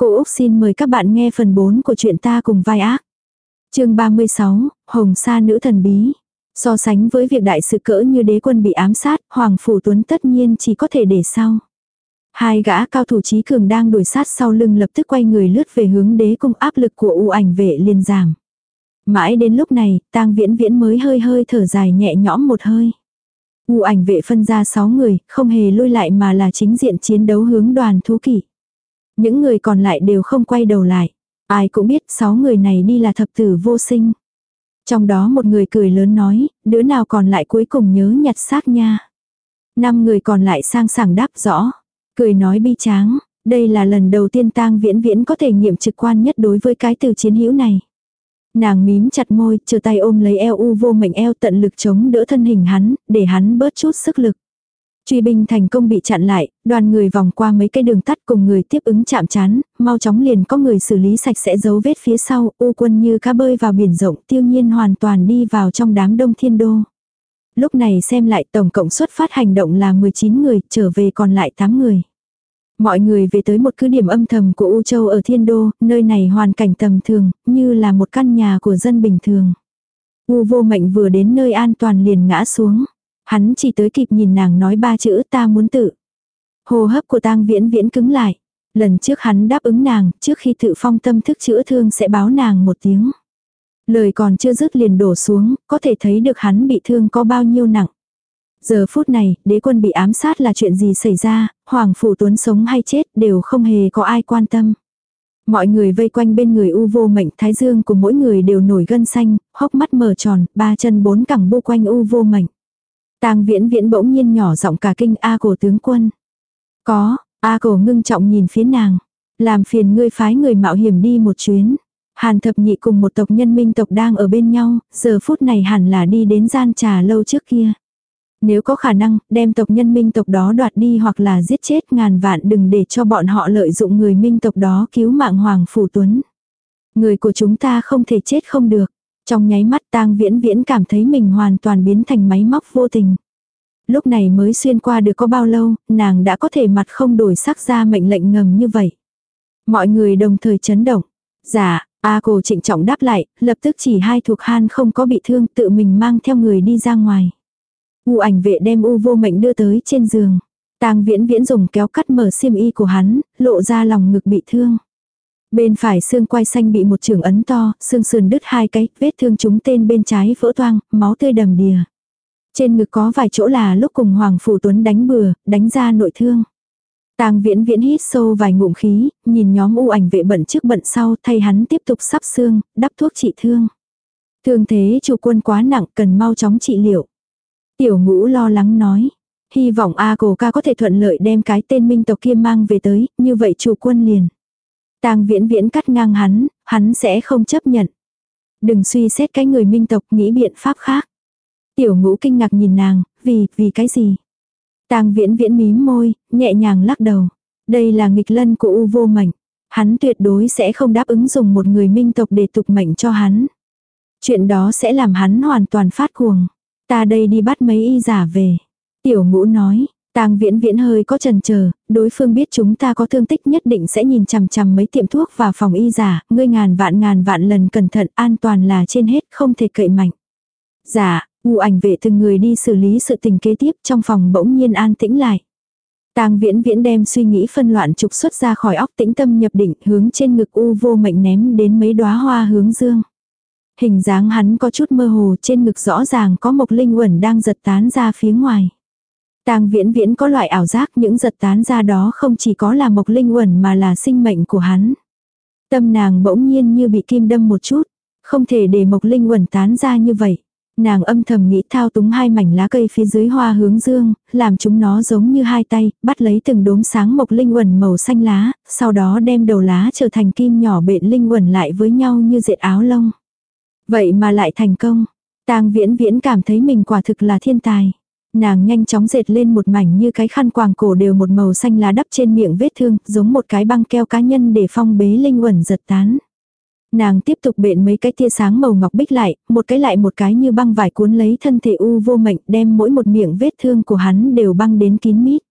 Cô Úc xin mời các bạn nghe phần 4 của chuyện ta cùng vai ác. chương 36, Hồng Sa Nữ Thần Bí. So sánh với việc đại sự cỡ như đế quân bị ám sát, Hoàng Phủ Tuấn tất nhiên chỉ có thể để sau. Hai gã cao thủ trí cường đang đuổi sát sau lưng lập tức quay người lướt về hướng đế cung áp lực của u ảnh vệ liền giảm. Mãi đến lúc này, tang viễn viễn mới hơi hơi thở dài nhẹ nhõm một hơi. U ảnh vệ phân ra 6 người, không hề lôi lại mà là chính diện chiến đấu hướng đoàn thú kỷ. Những người còn lại đều không quay đầu lại. Ai cũng biết sáu người này đi là thập tử vô sinh. Trong đó một người cười lớn nói, đứa nào còn lại cuối cùng nhớ nhặt xác nha. Năm người còn lại sang sảng đáp rõ. Cười nói bi tráng, đây là lần đầu tiên tang viễn viễn có thể nghiệm trực quan nhất đối với cái từ chiến hữu này. Nàng mím chặt môi, chờ tay ôm lấy eo u vô mệnh eo tận lực chống đỡ thân hình hắn, để hắn bớt chút sức lực. Truy binh thành công bị chặn lại, đoàn người vòng qua mấy cái đường tắt cùng người tiếp ứng chạm chán, mau chóng liền có người xử lý sạch sẽ dấu vết phía sau, u quân như cá bơi vào biển rộng tiêu nhiên hoàn toàn đi vào trong đám đông thiên đô. Lúc này xem lại tổng cộng xuất phát hành động là 19 người, trở về còn lại 8 người. Mọi người về tới một cứ điểm âm thầm của U Châu ở Thiên Đô, nơi này hoàn cảnh tầm thường, như là một căn nhà của dân bình thường. U vô mệnh vừa đến nơi an toàn liền ngã xuống. Hắn chỉ tới kịp nhìn nàng nói ba chữ ta muốn tự. Hồ hấp của tang viễn viễn cứng lại. Lần trước hắn đáp ứng nàng, trước khi tự phong tâm thức chữa thương sẽ báo nàng một tiếng. Lời còn chưa dứt liền đổ xuống, có thể thấy được hắn bị thương có bao nhiêu nặng. Giờ phút này, đế quân bị ám sát là chuyện gì xảy ra, Hoàng Phủ Tuấn sống hay chết đều không hề có ai quan tâm. Mọi người vây quanh bên người u vô mệnh thái dương của mỗi người đều nổi gân xanh, hốc mắt mở tròn, ba chân bốn cẳng bu quanh u vô mệnh tang viễn viễn bỗng nhiên nhỏ giọng cả kinh A cổ tướng quân. Có, A cổ ngưng trọng nhìn phía nàng. Làm phiền ngươi phái người mạo hiểm đi một chuyến. Hàn thập nhị cùng một tộc nhân minh tộc đang ở bên nhau, giờ phút này hẳn là đi đến gian trà lâu trước kia. Nếu có khả năng, đem tộc nhân minh tộc đó đoạt đi hoặc là giết chết ngàn vạn đừng để cho bọn họ lợi dụng người minh tộc đó cứu mạng Hoàng Phủ Tuấn. Người của chúng ta không thể chết không được. Trong nháy mắt tang viễn viễn cảm thấy mình hoàn toàn biến thành máy móc vô tình. Lúc này mới xuyên qua được có bao lâu, nàng đã có thể mặt không đổi sắc ra mệnh lệnh ngầm như vậy. Mọi người đồng thời chấn động. Dạ, A cổ trịnh trọng đáp lại, lập tức chỉ hai thuộc han không có bị thương tự mình mang theo người đi ra ngoài. U ảnh vệ đem u vô mệnh đưa tới trên giường. Tang viễn viễn dùng kéo cắt mở xiêm y của hắn, lộ ra lòng ngực bị thương. Bên phải xương quai xanh bị một trường ấn to, xương sườn đứt hai cái, vết thương chúng tên bên trái vỡ toang, máu tươi đầm đìa. Trên ngực có vài chỗ là lúc cùng Hoàng Phủ Tuấn đánh bừa, đánh ra nội thương. Tang viễn viễn hít sâu vài ngụm khí, nhìn nhóm u ảnh vệ bận trước bận sau thay hắn tiếp tục sắp xương, đắp thuốc trị thương. Thương thế chủ quân quá nặng cần mau chóng trị liệu. Tiểu ngũ lo lắng nói. Hy vọng A cổ ca có thể thuận lợi đem cái tên minh tộc kia mang về tới, như vậy chủ quân liền tang viễn viễn cắt ngang hắn, hắn sẽ không chấp nhận. Đừng suy xét cái người minh tộc nghĩ biện pháp khác. Tiểu ngũ kinh ngạc nhìn nàng, vì, vì cái gì? tang viễn viễn mím môi, nhẹ nhàng lắc đầu. Đây là nghịch lân của U vô mệnh. Hắn tuyệt đối sẽ không đáp ứng dùng một người minh tộc để tục mệnh cho hắn. Chuyện đó sẽ làm hắn hoàn toàn phát cuồng. Ta đây đi bắt mấy y giả về. Tiểu ngũ nói, tang viễn viễn hơi có chần chờ đối phương biết chúng ta có thương tích nhất định sẽ nhìn chằm chằm mấy tiệm thuốc và phòng y giả, ngươi ngàn vạn ngàn vạn lần cẩn thận an toàn là trên hết không thể cậy mạnh. Dạ, u ảnh vệ từng người đi xử lý sự tình kế tiếp trong phòng bỗng nhiên an tĩnh lại. Tang viễn viễn đem suy nghĩ phân loạn trục xuất ra khỏi óc tĩnh tâm nhập định hướng trên ngực u vô mệnh ném đến mấy đóa hoa hướng dương. Hình dáng hắn có chút mơ hồ trên ngực rõ ràng có một linh uẩn đang giật tán ra phía ngoài. Tang viễn viễn có loại ảo giác những giật tán ra đó không chỉ có là mộc linh uẩn mà là sinh mệnh của hắn. Tâm nàng bỗng nhiên như bị kim đâm một chút. Không thể để mộc linh uẩn tán ra như vậy. Nàng âm thầm nghĩ thao túng hai mảnh lá cây phía dưới hoa hướng dương, làm chúng nó giống như hai tay, bắt lấy từng đốm sáng mộc linh uẩn màu xanh lá, sau đó đem đầu lá trở thành kim nhỏ bện linh uẩn lại với nhau như dệt áo lông. Vậy mà lại thành công. Tang viễn viễn cảm thấy mình quả thực là thiên tài. Nàng nhanh chóng dệt lên một mảnh như cái khăn quàng cổ đều một màu xanh lá đắp trên miệng vết thương, giống một cái băng keo cá nhân để phong bế linh quẩn giật tán. Nàng tiếp tục bện mấy cái tia sáng màu ngọc bích lại, một cái lại một cái như băng vải cuốn lấy thân thể u vô mệnh đem mỗi một miệng vết thương của hắn đều băng đến kín mít.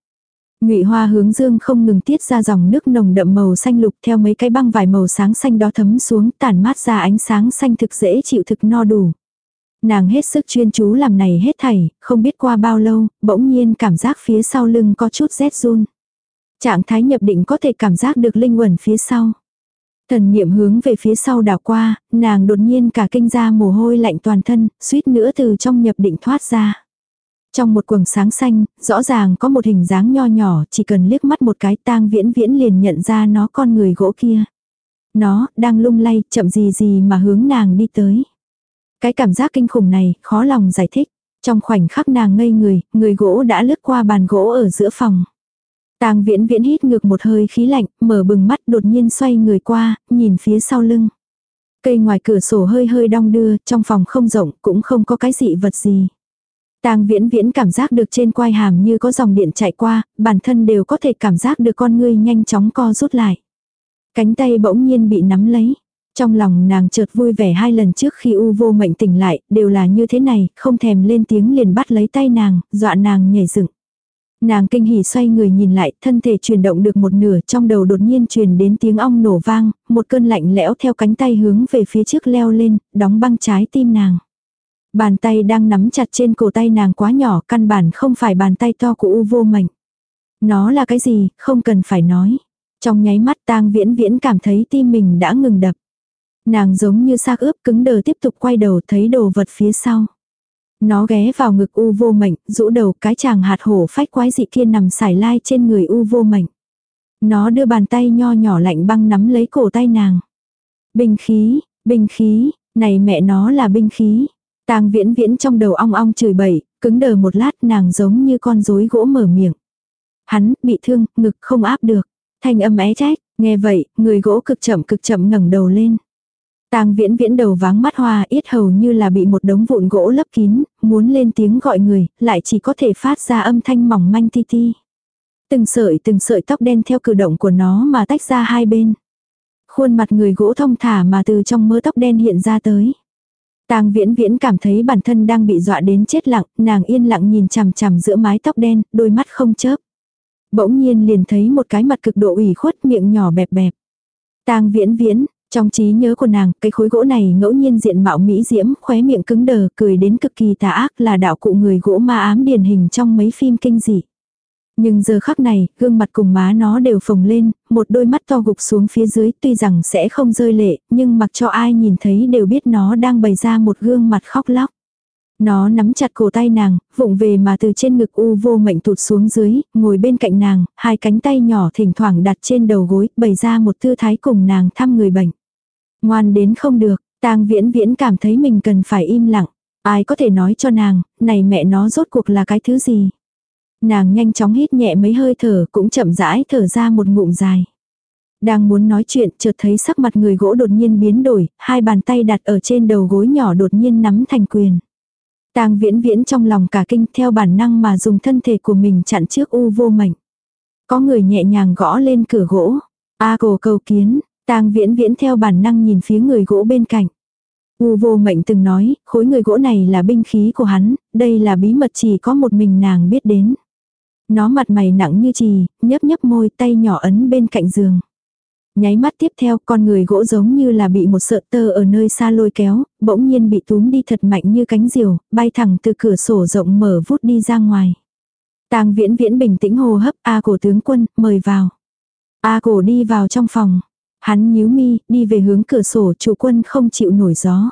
Ngụy Hoa hướng dương không ngừng tiết ra dòng nước nồng đậm màu xanh lục theo mấy cái băng vải màu sáng xanh đó thấm xuống tản mát ra ánh sáng xanh thực dễ chịu thực no đủ. Nàng hết sức chuyên chú làm này hết thảy, không biết qua bao lâu, bỗng nhiên cảm giác phía sau lưng có chút rét run. Trạng thái nhập định có thể cảm giác được linh quẩn phía sau. Thần niệm hướng về phía sau đảo qua, nàng đột nhiên cả kinh ra mồ hôi lạnh toàn thân, suýt nữa từ trong nhập định thoát ra. Trong một quầng sáng xanh, rõ ràng có một hình dáng nho nhỏ, chỉ cần liếc mắt một cái tang viễn viễn liền nhận ra nó con người gỗ kia. Nó, đang lung lay, chậm gì gì mà hướng nàng đi tới. Cái cảm giác kinh khủng này, khó lòng giải thích. Trong khoảnh khắc nàng ngây người, người gỗ đã lướt qua bàn gỗ ở giữa phòng. Tang viễn viễn hít ngược một hơi khí lạnh, mở bừng mắt đột nhiên xoay người qua, nhìn phía sau lưng. Cây ngoài cửa sổ hơi hơi đong đưa, trong phòng không rộng, cũng không có cái gì vật gì. Tang viễn viễn cảm giác được trên quai hàm như có dòng điện chạy qua, bản thân đều có thể cảm giác được con ngươi nhanh chóng co rút lại. Cánh tay bỗng nhiên bị nắm lấy. Trong lòng nàng chợt vui vẻ hai lần trước khi u vô mệnh tỉnh lại, đều là như thế này, không thèm lên tiếng liền bắt lấy tay nàng, dọa nàng nhảy dựng. Nàng kinh hỉ xoay người nhìn lại, thân thể chuyển động được một nửa, trong đầu đột nhiên truyền đến tiếng ong nổ vang, một cơn lạnh lẽo theo cánh tay hướng về phía trước leo lên, đóng băng trái tim nàng. Bàn tay đang nắm chặt trên cổ tay nàng quá nhỏ, căn bản không phải bàn tay to của U vô mệnh. Nó là cái gì, không cần phải nói. Trong nháy mắt tang viễn viễn cảm thấy tim mình đã ngừng đập. Nàng giống như xác ướp cứng đờ tiếp tục quay đầu thấy đồ vật phía sau. Nó ghé vào ngực u vô mệnh, rũ đầu cái chàng hạt hổ phách quái dị kia nằm sải lai trên người u vô mệnh. Nó đưa bàn tay nho nhỏ lạnh băng nắm lấy cổ tay nàng. Binh khí, binh khí, này mẹ nó là binh khí. Tang viễn viễn trong đầu ong ong chửi bậy, cứng đờ một lát nàng giống như con rối gỗ mở miệng. Hắn, bị thương, ngực không áp được. Thanh âm é trách, nghe vậy, người gỗ cực chậm cực chậm ngẩng đầu lên. Tang viễn viễn đầu váng mắt hoa yết hầu như là bị một đống vụn gỗ lấp kín, muốn lên tiếng gọi người, lại chỉ có thể phát ra âm thanh mỏng manh ti ti. Từng sợi từng sợi tóc đen theo cử động của nó mà tách ra hai bên. Khuôn mặt người gỗ thông thả mà từ trong mớ tóc đen hiện ra tới. Tang Viễn Viễn cảm thấy bản thân đang bị dọa đến chết lặng, nàng yên lặng nhìn chằm chằm giữa mái tóc đen, đôi mắt không chớp. Bỗng nhiên liền thấy một cái mặt cực độ ủy khuất miệng nhỏ bẹp bẹp. Tang Viễn Viễn, trong trí nhớ của nàng, cái khối gỗ này ngẫu nhiên diện mạo mỹ diễm, khóe miệng cứng đờ, cười đến cực kỳ tà ác là đạo cụ người gỗ ma ám điển hình trong mấy phim kinh dị. Nhưng giờ khắc này, gương mặt cùng má nó đều phồng lên, một đôi mắt to gục xuống phía dưới tuy rằng sẽ không rơi lệ, nhưng mặc cho ai nhìn thấy đều biết nó đang bày ra một gương mặt khóc lóc. Nó nắm chặt cổ tay nàng, vụng về mà từ trên ngực u vô mệnh tụt xuống dưới, ngồi bên cạnh nàng, hai cánh tay nhỏ thỉnh thoảng đặt trên đầu gối, bày ra một tư thái cùng nàng thăm người bệnh. Ngoan đến không được, tang viễn viễn cảm thấy mình cần phải im lặng. Ai có thể nói cho nàng, này mẹ nó rốt cuộc là cái thứ gì. Nàng nhanh chóng hít nhẹ mấy hơi thở cũng chậm rãi thở ra một ngụm dài. Đang muốn nói chuyện chợt thấy sắc mặt người gỗ đột nhiên biến đổi, hai bàn tay đặt ở trên đầu gối nhỏ đột nhiên nắm thành quyền. Tang viễn viễn trong lòng cả kinh theo bản năng mà dùng thân thể của mình chặn trước u vô mệnh. Có người nhẹ nhàng gõ lên cửa gỗ. A cổ cầu kiến, tang viễn viễn theo bản năng nhìn phía người gỗ bên cạnh. U vô mệnh từng nói, khối người gỗ này là binh khí của hắn, đây là bí mật chỉ có một mình nàng biết đến. Nó mặt mày nặng như trì, nhấp nhấp môi tay nhỏ ấn bên cạnh giường. Nháy mắt tiếp theo con người gỗ giống như là bị một sợ tơ ở nơi xa lôi kéo, bỗng nhiên bị túm đi thật mạnh như cánh diều, bay thẳng từ cửa sổ rộng mở vút đi ra ngoài. tang viễn viễn bình tĩnh hồ hấp A cổ tướng quân, mời vào. A cổ đi vào trong phòng. Hắn nhíu mi, đi về hướng cửa sổ chủ quân không chịu nổi gió.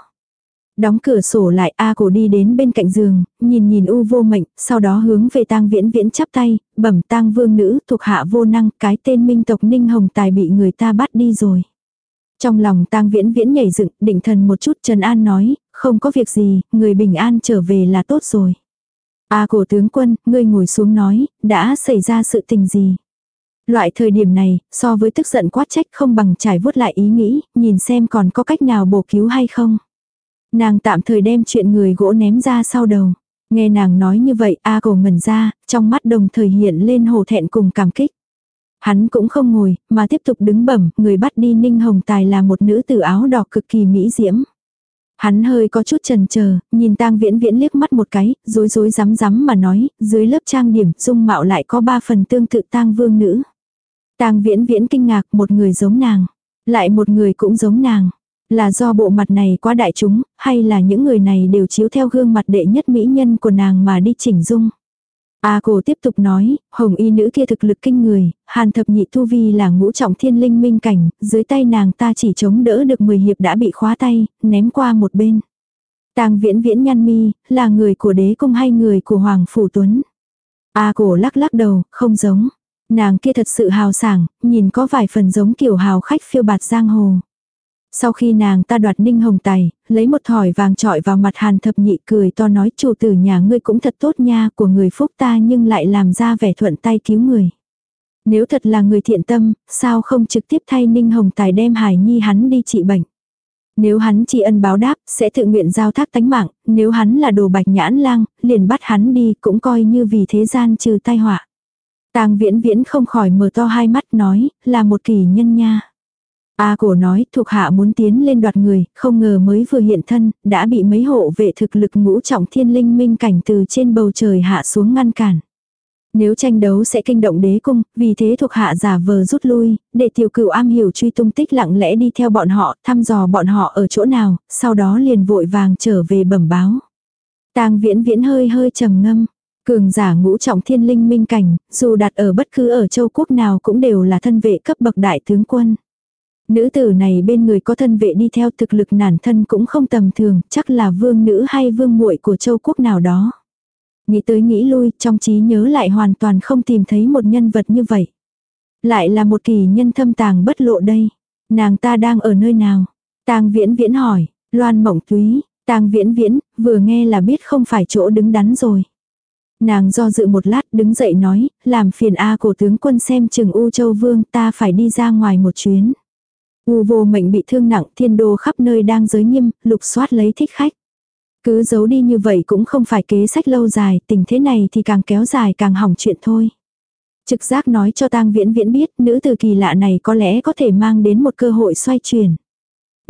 Đóng cửa sổ lại A cổ đi đến bên cạnh giường, nhìn nhìn u vô mệnh, sau đó hướng về tang viễn viễn chắp tay, bẩm tang vương nữ thuộc hạ vô năng, cái tên minh tộc ninh hồng tài bị người ta bắt đi rồi. Trong lòng tang viễn viễn nhảy dựng, định thần một chút Trần An nói, không có việc gì, người bình an trở về là tốt rồi. A cổ tướng quân, ngươi ngồi xuống nói, đã xảy ra sự tình gì. Loại thời điểm này, so với tức giận quát trách không bằng trải vuốt lại ý nghĩ, nhìn xem còn có cách nào bổ cứu hay không. Nàng tạm thời đem chuyện người gỗ ném ra sau đầu. Nghe nàng nói như vậy A cổ ngẩn ra, trong mắt đồng thời hiện lên hồ thẹn cùng cảm kích. Hắn cũng không ngồi, mà tiếp tục đứng bẩm, người bắt đi Ninh Hồng Tài là một nữ tử áo đỏ cực kỳ mỹ diễm. Hắn hơi có chút chần chờ, nhìn tang viễn viễn liếc mắt một cái, rối rối rắm rắm mà nói, dưới lớp trang điểm, dung mạo lại có ba phần tương tự tang vương nữ. Tang viễn viễn kinh ngạc, một người giống nàng, lại một người cũng giống nàng. Là do bộ mặt này quá đại chúng, hay là những người này đều chiếu theo gương mặt đệ nhất mỹ nhân của nàng mà đi chỉnh dung. A cổ tiếp tục nói, hồng y nữ kia thực lực kinh người, hàn thập nhị thu vi là ngũ trọng thiên linh minh cảnh, dưới tay nàng ta chỉ chống đỡ được 10 hiệp đã bị khóa tay, ném qua một bên. tàng viễn viễn nhăn mi, là người của đế cung hay người của Hoàng Phủ Tuấn. A cổ lắc lắc đầu, không giống. Nàng kia thật sự hào sảng, nhìn có vài phần giống kiểu hào khách phiêu bạt giang hồ. Sau khi nàng ta đoạt ninh hồng tài, lấy một thỏi vàng trọi vào mặt hàn thập nhị cười to nói chủ tử nhà ngươi cũng thật tốt nha của người phúc ta nhưng lại làm ra vẻ thuận tay cứu người. Nếu thật là người thiện tâm, sao không trực tiếp thay ninh hồng tài đem hải nhi hắn đi trị bệnh. Nếu hắn chỉ ân báo đáp, sẽ tự nguyện giao thác tánh mạng, nếu hắn là đồ bạch nhãn lang, liền bắt hắn đi cũng coi như vì thế gian trừ tai họa. Tang viễn viễn không khỏi mở to hai mắt nói, là một kỳ nhân nha. A cổ nói thuộc hạ muốn tiến lên đoạt người, không ngờ mới vừa hiện thân, đã bị mấy hộ vệ thực lực ngũ trọng thiên linh minh cảnh từ trên bầu trời hạ xuống ngăn cản. Nếu tranh đấu sẽ kinh động đế cung, vì thế thuộc hạ giả vờ rút lui, để tiểu cửu am hiểu truy tung tích lặng lẽ đi theo bọn họ, thăm dò bọn họ ở chỗ nào, sau đó liền vội vàng trở về bẩm báo. tang viễn viễn hơi hơi trầm ngâm. Cường giả ngũ trọng thiên linh minh cảnh, dù đặt ở bất cứ ở châu quốc nào cũng đều là thân vệ cấp bậc đại tướng quân. Nữ tử này bên người có thân vệ đi theo thực lực nản thân cũng không tầm thường, chắc là vương nữ hay vương muội của châu quốc nào đó. Nghĩ tới nghĩ lui, trong trí nhớ lại hoàn toàn không tìm thấy một nhân vật như vậy. Lại là một kỳ nhân thâm tàng bất lộ đây. Nàng ta đang ở nơi nào? Tang viễn viễn hỏi, loan mộng túy, tang viễn viễn, vừa nghe là biết không phải chỗ đứng đắn rồi. Nàng do dự một lát đứng dậy nói, làm phiền A cổ tướng quân xem chừng U Châu Vương ta phải đi ra ngoài một chuyến. U vô mệnh bị thương nặng thiên đô khắp nơi đang giới nghiêm, lục soát lấy thích khách. Cứ giấu đi như vậy cũng không phải kế sách lâu dài, tình thế này thì càng kéo dài càng hỏng chuyện thôi. Trực giác nói cho tang viễn viễn biết nữ từ kỳ lạ này có lẽ có thể mang đến một cơ hội xoay chuyển.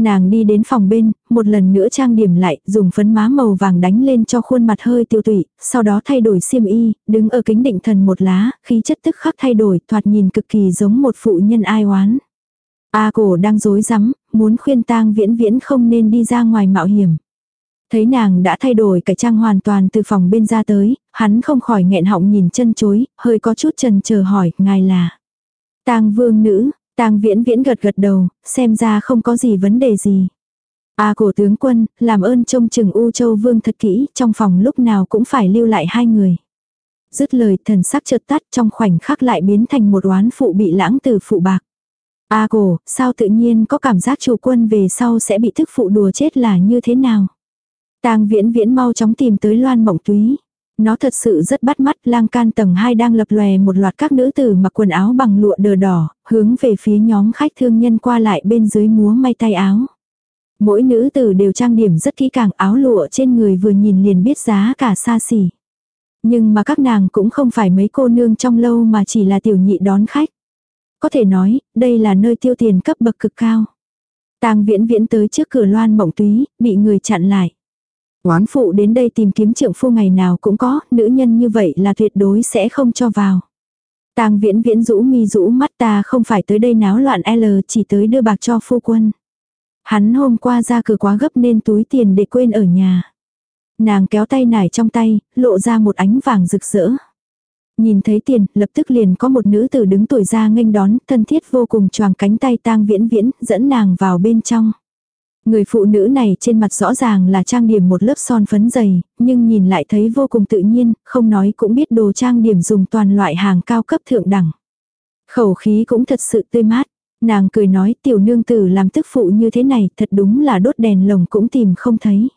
Nàng đi đến phòng bên, một lần nữa trang điểm lại, dùng phấn má màu vàng đánh lên cho khuôn mặt hơi tiêu tụy, sau đó thay đổi xiêm y, đứng ở kính định thần một lá, khí chất tức khắc thay đổi, thoạt nhìn cực kỳ giống một phụ nhân ai oán. A cổ đang dối rắm muốn khuyên tang viễn viễn không nên đi ra ngoài mạo hiểm. Thấy nàng đã thay đổi cải trang hoàn toàn từ phòng bên ra tới, hắn không khỏi nghẹn họng nhìn chân chối, hơi có chút chần chờ hỏi, ngài là. tang vương nữ, tang viễn viễn gật gật đầu, xem ra không có gì vấn đề gì. A cổ tướng quân, làm ơn trông chừng U Châu Vương thật kỹ, trong phòng lúc nào cũng phải lưu lại hai người. Dứt lời thần sắc chợt tắt trong khoảnh khắc lại biến thành một oán phụ bị lãng từ phụ bạc. A cổ, sao tự nhiên có cảm giác chủ quân về sau sẽ bị thức phụ đùa chết là như thế nào? Tang viễn viễn mau chóng tìm tới loan mộng túy. Nó thật sự rất bắt mắt, lang can tầng 2 đang lập lòe một loạt các nữ tử mặc quần áo bằng lụa đờ đỏ, hướng về phía nhóm khách thương nhân qua lại bên dưới múa may tay áo. Mỗi nữ tử đều trang điểm rất kỹ càng áo lụa trên người vừa nhìn liền biết giá cả xa xỉ. Nhưng mà các nàng cũng không phải mấy cô nương trong lâu mà chỉ là tiểu nhị đón khách. Có thể nói, đây là nơi tiêu tiền cấp bậc cực cao. Tang viễn viễn tới trước cửa loan mộng túy, bị người chặn lại. Oán phụ đến đây tìm kiếm trượng phu ngày nào cũng có, nữ nhân như vậy là tuyệt đối sẽ không cho vào. Tang viễn viễn rũ mi rũ mắt ta không phải tới đây náo loạn L chỉ tới đưa bạc cho phu quân. Hắn hôm qua ra cửa quá gấp nên túi tiền để quên ở nhà. Nàng kéo tay nải trong tay, lộ ra một ánh vàng rực rỡ. Nhìn thấy tiền, lập tức liền có một nữ tử đứng tuổi ra nghênh đón, thân thiết vô cùng choàng cánh tay tang viễn viễn, dẫn nàng vào bên trong. Người phụ nữ này trên mặt rõ ràng là trang điểm một lớp son phấn dày, nhưng nhìn lại thấy vô cùng tự nhiên, không nói cũng biết đồ trang điểm dùng toàn loại hàng cao cấp thượng đẳng. Khẩu khí cũng thật sự tươi mát. Nàng cười nói tiểu nương tử làm tức phụ như thế này thật đúng là đốt đèn lồng cũng tìm không thấy.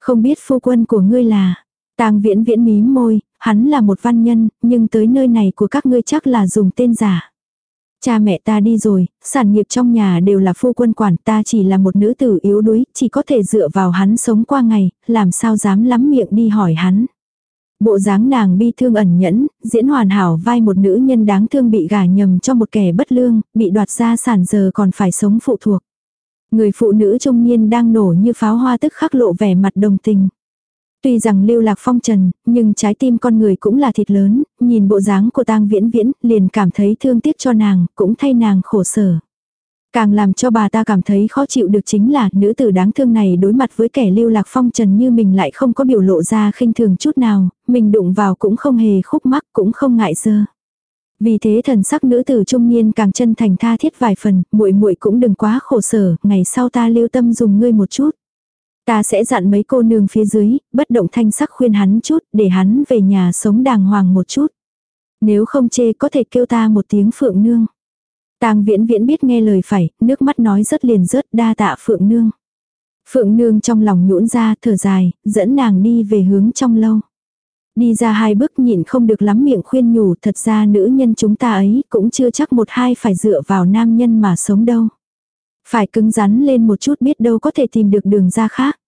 Không biết phu quân của ngươi là, tang viễn viễn mím môi, hắn là một văn nhân, nhưng tới nơi này của các ngươi chắc là dùng tên giả. Cha mẹ ta đi rồi, sản nghiệp trong nhà đều là phu quân quản ta chỉ là một nữ tử yếu đuối, chỉ có thể dựa vào hắn sống qua ngày, làm sao dám lắm miệng đi hỏi hắn. Bộ dáng nàng bi thương ẩn nhẫn, diễn hoàn hảo vai một nữ nhân đáng thương bị gả nhầm cho một kẻ bất lương, bị đoạt ra sản giờ còn phải sống phụ thuộc. Người phụ nữ trung niên đang nổ như pháo hoa tức khắc lộ vẻ mặt đồng tình. Tuy rằng lưu lạc phong trần, nhưng trái tim con người cũng là thịt lớn, nhìn bộ dáng của tang viễn viễn, liền cảm thấy thương tiếc cho nàng, cũng thay nàng khổ sở. Càng làm cho bà ta cảm thấy khó chịu được chính là nữ tử đáng thương này đối mặt với kẻ lưu lạc phong trần như mình lại không có biểu lộ ra khinh thường chút nào, mình đụng vào cũng không hề khúc mắc cũng không ngại dơ. Vì thế thần sắc nữ tử trung niên càng chân thành tha thiết vài phần, muội muội cũng đừng quá khổ sở, ngày sau ta lưu tâm dùng ngươi một chút. Ta sẽ dặn mấy cô nương phía dưới, bất động thanh sắc khuyên hắn chút, để hắn về nhà sống đàng hoàng một chút. Nếu không chê có thể kêu ta một tiếng phượng nương. Tang viễn viễn biết nghe lời phải, nước mắt nói rất liền rớt đa tạ phượng nương. Phượng nương trong lòng nhũn ra thở dài, dẫn nàng đi về hướng trong lâu. Đi ra hai bước nhịn không được lắm miệng khuyên nhủ thật ra nữ nhân chúng ta ấy cũng chưa chắc một hai phải dựa vào nam nhân mà sống đâu. Phải cứng rắn lên một chút biết đâu có thể tìm được đường ra khác.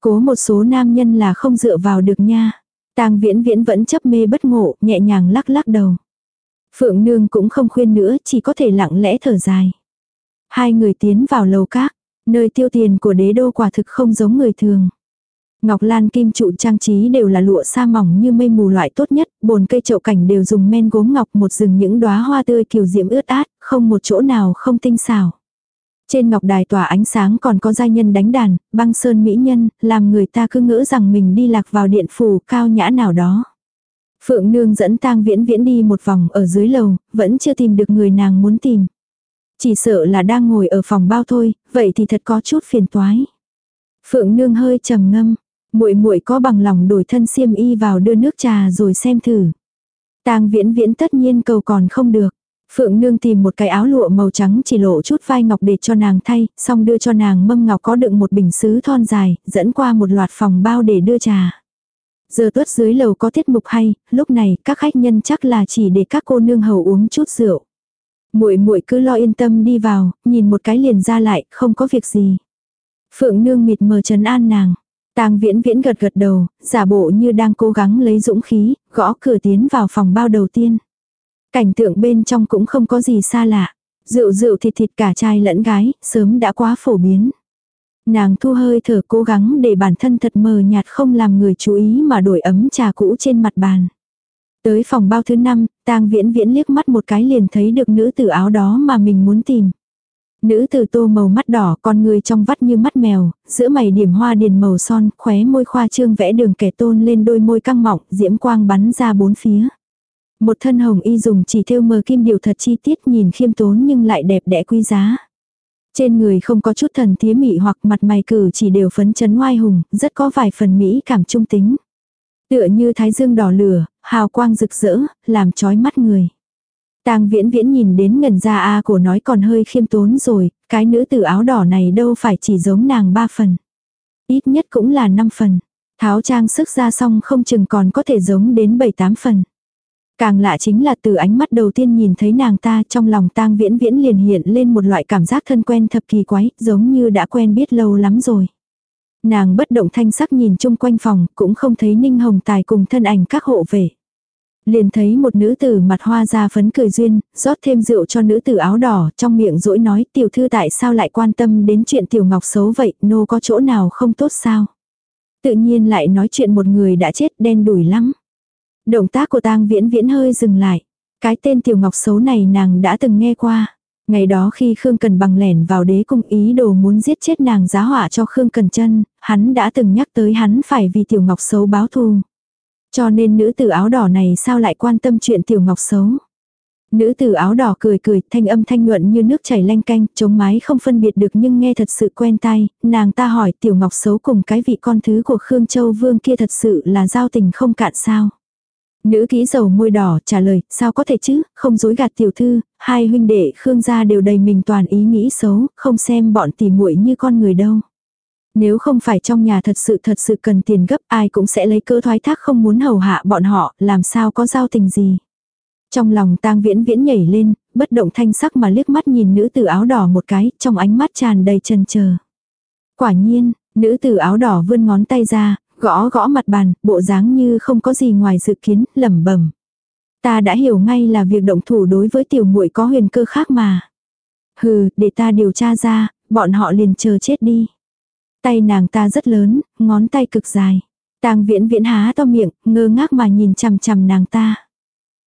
Cố một số nam nhân là không dựa vào được nha. Tang viễn viễn vẫn chấp mê bất ngộ, nhẹ nhàng lắc lắc đầu. Phượng nương cũng không khuyên nữa, chỉ có thể lặng lẽ thở dài. Hai người tiến vào lầu các, nơi tiêu tiền của đế đô quả thực không giống người thường. Ngọc lan kim trụ trang trí đều là lụa sa mỏng như mây mù loại tốt nhất, bồn cây chậu cảnh đều dùng men gốm ngọc một rừng những đóa hoa tươi kiều diễm ướt át, không một chỗ nào không tinh xảo. Trên ngọc đài tỏa ánh sáng còn có giai nhân đánh đàn, băng sơn mỹ nhân, làm người ta cứ ngỡ rằng mình đi lạc vào điện phủ cao nhã nào đó. Phượng Nương dẫn tang viễn viễn đi một vòng ở dưới lầu, vẫn chưa tìm được người nàng muốn tìm. Chỉ sợ là đang ngồi ở phòng bao thôi, vậy thì thật có chút phiền toái. Phượng Nương hơi trầm ngâm, muội muội có bằng lòng đổi thân xiêm y vào đưa nước trà rồi xem thử. Tang viễn viễn tất nhiên cầu còn không được. Phượng Nương tìm một cái áo lụa màu trắng chỉ lộ chút vai ngọc để cho nàng thay, xong đưa cho nàng mâm ngọc có đựng một bình sứ thon dài, dẫn qua một loạt phòng bao để đưa trà. Giờ tuất dưới lầu có tiết mục hay, lúc này các khách nhân chắc là chỉ để các cô nương hầu uống chút rượu. Muội muội cứ lo yên tâm đi vào, nhìn một cái liền ra lại, không có việc gì. Phượng nương mịt mờ trấn an nàng. Tang viễn viễn gật gật đầu, giả bộ như đang cố gắng lấy dũng khí, gõ cửa tiến vào phòng bao đầu tiên. Cảnh tượng bên trong cũng không có gì xa lạ. Rượu rượu thịt thịt cả trai lẫn gái, sớm đã quá phổ biến. Nàng thu hơi thở cố gắng để bản thân thật mờ nhạt không làm người chú ý mà đổi ấm trà cũ trên mặt bàn. Tới phòng bao thứ năm, tang viễn viễn liếc mắt một cái liền thấy được nữ tử áo đó mà mình muốn tìm. Nữ tử tô màu mắt đỏ, con người trong vắt như mắt mèo, giữa mày điểm hoa điền màu son, khóe môi khoa trương vẽ đường kẻ tôn lên đôi môi căng mọng, diễm quang bắn ra bốn phía. Một thân hồng y dùng chỉ thêu mờ kim điều thật chi tiết nhìn khiêm tốn nhưng lại đẹp đẽ quý giá. Trên người không có chút thần tía mị hoặc mặt mày cử chỉ đều phấn chấn oai hùng, rất có vài phần mỹ cảm trung tính. Tựa như thái dương đỏ lửa, hào quang rực rỡ, làm chói mắt người. Tang viễn viễn nhìn đến ngần ra a cổ nói còn hơi khiêm tốn rồi, cái nữ tử áo đỏ này đâu phải chỉ giống nàng ba phần. Ít nhất cũng là năm phần. Tháo trang sức ra xong không chừng còn có thể giống đến bảy tám phần. Càng lạ chính là từ ánh mắt đầu tiên nhìn thấy nàng ta trong lòng tang viễn viễn liền hiện lên một loại cảm giác thân quen thập kỳ quái, giống như đã quen biết lâu lắm rồi. Nàng bất động thanh sắc nhìn chung quanh phòng, cũng không thấy Ninh Hồng Tài cùng thân ảnh các hộ về Liền thấy một nữ tử mặt hoa da phấn cười duyên, rót thêm rượu cho nữ tử áo đỏ, trong miệng rỗi nói tiểu thư tại sao lại quan tâm đến chuyện tiểu ngọc xấu vậy, nô có chỗ nào không tốt sao. Tự nhiên lại nói chuyện một người đã chết đen đủi lắm. Động tác của tang viễn viễn hơi dừng lại. Cái tên tiểu ngọc xấu này nàng đã từng nghe qua. Ngày đó khi Khương Cần bằng lẻn vào đế cung ý đồ muốn giết chết nàng giá họa cho Khương Cần chân, hắn đã từng nhắc tới hắn phải vì tiểu ngọc xấu báo thù. Cho nên nữ tử áo đỏ này sao lại quan tâm chuyện tiểu ngọc xấu. Nữ tử áo đỏ cười cười, thanh âm thanh nhuận như nước chảy lanh canh, chống mái không phân biệt được nhưng nghe thật sự quen tai, nàng ta hỏi tiểu ngọc xấu cùng cái vị con thứ của Khương Châu Vương kia thật sự là giao tình không cạn sao. Nữ ký dầu môi đỏ trả lời, sao có thể chứ, không dối gạt tiểu thư, hai huynh đệ Khương gia đều đầy mình toàn ý nghĩ xấu, không xem bọn tỉ muội như con người đâu. Nếu không phải trong nhà thật sự thật sự cần tiền gấp ai cũng sẽ lấy cơ thoái thác không muốn hầu hạ bọn họ, làm sao có giao tình gì. Trong lòng tang viễn viễn nhảy lên, bất động thanh sắc mà liếc mắt nhìn nữ tử áo đỏ một cái, trong ánh mắt tràn đầy chân chờ Quả nhiên, nữ tử áo đỏ vươn ngón tay ra, Gõ gõ mặt bàn, bộ dáng như không có gì ngoài dự kiến, lẩm bẩm. Ta đã hiểu ngay là việc động thủ đối với tiểu muội có huyền cơ khác mà. Hừ, để ta điều tra ra, bọn họ liền chờ chết đi. Tay nàng ta rất lớn, ngón tay cực dài. Tang viễn viễn há to miệng, ngơ ngác mà nhìn chằm chằm nàng ta.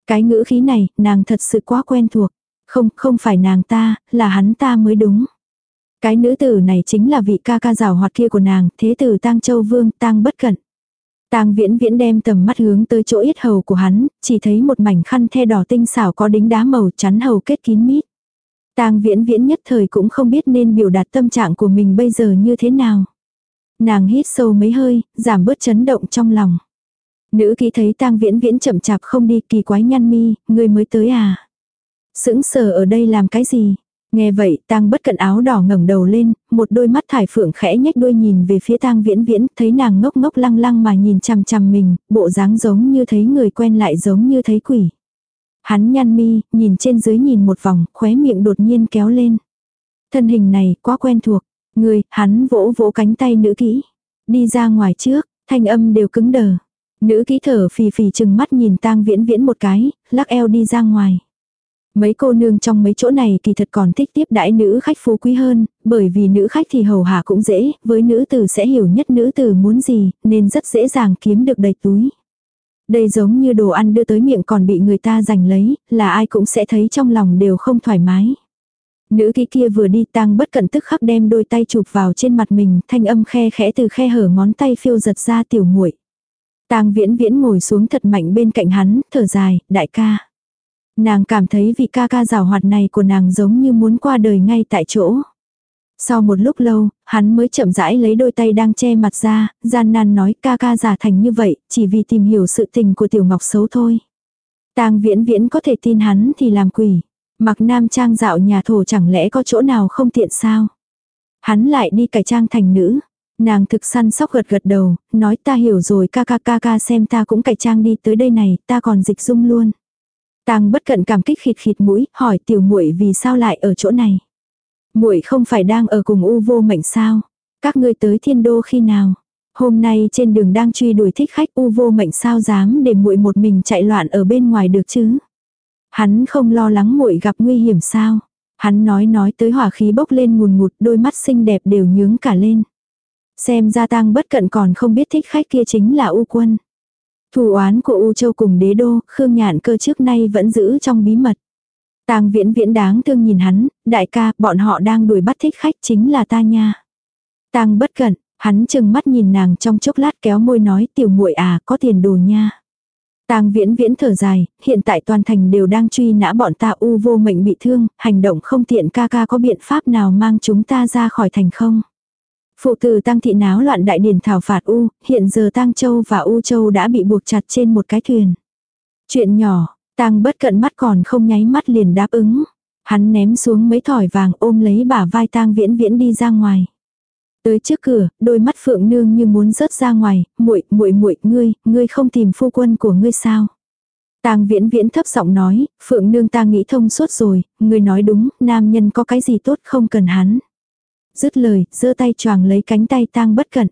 Cái ngữ khí này, nàng thật sự quá quen thuộc. Không, không phải nàng ta, là hắn ta mới đúng. Cái nữ tử này chính là vị ca ca rào hoạt kia của nàng, thế tử tang châu vương, tang bất cận. Tang viễn viễn đem tầm mắt hướng tới chỗ yết hầu của hắn, chỉ thấy một mảnh khăn the đỏ tinh xảo có đính đá màu chắn hầu kết kín mít. Tang viễn viễn nhất thời cũng không biết nên biểu đạt tâm trạng của mình bây giờ như thế nào. Nàng hít sâu mấy hơi, giảm bớt chấn động trong lòng. Nữ ký thấy tang viễn viễn chậm chạp không đi kỳ quái nhăn mi, người mới tới à. Sững sờ ở đây làm cái gì? Nghe vậy, tang bất cận áo đỏ ngẩng đầu lên, một đôi mắt thải phượng khẽ nhếch đuôi nhìn về phía tang viễn viễn, thấy nàng ngốc ngốc lăng lăng mà nhìn chằm chằm mình, bộ dáng giống như thấy người quen lại giống như thấy quỷ. Hắn nhăn mi, nhìn trên dưới nhìn một vòng, khóe miệng đột nhiên kéo lên. Thân hình này, quá quen thuộc. Người, hắn vỗ vỗ cánh tay nữ kỹ. Đi ra ngoài trước, thanh âm đều cứng đờ. Nữ kỹ thở phì phì chừng mắt nhìn tang viễn viễn một cái, lắc eo đi ra ngoài. Mấy cô nương trong mấy chỗ này kỳ thật còn thích tiếp đãi nữ khách phú quý hơn, bởi vì nữ khách thì hầu hạ cũng dễ, với nữ tử sẽ hiểu nhất nữ tử muốn gì, nên rất dễ dàng kiếm được đầy túi. Đây giống như đồ ăn đưa tới miệng còn bị người ta giành lấy, là ai cũng sẽ thấy trong lòng đều không thoải mái. Nữ kỹ kia vừa đi tang bất cẩn tức khắc đem đôi tay chụp vào trên mặt mình, thanh âm khe khẽ từ khe hở ngón tay phiêu giật ra tiểu muội. Tang viễn viễn ngồi xuống thật mạnh bên cạnh hắn, thở dài, đại ca. Nàng cảm thấy vị ca ca rào hoạt này của nàng giống như muốn qua đời ngay tại chỗ. Sau một lúc lâu, hắn mới chậm rãi lấy đôi tay đang che mặt ra, gian nan nói ca ca giả thành như vậy, chỉ vì tìm hiểu sự tình của tiểu ngọc xấu thôi. Tang viễn viễn có thể tin hắn thì làm quỷ. Mặc nam trang dạo nhà thổ chẳng lẽ có chỗ nào không tiện sao? Hắn lại đi cải trang thành nữ. Nàng thực săn sóc gật gật đầu, nói ta hiểu rồi ca ca ca ca xem ta cũng cải trang đi tới đây này, ta còn dịch dung luôn. Tang bất cận cảm kích khịt khịt mũi, hỏi tiểu muội vì sao lại ở chỗ này. Muội không phải đang ở cùng u vô mệnh sao? Các ngươi tới thiên đô khi nào? Hôm nay trên đường đang truy đuổi thích khách u vô mệnh sao dám để muội một mình chạy loạn ở bên ngoài được chứ? Hắn không lo lắng muội gặp nguy hiểm sao? Hắn nói nói tới hỏa khí bốc lên ngùn ngụt đôi mắt xinh đẹp đều nhướng cả lên. Xem ra tang bất cận còn không biết thích khách kia chính là U quân. Thủ oán của U Châu cùng đế đô, Khương Nhạn cơ trước nay vẫn giữ trong bí mật. Tang viễn viễn đáng thương nhìn hắn, đại ca, bọn họ đang đuổi bắt thích khách chính là ta nha. Tang bất cẩn hắn chừng mắt nhìn nàng trong chốc lát kéo môi nói tiểu muội à, có tiền đồ nha. Tang viễn viễn thở dài, hiện tại toàn thành đều đang truy nã bọn ta u vô mệnh bị thương, hành động không tiện ca ca có biện pháp nào mang chúng ta ra khỏi thành không? Phụ tử Tăng thị náo loạn đại điển thảo phạt U, hiện giờ Tăng Châu và U Châu đã bị buộc chặt trên một cái thuyền. Chuyện nhỏ, Tăng bất cận mắt còn không nháy mắt liền đáp ứng. Hắn ném xuống mấy thỏi vàng ôm lấy bả vai Tăng viễn viễn đi ra ngoài. Tới trước cửa, đôi mắt phượng nương như muốn rớt ra ngoài, muội muội muội ngươi, ngươi không tìm phu quân của ngươi sao? Tang Viễn Viễn thấp giọng nói, Phượng nương ta nghĩ thông suốt rồi, ngươi nói đúng, nam nhân có cái gì tốt không cần hắn. Dứt lời, giơ tay choàng lấy cánh tay tang bất cận.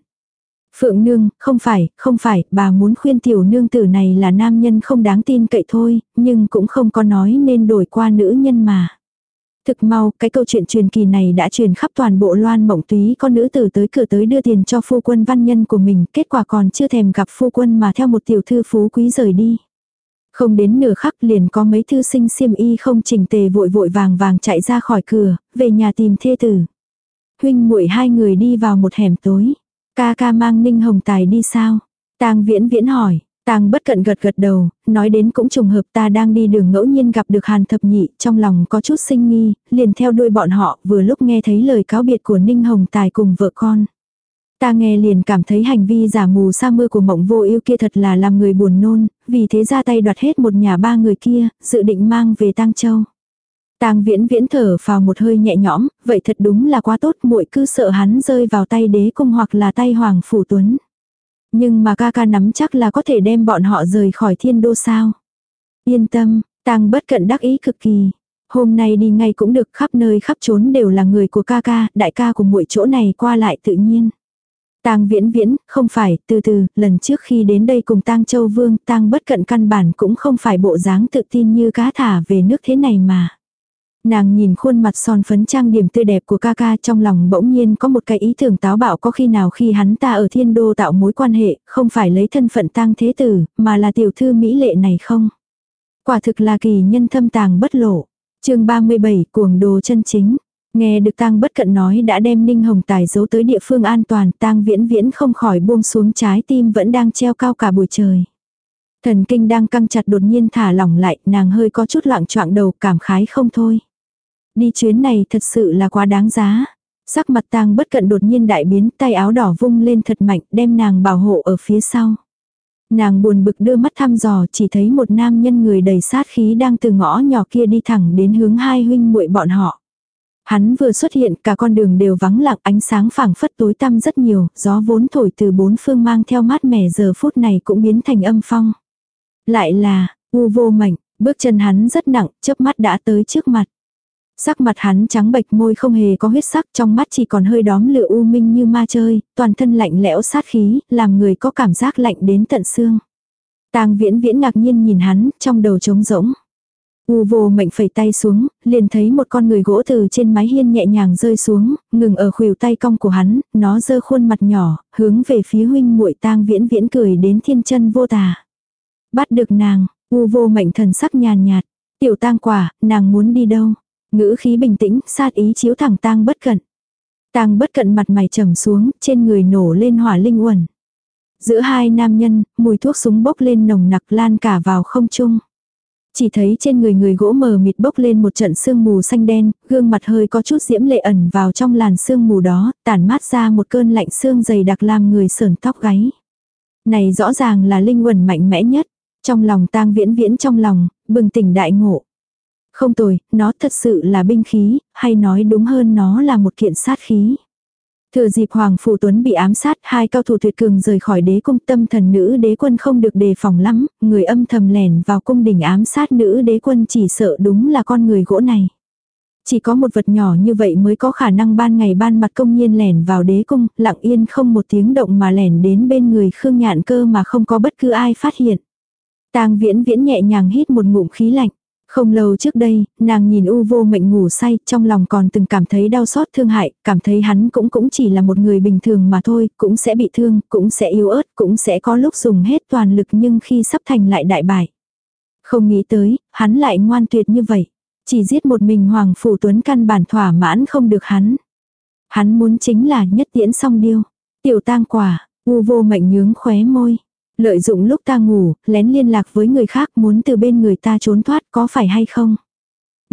Phượng nương, không phải, không phải, bà muốn khuyên tiểu nương tử này là nam nhân không đáng tin cậy thôi, nhưng cũng không có nói nên đổi qua nữ nhân mà. Thực mau, cái câu chuyện truyền kỳ này đã truyền khắp toàn bộ loan mộng túy con nữ tử tới cửa tới đưa tiền cho phu quân văn nhân của mình, kết quả còn chưa thèm gặp phu quân mà theo một tiểu thư phú quý rời đi. Không đến nửa khắc liền có mấy thư sinh xiêm y không chỉnh tề vội vội vàng vàng chạy ra khỏi cửa, về nhà tìm thê tử. Huynh muội hai người đi vào một hẻm tối. Ca ca mang Ninh Hồng Tài đi sao? Tang Viễn Viễn hỏi. Tang bất cận gật gật đầu, nói đến cũng trùng hợp ta đang đi đường ngẫu nhiên gặp được Hàn Thập Nhị, trong lòng có chút sinh nghi, liền theo đuôi bọn họ, vừa lúc nghe thấy lời cáo biệt của Ninh Hồng Tài cùng vợ con. Ta nghe liền cảm thấy hành vi giả mù sa mưa của mộng vô yêu kia thật là làm người buồn nôn, vì thế ra tay đoạt hết một nhà ba người kia, dự định mang về Tang Châu. Tang Viễn Viễn thở vào một hơi nhẹ nhõm, vậy thật đúng là quá tốt, muội cứ sợ hắn rơi vào tay đế cung hoặc là tay hoàng phủ tuấn. Nhưng mà ca ca nắm chắc là có thể đem bọn họ rời khỏi thiên đô sao. Yên tâm, Tang bất cận đắc ý cực kỳ. Hôm nay đi ngay cũng được khắp nơi khắp trốn đều là người của ca ca, đại ca của muội chỗ này qua lại tự nhiên. Tang Viễn Viễn, không phải, từ từ, lần trước khi đến đây cùng Tang Châu Vương, Tang bất cận căn bản cũng không phải bộ dáng tự tin như cá thả về nước thế này mà. Nàng nhìn khuôn mặt son phấn trang điểm tươi đẹp của ca ca trong lòng bỗng nhiên có một cái ý tưởng táo bạo có khi nào khi hắn ta ở thiên đô tạo mối quan hệ, không phải lấy thân phận tang thế tử, mà là tiểu thư mỹ lệ này không. Quả thực là kỳ nhân thâm tàng bất lộ. chương 37 cuồng đồ chân chính. Nghe được tang bất cận nói đã đem Ninh Hồng Tài giấu tới địa phương an toàn, tang viễn viễn không khỏi buông xuống trái tim vẫn đang treo cao cả buổi trời. Thần kinh đang căng chặt đột nhiên thả lỏng lại, nàng hơi có chút loạn choạng đầu cảm khái không thôi. Đi chuyến này thật sự là quá đáng giá. Sắc mặt tang bất cận đột nhiên đại biến tay áo đỏ vung lên thật mạnh đem nàng bảo hộ ở phía sau. Nàng buồn bực đưa mắt thăm dò chỉ thấy một nam nhân người đầy sát khí đang từ ngõ nhỏ kia đi thẳng đến hướng hai huynh muội bọn họ. Hắn vừa xuất hiện cả con đường đều vắng lặng ánh sáng phảng phất tối tăm rất nhiều, gió vốn thổi từ bốn phương mang theo mát mẻ giờ phút này cũng biến thành âm phong. Lại là, u vô mảnh, bước chân hắn rất nặng, chớp mắt đã tới trước mặt. Sắc mặt hắn trắng bệch môi không hề có huyết sắc trong mắt chỉ còn hơi đóm lửa u minh như ma chơi, toàn thân lạnh lẽo sát khí, làm người có cảm giác lạnh đến tận xương. tang viễn viễn ngạc nhiên nhìn hắn, trong đầu trống rỗng. U vô mệnh phẩy tay xuống, liền thấy một con người gỗ từ trên mái hiên nhẹ nhàng rơi xuống, ngừng ở khuỷu tay cong của hắn, nó giơ khuôn mặt nhỏ, hướng về phía huynh muội tang viễn viễn cười đến thiên chân vô tà. Bắt được nàng, u vô mệnh thần sắc nhàn nhạt, tiểu tang quả, nàng muốn đi đâu? Ngữ khí bình tĩnh, sát ý chiếu thẳng tang bất cận. Tang bất cận mặt mày trầm xuống, trên người nổ lên hỏa linh uẩn. Giữa hai nam nhân, mùi thuốc súng bốc lên nồng nặc lan cả vào không trung. Chỉ thấy trên người người gỗ mờ mịt bốc lên một trận sương mù xanh đen, gương mặt hơi có chút diễm lệ ẩn vào trong làn sương mù đó, tản mát ra một cơn lạnh sương dày đặc làm người sờn tóc gáy. Này rõ ràng là linh uẩn mạnh mẽ nhất. Trong lòng tang viễn viễn trong lòng, bừng tỉnh đại ngộ. Không tồi, nó thật sự là binh khí, hay nói đúng hơn nó là một kiện sát khí. Thừa dịp Hoàng Phủ Tuấn bị ám sát, hai cao thủ tuyệt cường rời khỏi đế cung tâm thần nữ đế quân không được đề phòng lắm, người âm thầm lẻn vào cung đình ám sát nữ đế quân chỉ sợ đúng là con người gỗ này. Chỉ có một vật nhỏ như vậy mới có khả năng ban ngày ban mặt công nhiên lẻn vào đế cung, lặng yên không một tiếng động mà lẻn đến bên người Khương Nhạn cơ mà không có bất cứ ai phát hiện. Tang viễn viễn nhẹ nhàng hít một ngụm khí lạnh. Không lâu trước đây, nàng nhìn u vô mệnh ngủ say, trong lòng còn từng cảm thấy đau xót thương hại, cảm thấy hắn cũng cũng chỉ là một người bình thường mà thôi, cũng sẽ bị thương, cũng sẽ yếu ớt, cũng sẽ có lúc dùng hết toàn lực nhưng khi sắp thành lại đại bại. Không nghĩ tới, hắn lại ngoan tuyệt như vậy. Chỉ giết một mình Hoàng Phủ Tuấn căn bản thỏa mãn không được hắn. Hắn muốn chính là nhất tiễn song điêu. Tiểu tang quả, u vô mệnh nhướng khóe môi. Lợi dụng lúc ta ngủ, lén liên lạc với người khác muốn từ bên người ta trốn thoát có phải hay không?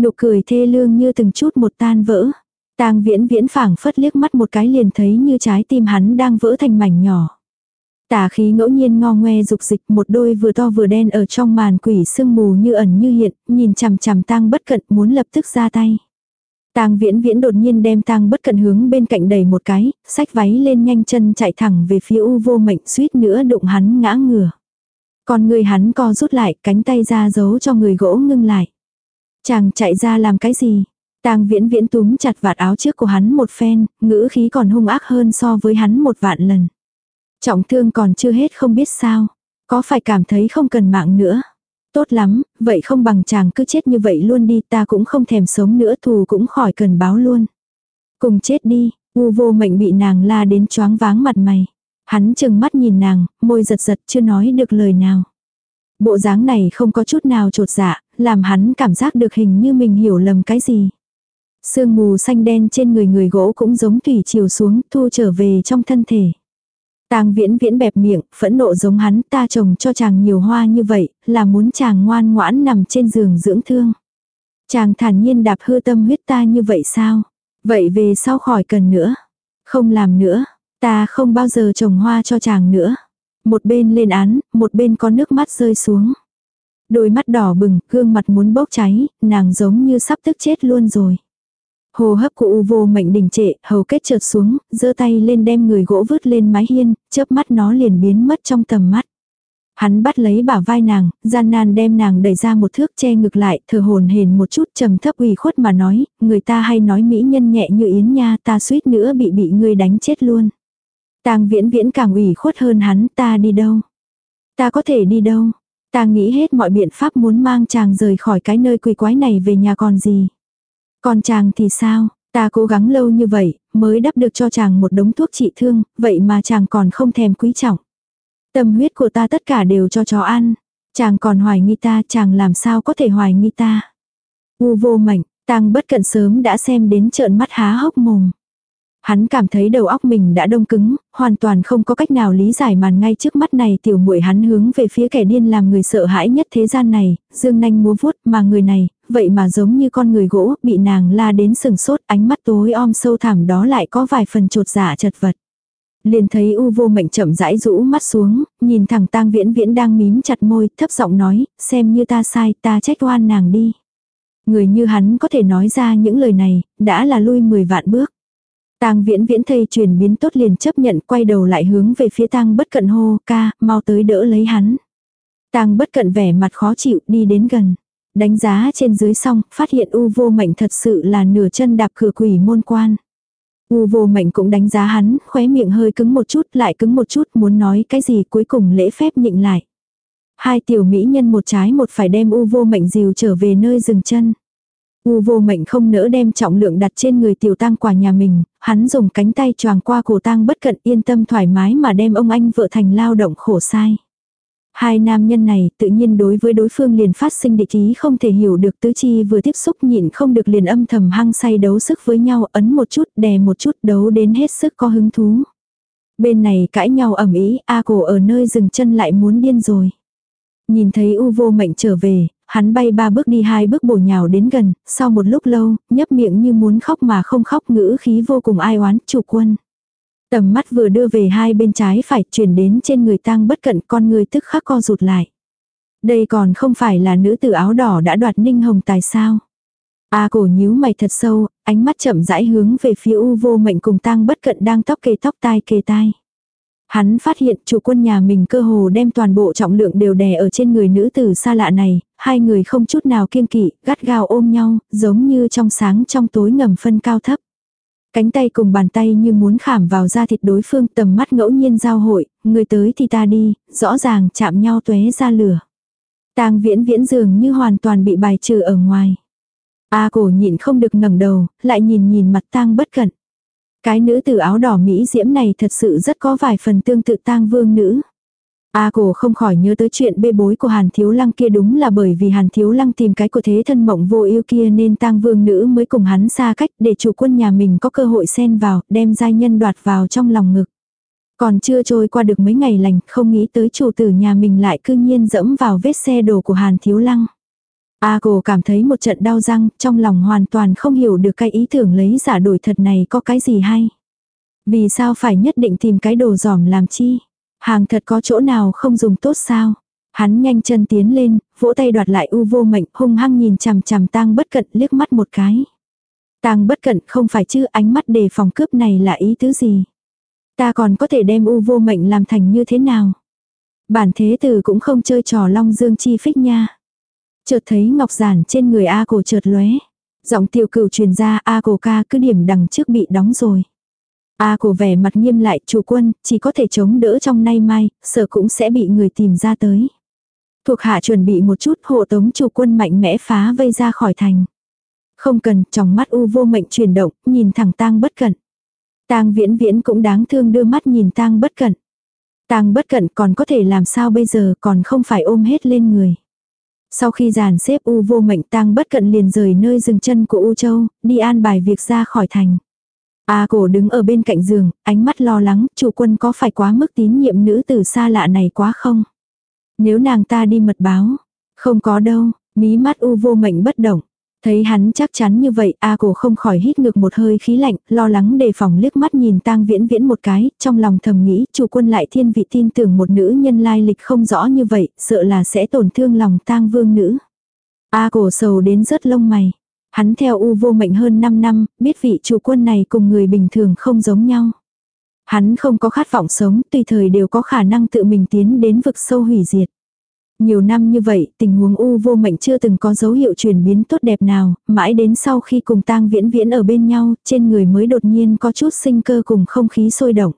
Nụ cười thê lương như từng chút một tan vỡ. Tang viễn viễn phảng phất liếc mắt một cái liền thấy như trái tim hắn đang vỡ thành mảnh nhỏ. Tà khí ngẫu nhiên ngo ngoe dục dịch một đôi vừa to vừa đen ở trong màn quỷ sương mù như ẩn như hiện, nhìn chằm chằm tang bất cận muốn lập tức ra tay. Tang Viễn Viễn đột nhiên đem Tang Bất Cận hướng bên cạnh đầy một cái, xách váy lên nhanh chân chạy thẳng về phía U Vô Mệnh, suýt nữa đụng hắn ngã ngửa. Còn người hắn co rút lại, cánh tay ra giấu cho người gỗ ngưng lại. Chàng chạy ra làm cái gì? Tang Viễn Viễn túm chặt vạt áo trước của hắn một phen, ngữ khí còn hung ác hơn so với hắn một vạn lần. Trọng thương còn chưa hết không biết sao, có phải cảm thấy không cần mạng nữa. Tốt lắm, vậy không bằng chàng cứ chết như vậy luôn đi ta cũng không thèm sống nữa thù cũng khỏi cần báo luôn. Cùng chết đi, u vô mệnh bị nàng la đến choáng váng mặt mày. Hắn chừng mắt nhìn nàng, môi giật giật chưa nói được lời nào. Bộ dáng này không có chút nào trột dạ, làm hắn cảm giác được hình như mình hiểu lầm cái gì. Sương mù xanh đen trên người người gỗ cũng giống thủy chiều xuống thu trở về trong thân thể. Tang viễn viễn bẹp miệng, phẫn nộ giống hắn ta trồng cho chàng nhiều hoa như vậy, là muốn chàng ngoan ngoãn nằm trên giường dưỡng thương. Chàng thản nhiên đạp hư tâm huyết ta như vậy sao? Vậy về sau khỏi cần nữa. Không làm nữa, ta không bao giờ trồng hoa cho chàng nữa. Một bên lên án, một bên có nước mắt rơi xuống. Đôi mắt đỏ bừng, gương mặt muốn bốc cháy, nàng giống như sắp tức chết luôn rồi. Hồ hấp của U vô mệnh đình trệ, hầu kết trượt xuống, giơ tay lên đem người gỗ vứt lên mái hiên, chớp mắt nó liền biến mất trong tầm mắt. Hắn bắt lấy bả vai nàng, gian nan đem nàng đẩy ra một thước che ngực lại, thở hồn hển một chút trầm thấp ủy khuất mà nói, người ta hay nói mỹ nhân nhẹ như yến nha, ta suýt nữa bị bị người đánh chết luôn. Tang viễn viễn càng ủy khuất hơn hắn, ta đi đâu? Ta có thể đi đâu? Ta nghĩ hết mọi biện pháp muốn mang chàng rời khỏi cái nơi quỷ quái này về nhà còn gì? Còn chàng thì sao? Ta cố gắng lâu như vậy, mới đắp được cho chàng một đống thuốc trị thương, vậy mà chàng còn không thèm quý trọng. Tâm huyết của ta tất cả đều cho chó ăn. Chàng còn hoài nghi ta, chàng làm sao có thể hoài nghi ta. U vô mảnh, tang bất cận sớm đã xem đến trợn mắt há hốc mồm. Hắn cảm thấy đầu óc mình đã đông cứng, hoàn toàn không có cách nào lý giải màn ngay trước mắt này tiểu muội hắn hướng về phía kẻ điên làm người sợ hãi nhất thế gian này, dương nanh múa vuốt mà người này, vậy mà giống như con người gỗ, bị nàng la đến sừng sốt, ánh mắt tối om sâu thẳm đó lại có vài phần trột giả chật vật. Liền thấy u vô mệnh chậm rãi rũ mắt xuống, nhìn thẳng tang viễn viễn đang mím chặt môi, thấp giọng nói, xem như ta sai, ta trách oan nàng đi. Người như hắn có thể nói ra những lời này, đã là lui 10 vạn bước. Tang viễn viễn thầy truyền biến tốt liền chấp nhận quay đầu lại hướng về phía tang bất cận hô ca, mau tới đỡ lấy hắn. Tang bất cận vẻ mặt khó chịu đi đến gần. Đánh giá trên dưới xong, phát hiện u vô mệnh thật sự là nửa chân đạp cửa quỷ môn quan. U vô mệnh cũng đánh giá hắn, khóe miệng hơi cứng một chút lại cứng một chút muốn nói cái gì cuối cùng lễ phép nhịn lại. Hai tiểu mỹ nhân một trái một phải đem u vô mệnh dìu trở về nơi dừng chân. U vô mệnh không nỡ đem trọng lượng đặt trên người tiểu tang quả nhà mình, hắn dùng cánh tay choàng qua cổ tang bất cận yên tâm thoải mái mà đem ông anh vợ thành lao động khổ sai. Hai nam nhân này tự nhiên đối với đối phương liền phát sinh địch ý không thể hiểu được tứ chi vừa tiếp xúc nhịn không được liền âm thầm hăng say đấu sức với nhau ấn một chút đè một chút đấu đến hết sức có hứng thú. Bên này cãi nhau ẩm ý A cổ ở nơi dừng chân lại muốn điên rồi. Nhìn thấy U vô mệnh trở về, hắn bay ba bước đi hai bước bổ nhào đến gần, sau một lúc lâu, nhấp miệng như muốn khóc mà không khóc ngữ khí vô cùng ai oán, chủ quân. Tầm mắt vừa đưa về hai bên trái phải chuyển đến trên người tang bất cận con người tức khắc co rụt lại. Đây còn không phải là nữ tử áo đỏ đã đoạt ninh hồng tài sao. A à, cổ nhíu mày thật sâu, ánh mắt chậm rãi hướng về phía u vô mệnh cùng tang bất cận đang tóc kề tóc tai kề tai. Hắn phát hiện chủ quân nhà mình cơ hồ đem toàn bộ trọng lượng đều đè ở trên người nữ tử xa lạ này, hai người không chút nào kiêng kỵ, gắt gao ôm nhau, giống như trong sáng trong tối ngầm phân cao thấp. Cánh tay cùng bàn tay như muốn khảm vào da thịt đối phương tầm mắt ngẫu nhiên giao hội, người tới thì ta đi, rõ ràng chạm nhau tuế ra lửa. tang viễn viễn dường như hoàn toàn bị bài trừ ở ngoài. A cổ nhịn không được ngẩng đầu, lại nhìn nhìn mặt tang bất cẩn. Cái nữ tử áo đỏ Mỹ diễm này thật sự rất có vài phần tương tự tang vương nữ. A cổ không khỏi nhớ tới chuyện bê bối của Hàn Thiếu Lăng kia đúng là bởi vì Hàn Thiếu Lăng tìm cái của thế thân mộng vô yêu kia nên tang vương nữ mới cùng hắn xa cách để chủ quân nhà mình có cơ hội xen vào, đem giai nhân đoạt vào trong lòng ngực. Còn chưa trôi qua được mấy ngày lành, không nghĩ tới chủ tử nhà mình lại cư nhiên dẫm vào vết xe đổ của Hàn Thiếu Lăng. A cổ cảm thấy một trận đau răng, trong lòng hoàn toàn không hiểu được cái ý tưởng lấy giả đổi thật này có cái gì hay. Vì sao phải nhất định tìm cái đồ giỏm làm chi? Hàng thật có chỗ nào không dùng tốt sao? Hắn nhanh chân tiến lên, vỗ tay đoạt lại u vô mệnh, hung hăng nhìn chằm chằm tang bất cận liếc mắt một cái. Tang bất cận không phải chứ ánh mắt đề phòng cướp này là ý tứ gì? Ta còn có thể đem u vô mệnh làm thành như thế nào? Bản thế tử cũng không chơi trò long dương chi phích nha. Chợt thấy ngọc giản trên người A cổ chợt lóe. Giọng tiểu cửu truyền ra A cổ ca cứ điểm đằng trước bị đóng rồi. A cổ vẻ mặt nghiêm lại chủ quân, chỉ có thể chống đỡ trong nay mai, sợ cũng sẽ bị người tìm ra tới. Thuộc hạ chuẩn bị một chút hộ tống chủ quân mạnh mẽ phá vây ra khỏi thành. Không cần, trong mắt u vô mệnh chuyển động, nhìn thẳng tang bất cận. Tang viễn viễn cũng đáng thương đưa mắt nhìn tang bất cận. Tang bất cận còn có thể làm sao bây giờ còn không phải ôm hết lên người. Sau khi giàn xếp U vô mệnh tang bất cận liền rời nơi dừng chân của U Châu, đi an bài việc ra khỏi thành. A cổ đứng ở bên cạnh giường, ánh mắt lo lắng, chủ quân có phải quá mức tín nhiệm nữ tử xa lạ này quá không? Nếu nàng ta đi mật báo, không có đâu, mí mắt U vô mệnh bất động. Thấy hắn chắc chắn như vậy, A cổ không khỏi hít ngược một hơi khí lạnh, lo lắng đề phòng liếc mắt nhìn tang viễn viễn một cái, trong lòng thầm nghĩ chủ quân lại thiên vị tin tưởng một nữ nhân lai lịch không rõ như vậy, sợ là sẽ tổn thương lòng tang vương nữ. A cổ sầu đến rớt lông mày. Hắn theo u vô mệnh hơn 5 năm, biết vị chủ quân này cùng người bình thường không giống nhau. Hắn không có khát vọng sống, tùy thời đều có khả năng tự mình tiến đến vực sâu hủy diệt. Nhiều năm như vậy, tình huống u vô mệnh chưa từng có dấu hiệu chuyển biến tốt đẹp nào, mãi đến sau khi cùng tang viễn viễn ở bên nhau, trên người mới đột nhiên có chút sinh cơ cùng không khí sôi động.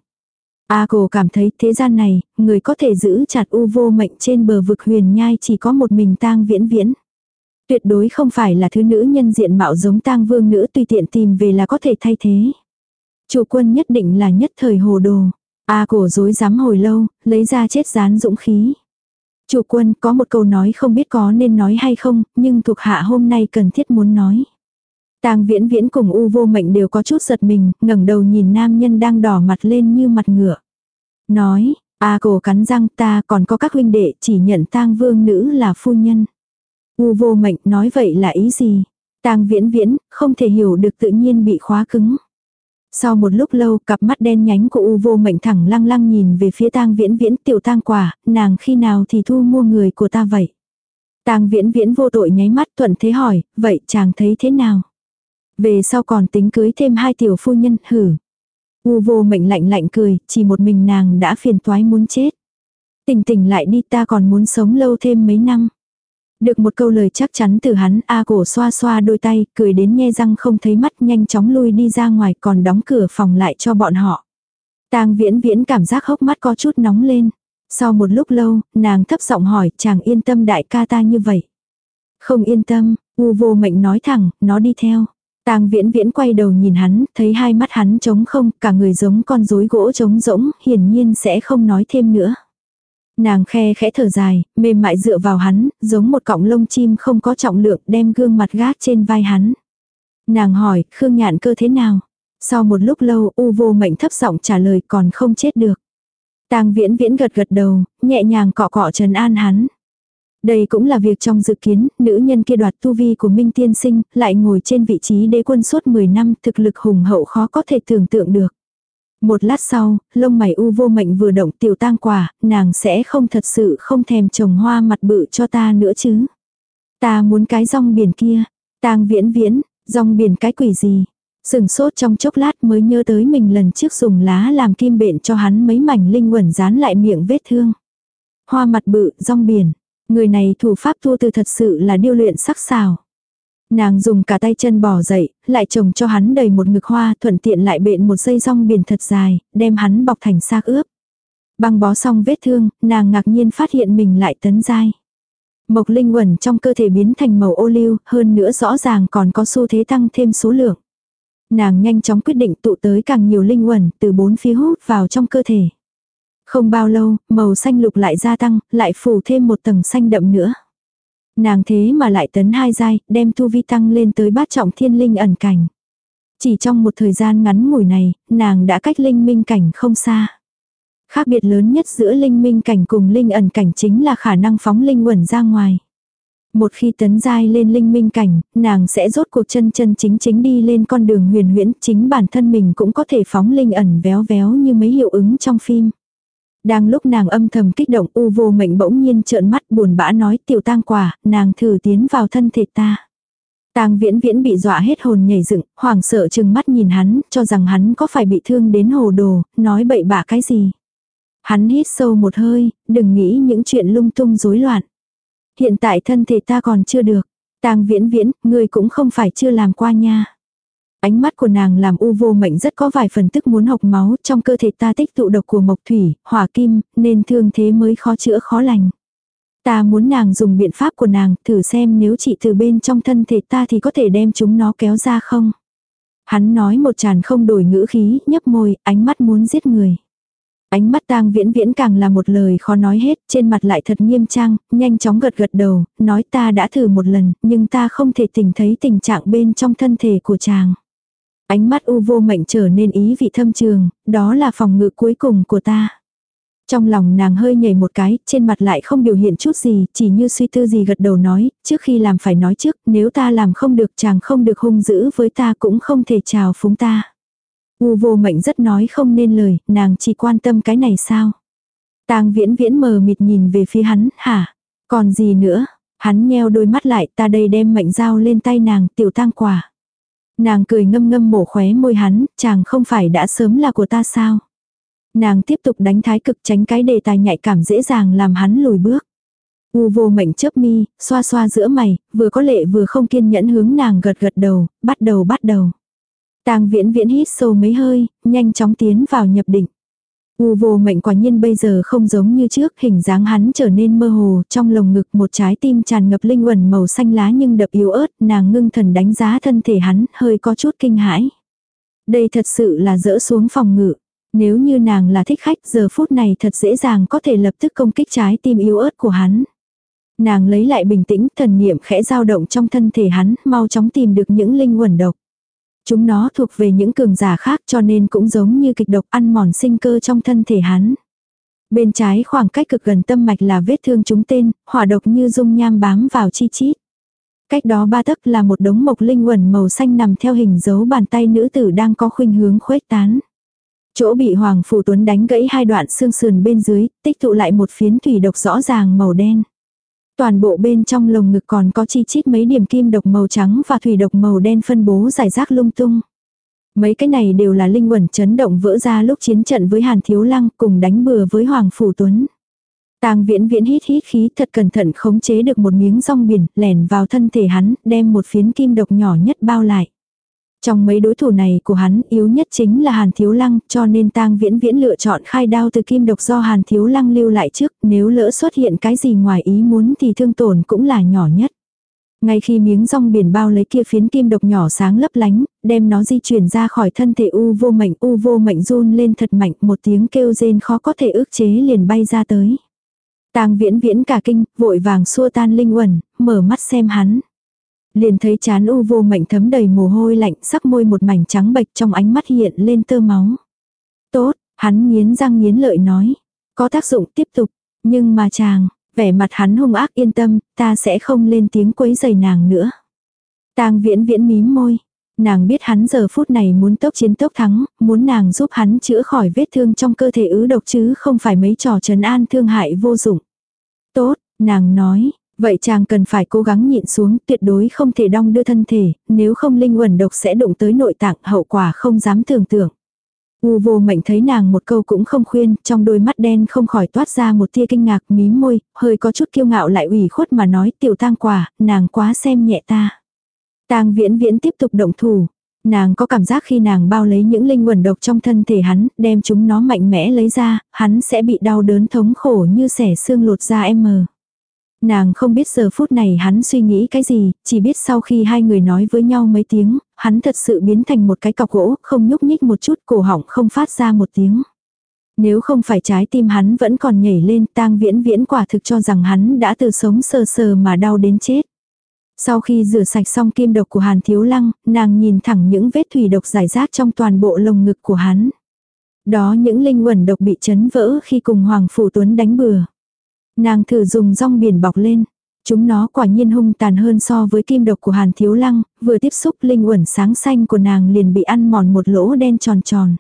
A cổ cảm thấy thế gian này, người có thể giữ chặt u vô mệnh trên bờ vực huyền nhai chỉ có một mình tang viễn viễn. Tuyệt đối không phải là thứ nữ nhân diện mạo giống tang vương nữ tùy tiện tìm về là có thể thay thế. Chủ quân nhất định là nhất thời hồ đồ. A cổ dối dám hồi lâu, lấy ra chết rán dũng khí. Chủ quân có một câu nói không biết có nên nói hay không, nhưng thuộc hạ hôm nay cần thiết muốn nói. Tang viễn viễn cùng u vô mệnh đều có chút giật mình, ngẩng đầu nhìn nam nhân đang đỏ mặt lên như mặt ngựa. Nói, a cổ cắn răng ta còn có các huynh đệ chỉ nhận tang vương nữ là phu nhân. U vô mệnh nói vậy là ý gì? Tang viễn viễn, không thể hiểu được tự nhiên bị khóa cứng. Sau một lúc lâu, cặp mắt đen nhánh của U vô mệnh thẳng lăng lăng nhìn về phía tang viễn viễn tiểu tang quả, nàng khi nào thì thu mua người của ta vậy? Tang viễn viễn vô tội nháy mắt thuận thế hỏi, vậy chàng thấy thế nào? Về sau còn tính cưới thêm hai tiểu phu nhân, hử. U vô mệnh lạnh lạnh cười, chỉ một mình nàng đã phiền toái muốn chết. Tỉnh tỉnh lại đi ta còn muốn sống lâu thêm mấy năm. Được một câu lời chắc chắn từ hắn, A cổ xoa xoa đôi tay, cười đến nhe răng không thấy mắt nhanh chóng lui đi ra ngoài còn đóng cửa phòng lại cho bọn họ. Tang viễn viễn cảm giác hốc mắt có chút nóng lên. Sau một lúc lâu, nàng thấp giọng hỏi chàng yên tâm đại ca ta như vậy. Không yên tâm, u vô mệnh nói thẳng, nó đi theo. Tang viễn viễn quay đầu nhìn hắn, thấy hai mắt hắn trống không, cả người giống con rối gỗ trống rỗng, hiển nhiên sẽ không nói thêm nữa. Nàng khe khẽ thở dài, mềm mại dựa vào hắn, giống một cọng lông chim không có trọng lượng đem gương mặt gác trên vai hắn. Nàng hỏi, Khương Nhạn cơ thế nào? Sau một lúc lâu u vô mệnh thấp giọng trả lời còn không chết được. Tang viễn viễn gật gật đầu, nhẹ nhàng cọ cọ trần an hắn. Đây cũng là việc trong dự kiến, nữ nhân kia đoạt tu vi của Minh Tiên Sinh, lại ngồi trên vị trí đế quân suốt 10 năm, thực lực hùng hậu khó có thể tưởng tượng được. Một lát sau, lông mày u vô mệnh vừa động tiểu tang quả, nàng sẽ không thật sự không thèm trồng hoa mặt bự cho ta nữa chứ. Ta muốn cái rong biển kia. tang viễn viễn, rong biển cái quỷ gì. Sừng sốt trong chốc lát mới nhớ tới mình lần trước dùng lá làm kim bện cho hắn mấy mảnh linh quẩn dán lại miệng vết thương. Hoa mặt bự, rong biển. Người này thủ pháp thua từ thật sự là điêu luyện sắc xào. Nàng dùng cả tay chân bỏ dậy, lại trồng cho hắn đầy một ngực hoa, thuận tiện lại bện một dây rong biển thật dài, đem hắn bọc thành xác ướp. Băng bó xong vết thương, nàng ngạc nhiên phát hiện mình lại tấn dai. Mộc linh quẩn trong cơ thể biến thành màu ô liu, hơn nữa rõ ràng còn có xu thế tăng thêm số lượng. Nàng nhanh chóng quyết định tụ tới càng nhiều linh quẩn từ bốn phía hút vào trong cơ thể. Không bao lâu, màu xanh lục lại gia tăng, lại phủ thêm một tầng xanh đậm nữa. Nàng thế mà lại tấn hai giai, đem tu vi tăng lên tới bát trọng thiên linh ẩn cảnh. Chỉ trong một thời gian ngắn ngủi này, nàng đã cách linh minh cảnh không xa. Khác biệt lớn nhất giữa linh minh cảnh cùng linh ẩn cảnh chính là khả năng phóng linh quẩn ra ngoài. Một khi tấn giai lên linh minh cảnh, nàng sẽ rốt cuộc chân chân chính chính đi lên con đường huyền huyễn, chính bản thân mình cũng có thể phóng linh ẩn véo véo như mấy hiệu ứng trong phim. Đang lúc nàng âm thầm kích động u vô mệnh bỗng nhiên trợn mắt buồn bã nói tiểu tang quả, nàng thử tiến vào thân thể ta. Tang viễn viễn bị dọa hết hồn nhảy dựng, hoảng sợ chừng mắt nhìn hắn, cho rằng hắn có phải bị thương đến hồ đồ, nói bậy bạ cái gì. Hắn hít sâu một hơi, đừng nghĩ những chuyện lung tung rối loạn. Hiện tại thân thể ta còn chưa được. Tang viễn viễn, ngươi cũng không phải chưa làm qua nha. Ánh mắt của nàng làm u vô mệnh rất có vài phần tức muốn học máu trong cơ thể ta tích tụ độc của mộc thủy, hỏa kim, nên thương thế mới khó chữa khó lành. Ta muốn nàng dùng biện pháp của nàng thử xem nếu chỉ từ bên trong thân thể ta thì có thể đem chúng nó kéo ra không. Hắn nói một tràn không đổi ngữ khí, nhấp môi, ánh mắt muốn giết người. Ánh mắt tang viễn viễn càng là một lời khó nói hết, trên mặt lại thật nghiêm trang, nhanh chóng gật gật đầu, nói ta đã thử một lần, nhưng ta không thể tỉnh thấy tình trạng bên trong thân thể của chàng. Ánh mắt u vô mệnh trở nên ý vị thâm trường, đó là phòng ngự cuối cùng của ta. Trong lòng nàng hơi nhảy một cái, trên mặt lại không biểu hiện chút gì, chỉ như suy tư gì gật đầu nói, trước khi làm phải nói trước, nếu ta làm không được chàng không được hung dữ với ta cũng không thể chào phúng ta. U vô mệnh rất nói không nên lời, nàng chỉ quan tâm cái này sao. tang viễn viễn mờ mịt nhìn về phía hắn, hả? Còn gì nữa? Hắn nheo đôi mắt lại, ta đây đem mệnh dao lên tay nàng, tiểu tang quả. Nàng cười ngâm ngâm mổ khóe môi hắn, chàng không phải đã sớm là của ta sao. Nàng tiếp tục đánh thái cực tránh cái đề tài nhạy cảm dễ dàng làm hắn lùi bước. U vô mệnh chớp mi, xoa xoa giữa mày, vừa có lệ vừa không kiên nhẫn hướng nàng gật gật đầu, bắt đầu bắt đầu. Tang viễn viễn hít sâu mấy hơi, nhanh chóng tiến vào nhập định. U vô mệnh quả nhiên bây giờ không giống như trước, hình dáng hắn trở nên mơ hồ, trong lồng ngực một trái tim tràn ngập linh quẩn màu xanh lá nhưng đập yếu ớt, nàng ngưng thần đánh giá thân thể hắn, hơi có chút kinh hãi. Đây thật sự là dỡ xuống phòng ngự. Nếu như nàng là thích khách giờ phút này thật dễ dàng có thể lập tức công kích trái tim yếu ớt của hắn. Nàng lấy lại bình tĩnh, thần niệm khẽ dao động trong thân thể hắn, mau chóng tìm được những linh quẩn độc. Chúng nó thuộc về những cường giả khác cho nên cũng giống như kịch độc ăn mòn sinh cơ trong thân thể hắn. Bên trái khoảng cách cực gần tâm mạch là vết thương chúng tên, hỏa độc như dung nham bám vào chi chít. Cách đó ba tấc là một đống mộc linh quẩn màu xanh nằm theo hình dấu bàn tay nữ tử đang có khuynh hướng khuếch tán. Chỗ bị Hoàng Phủ Tuấn đánh gãy hai đoạn xương sườn bên dưới, tích tụ lại một phiến thủy độc rõ ràng màu đen. Toàn bộ bên trong lồng ngực còn có chi chít mấy điểm kim độc màu trắng và thủy độc màu đen phân bố giải rác lung tung. Mấy cái này đều là linh quẩn chấn động vỡ ra lúc chiến trận với Hàn Thiếu Lăng cùng đánh bừa với Hoàng Phủ Tuấn. Tang viễn viễn hít hít khí thật cẩn thận khống chế được một miếng rong biển lẻn vào thân thể hắn, đem một phiến kim độc nhỏ nhất bao lại. Trong mấy đối thủ này của hắn yếu nhất chính là Hàn Thiếu Lăng cho nên tang viễn viễn lựa chọn khai đao từ kim độc do Hàn Thiếu Lăng lưu lại trước nếu lỡ xuất hiện cái gì ngoài ý muốn thì thương tổn cũng là nhỏ nhất. Ngay khi miếng rong biển bao lấy kia phiến kim độc nhỏ sáng lấp lánh, đem nó di chuyển ra khỏi thân thể u vô mạnh u vô mạnh run lên thật mạnh một tiếng kêu rên khó có thể ước chế liền bay ra tới. tang viễn viễn cả kinh, vội vàng xua tan linh uẩn, mở mắt xem hắn liền thấy chán u vô mệnh thấm đầy mồ hôi lạnh sắc môi một mảnh trắng bệch trong ánh mắt hiện lên tơ máu. Tốt, hắn nghiến răng nghiến lợi nói. Có tác dụng tiếp tục. Nhưng mà chàng, vẻ mặt hắn hung ác yên tâm, ta sẽ không lên tiếng quấy giày nàng nữa. tang viễn viễn mím môi. Nàng biết hắn giờ phút này muốn tốc chiến tốc thắng, muốn nàng giúp hắn chữa khỏi vết thương trong cơ thể ứ độc chứ không phải mấy trò trấn an thương hại vô dụng. Tốt, nàng nói, Vậy chàng cần phải cố gắng nhịn xuống, tuyệt đối không thể đong đưa thân thể, nếu không linh quẩn độc sẽ đụng tới nội tạng, hậu quả không dám tưởng tượng. U vô mệnh thấy nàng một câu cũng không khuyên, trong đôi mắt đen không khỏi toát ra một tia kinh ngạc mím môi, hơi có chút kiêu ngạo lại ủy khuất mà nói tiểu tang quả, nàng quá xem nhẹ ta. Tang viễn viễn tiếp tục động thủ. Nàng có cảm giác khi nàng bao lấy những linh quẩn độc trong thân thể hắn, đem chúng nó mạnh mẽ lấy ra, hắn sẽ bị đau đớn thống khổ như xẻ xương lột da em mờ. Nàng không biết giờ phút này hắn suy nghĩ cái gì, chỉ biết sau khi hai người nói với nhau mấy tiếng, hắn thật sự biến thành một cái cọc gỗ, không nhúc nhích một chút, cổ họng không phát ra một tiếng. Nếu không phải trái tim hắn vẫn còn nhảy lên, tang viễn viễn quả thực cho rằng hắn đã từ sống sờ sờ mà đau đến chết. Sau khi rửa sạch xong kim độc của Hàn Thiếu Lăng, nàng nhìn thẳng những vết thủy độc giải rác trong toàn bộ lồng ngực của hắn. Đó những linh quẩn độc bị chấn vỡ khi cùng Hoàng Phủ Tuấn đánh bừa. Nàng thử dùng rong biển bọc lên. Chúng nó quả nhiên hung tàn hơn so với kim độc của Hàn Thiếu Lăng, vừa tiếp xúc linh uẩn sáng xanh của nàng liền bị ăn mòn một lỗ đen tròn tròn.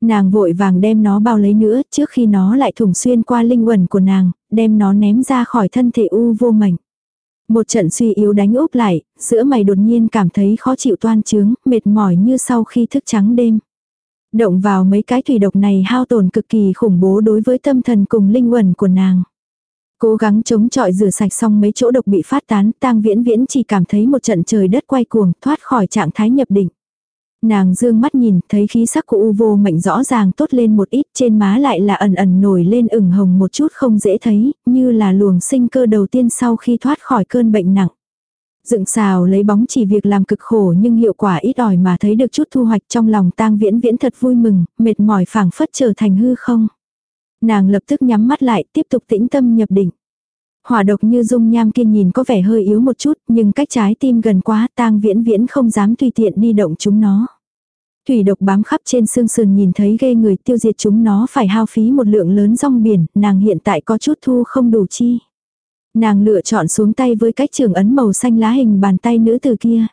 Nàng vội vàng đem nó bao lấy nữa trước khi nó lại thủng xuyên qua linh uẩn của nàng, đem nó ném ra khỏi thân thể u vô mảnh. Một trận suy yếu đánh úp lại, giữa mày đột nhiên cảm thấy khó chịu toan trướng, mệt mỏi như sau khi thức trắng đêm. Động vào mấy cái thủy độc này hao tổn cực kỳ khủng bố đối với tâm thần cùng linh uẩn của nàng. Cố gắng chống chọi rửa sạch xong mấy chỗ độc bị phát tán, tang viễn viễn chỉ cảm thấy một trận trời đất quay cuồng, thoát khỏi trạng thái nhập định. Nàng dương mắt nhìn, thấy khí sắc của u vô mệnh rõ ràng tốt lên một ít, trên má lại là ẩn ẩn nổi lên ửng hồng một chút không dễ thấy, như là luồng sinh cơ đầu tiên sau khi thoát khỏi cơn bệnh nặng. Dựng xào lấy bóng chỉ việc làm cực khổ nhưng hiệu quả ít ỏi mà thấy được chút thu hoạch trong lòng tang viễn viễn thật vui mừng, mệt mỏi phảng phất trở thành hư không. Nàng lập tức nhắm mắt lại, tiếp tục tĩnh tâm nhập định. Hỏa độc như dung nham kia nhìn có vẻ hơi yếu một chút, nhưng cách trái tim gần quá, tang viễn viễn không dám tùy tiện đi động chúng nó. Thủy độc bám khắp trên xương sườn nhìn thấy ghê người tiêu diệt chúng nó phải hao phí một lượng lớn rong biển, nàng hiện tại có chút thu không đủ chi. Nàng lựa chọn xuống tay với cách trường ấn màu xanh lá hình bàn tay nữ từ kia.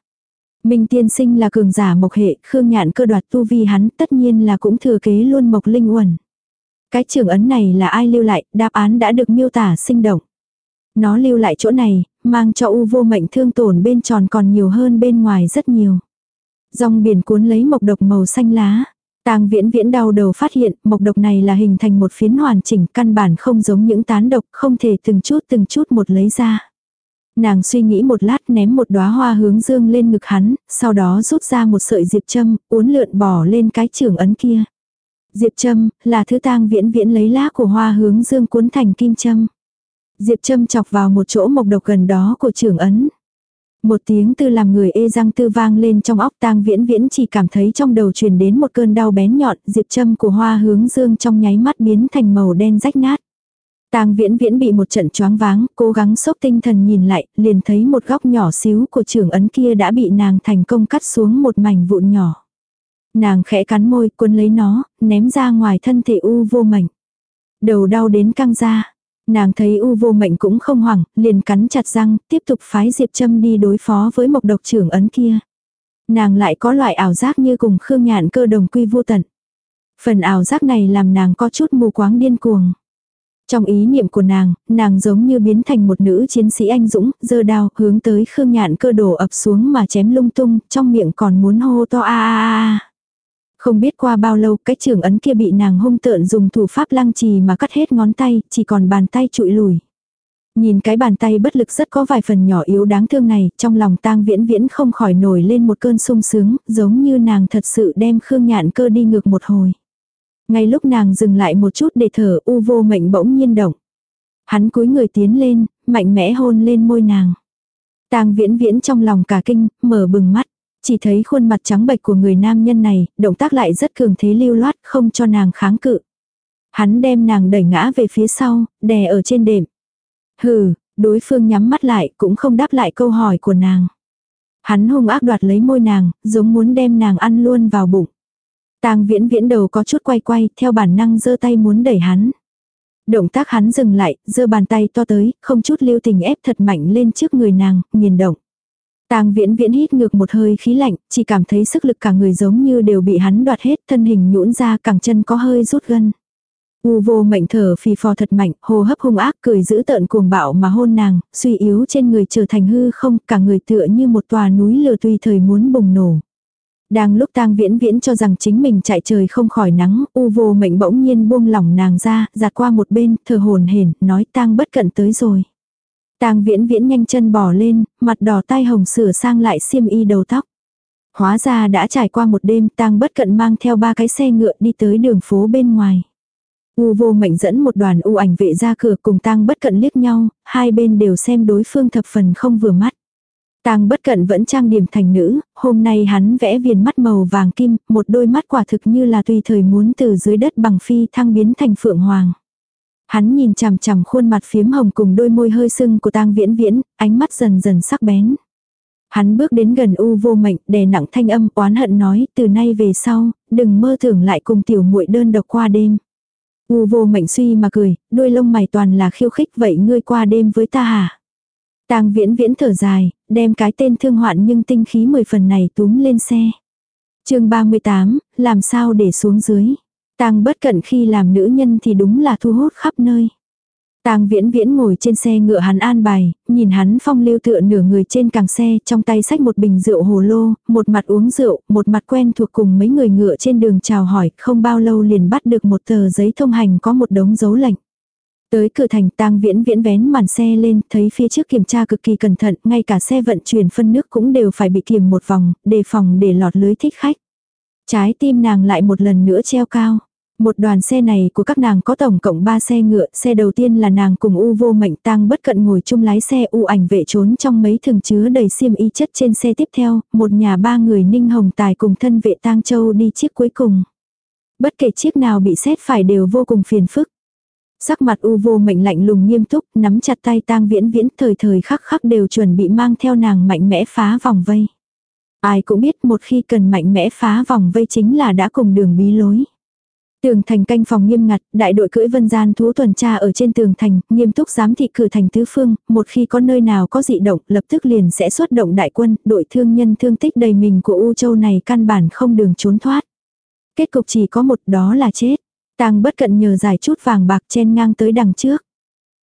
Minh tiên sinh là cường giả mộc hệ, khương nhạn cơ đoạt tu vi hắn tất nhiên là cũng thừa kế luôn mộc linh uẩn. Cái trường ấn này là ai lưu lại, đáp án đã được miêu tả sinh động. Nó lưu lại chỗ này, mang cho u vô mệnh thương tổn bên tròn còn nhiều hơn bên ngoài rất nhiều. Dòng biển cuốn lấy mộc độc màu xanh lá. Tang viễn viễn đau đầu phát hiện mộc độc này là hình thành một phiến hoàn chỉnh căn bản không giống những tán độc không thể từng chút từng chút một lấy ra. Nàng suy nghĩ một lát ném một đóa hoa hướng dương lên ngực hắn, sau đó rút ra một sợi diệp châm, uốn lượn bỏ lên cái trường ấn kia. Diệp châm, là thứ tang viễn viễn lấy lá của hoa hướng dương cuốn thành kim châm. Diệp châm chọc vào một chỗ mộc độc gần đó của trưởng ấn. Một tiếng tư làm người ê răng tư vang lên trong óc tang viễn viễn chỉ cảm thấy trong đầu truyền đến một cơn đau bén nhọn, diệp châm của hoa hướng dương trong nháy mắt biến thành màu đen rách nát. Tang viễn viễn bị một trận choáng váng, cố gắng sốc tinh thần nhìn lại, liền thấy một góc nhỏ xíu của trưởng ấn kia đã bị nàng thành công cắt xuống một mảnh vụn nhỏ. Nàng khẽ cắn môi, cuốn lấy nó, ném ra ngoài thân thể u vô mệnh. Đầu đau đến căng ra. Nàng thấy u vô mệnh cũng không hoảng, liền cắn chặt răng, tiếp tục phái Diệp Trâm đi đối phó với mộc độc trưởng ấn kia. Nàng lại có loại ảo giác như cùng Khương Nhạn cơ đồng quy vô tận. Phần ảo giác này làm nàng có chút mù quáng điên cuồng. Trong ý niệm của nàng, nàng giống như biến thành một nữ chiến sĩ anh dũng, giơ đao, hướng tới Khương Nhạn cơ đổ ập xuống mà chém lung tung, trong miệng còn muốn hô to a a a. Không biết qua bao lâu cái trường ấn kia bị nàng hung tợn dùng thủ pháp lăng trì mà cắt hết ngón tay, chỉ còn bàn tay trụi lùi. Nhìn cái bàn tay bất lực rất có vài phần nhỏ yếu đáng thương này, trong lòng tang viễn viễn không khỏi nổi lên một cơn sung sướng, giống như nàng thật sự đem Khương Nhạn cơ đi ngược một hồi. Ngay lúc nàng dừng lại một chút để thở u vô mệnh bỗng nhiên động. Hắn cúi người tiến lên, mạnh mẽ hôn lên môi nàng. Tang viễn viễn trong lòng cả kinh, mở bừng mắt. Chỉ thấy khuôn mặt trắng bệch của người nam nhân này, động tác lại rất cường thế lưu loát, không cho nàng kháng cự. Hắn đem nàng đẩy ngã về phía sau, đè ở trên đệm. Hừ, đối phương nhắm mắt lại cũng không đáp lại câu hỏi của nàng. Hắn hung ác đoạt lấy môi nàng, giống muốn đem nàng ăn luôn vào bụng. Tang viễn viễn đầu có chút quay quay, theo bản năng giơ tay muốn đẩy hắn. Động tác hắn dừng lại, giơ bàn tay to tới, không chút lưu tình ép thật mạnh lên trước người nàng, nghiền động. Tang viễn viễn hít ngược một hơi khí lạnh, chỉ cảm thấy sức lực cả người giống như đều bị hắn đoạt hết, thân hình nhũn ra cẳng chân có hơi rút gân. U vô mệnh thở phì phò thật mạnh, hô hấp hung ác cười giữ tợn cuồng bạo mà hôn nàng, suy yếu trên người trở thành hư không, cả người tựa như một tòa núi lửa tùy thời muốn bùng nổ. Đang lúc tang viễn viễn cho rằng chính mình chạy trời không khỏi nắng, u vô mệnh bỗng nhiên buông lỏng nàng ra, giạt qua một bên, thờ hồn hển nói tang bất cận tới rồi. Tang viễn viễn nhanh chân bỏ lên, mặt đỏ tai hồng sửa sang lại xiêm y đầu tóc. Hóa ra đã trải qua một đêm tang bất cận mang theo ba cái xe ngựa đi tới đường phố bên ngoài. U vô mệnh dẫn một đoàn u ảnh vệ ra cửa cùng tang bất cận liếc nhau, hai bên đều xem đối phương thập phần không vừa mắt. Tang bất cận vẫn trang điểm thành nữ, hôm nay hắn vẽ viền mắt màu vàng kim, một đôi mắt quả thực như là tùy thời muốn từ dưới đất bằng phi thăng biến thành phượng hoàng. Hắn nhìn chằm chằm khuôn mặt phiếm hồng cùng đôi môi hơi sưng của tang viễn viễn, ánh mắt dần dần sắc bén. Hắn bước đến gần u vô mệnh, đè nặng thanh âm oán hận nói, từ nay về sau, đừng mơ tưởng lại cùng tiểu muội đơn độc qua đêm. U vô mệnh suy mà cười, đôi lông mày toàn là khiêu khích vậy ngươi qua đêm với ta hả? Tang viễn viễn thở dài, đem cái tên thương hoạn nhưng tinh khí mười phần này túm lên xe. chương 38, làm sao để xuống dưới. Tang bất cẩn khi làm nữ nhân thì đúng là thu hút khắp nơi. Tang Viễn Viễn ngồi trên xe ngựa hắn an bài, nhìn hắn phong lưu tựa nửa người trên càng xe, trong tay xách một bình rượu hồ lô, một mặt uống rượu, một mặt quen thuộc cùng mấy người ngựa trên đường chào hỏi, không bao lâu liền bắt được một tờ giấy thông hành có một đống dấu lệnh. Tới cửa thành Tang Viễn Viễn vén màn xe lên, thấy phía trước kiểm tra cực kỳ cẩn thận, ngay cả xe vận chuyển phân nước cũng đều phải bị kiểm một vòng, đề phòng để lọt lưới thích khách. Trái tim nàng lại một lần nữa treo cao. Một đoàn xe này của các nàng có tổng cộng 3 xe ngựa, xe đầu tiên là nàng cùng U vô mệnh tang bất cận ngồi chung lái xe U ảnh vệ trốn trong mấy thừng chứa đầy xiêm y chất trên xe tiếp theo, một nhà ba người ninh hồng tài cùng thân vệ tang châu đi chiếc cuối cùng. Bất kể chiếc nào bị xét phải đều vô cùng phiền phức. Sắc mặt U vô mệnh lạnh lùng nghiêm túc, nắm chặt tay tang viễn viễn thời thời khắc khắc đều chuẩn bị mang theo nàng mạnh mẽ phá vòng vây. Ai cũng biết một khi cần mạnh mẽ phá vòng vây chính là đã cùng đường bí lối. Tường thành canh phòng nghiêm ngặt, đại đội cưỡi vân gian thú tuần tra ở trên tường thành, nghiêm túc giám thị cử thành tứ phương, một khi có nơi nào có dị động, lập tức liền sẽ xuất động đại quân, đội thương nhân thương tích đầy mình của U Châu này căn bản không đường trốn thoát. Kết cục chỉ có một đó là chết. Tang bất cận nhờ giải chút vàng bạc chen ngang tới đằng trước.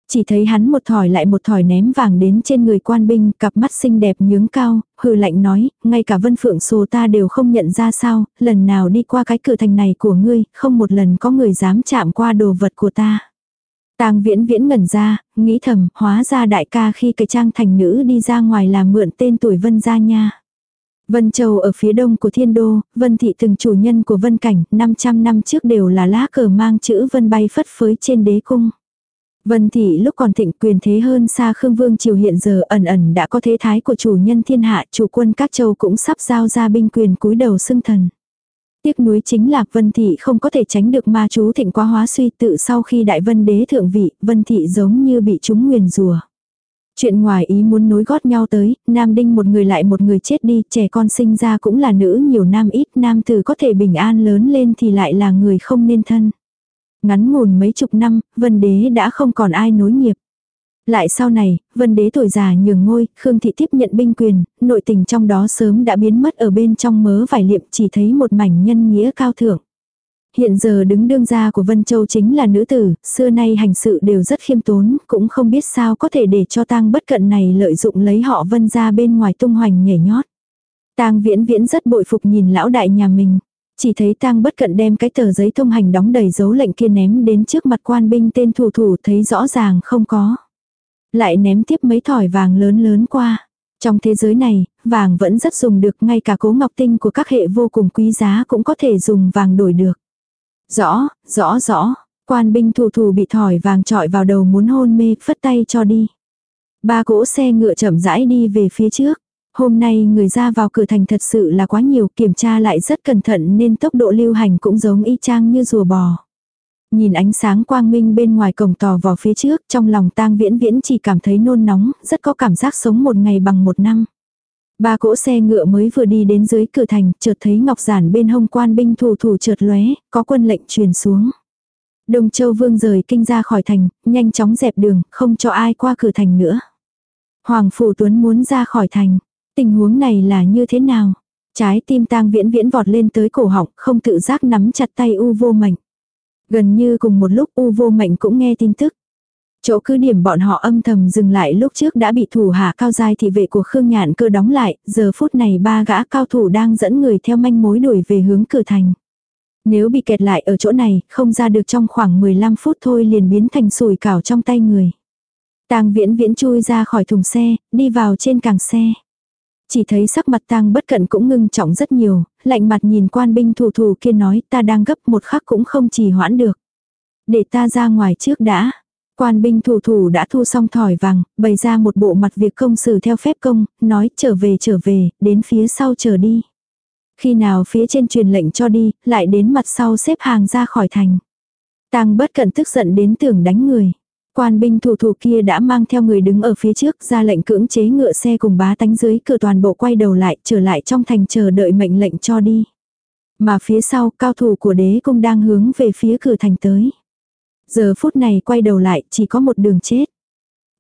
Chỉ thấy hắn một thỏi lại một thỏi ném vàng đến trên người quan binh, cặp mắt xinh đẹp nhướng cao, hừ lạnh nói, ngay cả vân phượng sồ ta đều không nhận ra sao, lần nào đi qua cái cửa thành này của ngươi, không một lần có người dám chạm qua đồ vật của ta. Tang viễn viễn ngẩn ra, nghĩ thầm, hóa ra đại ca khi cái trang thành nữ đi ra ngoài là mượn tên tuổi vân gia nha. Vân Châu ở phía đông của thiên đô, Vân Thị từng chủ nhân của Vân Cảnh, 500 năm trước đều là lá cờ mang chữ Vân bay phất phới trên đế cung. Vân Thị lúc còn thịnh quyền thế hơn xa Khương Vương Triều hiện giờ ẩn ẩn đã có thế thái của chủ nhân thiên hạ, chủ quân các châu cũng sắp giao ra binh quyền cúi đầu xưng thần. Tiếc núi chính là Vân Thị không có thể tránh được ma chú thịnh quá hóa suy tự sau khi đại vân đế thượng vị, Vân Thị giống như bị chúng nguyền rùa. Chuyện ngoài ý muốn nối gót nhau tới, nam đinh một người lại một người chết đi, trẻ con sinh ra cũng là nữ nhiều nam ít, nam tử có thể bình an lớn lên thì lại là người không nên thân. Ngắn ngủn mấy chục năm, vân đế đã không còn ai nối nghiệp. Lại sau này, vân đế tuổi già nhường ngôi, Khương Thị tiếp nhận binh quyền, nội tình trong đó sớm đã biến mất ở bên trong mớ vải liệm chỉ thấy một mảnh nhân nghĩa cao thượng. Hiện giờ đứng đương gia của Vân Châu chính là nữ tử, xưa nay hành sự đều rất khiêm tốn, cũng không biết sao có thể để cho tang bất cận này lợi dụng lấy họ Vân ra bên ngoài tung hoành nhảy nhót. Tang viễn viễn rất bội phục nhìn lão đại nhà mình. Chỉ thấy tang bất cận đem cái tờ giấy thông hành đóng đầy dấu lệnh kia ném đến trước mặt quan binh tên thủ thủ thấy rõ ràng không có. Lại ném tiếp mấy thỏi vàng lớn lớn qua. Trong thế giới này, vàng vẫn rất dùng được ngay cả cố ngọc tinh của các hệ vô cùng quý giá cũng có thể dùng vàng đổi được. Rõ, rõ rõ, quan binh thủ thủ bị thỏi vàng trọi vào đầu muốn hôn mê, phất tay cho đi. Ba cỗ xe ngựa chậm rãi đi về phía trước. Hôm nay người ra vào cửa thành thật sự là quá nhiều, kiểm tra lại rất cẩn thận nên tốc độ lưu hành cũng giống y chang như rùa bò. Nhìn ánh sáng quang minh bên ngoài cổng tò vào phía trước, trong lòng tang viễn viễn chỉ cảm thấy nôn nóng, rất có cảm giác sống một ngày bằng một năm. Ba cỗ xe ngựa mới vừa đi đến dưới cửa thành, chợt thấy ngọc giản bên hông quan binh thủ thủ trượt lóe, có quân lệnh truyền xuống. Đồng Châu Vương rời kinh ra khỏi thành, nhanh chóng dẹp đường, không cho ai qua cửa thành nữa. Hoàng Phủ Tuấn muốn ra khỏi thành. Tình huống này là như thế nào? Trái tim tang viễn viễn vọt lên tới cổ họng, không tự giác nắm chặt tay u vô mệnh. Gần như cùng một lúc u vô mệnh cũng nghe tin tức. Chỗ cứ điểm bọn họ âm thầm dừng lại lúc trước đã bị thủ hạ cao giai thị vệ của Khương Nhạn cơ đóng lại, giờ phút này ba gã cao thủ đang dẫn người theo manh mối đuổi về hướng cửa thành. Nếu bị kẹt lại ở chỗ này, không ra được trong khoảng 15 phút thôi liền biến thành sủi cảo trong tay người. Tang viễn viễn chui ra khỏi thùng xe, đi vào trên càng xe. Chỉ thấy sắc mặt tang bất cận cũng ngưng trọng rất nhiều, lạnh mặt nhìn quan binh thủ thủ kia nói ta đang gấp một khắc cũng không trì hoãn được. Để ta ra ngoài trước đã. Quan binh thủ thủ đã thu xong thỏi vàng, bày ra một bộ mặt việc công xử theo phép công, nói trở về trở về, đến phía sau chờ đi. Khi nào phía trên truyền lệnh cho đi, lại đến mặt sau xếp hàng ra khỏi thành. Tang bất cận tức giận đến tưởng đánh người. Quan binh thủ thủ kia đã mang theo người đứng ở phía trước ra lệnh cưỡng chế ngựa xe cùng bá tánh dưới cửa toàn bộ quay đầu lại trở lại trong thành chờ đợi mệnh lệnh cho đi. Mà phía sau cao thủ của đế cung đang hướng về phía cửa thành tới. Giờ phút này quay đầu lại chỉ có một đường chết.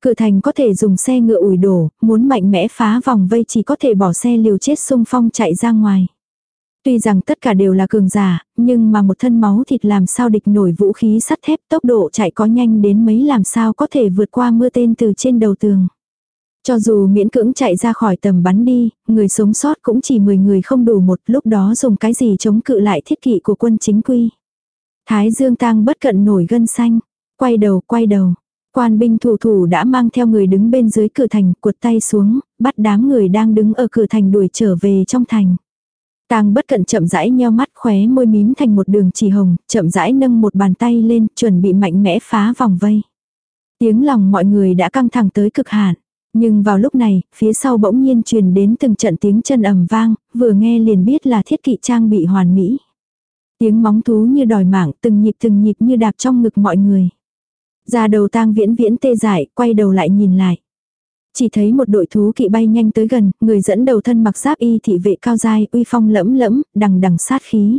Cửa thành có thể dùng xe ngựa ủi đổ, muốn mạnh mẽ phá vòng vây chỉ có thể bỏ xe liều chết xung phong chạy ra ngoài. Tuy rằng tất cả đều là cường giả, nhưng mà một thân máu thịt làm sao địch nổi vũ khí sắt thép tốc độ chạy có nhanh đến mấy làm sao có thể vượt qua mưa tên từ trên đầu tường. Cho dù miễn cưỡng chạy ra khỏi tầm bắn đi, người sống sót cũng chỉ 10 người không đủ một lúc đó dùng cái gì chống cự lại thiết kỵ của quân chính quy. Thái Dương tang bất cận nổi gân xanh. Quay đầu, quay đầu. Quan binh thủ thủ đã mang theo người đứng bên dưới cửa thành, cuột tay xuống, bắt đám người đang đứng ở cửa thành đuổi trở về trong thành. Tang bất cận chậm rãi nheo mắt khóe môi mím thành một đường chỉ hồng, chậm rãi nâng một bàn tay lên, chuẩn bị mạnh mẽ phá vòng vây. Tiếng lòng mọi người đã căng thẳng tới cực hạn. Nhưng vào lúc này, phía sau bỗng nhiên truyền đến từng trận tiếng chân ầm vang, vừa nghe liền biết là thiết kỵ trang bị hoàn mỹ. Tiếng móng thú như đòi mạng, từng nhịp từng nhịp như đạp trong ngực mọi người. Ra đầu tang viễn viễn tê dại, quay đầu lại nhìn lại. Chỉ thấy một đội thú kỵ bay nhanh tới gần, người dẫn đầu thân mặc giáp y thị vệ cao dai, uy phong lẫm lẫm, đằng đằng sát khí.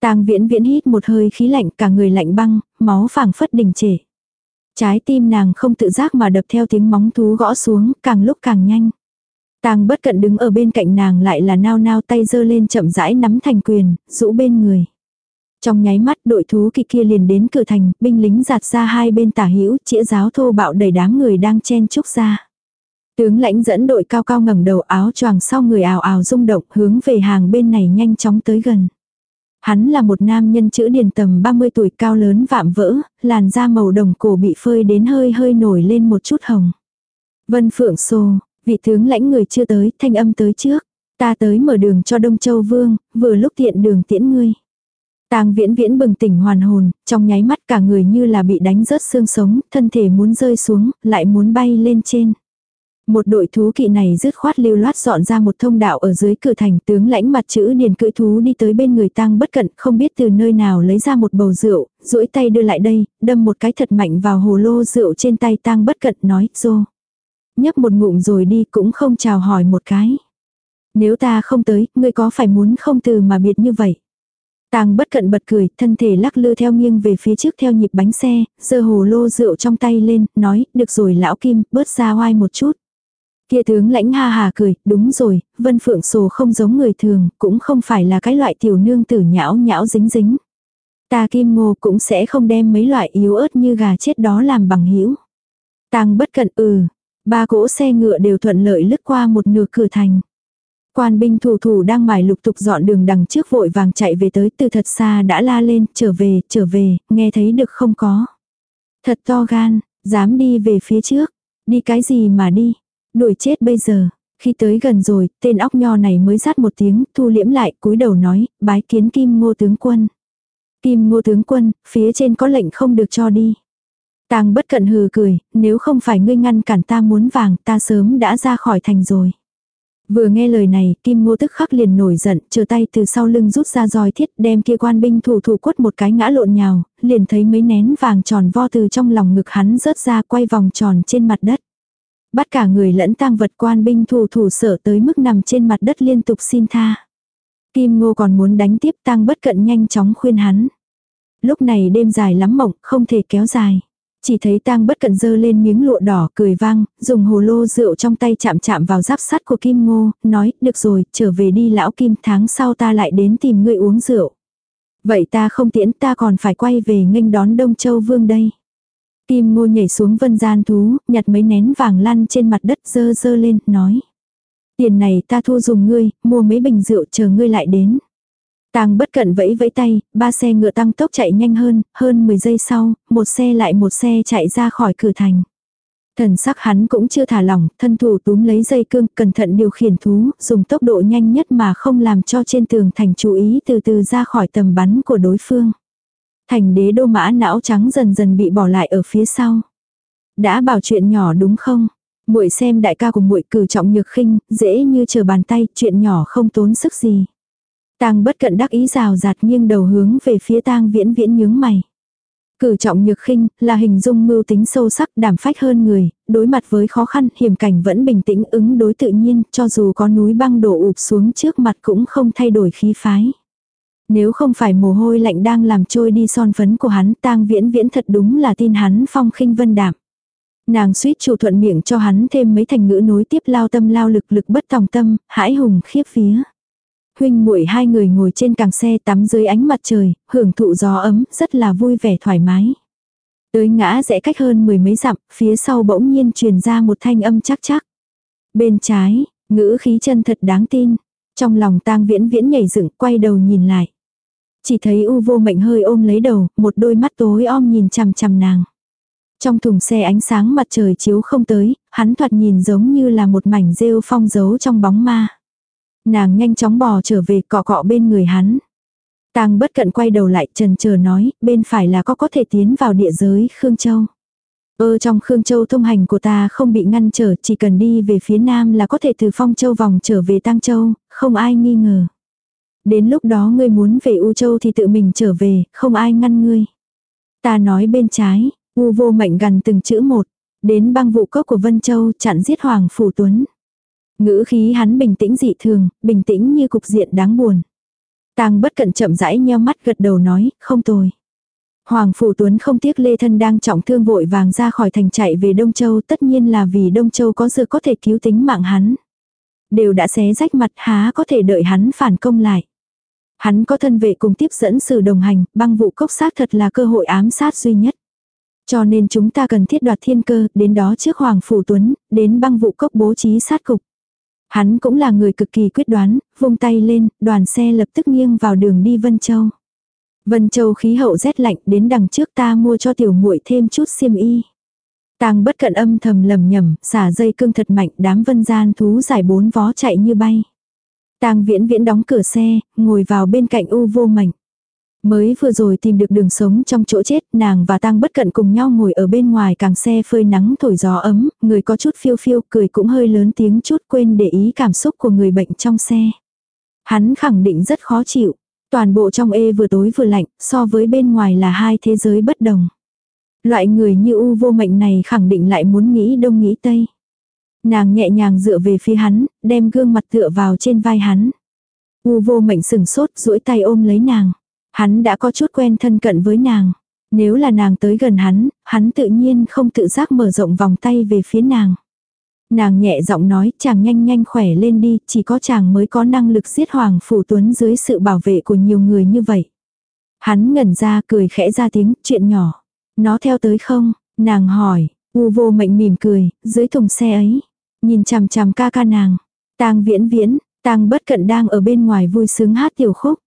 Tang viễn viễn hít một hơi khí lạnh, cả người lạnh băng, máu phảng phất đình trệ. Trái tim nàng không tự giác mà đập theo tiếng móng thú gõ xuống, càng lúc càng nhanh. Tang bất cận đứng ở bên cạnh nàng lại là nao nao tay giơ lên chậm rãi nắm thành quyền, rũ bên người. Trong nháy mắt đội thú kỳ kia liền đến cửa thành, binh lính giạt ra hai bên tả hữu chĩa giáo thô bạo đẩy đám người đang chen chúc ra. Tướng lãnh dẫn đội cao cao ngẩng đầu áo choàng sau người ào ào rung động hướng về hàng bên này nhanh chóng tới gần. Hắn là một nam nhân chữ điền tầm 30 tuổi cao lớn vạm vỡ, làn da màu đồng cổ bị phơi đến hơi hơi nổi lên một chút hồng. Vân Phượng sô vị tướng lãnh người chưa tới, thanh âm tới trước. Ta tới mở đường cho Đông Châu Vương, vừa lúc tiện đường tiễn ngươi. Tang viễn viễn bừng tỉnh hoàn hồn, trong nháy mắt cả người như là bị đánh rớt xương sống, thân thể muốn rơi xuống, lại muốn bay lên trên. Một đội thú kỵ này dứt khoát lưu loát dọn ra một thông đạo ở dưới cửa thành tướng lãnh mặt chữ điền cưỡi thú đi tới bên người tang bất cận không biết từ nơi nào lấy ra một bầu rượu, duỗi tay đưa lại đây, đâm một cái thật mạnh vào hồ lô rượu trên tay tang bất cận nói dô. Nhấp một ngụm rồi đi cũng không chào hỏi một cái. Nếu ta không tới, ngươi có phải muốn không từ mà biệt như vậy? Tang bất cận bật cười, thân thể lắc lư theo nghiêng về phía trước theo nhịp bánh xe, giơ hồ lô rượu trong tay lên, nói, được rồi lão Kim, bớt ra oai một chút. Kia tướng lãnh ha hà cười, đúng rồi, Vân Phượng Sồ không giống người thường, cũng không phải là cái loại tiểu nương tử nhão nhão dính dính. Ta Kim Ngô cũng sẽ không đem mấy loại yếu ớt như gà chết đó làm bằng hữu. Tang bất cận ừ, ba cỗ xe ngựa đều thuận lợi lướt qua một nửa cửa thành. Quan binh thủ thủ đang mải lục tục dọn đường đằng trước vội vàng chạy về tới từ thật xa đã la lên, trở về, trở về, nghe thấy được không có. Thật to gan, dám đi về phía trước, đi cái gì mà đi, đuổi chết bây giờ. Khi tới gần rồi, tên óc nho này mới rát một tiếng, thu liễm lại, cúi đầu nói, bái kiến kim ngô tướng quân. Kim ngô tướng quân, phía trên có lệnh không được cho đi. Tàng bất cận hừ cười, nếu không phải ngươi ngăn cản ta muốn vàng, ta sớm đã ra khỏi thành rồi. Vừa nghe lời này, Kim Ngô tức khắc liền nổi giận, chờ tay từ sau lưng rút ra roi thiết, đem kia quan binh thủ thủ quất một cái ngã lộn nhào, liền thấy mấy nén vàng tròn vo từ trong lòng ngực hắn rớt ra quay vòng tròn trên mặt đất. Bắt cả người lẫn tang vật quan binh thủ thủ sợ tới mức nằm trên mặt đất liên tục xin tha. Kim Ngô còn muốn đánh tiếp tang bất cận nhanh chóng khuyên hắn. Lúc này đêm dài lắm mộng, không thể kéo dài. Chỉ thấy tang bất cận dơ lên miếng lụa đỏ cười vang, dùng hồ lô rượu trong tay chạm chạm vào giáp sắt của Kim Ngô, nói, được rồi, trở về đi lão Kim, tháng sau ta lại đến tìm ngươi uống rượu. Vậy ta không tiễn ta còn phải quay về nghênh đón Đông Châu Vương đây. Kim Ngô nhảy xuống vân gian thú, nhặt mấy nén vàng lăn trên mặt đất dơ dơ lên, nói. Tiền này ta thu dùng ngươi, mua mấy bình rượu chờ ngươi lại đến. Tàng bất cận vẫy vẫy tay, ba xe ngựa tăng tốc chạy nhanh hơn, hơn 10 giây sau, một xe lại một xe chạy ra khỏi cửa thành. Thần sắc hắn cũng chưa thả lỏng, thân thủ túm lấy dây cương, cẩn thận điều khiển thú, dùng tốc độ nhanh nhất mà không làm cho trên tường thành chú ý từ từ ra khỏi tầm bắn của đối phương. Thành đế đô mã não trắng dần dần bị bỏ lại ở phía sau. Đã bảo chuyện nhỏ đúng không? muội xem đại ca của muội cử trọng nhược khinh, dễ như chờ bàn tay, chuyện nhỏ không tốn sức gì. Tang bất cận đắc ý rào rạt nghiêng đầu hướng về phía tang viễn viễn nhướng mày. Cử trọng nhược khinh là hình dung mưu tính sâu sắc đảm phách hơn người, đối mặt với khó khăn hiểm cảnh vẫn bình tĩnh ứng đối tự nhiên cho dù có núi băng đổ ụp xuống trước mặt cũng không thay đổi khí phái. Nếu không phải mồ hôi lạnh đang làm trôi đi son phấn của hắn tang viễn viễn thật đúng là tin hắn phong khinh vân đạm. Nàng suýt chủ thuận miệng cho hắn thêm mấy thành ngữ nối tiếp lao tâm lao lực lực bất tòng tâm, hãi hùng khiếp phía huynh muội hai người ngồi trên càng xe tắm dưới ánh mặt trời, hưởng thụ gió ấm, rất là vui vẻ thoải mái. Tới ngã rẽ cách hơn mười mấy dặm, phía sau bỗng nhiên truyền ra một thanh âm chắc chắc. Bên trái, ngữ khí chân thật đáng tin. Trong lòng tang viễn viễn nhảy dựng quay đầu nhìn lại. Chỉ thấy u vô mệnh hơi ôm lấy đầu, một đôi mắt tối om nhìn chằm chằm nàng. Trong thùng xe ánh sáng mặt trời chiếu không tới, hắn thoạt nhìn giống như là một mảnh rêu phong giấu trong bóng ma. Nàng nhanh chóng bò trở về cọ cọ bên người hắn. Tang bất cận quay đầu lại trần chờ nói, bên phải là có có thể tiến vào địa giới Khương Châu. Ơ trong Khương Châu thông hành của ta không bị ngăn trở, chỉ cần đi về phía nam là có thể từ Phong Châu vòng trở về Tăng Châu, không ai nghi ngờ. Đến lúc đó ngươi muốn về U Châu thì tự mình trở về, không ai ngăn ngươi. Ta nói bên trái, U vô mệnh gần từng chữ một, đến băng vụ cốc của Vân Châu chặn giết Hoàng Phủ Tuấn. Ngữ khí hắn bình tĩnh dị thường, bình tĩnh như cục diện đáng buồn. Tang bất cận chậm rãi nheo mắt gật đầu nói, không tồi. Hoàng Phủ Tuấn không tiếc Lê Thân đang trọng thương vội vàng ra khỏi thành chạy về Đông Châu tất nhiên là vì Đông Châu có dược có thể cứu tính mạng hắn. Đều đã xé rách mặt há có thể đợi hắn phản công lại. Hắn có thân vệ cùng tiếp dẫn sự đồng hành, băng vụ cốc sát thật là cơ hội ám sát duy nhất. Cho nên chúng ta cần thiết đoạt thiên cơ, đến đó trước Hoàng Phủ Tuấn, đến băng vụ cốc bố trí sát cục. Hắn cũng là người cực kỳ quyết đoán, vung tay lên, đoàn xe lập tức nghiêng vào đường đi Vân Châu. Vân Châu khí hậu rét lạnh đến đằng trước ta mua cho tiểu muội thêm chút xiêm y. Tàng bất cận âm thầm lầm nhầm, xả dây cương thật mạnh đám vân gian thú giải bốn vó chạy như bay. Tang viễn viễn đóng cửa xe, ngồi vào bên cạnh u vô mệnh. Mới vừa rồi tìm được đường sống trong chỗ chết, nàng và Tang bất cận cùng nhau ngồi ở bên ngoài càng xe phơi nắng thổi gió ấm, người có chút phiêu phiêu, cười cũng hơi lớn tiếng chút quên để ý cảm xúc của người bệnh trong xe. Hắn khẳng định rất khó chịu, toàn bộ trong ê vừa tối vừa lạnh, so với bên ngoài là hai thế giới bất đồng. Loại người như u vô mệnh này khẳng định lại muốn nghĩ đông nghĩ tây. Nàng nhẹ nhàng dựa về phía hắn, đem gương mặt tựa vào trên vai hắn. U vô mệnh sừng sốt, duỗi tay ôm lấy nàng. Hắn đã có chút quen thân cận với nàng. Nếu là nàng tới gần hắn, hắn tự nhiên không tự giác mở rộng vòng tay về phía nàng. Nàng nhẹ giọng nói chàng nhanh nhanh khỏe lên đi, chỉ có chàng mới có năng lực giết Hoàng Phủ Tuấn dưới sự bảo vệ của nhiều người như vậy. Hắn ngẩn ra cười khẽ ra tiếng, chuyện nhỏ. Nó theo tới không? Nàng hỏi, u vô mệnh mỉm cười, dưới thùng xe ấy. Nhìn chằm chằm ca ca nàng. tang viễn viễn, tang bất cận đang ở bên ngoài vui sướng hát tiểu khúc.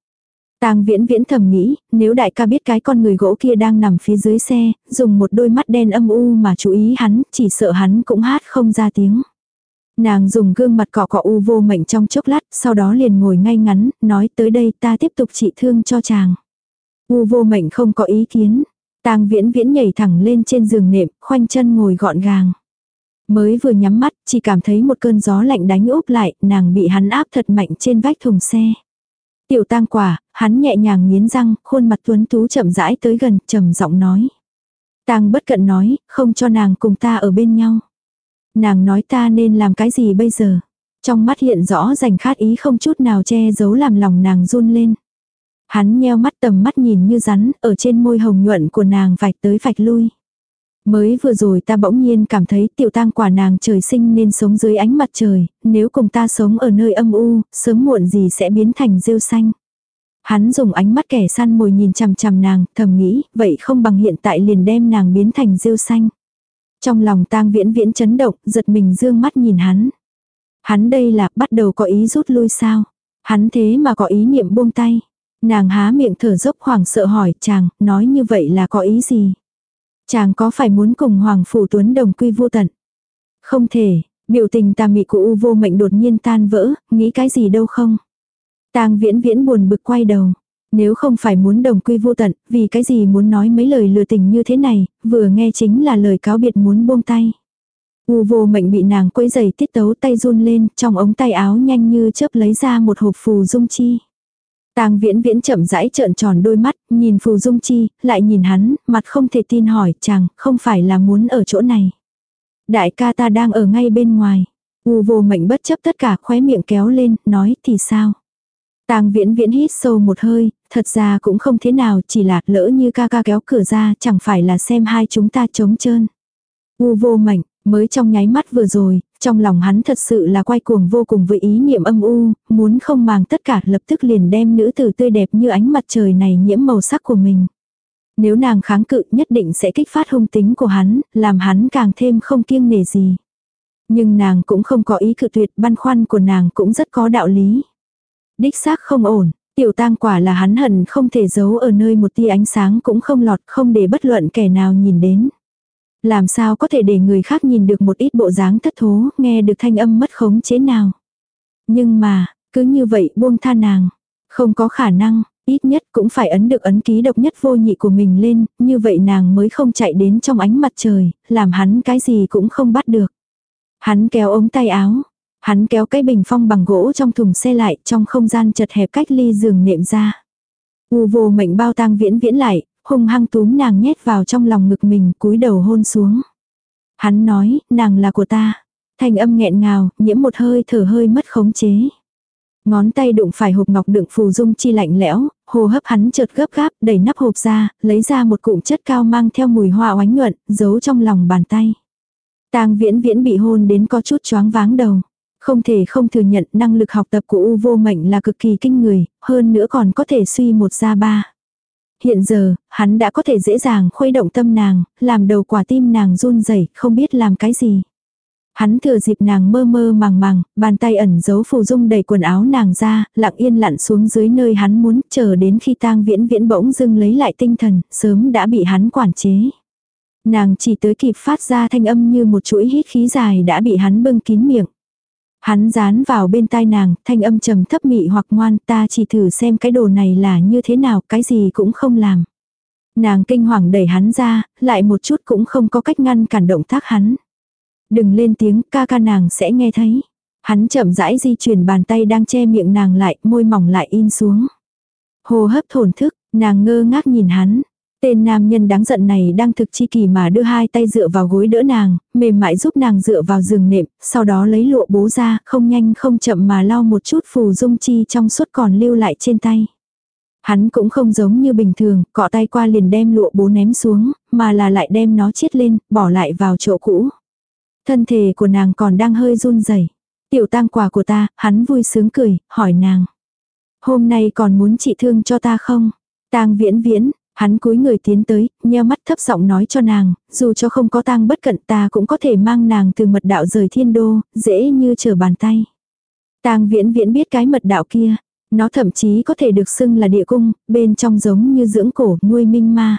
Tang viễn viễn thầm nghĩ, nếu đại ca biết cái con người gỗ kia đang nằm phía dưới xe, dùng một đôi mắt đen âm u mà chú ý hắn, chỉ sợ hắn cũng hát không ra tiếng. Nàng dùng gương mặt cọ cọ u vô mệnh trong chốc lát, sau đó liền ngồi ngay ngắn, nói tới đây ta tiếp tục trị thương cho chàng. U vô mệnh không có ý kiến. Tang viễn viễn nhảy thẳng lên trên giường nệm, khoanh chân ngồi gọn gàng. Mới vừa nhắm mắt, chỉ cảm thấy một cơn gió lạnh đánh úp lại, nàng bị hắn áp thật mạnh trên vách thùng xe. Tiểu tang quả, hắn nhẹ nhàng nghiến răng, khuôn mặt tuấn tú chậm rãi tới gần, trầm giọng nói. Tang bất cận nói, không cho nàng cùng ta ở bên nhau. Nàng nói ta nên làm cái gì bây giờ? Trong mắt hiện rõ rành khát ý không chút nào che giấu làm lòng nàng run lên. Hắn nheo mắt tầm mắt nhìn như rắn, ở trên môi hồng nhuận của nàng vạch tới vạch lui. Mới vừa rồi ta bỗng nhiên cảm thấy tiểu tang quả nàng trời sinh nên sống dưới ánh mặt trời, nếu cùng ta sống ở nơi âm u, sớm muộn gì sẽ biến thành rêu xanh. Hắn dùng ánh mắt kẻ săn mồi nhìn chằm chằm nàng, thầm nghĩ, vậy không bằng hiện tại liền đem nàng biến thành rêu xanh. Trong lòng tang viễn viễn chấn động, giật mình dương mắt nhìn hắn. Hắn đây là bắt đầu có ý rút lui sao? Hắn thế mà có ý niệm buông tay. Nàng há miệng thở dốc hoảng sợ hỏi chàng, nói như vậy là có ý gì? Chàng có phải muốn cùng Hoàng Phủ Tuấn đồng quy vô tận? Không thể, biểu tình tà mị của U vô mệnh đột nhiên tan vỡ, nghĩ cái gì đâu không? tang viễn viễn buồn bực quay đầu. Nếu không phải muốn đồng quy vô tận, vì cái gì muốn nói mấy lời lừa tình như thế này, vừa nghe chính là lời cáo biệt muốn buông tay. U vô mệnh bị nàng quấy giày tiết tấu tay run lên, trong ống tay áo nhanh như chớp lấy ra một hộp phù dung chi. Tang viễn viễn chậm rãi trợn tròn đôi mắt, nhìn phù dung chi, lại nhìn hắn, mặt không thể tin hỏi chàng, không phải là muốn ở chỗ này. Đại ca ta đang ở ngay bên ngoài. U vô mệnh bất chấp tất cả khóe miệng kéo lên, nói thì sao. Tang viễn viễn hít sâu một hơi, thật ra cũng không thế nào, chỉ là lỡ như ca ca kéo cửa ra, chẳng phải là xem hai chúng ta trống trơn. U vô mệnh, mới trong nháy mắt vừa rồi, trong lòng hắn thật sự là quay cuồng vô cùng với ý niệm âm u, muốn không màng tất cả lập tức liền đem nữ tử tươi đẹp như ánh mặt trời này nhiễm màu sắc của mình. Nếu nàng kháng cự nhất định sẽ kích phát hung tính của hắn, làm hắn càng thêm không kiêng nể gì. Nhưng nàng cũng không có ý cự tuyệt, băn khoăn của nàng cũng rất có đạo lý. Đích xác không ổn, tiểu tang quả là hắn hận không thể giấu ở nơi một tia ánh sáng cũng không lọt không để bất luận kẻ nào nhìn đến. Làm sao có thể để người khác nhìn được một ít bộ dáng thất thố, nghe được thanh âm mất khống chế nào. Nhưng mà, cứ như vậy buông tha nàng. Không có khả năng, ít nhất cũng phải ấn được ấn ký độc nhất vô nhị của mình lên, như vậy nàng mới không chạy đến trong ánh mặt trời, làm hắn cái gì cũng không bắt được. Hắn kéo ống tay áo, hắn kéo cái bình phong bằng gỗ trong thùng xe lại trong không gian chật hẹp cách ly giường nệm ra. U vô mệnh bao tang viễn viễn lại, hung hăng túm nàng nhét vào trong lòng ngực mình cúi đầu hôn xuống. Hắn nói, nàng là của ta. Thanh âm nghẹn ngào, nhiễm một hơi thở hơi mất khống chế. Ngón tay đụng phải hộp ngọc đựng phù dung chi lạnh lẽo, hồ hấp hắn chợt gấp gáp, đẩy nắp hộp ra, lấy ra một cụm chất cao mang theo mùi hoa oánh nhuận, giấu trong lòng bàn tay. Tang viễn viễn bị hôn đến có chút choáng váng đầu. Không thể không thừa nhận năng lực học tập của U vô mệnh là cực kỳ kinh người, hơn nữa còn có thể suy một ra ba. Hiện giờ, hắn đã có thể dễ dàng khuấy động tâm nàng, làm đầu quả tim nàng run rẩy không biết làm cái gì. Hắn thừa dịp nàng mơ mơ màng màng, bàn tay ẩn giấu phù dung đầy quần áo nàng ra, lặng yên lặn xuống dưới nơi hắn muốn, chờ đến khi tang viễn viễn bỗng dưng lấy lại tinh thần, sớm đã bị hắn quản chế. Nàng chỉ tới kịp phát ra thanh âm như một chuỗi hít khí dài đã bị hắn bưng kín miệng. Hắn dán vào bên tai nàng, thanh âm trầm thấp mị hoặc ngoan ta chỉ thử xem cái đồ này là như thế nào, cái gì cũng không làm. Nàng kinh hoàng đẩy hắn ra, lại một chút cũng không có cách ngăn cản động tác hắn. Đừng lên tiếng, ca ca nàng sẽ nghe thấy. Hắn chậm rãi di chuyển bàn tay đang che miệng nàng lại, môi mỏng lại in xuống. Hô hấp thổn thức, nàng ngơ ngác nhìn hắn. Tên nam nhân đáng giận này đang thực chi kỳ mà đưa hai tay dựa vào gối đỡ nàng, mềm mại giúp nàng dựa vào giường nệm, sau đó lấy lụa bố ra, không nhanh không chậm mà lau một chút phù dung chi trong suốt còn lưu lại trên tay. Hắn cũng không giống như bình thường, cọ tay qua liền đem lụa bố ném xuống, mà là lại đem nó chiết lên, bỏ lại vào chỗ cũ. Thân thể của nàng còn đang hơi run rẩy. Tiểu tang quà của ta, hắn vui sướng cười, hỏi nàng. Hôm nay còn muốn trị thương cho ta không? Tang viễn viễn, hắn cúi người tiến tới, nheo mắt thấp giọng nói cho nàng, dù cho không có tang bất cận ta cũng có thể mang nàng từ mật đạo rời thiên đô, dễ như trở bàn tay. Tang viễn viễn biết cái mật đạo kia, nó thậm chí có thể được xưng là địa cung, bên trong giống như dưỡng cổ nuôi minh ma.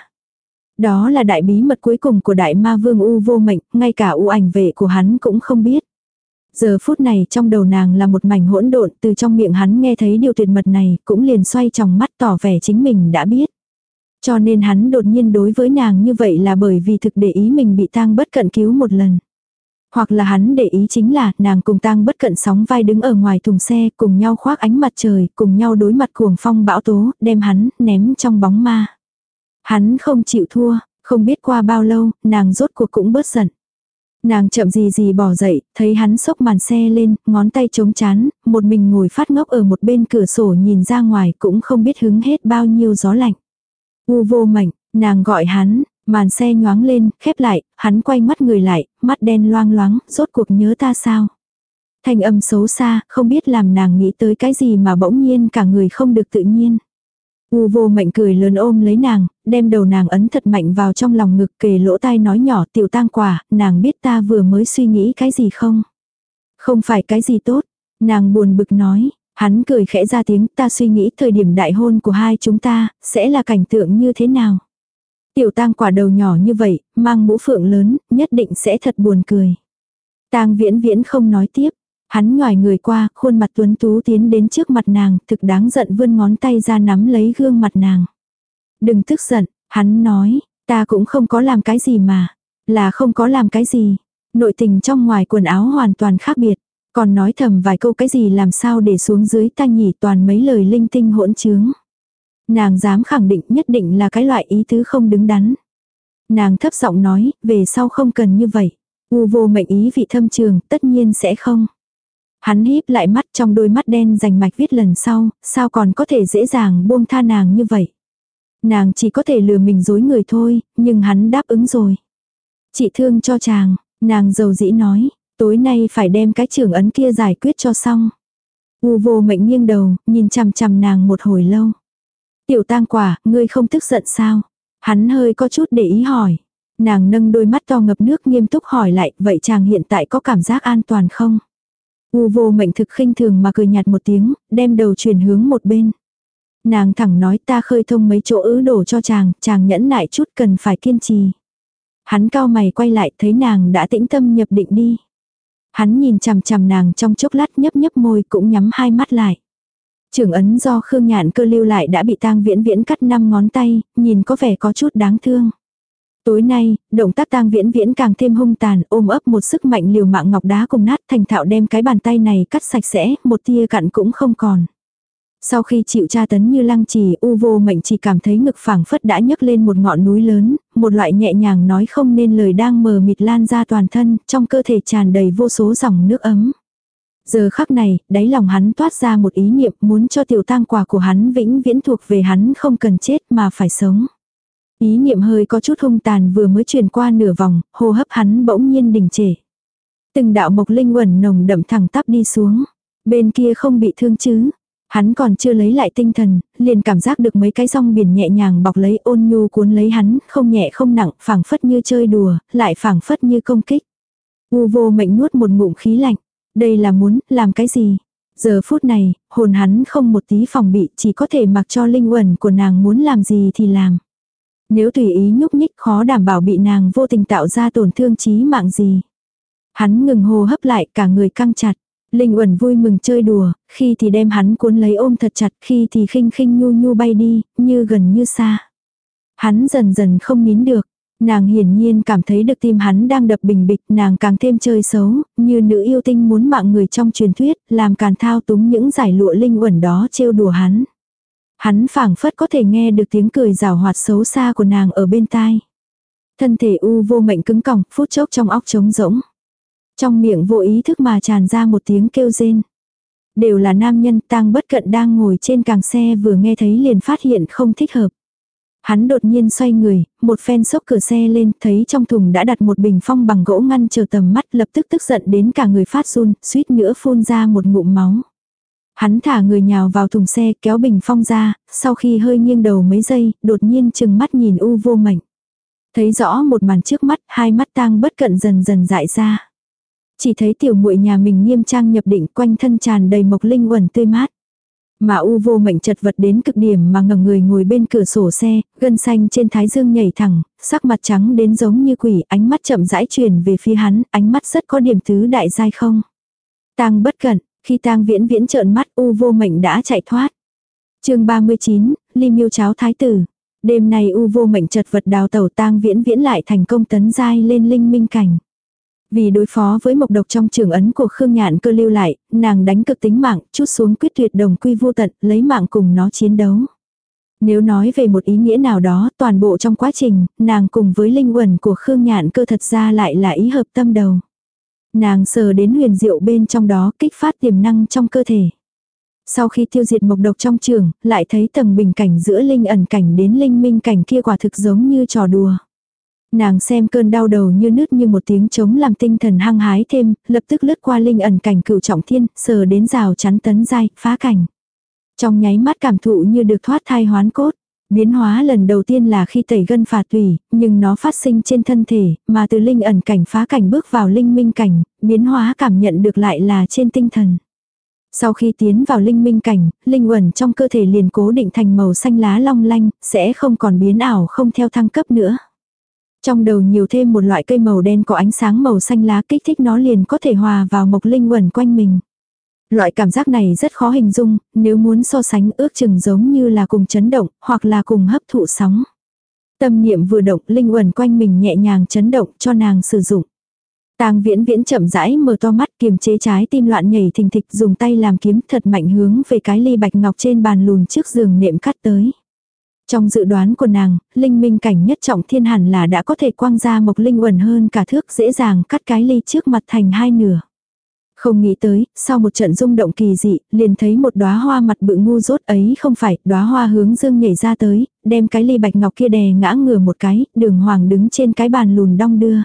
Đó là đại bí mật cuối cùng của đại ma vương U vô mệnh, ngay cả U ảnh vệ của hắn cũng không biết. Giờ phút này trong đầu nàng là một mảnh hỗn độn, từ trong miệng hắn nghe thấy điều tuyệt mật này, cũng liền xoay trong mắt tỏ vẻ chính mình đã biết. Cho nên hắn đột nhiên đối với nàng như vậy là bởi vì thực để ý mình bị tang bất cận cứu một lần. Hoặc là hắn để ý chính là nàng cùng tang bất cận sóng vai đứng ở ngoài thùng xe cùng nhau khoác ánh mặt trời, cùng nhau đối mặt cuồng phong bão tố, đem hắn ném trong bóng ma. Hắn không chịu thua, không biết qua bao lâu, nàng rốt cuộc cũng bớt giận. Nàng chậm gì gì bỏ dậy, thấy hắn sốc màn xe lên, ngón tay chống chán, một mình ngồi phát ngốc ở một bên cửa sổ nhìn ra ngoài cũng không biết hứng hết bao nhiêu gió lạnh. U vô mảnh, nàng gọi hắn, màn xe nhoáng lên, khép lại, hắn quay mắt người lại, mắt đen loang loáng, rốt cuộc nhớ ta sao. Thanh âm xấu xa, không biết làm nàng nghĩ tới cái gì mà bỗng nhiên cả người không được tự nhiên. U vô mạnh cười lớn ôm lấy nàng, đem đầu nàng ấn thật mạnh vào trong lòng ngực kề lỗ tai nói nhỏ tiểu tang quả, nàng biết ta vừa mới suy nghĩ cái gì không? Không phải cái gì tốt. Nàng buồn bực nói, hắn cười khẽ ra tiếng ta suy nghĩ thời điểm đại hôn của hai chúng ta, sẽ là cảnh tượng như thế nào? Tiểu tang quả đầu nhỏ như vậy, mang mũ phượng lớn, nhất định sẽ thật buồn cười. Tang viễn viễn không nói tiếp, Hắn nhòi người qua, khuôn mặt tuấn tú tiến đến trước mặt nàng, thực đáng giận vươn ngón tay ra nắm lấy gương mặt nàng. Đừng tức giận, hắn nói, ta cũng không có làm cái gì mà. Là không có làm cái gì. Nội tình trong ngoài quần áo hoàn toàn khác biệt. Còn nói thầm vài câu cái gì làm sao để xuống dưới ta nhỉ toàn mấy lời linh tinh hỗn trướng. Nàng dám khẳng định nhất định là cái loại ý tứ không đứng đắn. Nàng thấp giọng nói, về sau không cần như vậy. U vô mệnh ý vị thâm trường, tất nhiên sẽ không. Hắn híp lại mắt trong đôi mắt đen dành mạch viết lần sau, sao còn có thể dễ dàng buông tha nàng như vậy. Nàng chỉ có thể lừa mình dối người thôi, nhưng hắn đáp ứng rồi. Chị thương cho chàng, nàng giàu dĩ nói, tối nay phải đem cái trưởng ấn kia giải quyết cho xong. U vô mệnh nghiêng đầu, nhìn chằm chằm nàng một hồi lâu. Tiểu tang quả, ngươi không tức giận sao? Hắn hơi có chút để ý hỏi. Nàng nâng đôi mắt to ngập nước nghiêm túc hỏi lại, vậy chàng hiện tại có cảm giác an toàn không? U vô mệnh thực khinh thường mà cười nhạt một tiếng, đem đầu chuyển hướng một bên. Nàng thẳng nói ta khơi thông mấy chỗ ứ đổ cho chàng, chàng nhẫn nại chút cần phải kiên trì. Hắn cao mày quay lại thấy nàng đã tĩnh tâm nhập định đi. Hắn nhìn chằm chằm nàng trong chốc lát nhấp nhấp môi cũng nhắm hai mắt lại. Trưởng ấn do Khương Nhạn cơ lưu lại đã bị tang viễn viễn cắt năm ngón tay, nhìn có vẻ có chút đáng thương. Tối nay, động tác tang viễn viễn càng thêm hung tàn, ôm ấp một sức mạnh liều mạng ngọc đá cùng nát thành thạo đem cái bàn tay này cắt sạch sẽ, một tia cặn cũng không còn. Sau khi chịu tra tấn như lăng trì, u vô mệnh chỉ cảm thấy ngực phảng phất đã nhấc lên một ngọn núi lớn, một loại nhẹ nhàng nói không nên lời đang mờ mịt lan ra toàn thân, trong cơ thể tràn đầy vô số dòng nước ấm. Giờ khắc này, đáy lòng hắn toát ra một ý niệm muốn cho tiểu tang quả của hắn vĩnh viễn thuộc về hắn không cần chết mà phải sống. Ý niệm hơi có chút hung tàn vừa mới truyền qua nửa vòng, hô hấp hắn bỗng nhiên đình trệ. Từng đạo mộc linh quẩn nồng đậm thẳng tắp đi xuống. Bên kia không bị thương chứ. Hắn còn chưa lấy lại tinh thần, liền cảm giác được mấy cái rong biển nhẹ nhàng bọc lấy ôn nhu cuốn lấy hắn, không nhẹ không nặng, phảng phất như chơi đùa, lại phảng phất như công kích. U vô mệnh nuốt một ngụm khí lạnh. Đây là muốn, làm cái gì? Giờ phút này, hồn hắn không một tí phòng bị, chỉ có thể mặc cho linh quẩn của nàng muốn làm gì thì làm. Nếu tùy ý nhúc nhích khó đảm bảo bị nàng vô tình tạo ra tổn thương chí mạng gì. Hắn ngừng hô hấp lại cả người căng chặt. Linh Uẩn vui mừng chơi đùa, khi thì đem hắn cuốn lấy ôm thật chặt, khi thì khinh khinh nhu nhu bay đi, như gần như xa. Hắn dần dần không nín được, nàng hiển nhiên cảm thấy được tim hắn đang đập bình bịch, nàng càng thêm chơi xấu, như nữ yêu tinh muốn mạng người trong truyền thuyết, làm càn thao túng những giải lụa Linh Uẩn đó trêu đùa hắn. Hắn phảng phất có thể nghe được tiếng cười rào hoạt xấu xa của nàng ở bên tai. Thân thể u vô mệnh cứng còng, phút chốc trong óc trống rỗng. Trong miệng vô ý thức mà tràn ra một tiếng kêu rên. Đều là nam nhân tang bất cận đang ngồi trên càng xe vừa nghe thấy liền phát hiện không thích hợp. Hắn đột nhiên xoay người, một phen sốc cửa xe lên, thấy trong thùng đã đặt một bình phong bằng gỗ ngăn chờ tầm mắt lập tức tức giận đến cả người phát run, suýt nữa phun ra một ngụm máu. Hắn thả người nhào vào thùng xe kéo bình phong ra, sau khi hơi nghiêng đầu mấy giây, đột nhiên chừng mắt nhìn u vô mảnh Thấy rõ một màn trước mắt, hai mắt tang bất cận dần dần dại ra. Chỉ thấy tiểu muội nhà mình nghiêm trang nhập định quanh thân tràn đầy mộc linh uẩn tươi mát. Mà u vô mệnh chật vật đến cực điểm mà ngẩng người ngồi bên cửa sổ xe, gân xanh trên thái dương nhảy thẳng, sắc mặt trắng đến giống như quỷ, ánh mắt chậm rãi chuyển về phía hắn, ánh mắt rất có điểm tứ đại giai không. Tang bất cẩn, khi tang viễn viễn trợn mắt u vô mệnh đã chạy thoát. chương 39, ly miêu cháo thái tử. Đêm nay u vô mệnh chật vật đào tẩu tang viễn viễn lại thành công tấn giai lên linh minh cảnh. Vì đối phó với mộc độc trong trường ấn của Khương Nhạn cơ lưu lại, nàng đánh cực tính mạng, chút xuống quyết tuyệt đồng quy vô tận, lấy mạng cùng nó chiến đấu. Nếu nói về một ý nghĩa nào đó, toàn bộ trong quá trình, nàng cùng với linh quần của Khương Nhạn cơ thật ra lại là ý hợp tâm đầu. Nàng sờ đến huyền diệu bên trong đó kích phát tiềm năng trong cơ thể. Sau khi tiêu diệt mộc độc trong trường, lại thấy tầng bình cảnh giữa linh ẩn cảnh đến linh minh cảnh kia quả thực giống như trò đùa. Nàng xem cơn đau đầu như nứt như một tiếng trống làm tinh thần hăng hái thêm, lập tức lướt qua linh ẩn cảnh cửu trọng thiên, sờ đến rào chắn tấn dai, phá cảnh. Trong nháy mắt cảm thụ như được thoát thai hoán cốt. Biến hóa lần đầu tiên là khi tẩy gân phạt tùy, nhưng nó phát sinh trên thân thể, mà từ linh ẩn cảnh phá cảnh bước vào linh minh cảnh, biến hóa cảm nhận được lại là trên tinh thần. Sau khi tiến vào linh minh cảnh, linh uẩn trong cơ thể liền cố định thành màu xanh lá long lanh, sẽ không còn biến ảo không theo thăng cấp nữa. Trong đầu nhiều thêm một loại cây màu đen có ánh sáng màu xanh lá kích thích nó liền có thể hòa vào mộc linh quẩn quanh mình. Loại cảm giác này rất khó hình dung, nếu muốn so sánh ước chừng giống như là cùng chấn động, hoặc là cùng hấp thụ sóng. Tâm niệm vừa động, linh quẩn quanh mình nhẹ nhàng chấn động cho nàng sử dụng. Tang viễn viễn chậm rãi mở to mắt kiềm chế trái tim loạn nhảy thình thịch dùng tay làm kiếm thật mạnh hướng về cái ly bạch ngọc trên bàn lùn trước giường nệm cắt tới. Trong dự đoán của nàng, linh minh cảnh nhất trọng thiên hẳn là đã có thể quang ra mộc linh uẩn hơn cả thước dễ dàng cắt cái ly trước mặt thành hai nửa. Không nghĩ tới, sau một trận rung động kỳ dị, liền thấy một đóa hoa mặt bự ngu rốt ấy không phải, đóa hoa hướng dương nhảy ra tới, đem cái ly bạch ngọc kia đè ngã ngửa một cái, đường hoàng đứng trên cái bàn lùn đong đưa.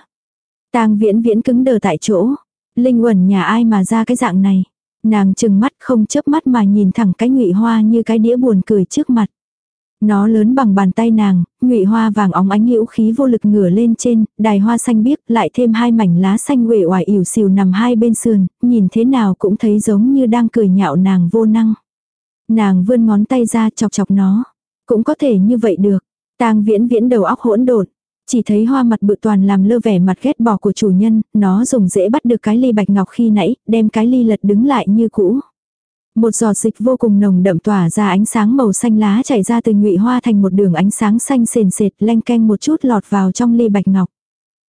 tang viễn viễn cứng đờ tại chỗ. Linh uẩn nhà ai mà ra cái dạng này. Nàng chừng mắt không chớp mắt mà nhìn thẳng cái ngụy hoa như cái đĩa buồn cười trước mặt. Nó lớn bằng bàn tay nàng, nhụy hoa vàng óng ánh hữu khí vô lực ngửa lên trên, đài hoa xanh biếc, lại thêm hai mảnh lá xanh uể oải ỉu xìu nằm hai bên sườn, nhìn thế nào cũng thấy giống như đang cười nhạo nàng vô năng. Nàng vươn ngón tay ra chọc chọc nó. Cũng có thể như vậy được. Tang viễn viễn đầu óc hỗn độn Chỉ thấy hoa mặt bự toàn làm lơ vẻ mặt ghét bỏ của chủ nhân, nó dùng dễ bắt được cái ly bạch ngọc khi nãy, đem cái ly lật đứng lại như cũ. Một giọt dịch vô cùng nồng đậm tỏa ra ánh sáng màu xanh lá chảy ra từ nhụy hoa thành một đường ánh sáng xanh sền sệt lanh canh một chút lọt vào trong ly bạch ngọc.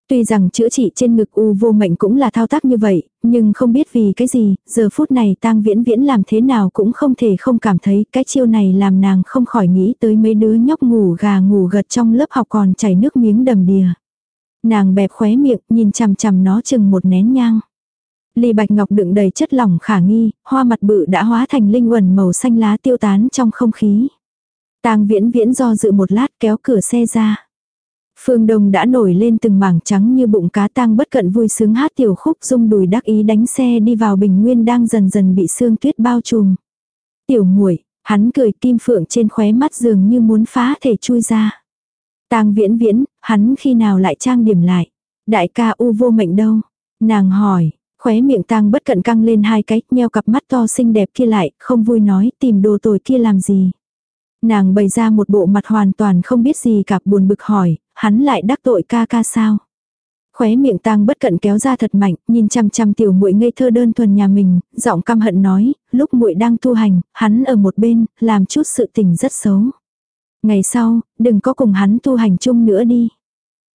Tuy rằng chữa trị trên ngực u vô mệnh cũng là thao tác như vậy, nhưng không biết vì cái gì, giờ phút này tang viễn viễn làm thế nào cũng không thể không cảm thấy cái chiêu này làm nàng không khỏi nghĩ tới mấy đứa nhóc ngủ gà ngủ gật trong lớp học còn chảy nước miếng đầm đìa. Nàng bẹp khóe miệng nhìn chằm chằm nó chừng một nén nhang ly bạch ngọc đựng đầy chất lỏng khả nghi, hoa mặt bự đã hóa thành linh quần màu xanh lá tiêu tán trong không khí. Tang viễn viễn do dự một lát kéo cửa xe ra. Phương Đông đã nổi lên từng mảng trắng như bụng cá tang bất cận vui sướng hát tiểu khúc rung đùi đắc ý đánh xe đi vào bình nguyên đang dần dần bị sương tuyết bao trùm. Tiểu muội hắn cười kim phượng trên khóe mắt dường như muốn phá thể chui ra. Tang viễn viễn, hắn khi nào lại trang điểm lại. Đại ca u vô mệnh đâu? Nàng hỏi, Khóe miệng tang bất cận căng lên hai cái, nheo cặp mắt to xinh đẹp kia lại, không vui nói, tìm đồ tồi kia làm gì. Nàng bày ra một bộ mặt hoàn toàn không biết gì cả buồn bực hỏi, hắn lại đắc tội ca ca sao. Khóe miệng tang bất cận kéo ra thật mạnh, nhìn chăm chăm tiểu muội ngây thơ đơn thuần nhà mình, giọng căm hận nói, lúc muội đang tu hành, hắn ở một bên, làm chút sự tình rất xấu. Ngày sau, đừng có cùng hắn tu hành chung nữa đi.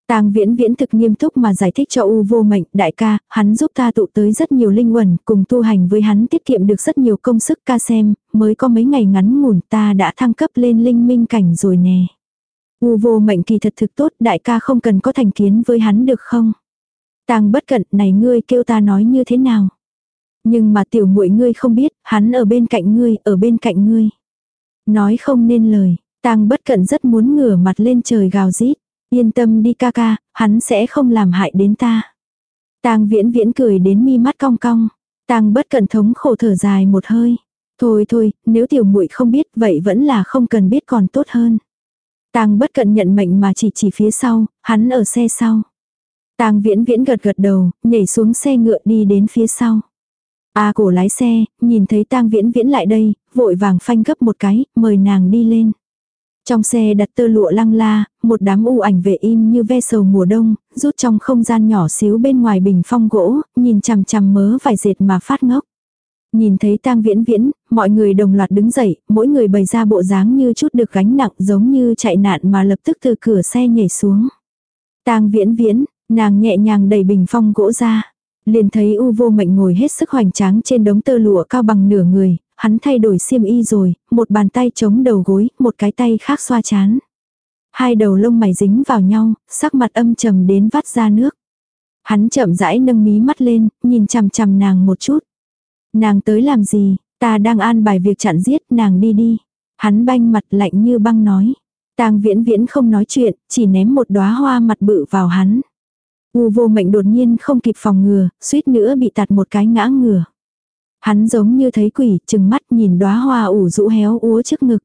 Tang viễn viễn thực nghiêm túc mà giải thích cho U vô mệnh, đại ca, hắn giúp ta tụ tới rất nhiều linh quẩn, cùng tu hành với hắn tiết kiệm được rất nhiều công sức ca xem, mới có mấy ngày ngắn ngủn ta đã thăng cấp lên linh minh cảnh rồi nè. U vô mệnh kỳ thật thực tốt, đại ca không cần có thành kiến với hắn được không? Tang bất cận, này ngươi kêu ta nói như thế nào? Nhưng mà tiểu muội ngươi không biết, hắn ở bên cạnh ngươi, ở bên cạnh ngươi. Nói không nên lời, Tang bất cận rất muốn ngửa mặt lên trời gào rít. Yên tâm đi ca ca, hắn sẽ không làm hại đến ta. Tang viễn viễn cười đến mi mắt cong cong. Tang bất cận thống khổ thở dài một hơi. Thôi thôi, nếu tiểu muội không biết vậy vẫn là không cần biết còn tốt hơn. Tang bất cận nhận mệnh mà chỉ chỉ phía sau, hắn ở xe sau. Tang viễn viễn gật gật đầu, nhảy xuống xe ngựa đi đến phía sau. A cổ lái xe, nhìn thấy tang viễn viễn lại đây, vội vàng phanh gấp một cái, mời nàng đi lên. Trong xe đặt tơ lụa lăng la, một đám u ảnh vệ im như ve sầu mùa đông, rút trong không gian nhỏ xíu bên ngoài bình phong gỗ, nhìn chằm chằm mớ vài dệt mà phát ngốc. Nhìn thấy tang viễn viễn, mọi người đồng loạt đứng dậy, mỗi người bày ra bộ dáng như chút được gánh nặng giống như chạy nạn mà lập tức từ cửa xe nhảy xuống. tang viễn viễn, nàng nhẹ nhàng đẩy bình phong gỗ ra. Liền thấy u vô mệnh ngồi hết sức hoành tráng trên đống tơ lụa cao bằng nửa người, hắn thay đổi xiêm y rồi, một bàn tay chống đầu gối, một cái tay khác xoa chán. Hai đầu lông mày dính vào nhau, sắc mặt âm trầm đến vắt ra nước. Hắn chậm rãi nâng mí mắt lên, nhìn chằm chằm nàng một chút. Nàng tới làm gì, ta đang an bài việc chặn giết, nàng đi đi. Hắn banh mặt lạnh như băng nói. Tang viễn viễn không nói chuyện, chỉ ném một đóa hoa mặt bự vào hắn. U vô mệnh đột nhiên không kịp phòng ngừa, suýt nữa bị tạt một cái ngã ngửa. Hắn giống như thấy quỷ, chừng mắt nhìn đóa hoa ủ rũ héo úa trước ngực.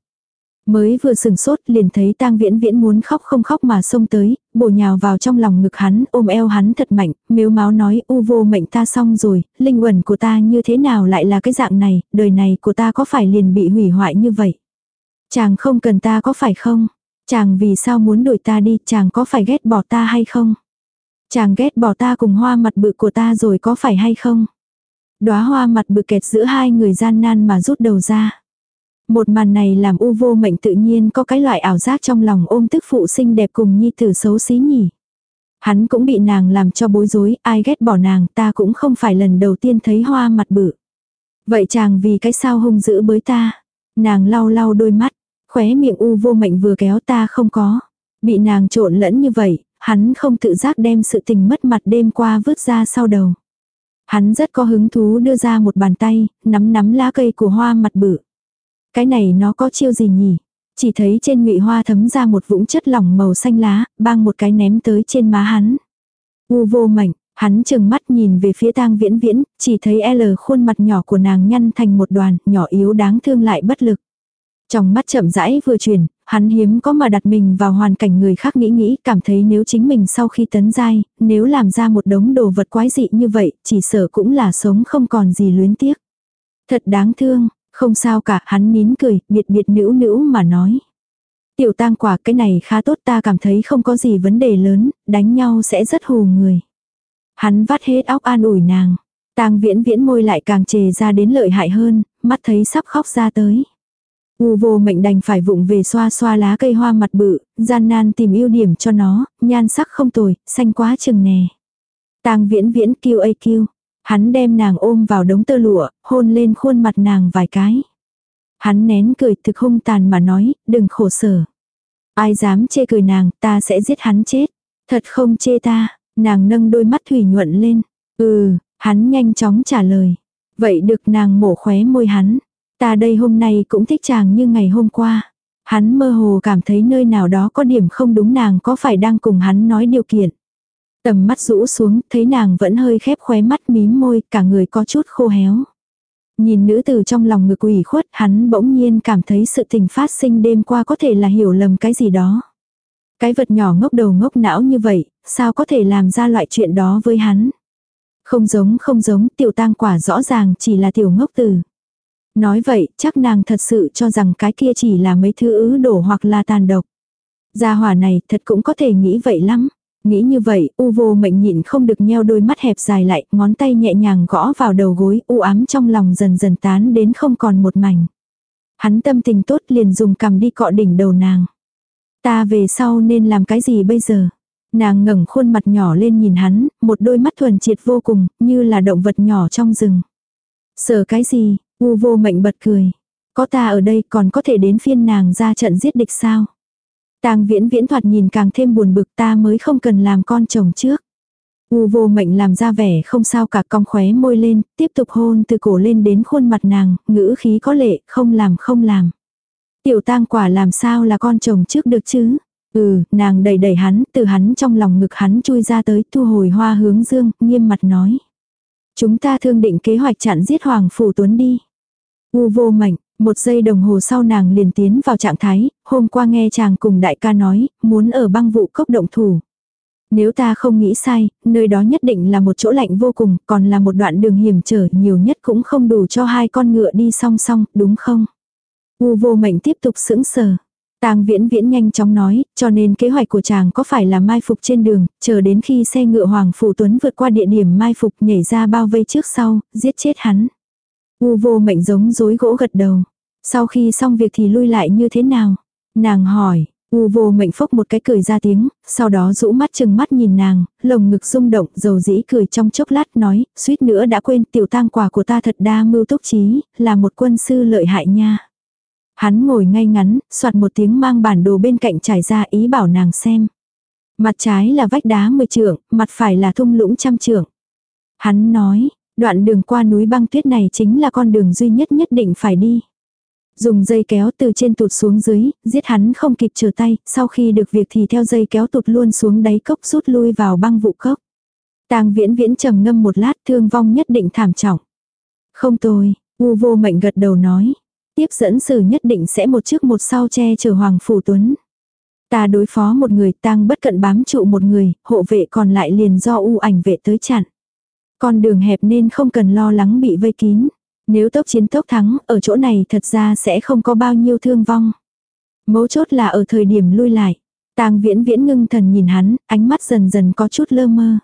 Mới vừa sừng sốt liền thấy tang viễn viễn muốn khóc không khóc mà xông tới, bổ nhào vào trong lòng ngực hắn, ôm eo hắn thật mạnh, miếu máu nói u vô mệnh ta xong rồi, linh quẩn của ta như thế nào lại là cái dạng này, đời này của ta có phải liền bị hủy hoại như vậy. Chàng không cần ta có phải không? Chàng vì sao muốn đuổi ta đi, chàng có phải ghét bỏ ta hay không? Chàng ghét bỏ ta cùng hoa mặt bự của ta rồi có phải hay không? Đóa hoa mặt bự kẹt giữa hai người gian nan mà rút đầu ra. Một màn này làm u vô mệnh tự nhiên có cái loại ảo giác trong lòng ôm tức phụ sinh đẹp cùng nhi tử xấu xí nhỉ. Hắn cũng bị nàng làm cho bối rối, ai ghét bỏ nàng ta cũng không phải lần đầu tiên thấy hoa mặt bự. Vậy chàng vì cái sao hung dữ với ta. Nàng lau lau đôi mắt, khóe miệng u vô mệnh vừa kéo ta không có. Bị nàng trộn lẫn như vậy, hắn không tự giác đem sự tình mất mặt đêm qua vứt ra sau đầu. Hắn rất có hứng thú đưa ra một bàn tay, nắm nắm lá cây của hoa mặt bự. Cái này nó có chiêu gì nhỉ? Chỉ thấy trên ngụy hoa thấm ra một vũng chất lỏng màu xanh lá, bang một cái ném tới trên má hắn. U vô mảnh, hắn chừng mắt nhìn về phía tang viễn viễn, chỉ thấy L khuôn mặt nhỏ của nàng nhăn thành một đoàn, nhỏ yếu đáng thương lại bất lực. Trong mắt chậm rãi vừa chuyển, hắn hiếm có mà đặt mình vào hoàn cảnh người khác nghĩ nghĩ, cảm thấy nếu chính mình sau khi tấn giai, nếu làm ra một đống đồ vật quái dị như vậy, chỉ sợ cũng là sống không còn gì luyến tiếc. Thật đáng thương, không sao cả, hắn nín cười, biệt biệt nữ nữ mà nói. Tiểu tang quả cái này khá tốt ta cảm thấy không có gì vấn đề lớn, đánh nhau sẽ rất hù người. Hắn vắt hết óc an ủi nàng. Tang viễn viễn môi lại càng trề ra đến lợi hại hơn, mắt thấy sắp khóc ra tới. U vô mệnh đành phải vụng về xoa xoa lá cây hoa mặt bự, gian nan tìm ưu điểm cho nó, nhan sắc không tồi, xanh quá chừng nè. Tang viễn viễn kêu ây kêu. Hắn đem nàng ôm vào đống tơ lụa, hôn lên khuôn mặt nàng vài cái. Hắn nén cười thực hung tàn mà nói, đừng khổ sở. Ai dám chê cười nàng, ta sẽ giết hắn chết. Thật không chê ta, nàng nâng đôi mắt thủy nhuận lên. Ừ, hắn nhanh chóng trả lời. Vậy được nàng mổ khóe môi hắn. Ta đây hôm nay cũng thích chàng như ngày hôm qua. Hắn mơ hồ cảm thấy nơi nào đó có điểm không đúng nàng có phải đang cùng hắn nói điều kiện. Tầm mắt rũ xuống, thấy nàng vẫn hơi khép khóe mắt mím môi, cả người có chút khô héo. Nhìn nữ từ trong lòng ngực ủy khuất, hắn bỗng nhiên cảm thấy sự tình phát sinh đêm qua có thể là hiểu lầm cái gì đó. Cái vật nhỏ ngốc đầu ngốc não như vậy, sao có thể làm ra loại chuyện đó với hắn. Không giống không giống, tiểu tang quả rõ ràng chỉ là tiểu ngốc từ. Nói vậy, chắc nàng thật sự cho rằng cái kia chỉ là mấy thứ ứ đổ hoặc là tàn độc. Gia hỏa này thật cũng có thể nghĩ vậy lắm. Nghĩ như vậy, u vô mệnh nhịn không được nheo đôi mắt hẹp dài lại, ngón tay nhẹ nhàng gõ vào đầu gối, u ám trong lòng dần dần tán đến không còn một mảnh. Hắn tâm tình tốt liền dùng cầm đi cọ đỉnh đầu nàng. Ta về sau nên làm cái gì bây giờ? Nàng ngẩng khuôn mặt nhỏ lên nhìn hắn, một đôi mắt thuần triệt vô cùng, như là động vật nhỏ trong rừng. Sợ cái gì? U vô mệnh bật cười. Có ta ở đây còn có thể đến phiên nàng ra trận giết địch sao? Tang viễn viễn thoạt nhìn càng thêm buồn bực ta mới không cần làm con chồng trước. U vô mệnh làm ra vẻ không sao cả cong khóe môi lên, tiếp tục hôn từ cổ lên đến khuôn mặt nàng, ngữ khí có lệ, không làm không làm. Tiểu tang quả làm sao là con chồng trước được chứ? Ừ, nàng đẩy đẩy hắn, từ hắn trong lòng ngực hắn chui ra tới, thu hồi hoa hướng dương, nghiêm mặt nói. Chúng ta thương định kế hoạch chặn giết Hoàng Phủ Tuấn đi. U vô mạnh, một giây đồng hồ sau nàng liền tiến vào trạng thái, hôm qua nghe chàng cùng đại ca nói, muốn ở băng vụ cốc động thủ. Nếu ta không nghĩ sai, nơi đó nhất định là một chỗ lạnh vô cùng, còn là một đoạn đường hiểm trở nhiều nhất cũng không đủ cho hai con ngựa đi song song, đúng không? U vô mệnh tiếp tục sững sờ. Tang viễn viễn nhanh chóng nói, cho nên kế hoạch của chàng có phải là mai phục trên đường, chờ đến khi xe ngựa Hoàng Phủ Tuấn vượt qua địa điểm mai phục nhảy ra bao vây trước sau, giết chết hắn. U vô mệnh giống dối gỗ gật đầu. Sau khi xong việc thì lui lại như thế nào? Nàng hỏi, U vô mệnh phốc một cái cười ra tiếng, sau đó rũ mắt chừng mắt nhìn nàng, lồng ngực rung động, dầu dĩ cười trong chốc lát nói, suýt nữa đã quên tiểu tang quả của ta thật đa mưu túc trí, là một quân sư lợi hại nha. Hắn ngồi ngay ngắn, soạt một tiếng mang bản đồ bên cạnh trải ra ý bảo nàng xem. Mặt trái là vách đá mười trượng, mặt phải là thung lũng trăm trượng. Hắn nói, đoạn đường qua núi băng tuyết này chính là con đường duy nhất nhất định phải đi. Dùng dây kéo từ trên tụt xuống dưới, giết hắn không kịp trở tay, sau khi được việc thì theo dây kéo tụt luôn xuống đáy cốc rút lui vào băng vụ cốc. Tang viễn viễn trầm ngâm một lát thương vong nhất định thảm trọng. Không tôi, u vô mệnh gật đầu nói. Tiếp dẫn sử nhất định sẽ một trước một sau che chở Hoàng Phủ Tuấn. Ta đối phó một người tang bất cận bám trụ một người, hộ vệ còn lại liền do u ảnh vệ tới chặn. Con đường hẹp nên không cần lo lắng bị vây kín. Nếu tốc chiến tốc thắng, ở chỗ này thật ra sẽ không có bao nhiêu thương vong. Mấu chốt là ở thời điểm lui lại. Tang viễn viễn ngưng thần nhìn hắn, ánh mắt dần dần có chút lơ mơ.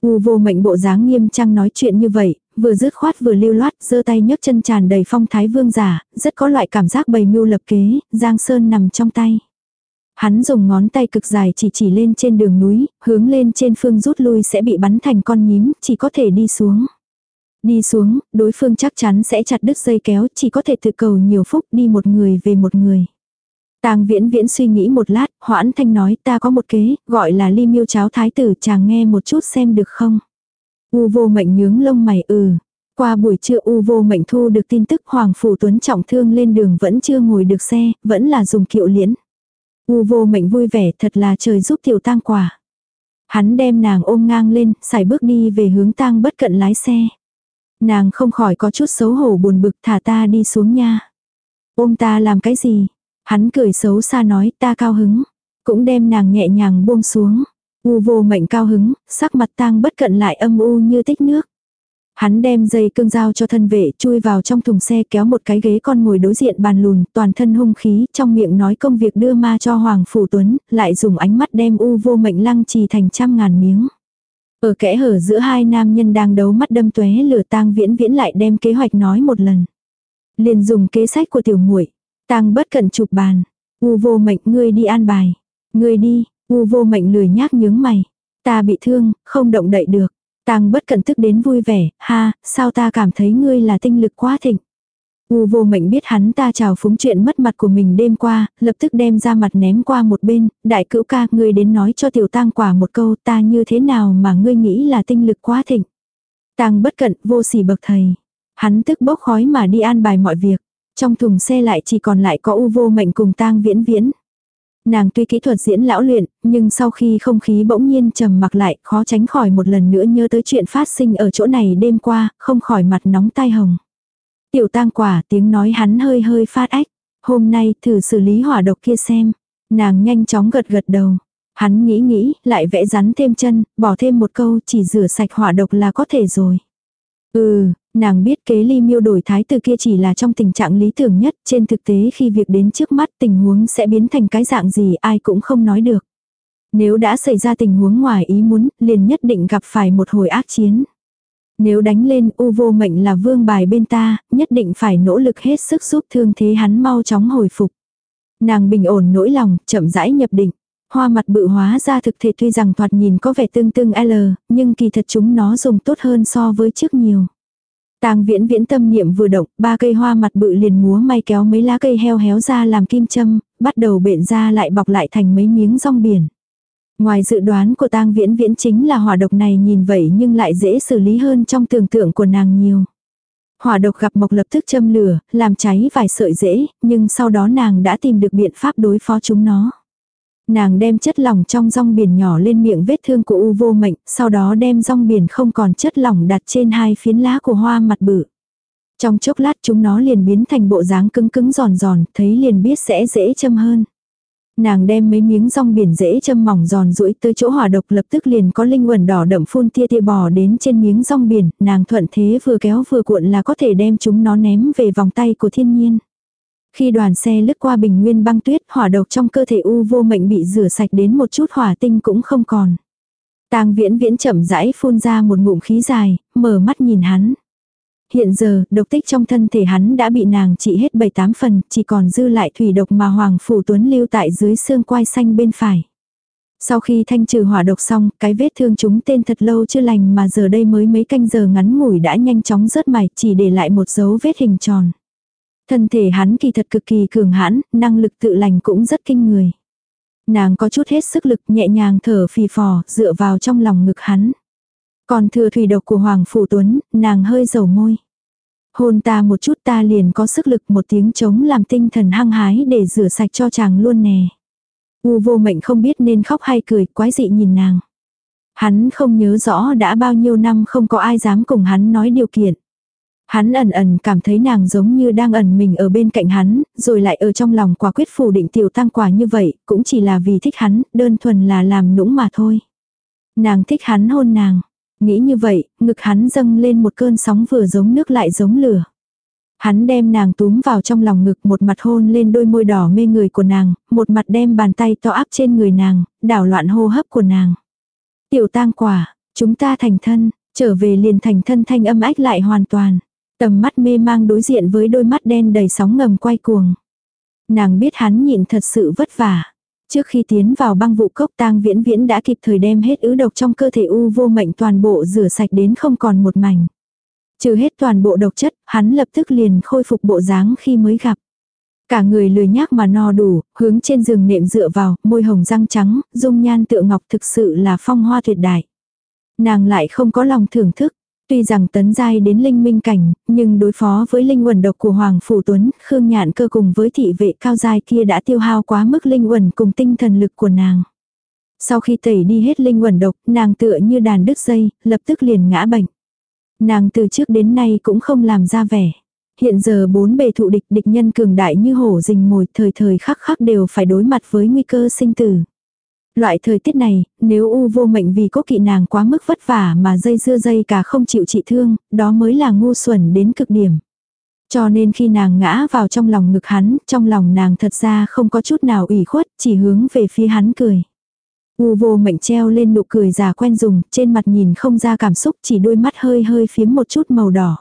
U vô mệnh bộ dáng nghiêm trang nói chuyện như vậy, vừa dứt khoát vừa lưu loát, giơ tay nhấc chân tràn đầy phong thái vương giả, rất có loại cảm giác bày mưu lập kế, giang sơn nằm trong tay. Hắn dùng ngón tay cực dài chỉ chỉ lên trên đường núi, hướng lên trên phương rút lui sẽ bị bắn thành con nhím, chỉ có thể đi xuống. Đi xuống, đối phương chắc chắn sẽ chặt đứt dây kéo, chỉ có thể tự cầu nhiều phúc đi một người về một người. Tang viễn viễn suy nghĩ một lát, hoãn thanh nói ta có một kế, gọi là ly miêu cháo thái tử chàng nghe một chút xem được không. U vô mệnh nhướng lông mày ừ. Qua buổi trưa U vô mệnh thu được tin tức Hoàng Phủ Tuấn trọng thương lên đường vẫn chưa ngồi được xe, vẫn là dùng kiệu liễn. U vô mệnh vui vẻ thật là trời giúp tiểu tang quả. Hắn đem nàng ôm ngang lên, xài bước đi về hướng tang bất cận lái xe. Nàng không khỏi có chút xấu hổ buồn bực thả ta đi xuống nha. Ôm ta làm cái gì? Hắn cười xấu xa nói ta cao hứng. Cũng đem nàng nhẹ nhàng buông xuống. U vô mệnh cao hứng, sắc mặt tang bất cận lại âm u như tích nước. Hắn đem dây cương dao cho thân vệ chui vào trong thùng xe kéo một cái ghế con ngồi đối diện bàn lùn, toàn thân hung khí, trong miệng nói công việc đưa ma cho Hoàng Phủ Tuấn, lại dùng ánh mắt đem u vô mệnh lăng trì thành trăm ngàn miếng. Ở kẽ hở giữa hai nam nhân đang đấu mắt đâm tuế lửa tang viễn viễn lại đem kế hoạch nói một lần. Liền dùng kế sách của tiểu muội tang bất cận chụp bàn. U vô mệnh ngươi đi an bài. Ngươi đi, u vô mệnh lười nhác nhướng mày. Ta bị thương, không động đậy được. Tang bất cận tức đến vui vẻ, ha, sao ta cảm thấy ngươi là tinh lực quá thịnh. U vô mệnh biết hắn ta chào phúng chuyện mất mặt của mình đêm qua, lập tức đem ra mặt ném qua một bên, đại cữu ca ngươi đến nói cho tiểu tang quả một câu ta như thế nào mà ngươi nghĩ là tinh lực quá thịnh. Tang bất cận vô sỉ bậc thầy. Hắn tức bốc khói mà đi an bài mọi việc. Trong thùng xe lại chỉ còn lại có u vô mệnh cùng tang viễn viễn. Nàng tuy kỹ thuật diễn lão luyện, nhưng sau khi không khí bỗng nhiên trầm mặc lại, khó tránh khỏi một lần nữa nhớ tới chuyện phát sinh ở chỗ này đêm qua, không khỏi mặt nóng tai hồng. Tiểu tang quả tiếng nói hắn hơi hơi phát ách. Hôm nay thử xử lý hỏa độc kia xem. Nàng nhanh chóng gật gật đầu. Hắn nghĩ nghĩ, lại vẽ rắn thêm chân, bỏ thêm một câu chỉ rửa sạch hỏa độc là có thể rồi. Ừ, nàng biết kế ly miêu đổi thái từ kia chỉ là trong tình trạng lý tưởng nhất, trên thực tế khi việc đến trước mắt tình huống sẽ biến thành cái dạng gì ai cũng không nói được. Nếu đã xảy ra tình huống ngoài ý muốn, liền nhất định gặp phải một hồi ác chiến. Nếu đánh lên u vô mệnh là vương bài bên ta, nhất định phải nỗ lực hết sức giúp thương thế hắn mau chóng hồi phục. Nàng bình ổn nỗi lòng, chậm rãi nhập định. Hoa mặt bự hóa ra thực thể tuy rằng thoạt nhìn có vẻ tương tương L, nhưng kỳ thật chúng nó dùng tốt hơn so với trước nhiều. Tang viễn viễn tâm niệm vừa động, ba cây hoa mặt bự liền múa may kéo mấy lá cây heo héo ra làm kim châm, bắt đầu bện ra lại bọc lại thành mấy miếng rong biển. Ngoài dự đoán của tang viễn viễn chính là hỏa độc này nhìn vậy nhưng lại dễ xử lý hơn trong tưởng tượng của nàng nhiều. Hỏa độc gặp mộc lập tức châm lửa, làm cháy vài sợi dễ, nhưng sau đó nàng đã tìm được biện pháp đối phó chúng nó. Nàng đem chất lỏng trong rong biển nhỏ lên miệng vết thương của u vô mệnh, sau đó đem rong biển không còn chất lỏng đặt trên hai phiến lá của hoa mặt bự. Trong chốc lát chúng nó liền biến thành bộ dáng cứng cứng giòn giòn, thấy liền biết sẽ dễ châm hơn. Nàng đem mấy miếng rong biển dễ châm mỏng giòn rũi tới chỗ hỏa độc lập tức liền có linh quẩn đỏ đậm phun tia tia bò đến trên miếng rong biển, nàng thuận thế vừa kéo vừa cuộn là có thể đem chúng nó ném về vòng tay của thiên nhiên. Khi đoàn xe lướt qua bình nguyên băng tuyết, hỏa độc trong cơ thể u vô mệnh bị rửa sạch đến một chút hỏa tinh cũng không còn. Tang viễn viễn chậm rãi phun ra một ngụm khí dài, mở mắt nhìn hắn. Hiện giờ, độc tích trong thân thể hắn đã bị nàng trị hết 7-8 phần, chỉ còn dư lại thủy độc mà Hoàng Phủ Tuấn lưu tại dưới xương quai xanh bên phải. Sau khi thanh trừ hỏa độc xong, cái vết thương chúng tên thật lâu chưa lành mà giờ đây mới mấy canh giờ ngắn ngủi đã nhanh chóng rớt mải, chỉ để lại một dấu vết hình tròn. Thân thể hắn kỳ thật cực kỳ cường hãn, năng lực tự lành cũng rất kinh người. Nàng có chút hết sức lực nhẹ nhàng thở phì phò, dựa vào trong lòng ngực hắn. Còn thừa thủy độc của Hoàng Phủ Tuấn, nàng hơi dầu môi. Hôn ta một chút ta liền có sức lực một tiếng chống làm tinh thần hăng hái để rửa sạch cho chàng luôn nè. U vô mệnh không biết nên khóc hay cười, quái dị nhìn nàng. Hắn không nhớ rõ đã bao nhiêu năm không có ai dám cùng hắn nói điều kiện. Hắn ẩn ẩn cảm thấy nàng giống như đang ẩn mình ở bên cạnh hắn, rồi lại ở trong lòng quả quyết phủ định tiểu tăng quả như vậy, cũng chỉ là vì thích hắn, đơn thuần là làm nũng mà thôi. Nàng thích hắn hôn nàng. Nghĩ như vậy, ngực hắn dâng lên một cơn sóng vừa giống nước lại giống lửa. Hắn đem nàng túm vào trong lòng ngực một mặt hôn lên đôi môi đỏ mê người của nàng, một mặt đem bàn tay to áp trên người nàng, đảo loạn hô hấp của nàng. Tiểu tang quả, chúng ta thành thân, trở về liền thành thân thanh âm ách lại hoàn toàn. Tầm mắt mê mang đối diện với đôi mắt đen đầy sóng ngầm quay cuồng. Nàng biết hắn nhịn thật sự vất vả. Trước khi tiến vào băng vụ cốc tang viễn viễn đã kịp thời đem hết ứ độc trong cơ thể u vô mệnh toàn bộ rửa sạch đến không còn một mảnh. Trừ hết toàn bộ độc chất, hắn lập tức liền khôi phục bộ dáng khi mới gặp. Cả người lười nhác mà no đủ, hướng trên giường nệm dựa vào, môi hồng răng trắng, dung nhan tựa ngọc thực sự là phong hoa tuyệt đại. Nàng lại không có lòng thưởng thức, Tuy rằng tấn giai đến linh minh cảnh, nhưng đối phó với linh quần độc của Hoàng Phủ Tuấn, Khương Nhạn cơ cùng với thị vệ cao giai kia đã tiêu hao quá mức linh quần cùng tinh thần lực của nàng. Sau khi tẩy đi hết linh quần độc, nàng tựa như đàn đứt dây, lập tức liền ngã bệnh. Nàng từ trước đến nay cũng không làm ra vẻ. Hiện giờ bốn bề thụ địch địch nhân cường đại như hổ rình mồi thời thời khắc khắc đều phải đối mặt với nguy cơ sinh tử. Loại thời tiết này, nếu u vô mệnh vì cố kỵ nàng quá mức vất vả mà dây dưa dây cả không chịu trị thương, đó mới là ngu xuẩn đến cực điểm. Cho nên khi nàng ngã vào trong lòng ngực hắn, trong lòng nàng thật ra không có chút nào ủy khuất, chỉ hướng về phía hắn cười. U vô mệnh treo lên nụ cười già quen dùng, trên mặt nhìn không ra cảm xúc, chỉ đôi mắt hơi hơi phiếm một chút màu đỏ.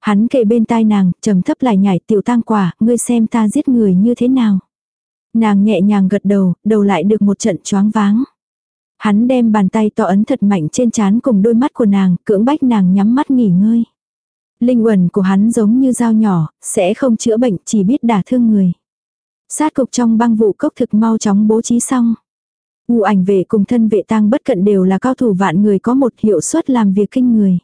Hắn kề bên tai nàng, trầm thấp lại nhảy tiểu tang quả, ngươi xem ta giết người như thế nào. Nàng nhẹ nhàng gật đầu, đầu lại được một trận choáng váng. Hắn đem bàn tay to ấn thật mạnh trên trán cùng đôi mắt của nàng, cưỡng bách nàng nhắm mắt nghỉ ngơi. Linh quần của hắn giống như dao nhỏ, sẽ không chữa bệnh, chỉ biết đả thương người. Sát cục trong băng vụ cốc thực mau chóng bố trí xong. U ảnh vệ cùng thân vệ tang bất cận đều là cao thủ vạn người có một hiệu suất làm việc kinh người.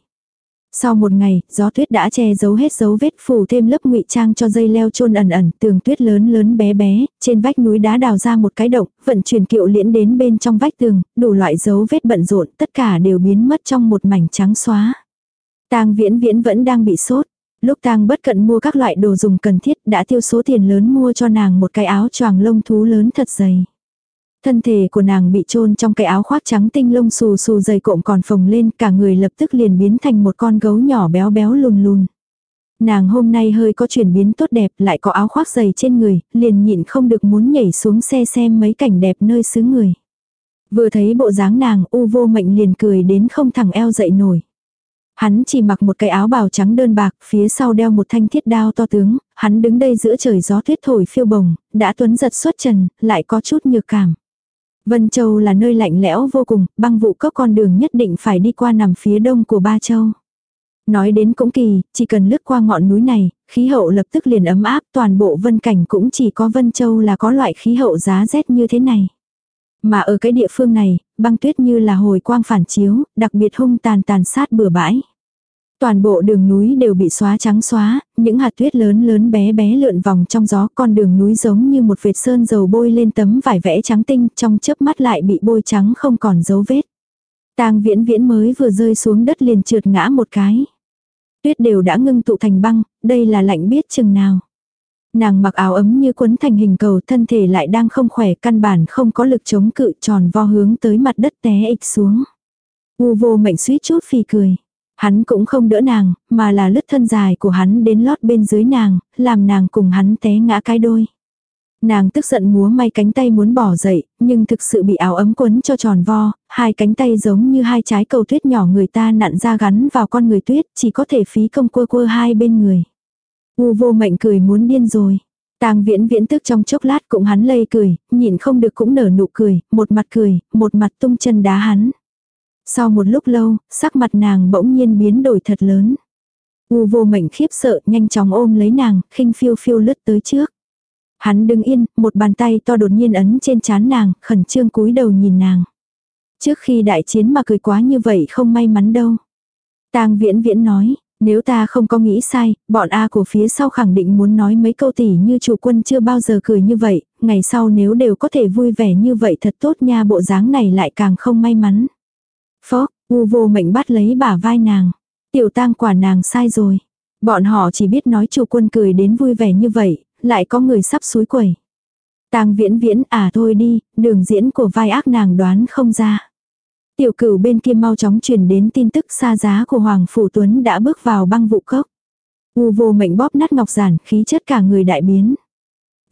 Sau một ngày, gió tuyết đã che giấu hết dấu vết phủ thêm lớp ngụy trang cho dây leo chôn ẩn ẩn, tường tuyết lớn lớn bé bé, trên vách núi đá đào ra một cái động, vận chuyển kiệu liễn đến bên trong vách tường, đủ loại dấu vết bận rộn, tất cả đều biến mất trong một mảnh trắng xóa. Tang Viễn Viễn vẫn đang bị sốt. Lúc Tang Bất Cận mua các loại đồ dùng cần thiết, đã tiêu số tiền lớn mua cho nàng một cái áo choàng lông thú lớn thật dày. Thân thể của nàng bị chôn trong cái áo khoác trắng tinh lông xù xù dày cộm còn phồng lên, cả người lập tức liền biến thành một con gấu nhỏ béo béo lùn lùn. Nàng hôm nay hơi có chuyển biến tốt đẹp, lại có áo khoác dày trên người, liền nhịn không được muốn nhảy xuống xe xem mấy cảnh đẹp nơi xứ người. Vừa thấy bộ dáng nàng u vô mệnh liền cười đến không thẳng eo dậy nổi. Hắn chỉ mặc một cái áo bào trắng đơn bạc, phía sau đeo một thanh thiết đao to tướng, hắn đứng đây giữa trời gió tuyết thổi phiêu bồng, đã tuấn giật xuất trần, lại có chút nhược cảm. Vân Châu là nơi lạnh lẽo vô cùng, băng vụ có con đường nhất định phải đi qua nằm phía đông của Ba Châu. Nói đến cũng kỳ, chỉ cần lướt qua ngọn núi này, khí hậu lập tức liền ấm áp, toàn bộ vân cảnh cũng chỉ có Vân Châu là có loại khí hậu giá rét như thế này. Mà ở cái địa phương này, băng tuyết như là hồi quang phản chiếu, đặc biệt hung tàn tàn sát bừa bãi. Toàn bộ đường núi đều bị xóa trắng xóa, những hạt tuyết lớn lớn bé bé lượn vòng trong gió con đường núi giống như một vệt sơn dầu bôi lên tấm vải vẽ trắng tinh trong chớp mắt lại bị bôi trắng không còn dấu vết. tang viễn viễn mới vừa rơi xuống đất liền trượt ngã một cái. Tuyết đều đã ngưng tụ thành băng, đây là lạnh biết chừng nào. Nàng mặc áo ấm như quấn thành hình cầu thân thể lại đang không khỏe căn bản không có lực chống cự tròn vo hướng tới mặt đất té ịch xuống. U vô mệnh suýt chút phi cười. Hắn cũng không đỡ nàng, mà là lướt thân dài của hắn đến lót bên dưới nàng, làm nàng cùng hắn té ngã cái đôi. Nàng tức giận múa may cánh tay muốn bỏ dậy, nhưng thực sự bị áo ấm quấn cho tròn vo, hai cánh tay giống như hai trái cầu tuyết nhỏ người ta nặn ra gắn vào con người tuyết, chỉ có thể phí công quơ quơ hai bên người. U vô mệnh cười muốn điên rồi. Tang viễn viễn tức trong chốc lát cũng hắn lây cười, nhịn không được cũng nở nụ cười, một mặt cười, một mặt tung chân đá hắn. Sau một lúc lâu, sắc mặt nàng bỗng nhiên biến đổi thật lớn. U vô mệnh khiếp sợ nhanh chóng ôm lấy nàng, khinh phiêu phiêu lướt tới trước. Hắn đứng yên, một bàn tay to đột nhiên ấn trên chán nàng, khẩn trương cúi đầu nhìn nàng. Trước khi đại chiến mà cười quá như vậy không may mắn đâu. Tang viễn viễn nói, nếu ta không có nghĩ sai, bọn A của phía sau khẳng định muốn nói mấy câu tỉ như chủ quân chưa bao giờ cười như vậy, ngày sau nếu đều có thể vui vẻ như vậy thật tốt nha bộ dáng này lại càng không may mắn. Phó, u vô mệnh bắt lấy bả vai nàng. Tiểu tang quả nàng sai rồi. Bọn họ chỉ biết nói chủ quân cười đến vui vẻ như vậy, lại có người sắp suối quẩy. Tang viễn viễn à thôi đi, đường diễn của vai ác nàng đoán không ra. Tiểu cửu bên kia mau chóng truyền đến tin tức xa giá của Hoàng Phủ Tuấn đã bước vào băng vụ cốc. U vô mệnh bóp nát ngọc giản, khí chất cả người đại biến.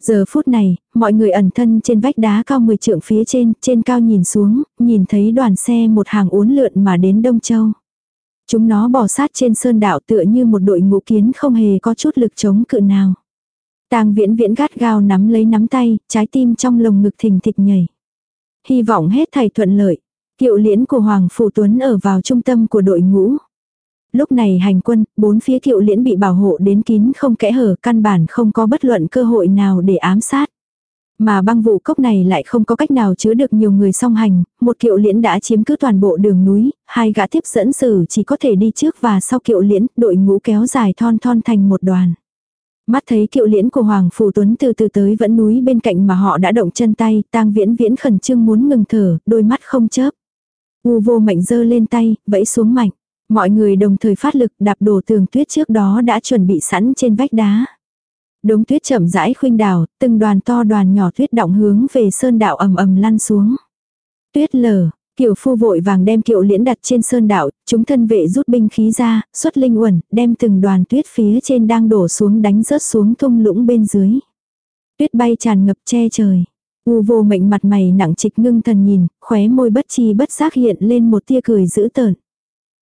Giờ phút này, mọi người ẩn thân trên vách đá cao 10 trượng phía trên, trên cao nhìn xuống, nhìn thấy đoàn xe một hàng uốn lượn mà đến Đông Châu. Chúng nó bò sát trên sơn đạo tựa như một đội ngũ kiến không hề có chút lực chống cự nào. Tang viễn viễn gắt gao nắm lấy nắm tay, trái tim trong lồng ngực thình thịch nhảy. Hy vọng hết thầy thuận lợi. Kiệu liễn của Hoàng Phủ Tuấn ở vào trung tâm của đội ngũ. Lúc này hành quân, bốn phía kiệu liễn bị bảo hộ đến kín không kẽ hở căn bản không có bất luận cơ hội nào để ám sát. Mà băng vụ cốc này lại không có cách nào chứa được nhiều người song hành, một kiệu liễn đã chiếm cứ toàn bộ đường núi, hai gã tiếp dẫn sử chỉ có thể đi trước và sau kiệu liễn, đội ngũ kéo dài thon thon thành một đoàn. Mắt thấy kiệu liễn của Hoàng phù Tuấn từ từ tới vẫn núi bên cạnh mà họ đã động chân tay, tang viễn viễn khẩn trương muốn ngừng thở, đôi mắt không chớp. U vô mệnh giơ lên tay, vẫy xuống mạnh. Mọi người đồng thời phát lực đạp đổ tường tuyết trước đó đã chuẩn bị sẵn trên vách đá. Đống tuyết chậm rãi khuynh đảo, từng đoàn to đoàn nhỏ tuyết động hướng về sơn đạo ầm ầm lăn xuống. Tuyết lở, Kiều phu vội vàng đem kiệu liễn đặt trên sơn đạo, chúng thân vệ rút binh khí ra, xuất linh uẩn, đem từng đoàn tuyết phía trên đang đổ xuống đánh rớt xuống thung lũng bên dưới. Tuyết bay tràn ngập che trời. U vô mệnh mặt mày nặng trịch ngưng thần nhìn, khóe môi bất chi bất giác hiện lên một tia cười dữ tợn.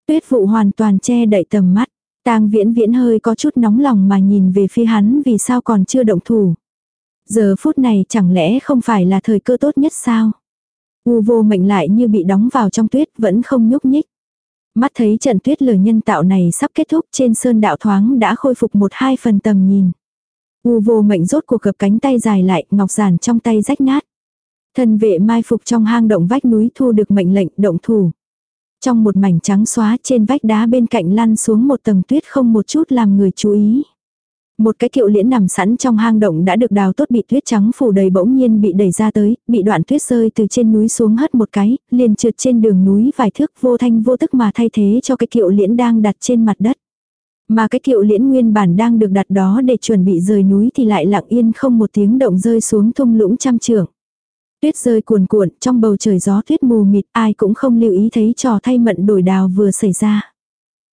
Tuyết vụ hoàn toàn che đậy tầm mắt. Tang viễn viễn hơi có chút nóng lòng mà nhìn về phía hắn vì sao còn chưa động thủ. Giờ phút này chẳng lẽ không phải là thời cơ tốt nhất sao? U vô mệnh lại như bị đóng vào trong tuyết vẫn không nhúc nhích. Mắt thấy trận tuyết lở nhân tạo này sắp kết thúc trên sơn đạo thoáng đã khôi phục một hai phần tầm nhìn. U vô mệnh rốt cuộc gập cánh tay dài lại, ngọc giản trong tay rách nát. Thần vệ mai phục trong hang động vách núi thu được mệnh lệnh động thủ. Trong một mảnh trắng xóa trên vách đá bên cạnh lăn xuống một tầng tuyết không một chút làm người chú ý. Một cái kiệu liễn nằm sẵn trong hang động đã được đào tốt bị tuyết trắng phủ đầy bỗng nhiên bị đẩy ra tới, bị đoạn tuyết rơi từ trên núi xuống hất một cái, liền trượt trên đường núi vài thước vô thanh vô tức mà thay thế cho cái kiệu liễn đang đặt trên mặt đất. Mà cái kiệu liễn nguyên bản đang được đặt đó để chuẩn bị rời núi thì lại lặng yên không một tiếng động rơi xuống thung lũng trăm trưởng. Tuyết rơi cuồn cuộn trong bầu trời gió tuyết mù mịt ai cũng không lưu ý thấy trò thay mận đổi đào vừa xảy ra.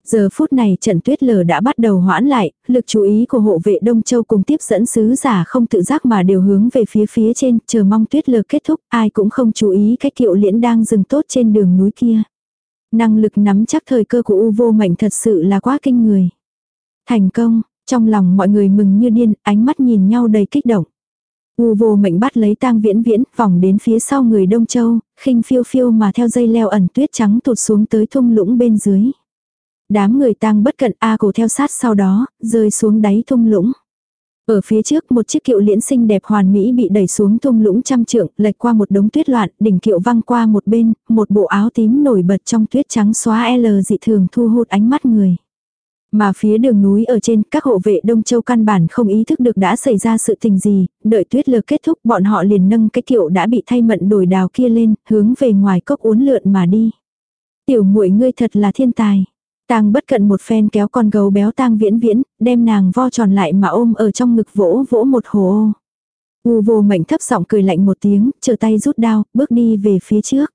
Giờ phút này trận tuyết lở đã bắt đầu hoãn lại, lực chú ý của hộ vệ Đông Châu cùng tiếp dẫn sứ giả không tự giác mà đều hướng về phía phía trên, chờ mong tuyết lở kết thúc, ai cũng không chú ý cách kiệu liễn đang dừng tốt trên đường núi kia. Năng lực nắm chắc thời cơ của U vô mệnh thật sự là quá kinh người. Thành công, trong lòng mọi người mừng như điên, ánh mắt nhìn nhau đầy kích động. U vô mệnh bắt lấy tang viễn viễn, vòng đến phía sau người Đông Châu, khinh phiêu phiêu mà theo dây leo ẩn tuyết trắng tụt xuống tới thung lũng bên dưới. Đám người tang bất cận A cổ theo sát sau đó, rơi xuống đáy thung lũng. Ở phía trước một chiếc kiệu liễn xinh đẹp hoàn mỹ bị đẩy xuống thung lũng trăm trượng, lệch qua một đống tuyết loạn, đỉnh kiệu văng qua một bên, một bộ áo tím nổi bật trong tuyết trắng xóa L dị thường thu hút ánh mắt người. Mà phía đường núi ở trên, các hộ vệ Đông Châu căn bản không ý thức được đã xảy ra sự tình gì, đợi tuyết lược kết thúc bọn họ liền nâng cái kiệu đã bị thay mận đổi đào kia lên, hướng về ngoài cốc uốn lượn mà đi. Tiểu muội ngươi thật là thiên tài. Tang bất cận một phen kéo con gấu béo tang viễn viễn, đem nàng vo tròn lại mà ôm ở trong ngực vỗ vỗ một hồ ô U vô mệnh thấp giọng cười lạnh một tiếng, chờ tay rút đao, bước đi về phía trước.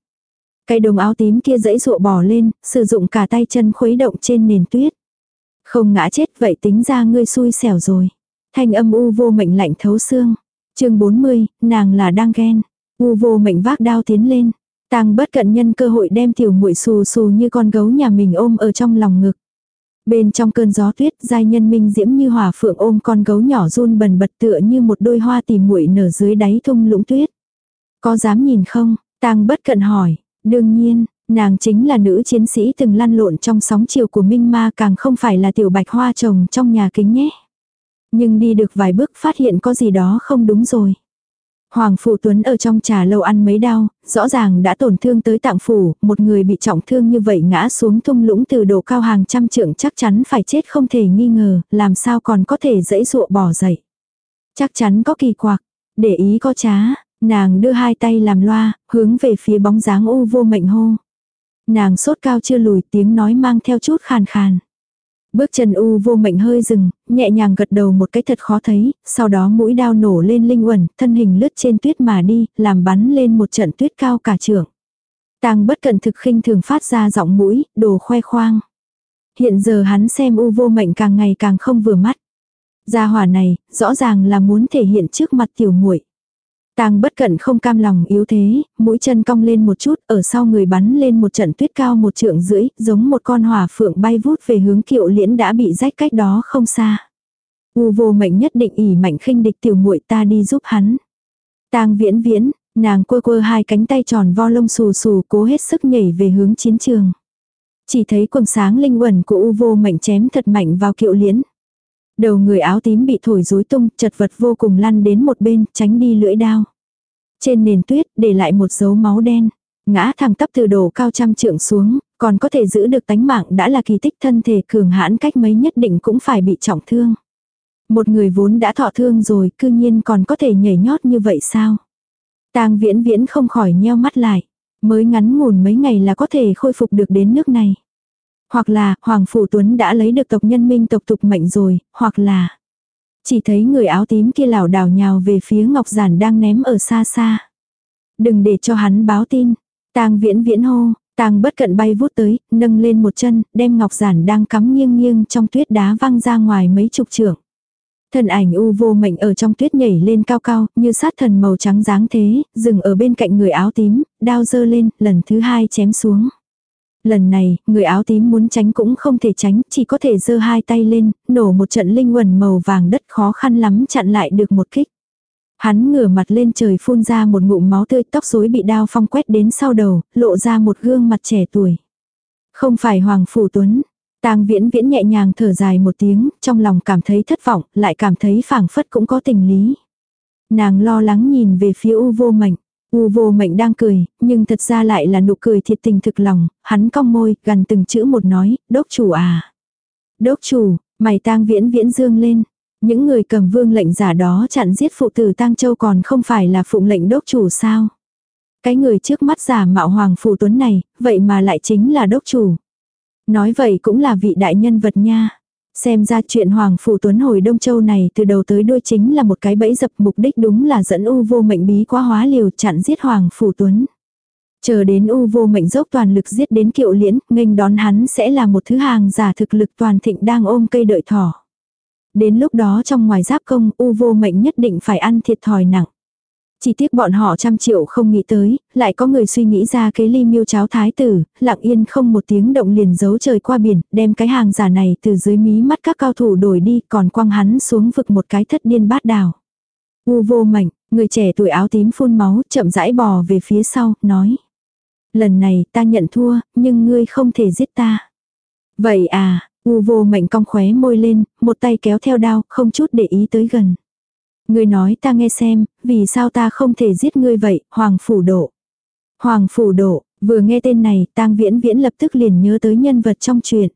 Cái đồng áo tím kia dãy ruộ bỏ lên, sử dụng cả tay chân khuấy động trên nền tuyết. Không ngã chết vậy tính ra ngươi xui xẻo rồi. Thanh âm u vô mệnh lạnh thấu xương. chương 40, nàng là đang ghen. U vô mệnh vác đao tiến lên. Tang bất cận nhân cơ hội đem tiểu muội xù xù như con gấu nhà mình ôm ở trong lòng ngực. Bên trong cơn gió tuyết, giai nhân minh diễm như hỏa phượng ôm con gấu nhỏ run bần bật tựa như một đôi hoa tìm muội nở dưới đáy thung lũng tuyết. Có dám nhìn không? Tang bất cận hỏi. Đương nhiên, nàng chính là nữ chiến sĩ từng lăn lộn trong sóng chiều của Minh Ma càng không phải là tiểu bạch hoa trồng trong nhà kính nhé. Nhưng đi được vài bước phát hiện có gì đó không đúng rồi. Hoàng Phụ Tuấn ở trong trà lâu ăn mấy đau, rõ ràng đã tổn thương tới tạng phủ, một người bị trọng thương như vậy ngã xuống thung lũng từ độ cao hàng trăm trượng chắc chắn phải chết không thể nghi ngờ, làm sao còn có thể dễ dụa bỏ dậy. Chắc chắn có kỳ quặc, để ý có trá, nàng đưa hai tay làm loa, hướng về phía bóng dáng u vô mệnh hô. Nàng sốt cao chưa lùi tiếng nói mang theo chút khàn khàn. Bước chân u vô mệnh hơi dừng, nhẹ nhàng gật đầu một cái thật khó thấy, sau đó mũi đao nổ lên linh uẩn, thân hình lướt trên tuyết mà đi, làm bắn lên một trận tuyết cao cả trường. Tang bất cận thực khinh thường phát ra giọng mũi, đồ khoe khoang. Hiện giờ hắn xem u vô mệnh càng ngày càng không vừa mắt. Gia hỏa này, rõ ràng là muốn thể hiện trước mặt tiểu muội. Tang bất cận không cam lòng yếu thế, mũi chân cong lên một chút, ở sau người bắn lên một trận tuyết cao một trượng rưỡi, giống một con hỏa phượng bay vút về hướng kiệu liễn đã bị rách cách đó không xa. U vô mệnh nhất định ỉ mạnh khinh địch tiểu muội ta đi giúp hắn. Tang viễn viễn, nàng quơ quơ hai cánh tay tròn vo lông xù xù cố hết sức nhảy về hướng chiến trường. Chỉ thấy quần sáng linh quẩn của u vô mệnh chém thật mạnh vào kiệu liễn. Đầu người áo tím bị thổi rối tung, chật vật vô cùng lăn đến một bên, tránh đi lưỡi đao. Trên nền tuyết, để lại một dấu máu đen. Ngã thẳng tắp từ đồ cao trăm trượng xuống, còn có thể giữ được tánh mạng đã là kỳ tích thân thể cường hãn cách mấy nhất định cũng phải bị trọng thương. Một người vốn đã thọ thương rồi, cư nhiên còn có thể nhảy nhót như vậy sao? Tang viễn viễn không khỏi nheo mắt lại. Mới ngắn ngủn mấy ngày là có thể khôi phục được đến nước này. Hoặc là, Hoàng Phủ Tuấn đã lấy được tộc nhân minh tộc tục mệnh rồi, hoặc là... Chỉ thấy người áo tím kia lảo đảo nhào về phía Ngọc Giản đang ném ở xa xa. Đừng để cho hắn báo tin. Tang viễn viễn hô, tang bất cận bay vút tới, nâng lên một chân, đem Ngọc Giản đang cắm nghiêng nghiêng trong tuyết đá văng ra ngoài mấy chục trượng. Thần ảnh u vô mệnh ở trong tuyết nhảy lên cao cao, như sát thần màu trắng dáng thế, dừng ở bên cạnh người áo tím, đao dơ lên, lần thứ hai chém xuống. Lần này, người áo tím muốn tránh cũng không thể tránh, chỉ có thể giơ hai tay lên, nổ một trận linh quần màu vàng đất khó khăn lắm chặn lại được một kích. Hắn ngửa mặt lên trời phun ra một ngụm máu tươi tóc rối bị đao phong quét đến sau đầu, lộ ra một gương mặt trẻ tuổi. Không phải Hoàng Phủ Tuấn. tang viễn viễn nhẹ nhàng thở dài một tiếng, trong lòng cảm thấy thất vọng, lại cảm thấy phảng phất cũng có tình lý. Nàng lo lắng nhìn về phía u vô mảnh U vô mệnh đang cười, nhưng thật ra lại là nụ cười thiệt tình thực lòng, hắn cong môi, gần từng chữ một nói, đốc chủ à. Đốc chủ, mày tang viễn viễn dương lên. Những người cầm vương lệnh giả đó chặn giết phụ tử tang châu còn không phải là phụng lệnh đốc chủ sao. Cái người trước mắt giả mạo hoàng phù tuấn này, vậy mà lại chính là đốc chủ. Nói vậy cũng là vị đại nhân vật nha. Xem ra chuyện Hoàng Phủ Tuấn hồi Đông Châu này từ đầu tới đuôi chính là một cái bẫy dập mục đích đúng là dẫn u vô mệnh bí quá hóa liều chặn giết Hoàng Phủ Tuấn. Chờ đến u vô mệnh dốc toàn lực giết đến kiệu liễn, nghênh đón hắn sẽ là một thứ hàng giả thực lực toàn thịnh đang ôm cây đợi thỏ. Đến lúc đó trong ngoài giáp công u vô mệnh nhất định phải ăn thiệt thòi nặng. Chỉ tiếc bọn họ trăm triệu không nghĩ tới, lại có người suy nghĩ ra kế ly miêu cháo thái tử, lặng yên không một tiếng động liền giấu trời qua biển, đem cái hàng giả này từ dưới mí mắt các cao thủ đổi đi, còn quăng hắn xuống vực một cái thất điên bát đào. U vô mệnh, người trẻ tuổi áo tím phun máu, chậm rãi bò về phía sau, nói. Lần này ta nhận thua, nhưng ngươi không thể giết ta. Vậy à, u vô mệnh cong khóe môi lên, một tay kéo theo đao, không chút để ý tới gần. Ngươi nói ta nghe xem, vì sao ta không thể giết ngươi vậy, Hoàng Phủ Độ. Hoàng Phủ Độ, vừa nghe tên này, tang viễn viễn lập tức liền nhớ tới nhân vật trong truyện.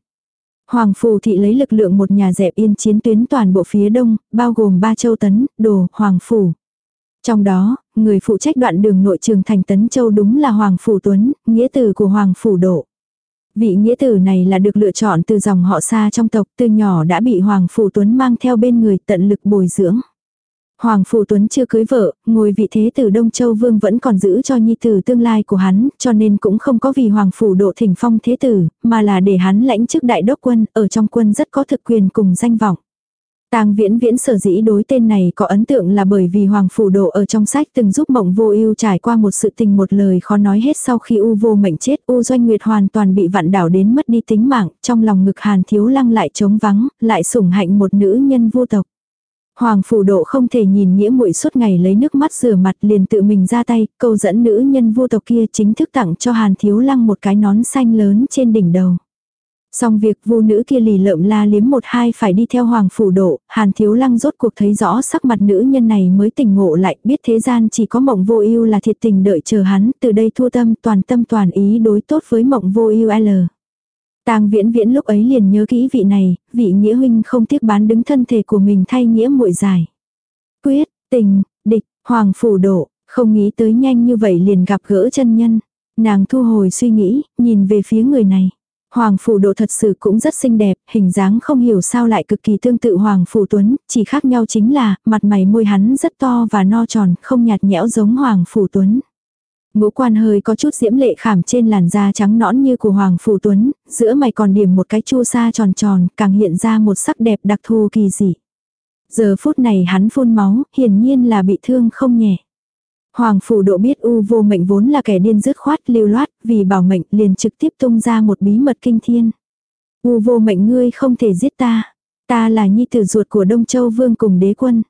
Hoàng Phủ Thị lấy lực lượng một nhà dẹp yên chiến tuyến toàn bộ phía đông, bao gồm ba châu tấn, đồ, Hoàng Phủ. Trong đó, người phụ trách đoạn đường nội trường thành Tấn Châu đúng là Hoàng Phủ Tuấn, nghĩa tử của Hoàng Phủ Độ. Vị nghĩa tử này là được lựa chọn từ dòng họ xa trong tộc, từ nhỏ đã bị Hoàng Phủ Tuấn mang theo bên người tận lực bồi dưỡng. Hoàng Phủ Tuấn chưa cưới vợ, ngồi vị thế từ Đông Châu Vương vẫn còn giữ cho nhi tử tương lai của hắn, cho nên cũng không có vì Hoàng Phủ độ thỉnh phong thế tử, mà là để hắn lãnh chức đại đốc quân, ở trong quân rất có thực quyền cùng danh vọng. Tang Viễn Viễn sở dĩ đối tên này có ấn tượng là bởi vì Hoàng Phủ Độ ở trong sách từng giúp Mộng Vô Ưu trải qua một sự tình một lời khó nói hết sau khi U Vô Mệnh chết, U Doanh Nguyệt hoàn toàn bị vặn đảo đến mất đi tính mạng, trong lòng ngực Hàn Thiếu Lăng lại trống vắng, lại sủng hạnh một nữ nhân vô tộc. Hoàng phủ độ không thể nhìn nghĩa muội suốt ngày lấy nước mắt rửa mặt liền tự mình ra tay, câu dẫn nữ nhân vô tộc kia chính thức tặng cho Hàn Thiếu Lăng một cái nón xanh lớn trên đỉnh đầu. Xong việc vu nữ kia lì lợm la liếm một hai phải đi theo hoàng phủ độ, hàn thiếu lăng rốt cuộc thấy rõ sắc mặt nữ nhân này mới tỉnh ngộ lại, biết thế gian chỉ có mộng vô ưu là thiệt tình đợi chờ hắn, từ đây thua tâm toàn tâm toàn ý đối tốt với mộng vô ưu L. Tang viễn viễn lúc ấy liền nhớ kỹ vị này, vị nghĩa huynh không tiếc bán đứng thân thể của mình thay nghĩa muội giải Quyết, tình, địch, hoàng phủ độ, không nghĩ tới nhanh như vậy liền gặp gỡ chân nhân. Nàng thu hồi suy nghĩ, nhìn về phía người này. Hoàng phủ độ thật sự cũng rất xinh đẹp, hình dáng không hiểu sao lại cực kỳ tương tự Hoàng phủ tuấn, chỉ khác nhau chính là, mặt mày môi hắn rất to và no tròn, không nhạt nhẽo giống Hoàng phủ tuấn. Ngũ quan hơi có chút diễm lệ khảm trên làn da trắng nõn như của Hoàng Phủ Tuấn, giữa mày còn điểm một cái chu sa tròn tròn, càng hiện ra một sắc đẹp đặc thù kỳ dị. Giờ phút này hắn phun máu, hiển nhiên là bị thương không nhẹ. Hoàng phủ độ biết u vô mệnh vốn là kẻ điên dứt khoát lưu loát, vì bảo mệnh liền trực tiếp tung ra một bí mật kinh thiên. U vô mệnh ngươi không thể giết ta. Ta là nhi tử ruột của Đông Châu Vương cùng đế quân.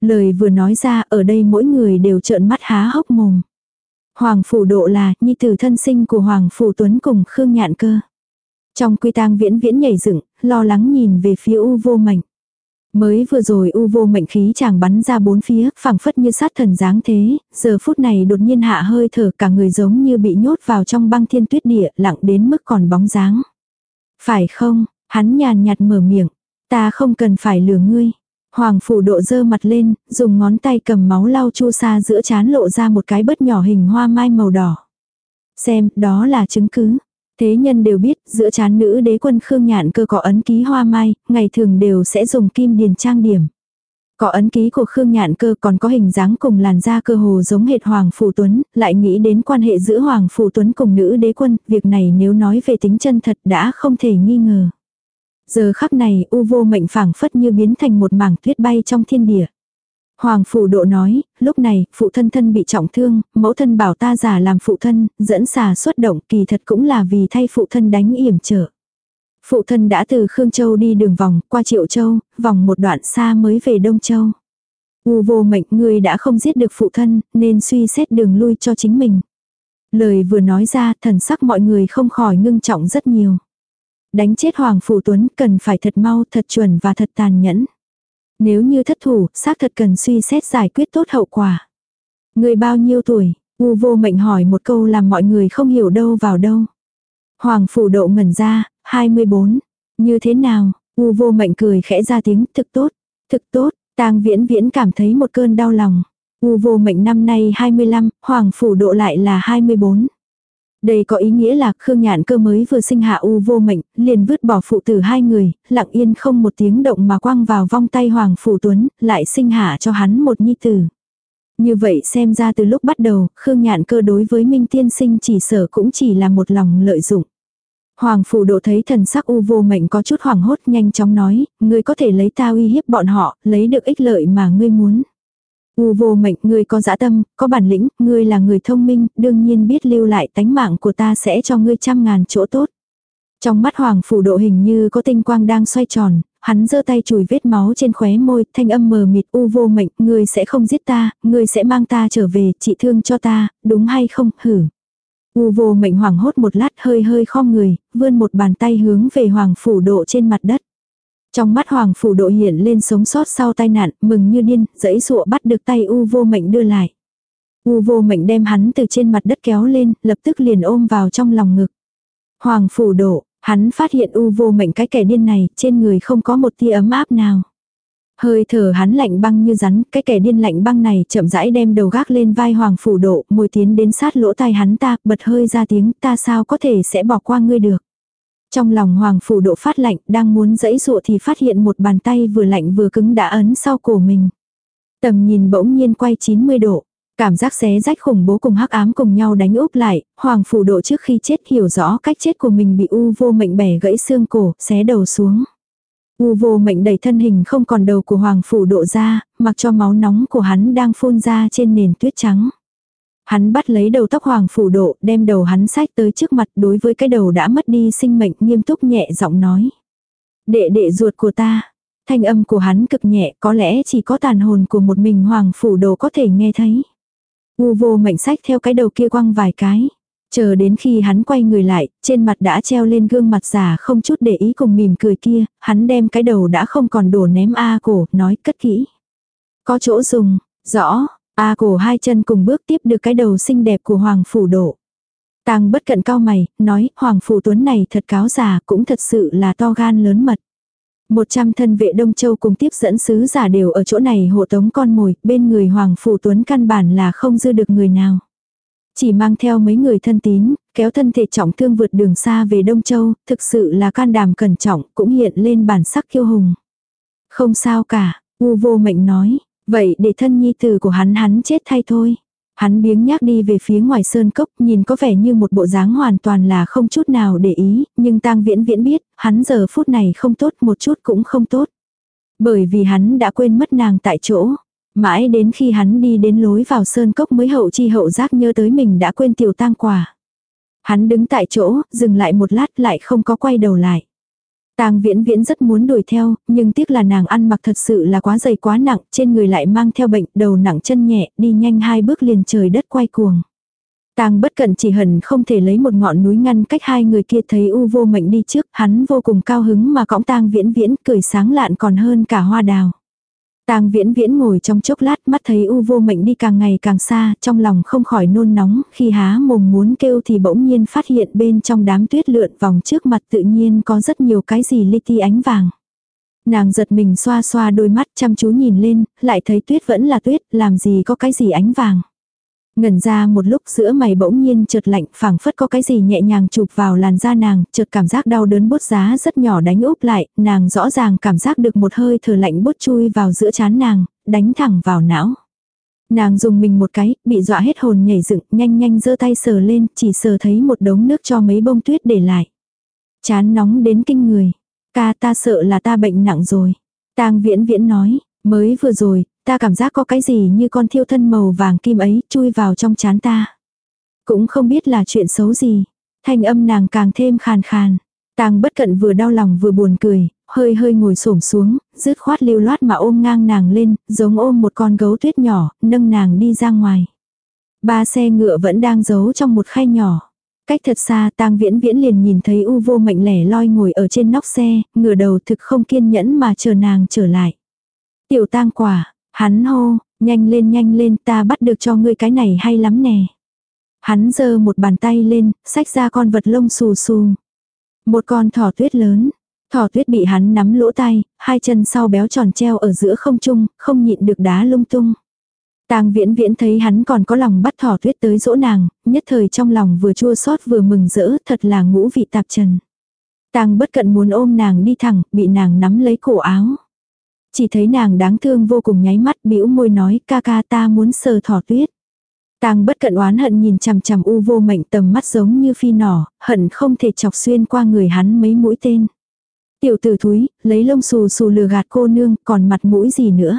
Lời vừa nói ra ở đây mỗi người đều trợn mắt há hốc mồm. Hoàng phủ độ là nhi tử thân sinh của Hoàng phủ Tuấn cùng Khương Nhạn Cơ. Trong quy tang viễn viễn nhảy dựng, lo lắng nhìn về phía u vô mệnh. Mới vừa rồi u vô mệnh khí chàng bắn ra bốn phía, phẳng phất như sát thần dáng thế, giờ phút này đột nhiên hạ hơi thở cả người giống như bị nhốt vào trong băng thiên tuyết địa, lặng đến mức còn bóng dáng. Phải không, hắn nhàn nhạt mở miệng, ta không cần phải lừa ngươi. Hoàng phủ độ dơ mặt lên, dùng ngón tay cầm máu lau chu sa giữa chán lộ ra một cái bớt nhỏ hình hoa mai màu đỏ. Xem, đó là chứng cứ. Thế nhân đều biết, giữa chán nữ đế quân Khương Nhạn cơ có ấn ký hoa mai, ngày thường đều sẽ dùng kim điền trang điểm. Có ấn ký của Khương Nhạn cơ còn có hình dáng cùng làn da cơ hồ giống hệt Hoàng Phủ Tuấn, lại nghĩ đến quan hệ giữa Hoàng Phủ Tuấn cùng nữ đế quân, việc này nếu nói về tính chân thật đã không thể nghi ngờ. Giờ khắc này u vô mệnh phảng phất như biến thành một mảng tuyết bay trong thiên địa. Hoàng phủ độ nói, lúc này, phụ thân thân bị trọng thương, mẫu thân bảo ta giả làm phụ thân, dẫn xà xuất động kỳ thật cũng là vì thay phụ thân đánh yểm trở. Phụ thân đã từ Khương Châu đi đường vòng, qua Triệu Châu, vòng một đoạn xa mới về Đông Châu. U vô mệnh người đã không giết được phụ thân, nên suy xét đường lui cho chính mình. Lời vừa nói ra, thần sắc mọi người không khỏi ngưng trọng rất nhiều. Đánh chết Hoàng Phủ Tuấn cần phải thật mau, thật chuẩn và thật tàn nhẫn. Nếu như thất thủ, xác thật cần suy xét giải quyết tốt hậu quả. Người bao nhiêu tuổi? U vô mệnh hỏi một câu làm mọi người không hiểu đâu vào đâu. Hoàng phủ độ ngẩn ra, 24. Như thế nào? U vô mệnh cười khẽ ra tiếng thực tốt, thực tốt, tang viễn viễn cảm thấy một cơn đau lòng. U vô mệnh năm nay 25, hoàng phủ độ lại là 24. Đây có ý nghĩa là Khương Nhạn cơ mới vừa sinh hạ u vô mệnh, liền vứt bỏ phụ tử hai người, lặng yên không một tiếng động mà quăng vào vong tay Hoàng Phủ Tuấn, lại sinh hạ cho hắn một nhi tử. Như vậy xem ra từ lúc bắt đầu, Khương Nhạn cơ đối với Minh Tiên Sinh chỉ sở cũng chỉ là một lòng lợi dụng. Hoàng phủ độ thấy thần sắc u vô mệnh có chút hoảng hốt nhanh chóng nói, ngươi có thể lấy ta uy hiếp bọn họ, lấy được ích lợi mà ngươi muốn. U vô mệnh, ngươi có dã tâm, có bản lĩnh, ngươi là người thông minh, đương nhiên biết lưu lại tánh mạng của ta sẽ cho ngươi trăm ngàn chỗ tốt. Trong mắt hoàng phủ độ hình như có tinh quang đang xoay tròn, hắn giơ tay chùi vết máu trên khóe môi, thanh âm mờ mịt u vô mệnh, ngươi sẽ không giết ta, ngươi sẽ mang ta trở về, trị thương cho ta, đúng hay không, hử. U vô mệnh hoảng hốt một lát hơi hơi khom người, vươn một bàn tay hướng về hoàng phủ độ trên mặt đất. Trong mắt hoàng phủ độ hiện lên sống sót sau tai nạn, mừng như điên, dãy dụa bắt được tay u vô mệnh đưa lại. U vô mệnh đem hắn từ trên mặt đất kéo lên, lập tức liền ôm vào trong lòng ngực. Hoàng phủ độ, hắn phát hiện u vô mệnh cái kẻ điên này, trên người không có một tia ấm áp nào. Hơi thở hắn lạnh băng như rắn, cái kẻ điên lạnh băng này chậm rãi đem đầu gác lên vai hoàng phủ độ, môi tiến đến sát lỗ tai hắn ta, bật hơi ra tiếng, ta sao có thể sẽ bỏ qua ngươi được. Trong lòng hoàng phủ độ phát lạnh, đang muốn dẫy dụa thì phát hiện một bàn tay vừa lạnh vừa cứng đã ấn sau cổ mình. Tầm nhìn bỗng nhiên quay 90 độ. Cảm giác xé rách khủng bố cùng hắc ám cùng nhau đánh úp lại, hoàng phủ độ trước khi chết hiểu rõ cách chết của mình bị u vô mệnh bẻ gãy xương cổ, xé đầu xuống. U vô mệnh đẩy thân hình không còn đầu của hoàng phủ độ ra, mặc cho máu nóng của hắn đang phun ra trên nền tuyết trắng. Hắn bắt lấy đầu tóc hoàng phủ độ, đem đầu hắn sách tới trước mặt đối với cái đầu đã mất đi sinh mệnh nghiêm túc nhẹ giọng nói. Đệ đệ ruột của ta. Thanh âm của hắn cực nhẹ có lẽ chỉ có tàn hồn của một mình hoàng phủ đồ có thể nghe thấy. U vô mệnh sách theo cái đầu kia quăng vài cái. Chờ đến khi hắn quay người lại, trên mặt đã treo lên gương mặt giả không chút để ý cùng mỉm cười kia, hắn đem cái đầu đã không còn đổ ném A cổ, nói cất kỹ. Có chỗ dùng, rõ, A cổ hai chân cùng bước tiếp được cái đầu xinh đẹp của Hoàng Phủ Độ. Tàng bất cận cao mày, nói, Hoàng Phủ Tuấn này thật cáo già, cũng thật sự là to gan lớn mật. Một trăm thân vệ Đông Châu cùng tiếp dẫn sứ giả đều ở chỗ này hộ tống con mồi, bên người Hoàng Phủ Tuấn căn bản là không dư được người nào. Chỉ mang theo mấy người thân tín, kéo thân thể trọng thương vượt đường xa về Đông Châu, thực sự là can đảm cẩn trọng, cũng hiện lên bản sắc kiêu hùng. Không sao cả, U vô mệnh nói, vậy để thân nhi tử của hắn hắn chết thay thôi. Hắn biếng nhác đi về phía ngoài sơn cốc, nhìn có vẻ như một bộ dáng hoàn toàn là không chút nào để ý, nhưng tang viễn viễn biết, hắn giờ phút này không tốt một chút cũng không tốt. Bởi vì hắn đã quên mất nàng tại chỗ. Mãi đến khi hắn đi đến lối vào sơn cốc mới hậu chi hậu giác nhớ tới mình đã quên tiểu tang quả. Hắn đứng tại chỗ, dừng lại một lát lại không có quay đầu lại. Tang viễn viễn rất muốn đuổi theo, nhưng tiếc là nàng ăn mặc thật sự là quá dày quá nặng, trên người lại mang theo bệnh, đầu nặng chân nhẹ, đi nhanh hai bước liền trời đất quay cuồng. Tang bất cận chỉ hận không thể lấy một ngọn núi ngăn cách hai người kia thấy u vô mệnh đi trước, hắn vô cùng cao hứng mà cõng tang viễn viễn cười sáng lạn còn hơn cả hoa đào. Tang viễn viễn ngồi trong chốc lát mắt thấy u vô mệnh đi càng ngày càng xa, trong lòng không khỏi nôn nóng, khi há mồm muốn kêu thì bỗng nhiên phát hiện bên trong đám tuyết lượn vòng trước mặt tự nhiên có rất nhiều cái gì li ti ánh vàng. Nàng giật mình xoa xoa đôi mắt chăm chú nhìn lên, lại thấy tuyết vẫn là tuyết, làm gì có cái gì ánh vàng ngần ra một lúc giữa mày bỗng nhiên chợt lạnh phảng phất có cái gì nhẹ nhàng chụp vào làn da nàng, chợt cảm giác đau đớn bút giá rất nhỏ đánh úp lại, nàng rõ ràng cảm giác được một hơi thở lạnh bút chui vào giữa chán nàng, đánh thẳng vào não. Nàng dùng mình một cái, bị dọa hết hồn nhảy dựng, nhanh nhanh giơ tay sờ lên, chỉ sờ thấy một đống nước cho mấy bông tuyết để lại. Chán nóng đến kinh người. Ca ta sợ là ta bệnh nặng rồi. Tang viễn viễn nói, mới vừa rồi, ta cảm giác có cái gì như con thiêu thân màu vàng kim ấy chui vào trong chán ta. Cũng không biết là chuyện xấu gì. Thanh âm nàng càng thêm khàn khàn. Tàng bất cận vừa đau lòng vừa buồn cười, hơi hơi ngồi xổm xuống, rứt khoát lưu loát mà ôm ngang nàng lên, giống ôm một con gấu tuyết nhỏ, nâng nàng đi ra ngoài. Ba xe ngựa vẫn đang giấu trong một khay nhỏ. Cách thật xa tang viễn viễn liền nhìn thấy u vô mệnh lẻ loi ngồi ở trên nóc xe, ngửa đầu thực không kiên nhẫn mà chờ nàng trở lại. Tiểu tang quả, Hắn hô, nhanh lên nhanh lên ta bắt được cho ngươi cái này hay lắm nè. Hắn giơ một bàn tay lên, xách ra con vật lông xù xù. Một con thỏ tuyết lớn. Thỏ tuyết bị hắn nắm lỗ tay, hai chân sau béo tròn treo ở giữa không trung, không nhịn được đá lung tung. Tang viễn viễn thấy hắn còn có lòng bắt thỏ tuyết tới dỗ nàng, nhất thời trong lòng vừa chua xót vừa mừng rỡ, thật là ngũ vị tạp trần. Tang bất cận muốn ôm nàng đi thẳng, bị nàng nắm lấy cổ áo. Chỉ thấy nàng đáng thương vô cùng nháy mắt bĩu môi nói ca ca ta muốn sờ thỏ tuyết. Tang bất cận oán hận nhìn chằm chằm u vô mệnh tầm mắt giống như phi nỏ, hận không thể chọc xuyên qua người hắn mấy mũi tên. Tiểu tử thúi, lấy lông xù xù lừa gạt cô nương, còn mặt mũi gì nữa.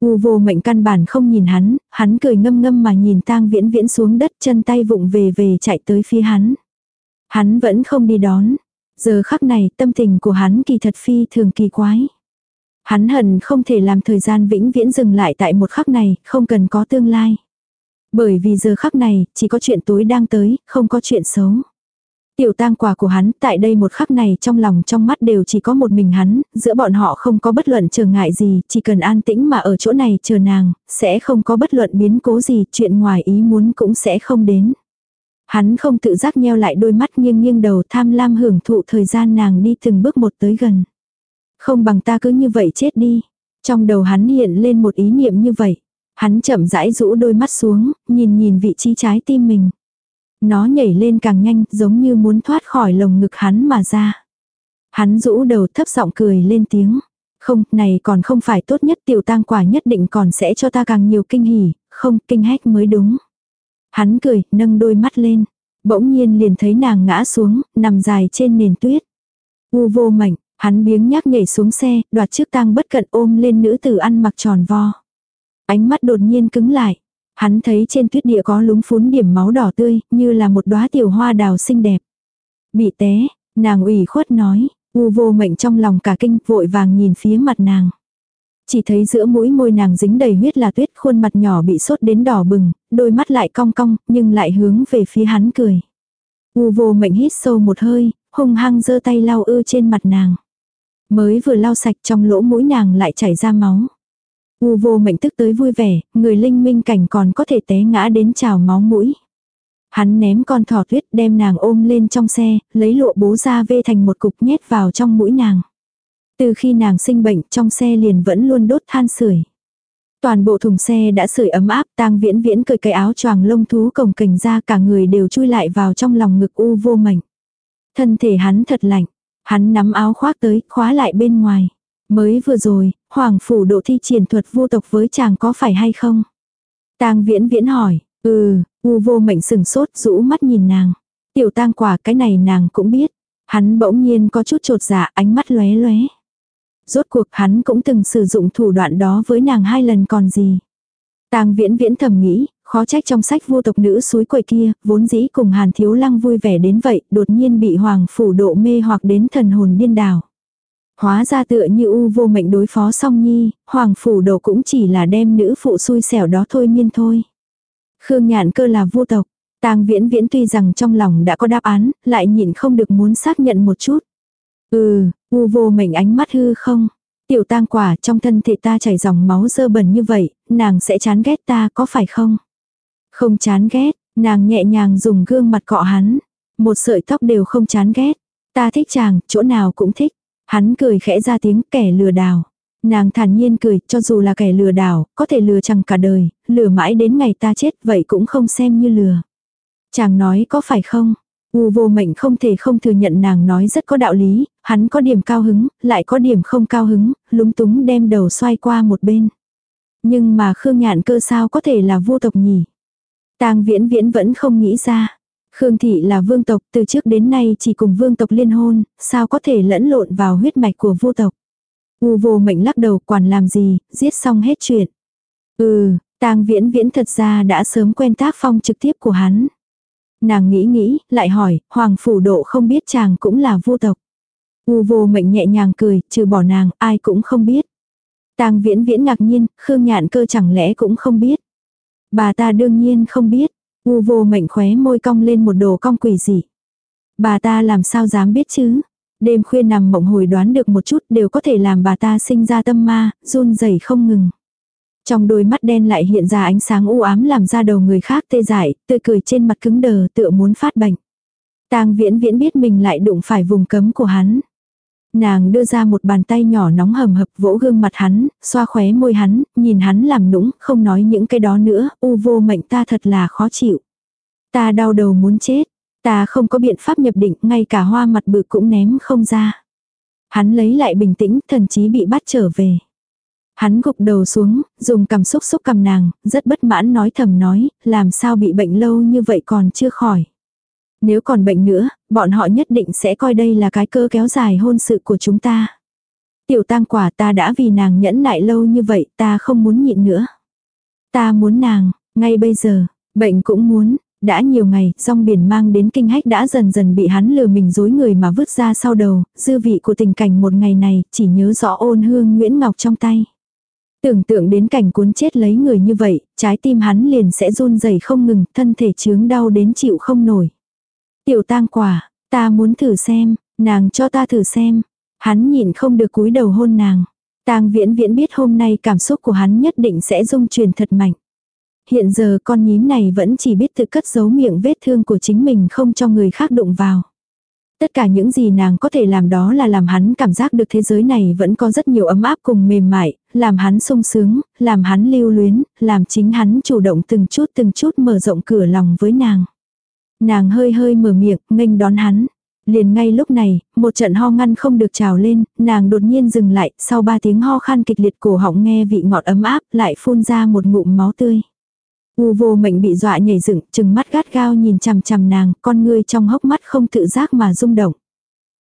U vô mệnh căn bản không nhìn hắn, hắn cười ngâm ngâm mà nhìn tang viễn viễn xuống đất chân tay vụng về về chạy tới phía hắn. Hắn vẫn không đi đón. Giờ khắc này tâm tình của hắn kỳ thật phi thường kỳ quái. Hắn hận không thể làm thời gian vĩnh viễn dừng lại tại một khắc này, không cần có tương lai. Bởi vì giờ khắc này, chỉ có chuyện tối đang tới, không có chuyện xấu. Tiểu tang quả của hắn tại đây một khắc này trong lòng trong mắt đều chỉ có một mình hắn, giữa bọn họ không có bất luận trở ngại gì, chỉ cần an tĩnh mà ở chỗ này chờ nàng, sẽ không có bất luận biến cố gì, chuyện ngoài ý muốn cũng sẽ không đến. Hắn không tự giác nheo lại đôi mắt nghiêng nghiêng đầu tham lam hưởng thụ thời gian nàng đi từng bước một tới gần. Không bằng ta cứ như vậy chết đi. Trong đầu hắn hiện lên một ý niệm như vậy. Hắn chậm rãi rũ đôi mắt xuống, nhìn nhìn vị trí trái tim mình. Nó nhảy lên càng nhanh giống như muốn thoát khỏi lồng ngực hắn mà ra. Hắn rũ đầu thấp giọng cười lên tiếng. Không, này còn không phải tốt nhất tiểu tang quả nhất định còn sẽ cho ta càng nhiều kinh hỉ, không, kinh hách mới đúng. Hắn cười, nâng đôi mắt lên. Bỗng nhiên liền thấy nàng ngã xuống, nằm dài trên nền tuyết. U vô mảnh, hắn biếng nhác nhảy xuống xe, đoạt trước tang bất cận ôm lên nữ tử ăn mặc tròn vo. Ánh mắt đột nhiên cứng lại. Hắn thấy trên tuyết địa có lúng phún điểm máu đỏ tươi, như là một đóa tiểu hoa đào xinh đẹp. Bị té, nàng ủy khuất nói, u vô mệnh trong lòng cả kinh vội vàng nhìn phía mặt nàng. Chỉ thấy giữa mũi môi nàng dính đầy huyết là tuyết khuôn mặt nhỏ bị sốt đến đỏ bừng, đôi mắt lại cong cong, nhưng lại hướng về phía hắn cười. U vô mệnh hít sâu một hơi, hung hăng giơ tay lau ư trên mặt nàng. Mới vừa lau sạch trong lỗ mũi nàng lại chảy ra máu. U vô mệnh tức tới vui vẻ, người linh minh cảnh còn có thể té ngã đến trào máu mũi. Hắn ném con thỏ tuyết đem nàng ôm lên trong xe, lấy lụa bố ra vê thành một cục nhét vào trong mũi nàng. Từ khi nàng sinh bệnh trong xe liền vẫn luôn đốt than sưởi. Toàn bộ thùng xe đã sưởi ấm áp, tang viễn viễn cởi cái áo choàng lông thú cổng cành ra cả người đều chui lại vào trong lòng ngực u vô mệnh. Thân thể hắn thật lạnh, hắn nắm áo khoác tới, khóa lại bên ngoài. Mới vừa rồi, hoàng phủ độ thi triển thuật vô tộc với chàng có phải hay không? tang viễn viễn hỏi, ừ, u vô mệnh sừng sốt rũ mắt nhìn nàng. Tiểu tang quả cái này nàng cũng biết. Hắn bỗng nhiên có chút trột dạ ánh mắt lóe lóe. Rốt cuộc hắn cũng từng sử dụng thủ đoạn đó với nàng hai lần còn gì. Tang viễn viễn thầm nghĩ, khó trách trong sách vua tộc nữ suối quầy kia, vốn dĩ cùng hàn thiếu lăng vui vẻ đến vậy, đột nhiên bị hoàng phủ độ mê hoặc đến thần hồn điên đảo. Hóa ra tựa như u vô mệnh đối phó song nhi, hoàng phủ độ cũng chỉ là đem nữ phụ xui xẻo đó thôi miên thôi. Khương nhạn cơ là vua tộc, tang viễn viễn tuy rằng trong lòng đã có đáp án, lại nhịn không được muốn xác nhận một chút. Ừ, u vô mệnh ánh mắt hư không. Tiểu tang quả trong thân thể ta chảy dòng máu dơ bẩn như vậy, nàng sẽ chán ghét ta có phải không? Không chán ghét, nàng nhẹ nhàng dùng gương mặt cọ hắn. Một sợi tóc đều không chán ghét. Ta thích chàng, chỗ nào cũng thích. Hắn cười khẽ ra tiếng kẻ lừa đảo. Nàng thản nhiên cười, cho dù là kẻ lừa đảo, có thể lừa chẳng cả đời, lừa mãi đến ngày ta chết vậy cũng không xem như lừa. Chàng nói có phải không? U vô mệnh không thể không thừa nhận nàng nói rất có đạo lý, hắn có điểm cao hứng, lại có điểm không cao hứng, lúng túng đem đầu xoay qua một bên. Nhưng mà Khương Nhạn cơ sao có thể là vô tộc nhỉ? Tang viễn viễn vẫn không nghĩ ra. Khương Thị là vương tộc từ trước đến nay chỉ cùng vương tộc liên hôn, sao có thể lẫn lộn vào huyết mạch của vô tộc. U vô mệnh lắc đầu quản làm gì, giết xong hết chuyện. Ừ, tang viễn viễn thật ra đã sớm quen tác phong trực tiếp của hắn. Nàng nghĩ nghĩ, lại hỏi, Hoàng Phủ Độ không biết chàng cũng là vô tộc. U vô mệnh nhẹ nhàng cười, trừ bỏ nàng, ai cũng không biết. tang viễn viễn ngạc nhiên, Khương Nhạn cơ chẳng lẽ cũng không biết. Bà ta đương nhiên không biết. U vô mệnh khóe môi cong lên một đồ cong quỷ dị. Bà ta làm sao dám biết chứ? Đêm khuya nằm mộng hồi đoán được một chút đều có thể làm bà ta sinh ra tâm ma, run rẩy không ngừng. Trong đôi mắt đen lại hiện ra ánh sáng u ám làm ra đầu người khác tê dại, tươi cười trên mặt cứng đờ tựa muốn phát bệnh. Tang viễn viễn biết mình lại đụng phải vùng cấm của hắn. Nàng đưa ra một bàn tay nhỏ nóng hầm hập vỗ gương mặt hắn, xoa khóe môi hắn, nhìn hắn làm nũng, không nói những cái đó nữa, u vô mệnh ta thật là khó chịu. Ta đau đầu muốn chết, ta không có biện pháp nhập định, ngay cả hoa mặt bự cũng ném không ra. Hắn lấy lại bình tĩnh, thần chí bị bắt trở về. Hắn gục đầu xuống, dùng cầm xúc xúc cầm nàng, rất bất mãn nói thầm nói, làm sao bị bệnh lâu như vậy còn chưa khỏi. Nếu còn bệnh nữa, bọn họ nhất định sẽ coi đây là cái cơ kéo dài hôn sự của chúng ta. Tiểu tang quả ta đã vì nàng nhẫn nại lâu như vậy, ta không muốn nhịn nữa. Ta muốn nàng, ngay bây giờ, bệnh cũng muốn, đã nhiều ngày, rong biển mang đến kinh hách đã dần dần bị hắn lừa mình dối người mà vứt ra sau đầu, dư vị của tình cảnh một ngày này, chỉ nhớ rõ ôn hương Nguyễn Ngọc trong tay. Tưởng tượng đến cảnh cuốn chết lấy người như vậy, trái tim hắn liền sẽ run rẩy không ngừng, thân thể chướng đau đến chịu không nổi. Tiểu tang quả, ta muốn thử xem, nàng cho ta thử xem. Hắn nhìn không được cúi đầu hôn nàng. Tang viễn viễn biết hôm nay cảm xúc của hắn nhất định sẽ dung truyền thật mạnh. Hiện giờ con nhím này vẫn chỉ biết tự cất giấu miệng vết thương của chính mình không cho người khác đụng vào. Tất cả những gì nàng có thể làm đó là làm hắn cảm giác được thế giới này vẫn có rất nhiều ấm áp cùng mềm mại, làm hắn sung sướng, làm hắn lưu luyến, làm chính hắn chủ động từng chút từng chút mở rộng cửa lòng với nàng. Nàng hơi hơi mở miệng, nghênh đón hắn. Liền ngay lúc này, một trận ho ngăn không được trào lên, nàng đột nhiên dừng lại, sau ba tiếng ho khan kịch liệt cổ họng nghe vị ngọt ấm áp, lại phun ra một ngụm máu tươi. U vô mệnh bị dọa nhảy dựng, chừng mắt gắt gao nhìn chằm chằm nàng, con ngươi trong hốc mắt không tự giác mà rung động.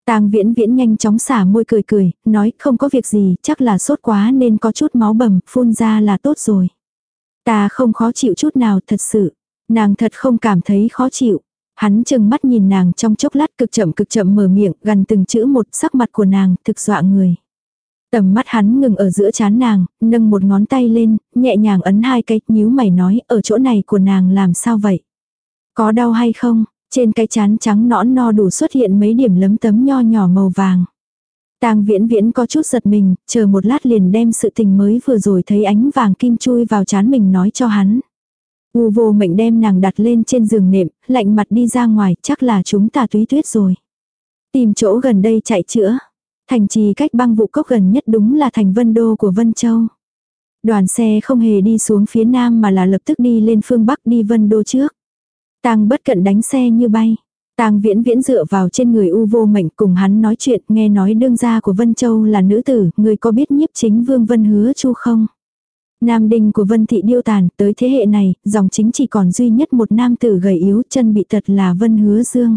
Tang viễn viễn nhanh chóng xả môi cười cười, nói không có việc gì, chắc là sốt quá nên có chút máu bầm, phun ra là tốt rồi. Ta không khó chịu chút nào thật sự. Nàng thật không cảm thấy khó chịu. Hắn chừng mắt nhìn nàng trong chốc lát cực chậm cực chậm mở miệng, gần từng chữ một sắc mặt của nàng, thực dọa người. Tầm mắt hắn ngừng ở giữa chán nàng, nâng một ngón tay lên, nhẹ nhàng ấn hai cái, nhíu mày nói, ở chỗ này của nàng làm sao vậy? Có đau hay không? Trên cái chán trắng nõn no đủ xuất hiện mấy điểm lấm tấm nho nhỏ màu vàng. Tang viễn viễn có chút giật mình, chờ một lát liền đem sự tình mới vừa rồi thấy ánh vàng kim chui vào chán mình nói cho hắn. U vô mệnh đem nàng đặt lên trên giường nệm, lạnh mặt đi ra ngoài, chắc là chúng ta túy tuyết rồi. Tìm chỗ gần đây chạy chữa. Thành trì cách băng vụ cốc gần nhất đúng là thành vân đô của Vân Châu. Đoàn xe không hề đi xuống phía nam mà là lập tức đi lên phương bắc đi vân đô trước. Tang bất cận đánh xe như bay. Tang viễn viễn dựa vào trên người u vô mệnh cùng hắn nói chuyện nghe nói đương gia của Vân Châu là nữ tử, người có biết nhiếp chính vương Vân hứa chu không? Nam đinh của Vân Thị điêu tàn, tới thế hệ này, dòng chính chỉ còn duy nhất một nam tử gầy yếu chân bị tật là Vân Hứa Dương.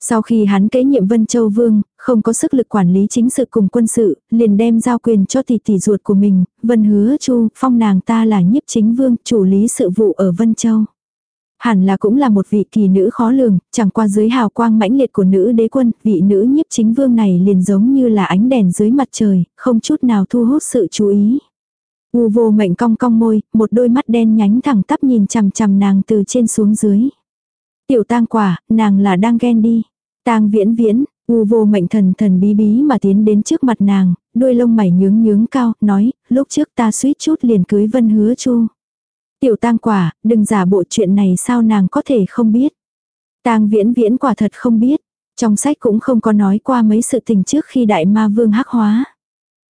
Sau khi hắn kế nhiệm Vân Châu Vương, không có sức lực quản lý chính sự cùng quân sự, liền đem giao quyền cho tỷ tỷ ruột của mình, Vân Hứa Chu, phong nàng ta là nhiếp chính vương, chủ lý sự vụ ở Vân Châu. Hẳn là cũng là một vị kỳ nữ khó lường, chẳng qua dưới hào quang mãnh liệt của nữ đế quân, vị nữ nhiếp chính vương này liền giống như là ánh đèn dưới mặt trời, không chút nào thu hút sự chú ý. U vô mệnh cong cong môi, một đôi mắt đen nhánh thẳng tắp nhìn chằm chằm nàng từ trên xuống dưới. Tiểu tang quả, nàng là đang ghen đi. Tang viễn viễn, u vô mệnh thần thần bí bí mà tiến đến trước mặt nàng, đôi lông mày nhướng nhướng cao, nói, lúc trước ta suýt chút liền cưới vân hứa chu. Tiểu tang quả, đừng giả bộ chuyện này sao nàng có thể không biết. Tang viễn viễn quả thật không biết. Trong sách cũng không có nói qua mấy sự tình trước khi đại ma vương hắc hóa.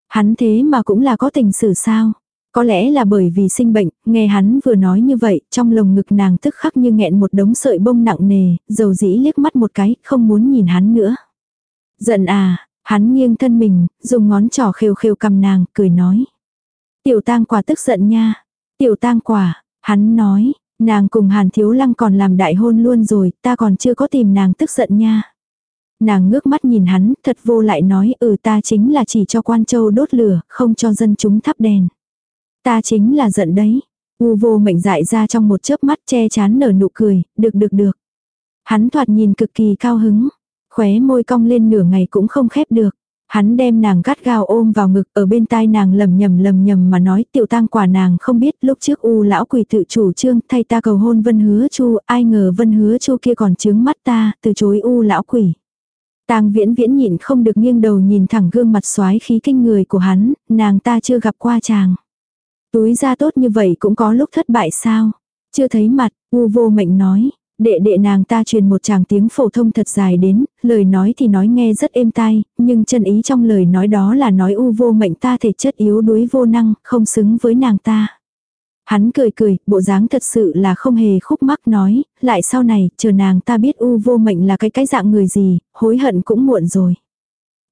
Hắn thế mà cũng là có tình sử sao. Có lẽ là bởi vì sinh bệnh, nghe hắn vừa nói như vậy, trong lồng ngực nàng tức khắc như nghẹn một đống sợi bông nặng nề, dầu dĩ liếc mắt một cái, không muốn nhìn hắn nữa. Giận à, hắn nghiêng thân mình, dùng ngón trỏ khều khều cầm nàng, cười nói. Tiểu tang quả tức giận nha. Tiểu tang quả, hắn nói, nàng cùng hàn thiếu lăng còn làm đại hôn luôn rồi, ta còn chưa có tìm nàng tức giận nha. Nàng ngước mắt nhìn hắn, thật vô lại nói ừ ta chính là chỉ cho quan châu đốt lửa, không cho dân chúng thắp đèn. Ta chính là giận đấy. U vô mệnh dại ra trong một chớp mắt che chán nở nụ cười, được được được. Hắn thoạt nhìn cực kỳ cao hứng. Khóe môi cong lên nửa ngày cũng không khép được. Hắn đem nàng gắt gao ôm vào ngực ở bên tai nàng lầm nhầm lầm nhầm mà nói tiểu tang quả nàng không biết lúc trước u lão quỷ tự chủ trương thay ta cầu hôn vân hứa chu ai ngờ vân hứa chu kia còn chướng mắt ta từ chối u lão quỷ. Tang viễn viễn nhịn không được nghiêng đầu nhìn thẳng gương mặt xoái khí kinh người của hắn, nàng ta chưa gặp qua chàng. Túi ra tốt như vậy cũng có lúc thất bại sao? Chưa thấy mặt, u vô mệnh nói. Đệ đệ nàng ta truyền một tràng tiếng phổ thông thật dài đến, lời nói thì nói nghe rất êm tai, nhưng chân ý trong lời nói đó là nói u vô mệnh ta thể chất yếu đuối vô năng, không xứng với nàng ta. Hắn cười cười, bộ dáng thật sự là không hề khúc mắc nói, lại sau này, chờ nàng ta biết u vô mệnh là cái cái dạng người gì, hối hận cũng muộn rồi.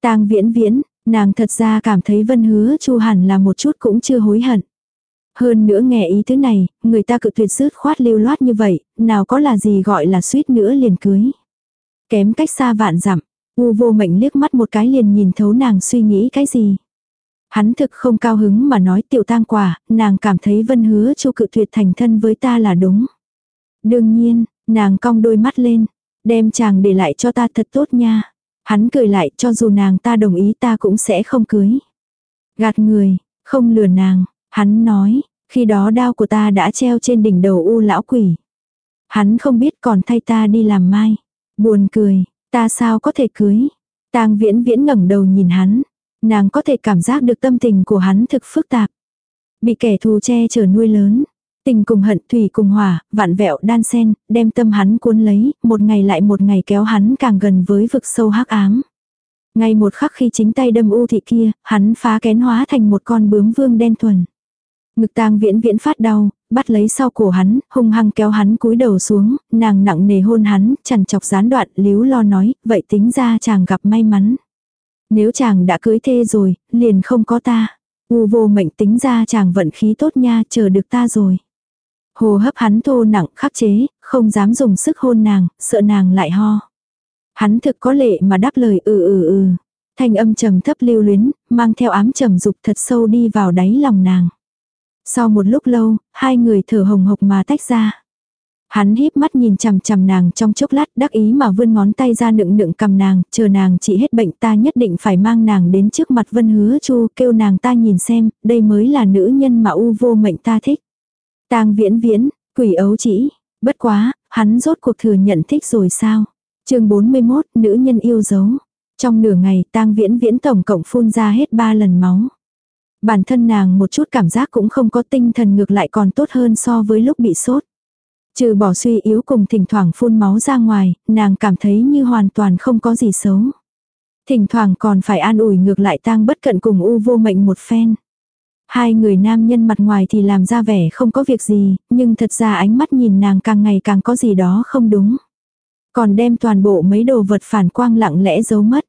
tang viễn viễn, Nàng thật ra cảm thấy Vân Hứa Chu hẳn là một chút cũng chưa hối hận. Hơn nữa nghe ý thứ này, người ta cự tuyệt sứt khoát lưu loát như vậy, nào có là gì gọi là suýt nữa liền cưới. Kém cách xa vạn dặm, u vô mệnh liếc mắt một cái liền nhìn thấu nàng suy nghĩ cái gì. Hắn thực không cao hứng mà nói tiểu tang quả, nàng cảm thấy vân hứa chu cự tuyệt thành thân với ta là đúng. Đương nhiên, nàng cong đôi mắt lên, đem chàng để lại cho ta thật tốt nha. Hắn cười lại cho dù nàng ta đồng ý ta cũng sẽ không cưới. Gạt người, không lừa nàng, hắn nói, khi đó đao của ta đã treo trên đỉnh đầu u lão quỷ. Hắn không biết còn thay ta đi làm mai. Buồn cười, ta sao có thể cưới. Tang viễn viễn ngẩng đầu nhìn hắn. Nàng có thể cảm giác được tâm tình của hắn thực phức tạp. Bị kẻ thù che chở nuôi lớn. Tình cùng hận thủy cùng hỏa, vạn vẹo đan sen, đem tâm hắn cuốn lấy, một ngày lại một ngày kéo hắn càng gần với vực sâu hắc ám. Ngay một khắc khi chính tay đâm u thị kia, hắn phá kén hóa thành một con bướm vương đen thuần. Ngực tang viễn viễn phát đau, bắt lấy sau cổ hắn, hung hăng kéo hắn cúi đầu xuống, nàng nặng nề hôn hắn, chằn chọc gián đoạn, líu lo nói, vậy tính ra chàng gặp may mắn. Nếu chàng đã cưới thê rồi, liền không có ta. U vô mệnh tính ra chàng vận khí tốt nha, chờ được ta rồi. Hồ hấp hắn thô nặng khắc chế, không dám dùng sức hôn nàng, sợ nàng lại ho. Hắn thực có lệ mà đáp lời ừ ừ ừ. Thanh âm trầm thấp lưu luyến, mang theo ám trầm dục thật sâu đi vào đáy lòng nàng. Sau một lúc lâu, hai người thở hồng hộc mà tách ra. Hắn híp mắt nhìn chằm chằm nàng trong chốc lát đắc ý mà vươn ngón tay ra nựng nựng cầm nàng, chờ nàng trị hết bệnh ta nhất định phải mang nàng đến trước mặt vân hứa chu kêu nàng ta nhìn xem, đây mới là nữ nhân mà u vô mệnh ta thích. tang viễn viễn, quỷ ấu chỉ, bất quá, hắn rốt cuộc thừa nhận thích rồi sao. chương 41, nữ nhân yêu dấu. Trong nửa ngày tang viễn viễn tổng cộng phun ra hết ba lần máu. Bản thân nàng một chút cảm giác cũng không có tinh thần ngược lại còn tốt hơn so với lúc bị sốt. Trừ bỏ suy yếu cùng thỉnh thoảng phun máu ra ngoài, nàng cảm thấy như hoàn toàn không có gì xấu. Thỉnh thoảng còn phải an ủi ngược lại tang bất cận cùng u vô mệnh một phen. Hai người nam nhân mặt ngoài thì làm ra vẻ không có việc gì, nhưng thật ra ánh mắt nhìn nàng càng ngày càng có gì đó không đúng. Còn đem toàn bộ mấy đồ vật phản quang lặng lẽ giấu mất.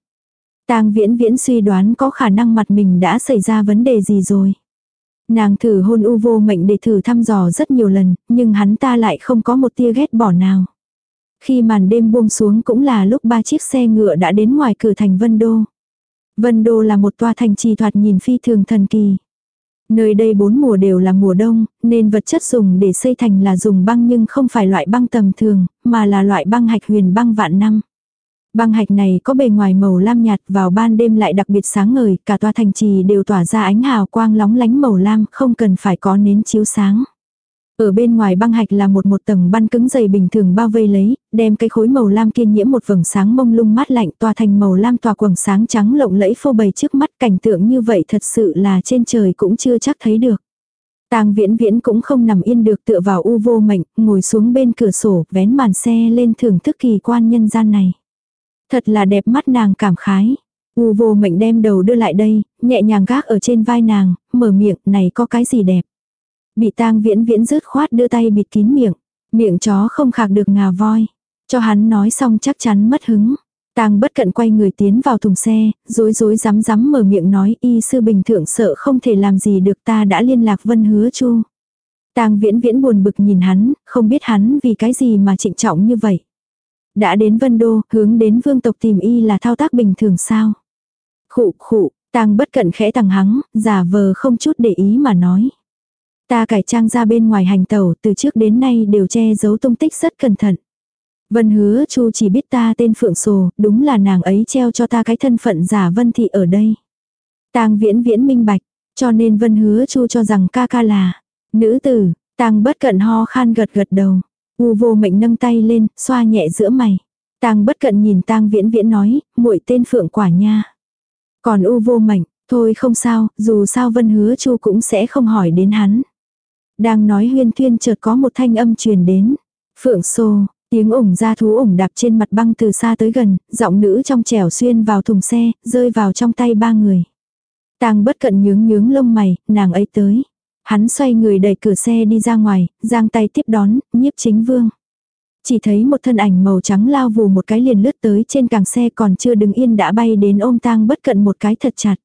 Tang viễn viễn suy đoán có khả năng mặt mình đã xảy ra vấn đề gì rồi. Nàng thử hôn u vô mệnh để thử thăm dò rất nhiều lần, nhưng hắn ta lại không có một tia ghét bỏ nào. Khi màn đêm buông xuống cũng là lúc ba chiếc xe ngựa đã đến ngoài cửa thành Vân Đô. Vân Đô là một tòa thành trì thoạt nhìn phi thường thần kỳ. Nơi đây bốn mùa đều là mùa đông, nên vật chất dùng để xây thành là dùng băng nhưng không phải loại băng tầm thường, mà là loại băng hạch huyền băng vạn năm. Băng hạch này có bề ngoài màu lam nhạt vào ban đêm lại đặc biệt sáng ngời, cả tòa thành trì đều tỏa ra ánh hào quang lóng lánh màu lam, không cần phải có nến chiếu sáng. Ở bên ngoài băng hạch là một một tầng băng cứng dày bình thường bao vây lấy, đem cái khối màu lam kiên nhiễm một vầng sáng mông lung mát lạnh tòa thành màu lam tòa quầng sáng trắng lộng lẫy phô bày trước mắt cảnh tượng như vậy thật sự là trên trời cũng chưa chắc thấy được. Tang viễn viễn cũng không nằm yên được tựa vào u vô mệnh, ngồi xuống bên cửa sổ, vén màn xe lên thưởng thức kỳ quan nhân gian này. Thật là đẹp mắt nàng cảm khái. U vô mệnh đem đầu đưa lại đây, nhẹ nhàng gác ở trên vai nàng, mở miệng, này có cái gì đẹp. Bị tang viễn viễn rớt khoát đưa tay bịt kín miệng. Miệng chó không khạc được ngà voi. Cho hắn nói xong chắc chắn mất hứng. Tang bất cận quay người tiến vào thùng xe, rối rối rắm rắm mở miệng nói y sư bình thượng sợ không thể làm gì được ta đã liên lạc vân hứa chu. Tang viễn viễn buồn bực nhìn hắn, không biết hắn vì cái gì mà trịnh trọng như vậy. Đã đến Vân Đô, hướng đến vương tộc tìm y là thao tác bình thường sao? Khụ khụ, tang bất cận khẽ tằng hắng, giả vờ không chút để ý mà nói. Ta cải trang ra bên ngoài hành tẩu từ trước đến nay đều che giấu tung tích rất cẩn thận. Vân hứa chu chỉ biết ta tên Phượng Sồ, đúng là nàng ấy treo cho ta cái thân phận giả Vân Thị ở đây. tang viễn viễn minh bạch, cho nên Vân hứa chu cho rằng ca ca là nữ tử, tang bất cận ho khan gật gật đầu. U vô mệnh nâng tay lên, xoa nhẹ giữa mày. Tang bất cận nhìn tang viễn viễn nói, muội tên phượng quả nha. Còn u vô mệnh, thôi không sao, dù sao vân hứa chu cũng sẽ không hỏi đến hắn. Đang nói huyên thuyên chợt có một thanh âm truyền đến. Phượng xô, tiếng ủng ra thú ủng đạp trên mặt băng từ xa tới gần, giọng nữ trong trẻo xuyên vào thùng xe, rơi vào trong tay ba người. Tang bất cận nhướng nhướng lông mày, nàng ấy tới. Hắn xoay người đẩy cửa xe đi ra ngoài, giang tay tiếp đón, nhiếp chính vương. Chỉ thấy một thân ảnh màu trắng lao vù một cái liền lướt tới trên càng xe còn chưa đứng yên đã bay đến ôm tang bất cận một cái thật chặt.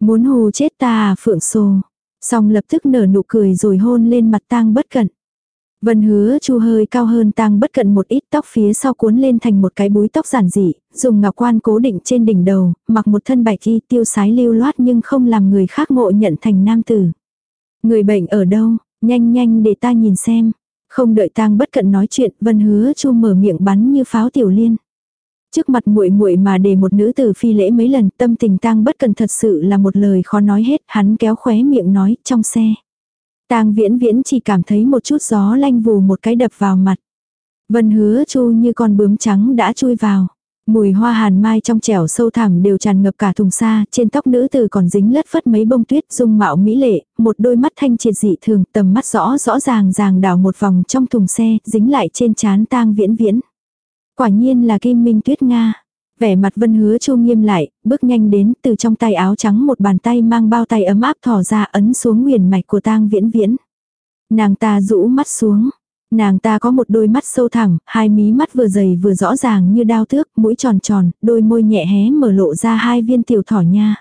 Muốn hù chết ta à Phượng Sồ. Xong lập tức nở nụ cười rồi hôn lên mặt tang bất cận. Vân hứa chu hơi cao hơn tang bất cận một ít tóc phía sau cuốn lên thành một cái búi tóc giản dị, dùng ngọc quan cố định trên đỉnh đầu, mặc một thân bạch y tiêu sái lưu loát nhưng không làm người khác ngộ nhận thành nam tử. Người bệnh ở đâu, nhanh nhanh để ta nhìn xem. Không đợi tang bất cận nói chuyện, vân hứa chu mở miệng bắn như pháo tiểu liên. Trước mặt muội muội mà để một nữ tử phi lễ mấy lần, tâm tình tang bất cận thật sự là một lời khó nói hết, hắn kéo khóe miệng nói trong xe. Tang viễn viễn chỉ cảm thấy một chút gió lanh vù một cái đập vào mặt. Vân hứa chu như con bướm trắng đã chui vào. Mùi hoa hàn mai trong trẻo sâu thẳm đều tràn ngập cả thùng xa, trên tóc nữ tử còn dính lất phất mấy bông tuyết dung mạo mỹ lệ, một đôi mắt thanh triệt dị thường, tầm mắt rõ rõ ràng ràng đảo một vòng trong thùng xe, dính lại trên trán tang viễn viễn. Quả nhiên là kim minh tuyết Nga. Vẻ mặt vân hứa chu nghiêm lại, bước nhanh đến từ trong tay áo trắng một bàn tay mang bao tay ấm áp thỏ ra ấn xuống nguyền mạch của tang viễn viễn. Nàng ta rũ mắt xuống. Nàng ta có một đôi mắt sâu thẳng, hai mí mắt vừa dày vừa rõ ràng như đao thước, mũi tròn tròn, đôi môi nhẹ hé mở lộ ra hai viên tiểu thỏ nha.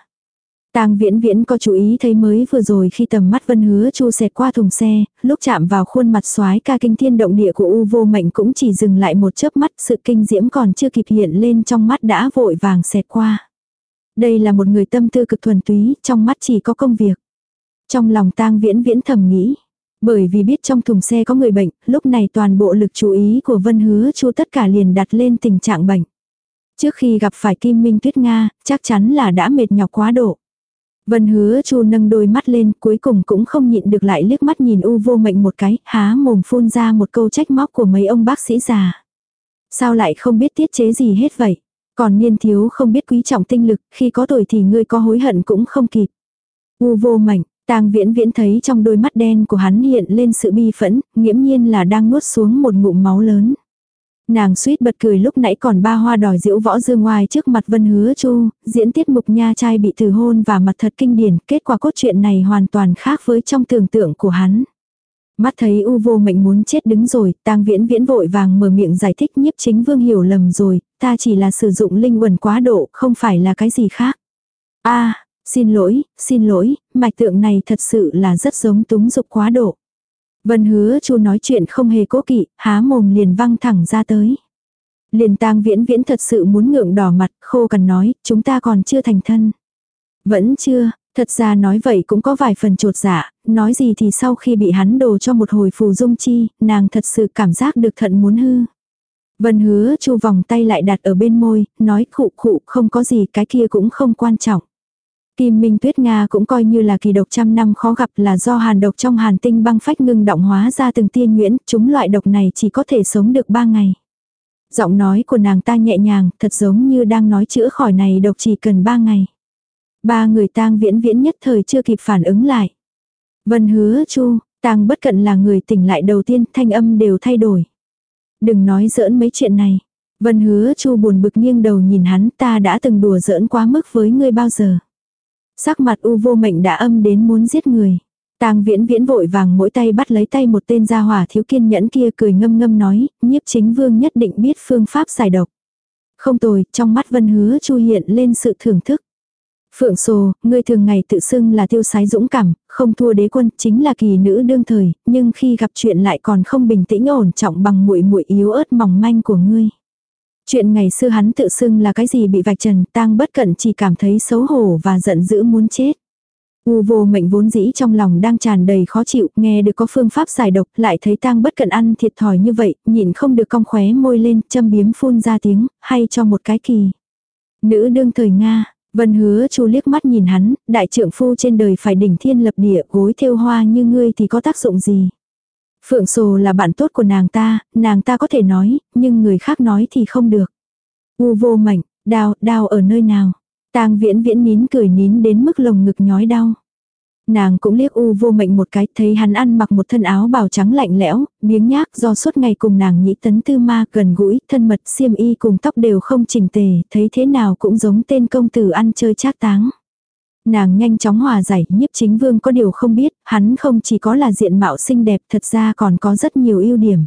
Tang Viễn Viễn có chú ý thấy mới vừa rồi khi tầm mắt Vân Hứa Chu xẹt qua thùng xe, lúc chạm vào khuôn mặt soái ca kinh thiên động địa của U Vô Mệnh cũng chỉ dừng lại một chớp mắt, sự kinh diễm còn chưa kịp hiện lên trong mắt đã vội vàng xẹt qua. Đây là một người tâm tư cực thuần túy, trong mắt chỉ có công việc. Trong lòng Tang Viễn Viễn thầm nghĩ, bởi vì biết trong thùng xe có người bệnh, lúc này toàn bộ lực chú ý của Vân Hứa Chu tất cả liền đặt lên tình trạng bệnh. Trước khi gặp phải Kim Minh Tuyết Nga, chắc chắn là đã mệt nhọc quá độ. Vân hứa chu nâng đôi mắt lên cuối cùng cũng không nhịn được lại liếc mắt nhìn u vô mệnh một cái, há mồm phun ra một câu trách móc của mấy ông bác sĩ già. Sao lại không biết tiết chế gì hết vậy? Còn niên thiếu không biết quý trọng tinh lực, khi có tuổi thì ngươi có hối hận cũng không kịp. U vô mệnh, tang viễn viễn thấy trong đôi mắt đen của hắn hiện lên sự bi phẫn, nghiễm nhiên là đang nuốt xuống một ngụm máu lớn. Nàng suýt bật cười lúc nãy còn ba hoa đòi diễu võ dương ngoài trước mặt vân hứa chu, diễn tiết mục nha trai bị từ hôn và mặt thật kinh điển, kết quả cốt truyện này hoàn toàn khác với trong tưởng tượng của hắn. Mắt thấy u vô mệnh muốn chết đứng rồi, tang viễn viễn vội vàng mở miệng giải thích nhiếp chính vương hiểu lầm rồi, ta chỉ là sử dụng linh quần quá độ, không phải là cái gì khác. a xin lỗi, xin lỗi, mạch tượng này thật sự là rất giống túng dục quá độ. Vân hứa chu nói chuyện không hề cố kỵ, há mồm liền văng thẳng ra tới. Liền tang viễn viễn thật sự muốn ngượng đỏ mặt, khô cần nói, chúng ta còn chưa thành thân. Vẫn chưa, thật ra nói vậy cũng có vài phần trột dạ, nói gì thì sau khi bị hắn đồ cho một hồi phù dung chi, nàng thật sự cảm giác được thận muốn hư. Vân hứa chu vòng tay lại đặt ở bên môi, nói khụ khụ không có gì cái kia cũng không quan trọng. Kim Minh Tuyết Nga cũng coi như là kỳ độc trăm năm khó gặp là do hàn độc trong hàn tinh băng phách ngưng động hóa ra từng tiên nhuyễn, chúng loại độc này chỉ có thể sống được ba ngày. Giọng nói của nàng ta nhẹ nhàng, thật giống như đang nói chữa khỏi này độc chỉ cần ba ngày. Ba người tang viễn viễn nhất thời chưa kịp phản ứng lại. Vân hứa chu, tang bất cận là người tỉnh lại đầu tiên, thanh âm đều thay đổi. Đừng nói giỡn mấy chuyện này. Vân hứa chu buồn bực nghiêng đầu nhìn hắn ta đã từng đùa giỡn quá mức với ngươi bao giờ. Sắc mặt u vô mệnh đã âm đến muốn giết người. Tang viễn viễn vội vàng mỗi tay bắt lấy tay một tên gia hỏa thiếu kiên nhẫn kia cười ngâm ngâm nói, nhiếp chính vương nhất định biết phương pháp giải độc. Không tồi, trong mắt vân hứa chu hiện lên sự thưởng thức. Phượng Sồ, ngươi thường ngày tự xưng là tiêu sái dũng cảm, không thua đế quân, chính là kỳ nữ đương thời, nhưng khi gặp chuyện lại còn không bình tĩnh ổn trọng bằng muội muội yếu ớt mỏng manh của ngươi. Chuyện ngày xưa hắn tự xưng là cái gì bị vạch trần, tang bất cận chỉ cảm thấy xấu hổ và giận dữ muốn chết. U vô mệnh vốn dĩ trong lòng đang tràn đầy khó chịu, nghe được có phương pháp giải độc, lại thấy tang bất cận ăn thiệt thòi như vậy, nhịn không được cong khóe môi lên, châm biếm phun ra tiếng, hay cho một cái kỳ. Nữ đương thời Nga, vân hứa chu liếc mắt nhìn hắn, đại trưởng phu trên đời phải đỉnh thiên lập địa, gối thêu hoa như ngươi thì có tác dụng gì. Phượng Sồ là bạn tốt của nàng ta, nàng ta có thể nói, nhưng người khác nói thì không được. U vô mảnh, đau, đau ở nơi nào. Tang viễn viễn nín cười nín đến mức lồng ngực nhói đau. Nàng cũng liếc u vô mệnh một cái, thấy hắn ăn mặc một thân áo bào trắng lạnh lẽo, biếng nhác do suốt ngày cùng nàng nhĩ tấn tư ma gần gũi, thân mật xiêm y cùng tóc đều không chỉnh tề, thấy thế nào cũng giống tên công tử ăn chơi trác táng. Nàng nhanh chóng hòa giải, nhiếp chính vương có điều không biết, hắn không chỉ có là diện mạo xinh đẹp thật ra còn có rất nhiều ưu điểm.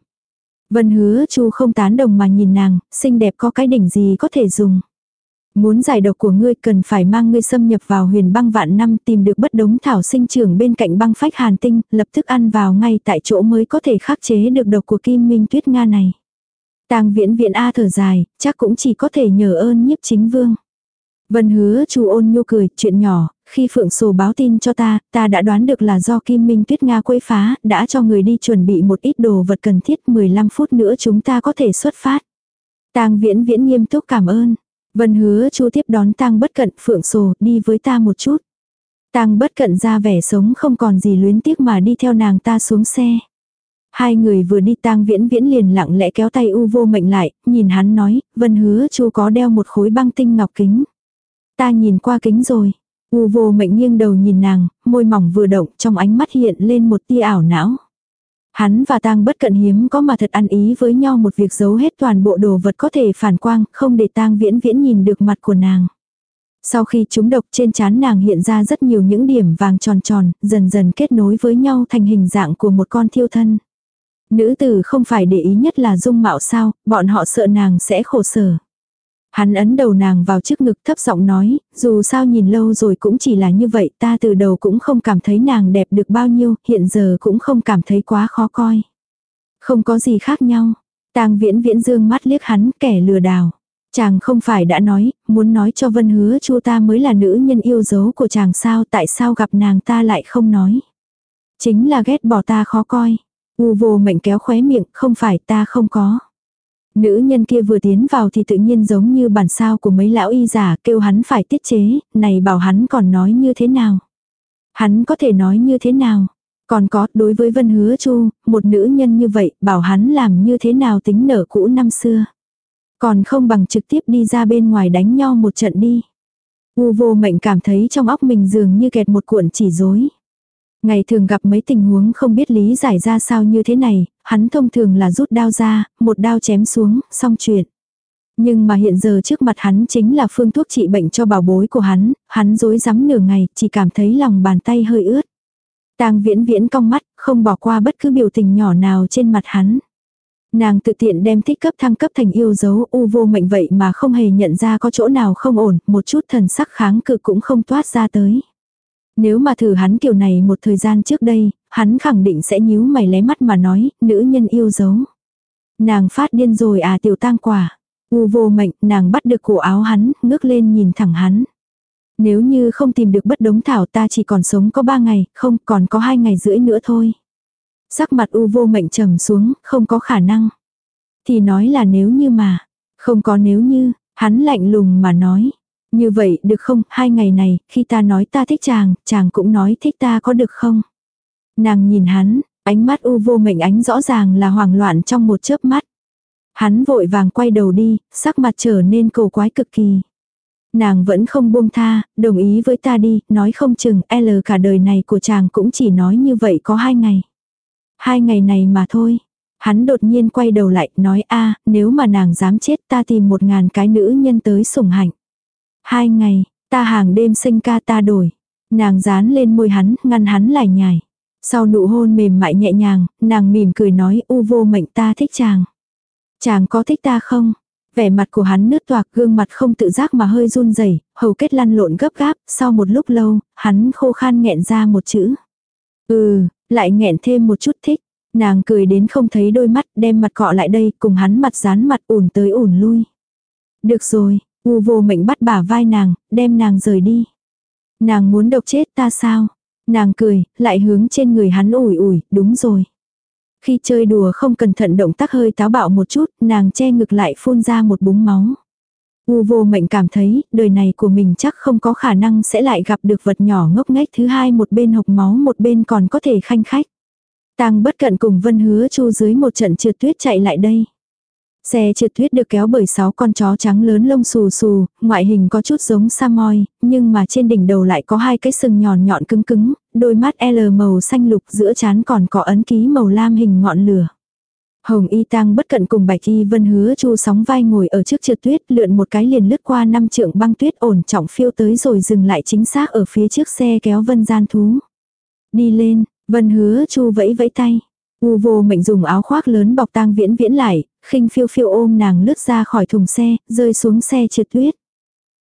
Vân hứa chu không tán đồng mà nhìn nàng, xinh đẹp có cái đỉnh gì có thể dùng. Muốn giải độc của ngươi cần phải mang ngươi xâm nhập vào huyền băng vạn năm tìm được bất đống thảo sinh trưởng bên cạnh băng phách hàn tinh, lập tức ăn vào ngay tại chỗ mới có thể khắc chế được độc của kim minh tuyết Nga này. Tang viễn viễn A thở dài, chắc cũng chỉ có thể nhờ ơn nhiếp chính vương. Vân hứa chu ôn nhu cười, chuyện nhỏ, khi phượng sổ báo tin cho ta, ta đã đoán được là do Kim Minh Tuyết Nga quấy phá, đã cho người đi chuẩn bị một ít đồ vật cần thiết 15 phút nữa chúng ta có thể xuất phát. Tang viễn viễn nghiêm túc cảm ơn. Vân hứa chu tiếp đón tang bất cận phượng sổ đi với ta một chút. Tang bất cận ra vẻ sống không còn gì luyến tiếc mà đi theo nàng ta xuống xe. Hai người vừa đi tang viễn viễn liền lặng lẽ kéo tay u vô mệnh lại, nhìn hắn nói, vân hứa chu có đeo một khối băng tinh ngọc kính. Ta nhìn qua kính rồi. U vô mệnh nghiêng đầu nhìn nàng, môi mỏng vừa động trong ánh mắt hiện lên một tia ảo não. Hắn và tang bất cận hiếm có mà thật ăn ý với nhau một việc giấu hết toàn bộ đồ vật có thể phản quang, không để tang viễn viễn nhìn được mặt của nàng. Sau khi chúng độc trên trán nàng hiện ra rất nhiều những điểm vàng tròn tròn, dần dần kết nối với nhau thành hình dạng của một con thiêu thân. Nữ tử không phải để ý nhất là dung mạo sao, bọn họ sợ nàng sẽ khổ sở. Hắn ấn đầu nàng vào trước ngực thấp giọng nói, dù sao nhìn lâu rồi cũng chỉ là như vậy, ta từ đầu cũng không cảm thấy nàng đẹp được bao nhiêu, hiện giờ cũng không cảm thấy quá khó coi. Không có gì khác nhau. Tang viễn viễn dương mắt liếc hắn kẻ lừa đảo. Chàng không phải đã nói, muốn nói cho vân hứa chu ta mới là nữ nhân yêu dấu của chàng sao tại sao gặp nàng ta lại không nói. Chính là ghét bỏ ta khó coi. U vô mệnh kéo khóe miệng, không phải ta không có. Nữ nhân kia vừa tiến vào thì tự nhiên giống như bản sao của mấy lão y giả kêu hắn phải tiết chế, này bảo hắn còn nói như thế nào. Hắn có thể nói như thế nào. Còn có, đối với Vân Hứa Chu, một nữ nhân như vậy, bảo hắn làm như thế nào tính nở cũ năm xưa. Còn không bằng trực tiếp đi ra bên ngoài đánh nhau một trận đi. U vô mệnh cảm thấy trong óc mình dường như kẹt một cuộn chỉ rối. Ngày thường gặp mấy tình huống không biết lý giải ra sao như thế này, hắn thông thường là rút đao ra, một đao chém xuống, xong chuyện. Nhưng mà hiện giờ trước mặt hắn chính là phương thuốc trị bệnh cho bảo bối của hắn, hắn dối rắm nửa ngày, chỉ cảm thấy lòng bàn tay hơi ướt. Tang viễn viễn cong mắt, không bỏ qua bất cứ biểu tình nhỏ nào trên mặt hắn. Nàng tự tiện đem thích cấp thăng cấp thành yêu dấu u vô mệnh vậy mà không hề nhận ra có chỗ nào không ổn, một chút thần sắc kháng cự cũng không toát ra tới. Nếu mà thử hắn kiểu này một thời gian trước đây, hắn khẳng định sẽ nhíu mày lé mắt mà nói, nữ nhân yêu dấu. Nàng phát điên rồi à tiểu tang quả. U vô mệnh, nàng bắt được cổ áo hắn, ngước lên nhìn thẳng hắn. Nếu như không tìm được bất đống thảo ta chỉ còn sống có ba ngày, không còn có hai ngày rưỡi nữa thôi. Sắc mặt u vô mệnh trầm xuống, không có khả năng. Thì nói là nếu như mà, không có nếu như, hắn lạnh lùng mà nói. Như vậy được không, hai ngày này, khi ta nói ta thích chàng, chàng cũng nói thích ta có được không? Nàng nhìn hắn, ánh mắt u vô mệnh ánh rõ ràng là hoảng loạn trong một chớp mắt. Hắn vội vàng quay đầu đi, sắc mặt trở nên cầu quái cực kỳ. Nàng vẫn không buông tha, đồng ý với ta đi, nói không chừng L cả đời này của chàng cũng chỉ nói như vậy có hai ngày. Hai ngày này mà thôi. Hắn đột nhiên quay đầu lại, nói a nếu mà nàng dám chết ta tìm một ngàn cái nữ nhân tới sủng hạnh. Hai ngày, ta hàng đêm sinh ca ta đổi. Nàng dán lên môi hắn, ngăn hắn lại nhảy. Sau nụ hôn mềm mại nhẹ nhàng, nàng mỉm cười nói u vô mệnh ta thích chàng. Chàng có thích ta không? Vẻ mặt của hắn nứt toạc gương mặt không tự giác mà hơi run rẩy hầu kết lăn lộn gấp gáp, sau một lúc lâu, hắn khô khan nghẹn ra một chữ. Ừ, lại nghẹn thêm một chút thích. Nàng cười đến không thấy đôi mắt, đem mặt cọ lại đây, cùng hắn mặt dán mặt ủn tới ủn lui. Được rồi, U vô mệnh bắt bả vai nàng, đem nàng rời đi. Nàng muốn độc chết ta sao? Nàng cười, lại hướng trên người hắn ủi ủi, đúng rồi. Khi chơi đùa không cẩn thận động tác hơi táo bạo một chút, nàng che ngực lại phun ra một búng máu. U vô mệnh cảm thấy, đời này của mình chắc không có khả năng sẽ lại gặp được vật nhỏ ngốc nghếch thứ hai một bên hộc máu một bên còn có thể khanh khách. Tang bất cận cùng vân hứa chu dưới một trận trượt tuyết chạy lại đây. Xe trượt tuyết được kéo bởi 6 con chó trắng lớn lông xù xù, ngoại hình có chút giống Samoy, nhưng mà trên đỉnh đầu lại có hai cái sừng nhọn nhọn cứng cứng, đôi mắt L màu xanh lục giữa trán còn có ấn ký màu lam hình ngọn lửa. Hồng Y Tang bất cận cùng Bạch Y Vân hứa chu sóng vai ngồi ở trước trượt tuyết lượn một cái liền lướt qua năm trượng băng tuyết ổn trọng phiêu tới rồi dừng lại chính xác ở phía trước xe kéo Vân gian thú. Đi lên, Vân hứa chu vẫy vẫy tay. U vô mệnh dùng áo khoác lớn bọc tang viễn viễn lại, khinh phiêu phiêu ôm nàng lướt ra khỏi thùng xe, rơi xuống xe trượt tuyết.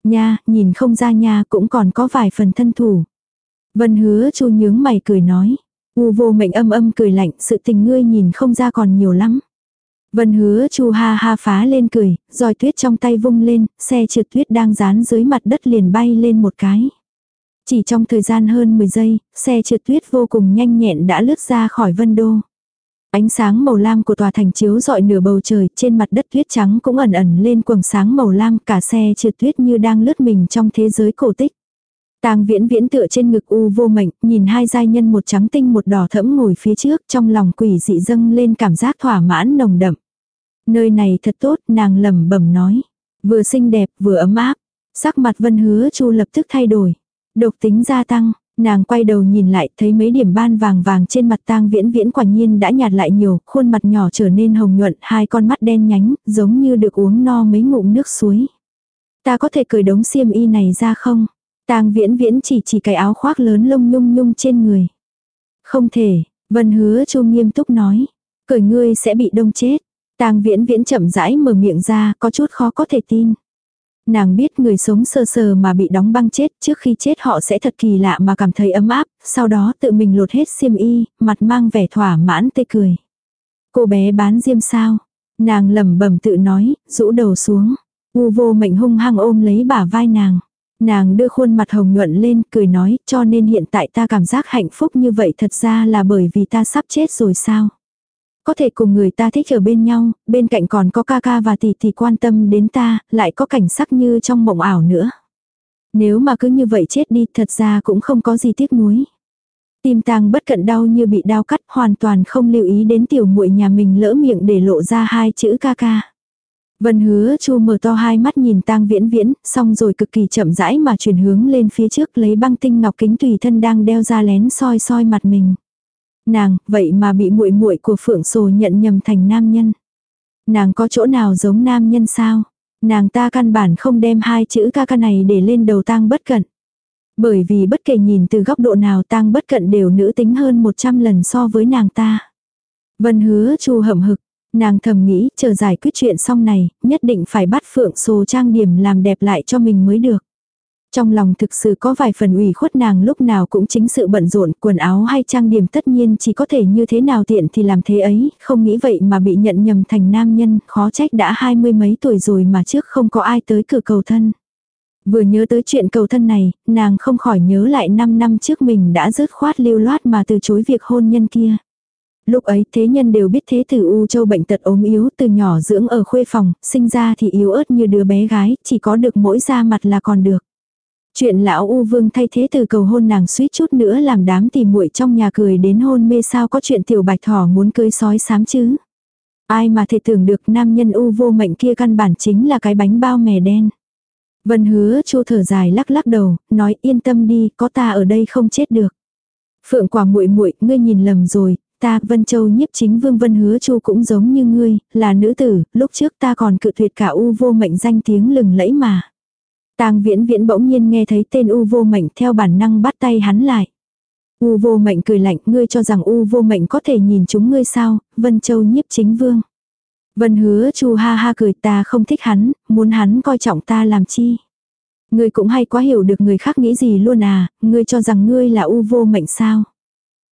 Nha, nhìn không ra nha cũng còn có vài phần thân thủ. Vân hứa chu nhướng mày cười nói. U vô mệnh âm âm cười lạnh, sự tình ngươi nhìn không ra còn nhiều lắm. Vân hứa chu ha ha phá lên cười, roi tuyết trong tay vung lên, xe trượt tuyết đang dán dưới mặt đất liền bay lên một cái. Chỉ trong thời gian hơn 10 giây, xe trượt tuyết vô cùng nhanh nhẹn đã lướt ra khỏi vân đô. Ánh sáng màu lam của tòa thành chiếu dọi nửa bầu trời, trên mặt đất tuyết trắng cũng ẩn ẩn lên quầng sáng màu lam, cả xe trượt tuyết như đang lướt mình trong thế giới cổ tích. Tang viễn viễn tựa trên ngực u vô mệnh, nhìn hai giai nhân một trắng tinh một đỏ thẫm ngồi phía trước, trong lòng quỷ dị dâng lên cảm giác thỏa mãn nồng đậm. Nơi này thật tốt, nàng lẩm bẩm nói. Vừa xinh đẹp, vừa ấm áp. Sắc mặt vân hứa chu lập tức thay đổi. Độc tính gia tăng, nàng quay đầu nhìn lại thấy mấy điểm ban vàng vàng trên mặt tang viễn viễn quả nhiên đã nhạt lại nhiều, khuôn mặt nhỏ trở nên hồng nhuận, hai con mắt đen nhánh, giống như được uống no mấy ngụm nước suối. Ta có thể cởi đống xiêm y này ra không? Tang viễn viễn chỉ chỉ cái áo khoác lớn lông nhung nhung trên người. Không thể, vân hứa chu nghiêm túc nói. Cởi ngươi sẽ bị đông chết. Tang viễn viễn chậm rãi mở miệng ra, có chút khó có thể tin. Nàng biết người sống sơ sờ mà bị đóng băng chết, trước khi chết họ sẽ thật kỳ lạ mà cảm thấy ấm áp, sau đó tự mình lột hết xiêm y, mặt mang vẻ thỏa mãn tê cười. Cô bé bán diêm sao? Nàng lẩm bẩm tự nói, rũ đầu xuống. U vô mệnh hung hăng ôm lấy bả vai nàng. Nàng đưa khuôn mặt hồng nhuận lên, cười nói, cho nên hiện tại ta cảm giác hạnh phúc như vậy thật ra là bởi vì ta sắp chết rồi sao. Có thể cùng người ta thích ở bên nhau, bên cạnh còn có ca ca và tỷ tỷ quan tâm đến ta, lại có cảnh sắc như trong mộng ảo nữa. Nếu mà cứ như vậy chết đi thật ra cũng không có gì tiếc nuối. Tim tang bất cận đau như bị đau cắt hoàn toàn không lưu ý đến tiểu muội nhà mình lỡ miệng để lộ ra hai chữ ca ca. Vân hứa chu mở to hai mắt nhìn tang viễn viễn, xong rồi cực kỳ chậm rãi mà chuyển hướng lên phía trước lấy băng tinh ngọc kính tùy thân đang đeo ra lén soi soi mặt mình. Nàng, vậy mà bị muội muội của phượng sồ nhận nhầm thành nam nhân. Nàng có chỗ nào giống nam nhân sao? Nàng ta căn bản không đem hai chữ ca ca này để lên đầu tang bất cận. Bởi vì bất kể nhìn từ góc độ nào tang bất cận đều nữ tính hơn 100 lần so với nàng ta. Vân hứa chu hậm hực, Nàng thầm nghĩ, chờ giải quyết chuyện xong này, nhất định phải bắt phượng sồ trang điểm làm đẹp lại cho mình mới được. Trong lòng thực sự có vài phần ủy khuất nàng lúc nào cũng chính sự bận rộn, quần áo hay trang điểm tất nhiên chỉ có thể như thế nào tiện thì làm thế ấy, không nghĩ vậy mà bị nhận nhầm thành nam nhân, khó trách đã hai mươi mấy tuổi rồi mà trước không có ai tới cửa cầu thân. Vừa nhớ tới chuyện cầu thân này, nàng không khỏi nhớ lại 5 năm trước mình đã rớt khoát lưu loát mà từ chối việc hôn nhân kia. Lúc ấy thế nhân đều biết thế tử U Châu bệnh tật ốm yếu từ nhỏ dưỡng ở khuê phòng, sinh ra thì yếu ớt như đứa bé gái, chỉ có được mỗi da mặt là còn được. Chuyện lão U Vương thay thế từ cầu hôn nàng suýt chút nữa làm đám tìm muội trong nhà cười đến hôn mê sao có chuyện tiểu bạch thỏ muốn cưới sói sám chứ. Ai mà thể tưởng được nam nhân U vô mệnh kia căn bản chính là cái bánh bao mè đen. Vân hứa chu thở dài lắc lắc đầu, nói yên tâm đi, có ta ở đây không chết được. Phượng quả muội muội, ngươi nhìn lầm rồi, Ta, Vân Châu nhiếp chính vương Vân Hứa Chu cũng giống như ngươi, là nữ tử, lúc trước ta còn cự tuyệt cả U vô mệnh danh tiếng lừng lẫy mà. Tang viễn viễn bỗng nhiên nghe thấy tên U vô mệnh theo bản năng bắt tay hắn lại. U vô mệnh cười lạnh, ngươi cho rằng U vô mệnh có thể nhìn chúng ngươi sao, Vân Châu nhiếp chính vương. Vân hứa chu ha ha cười ta không thích hắn, muốn hắn coi trọng ta làm chi. Ngươi cũng hay quá hiểu được người khác nghĩ gì luôn à, ngươi cho rằng ngươi là U vô mệnh sao.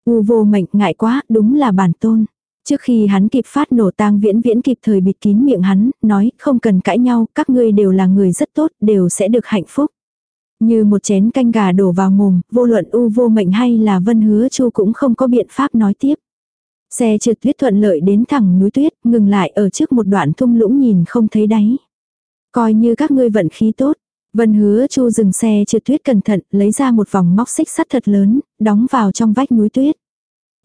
U vô mệnh ngại quá, đúng là bản tôn. Trước khi hắn kịp phát nổ tang viễn viễn kịp thời bịt kín miệng hắn, nói không cần cãi nhau, các ngươi đều là người rất tốt, đều sẽ được hạnh phúc. Như một chén canh gà đổ vào mồm, vô luận u vô mệnh hay là vân hứa chu cũng không có biện pháp nói tiếp. Xe trượt tuyết thuận lợi đến thẳng núi tuyết, ngừng lại ở trước một đoạn thung lũng nhìn không thấy đáy. Coi như các ngươi vận khí tốt, Vân hứa chu dừng xe trượt tuyết cẩn thận, lấy ra một vòng móc xích sắt thật lớn, đóng vào trong vách núi tuyết.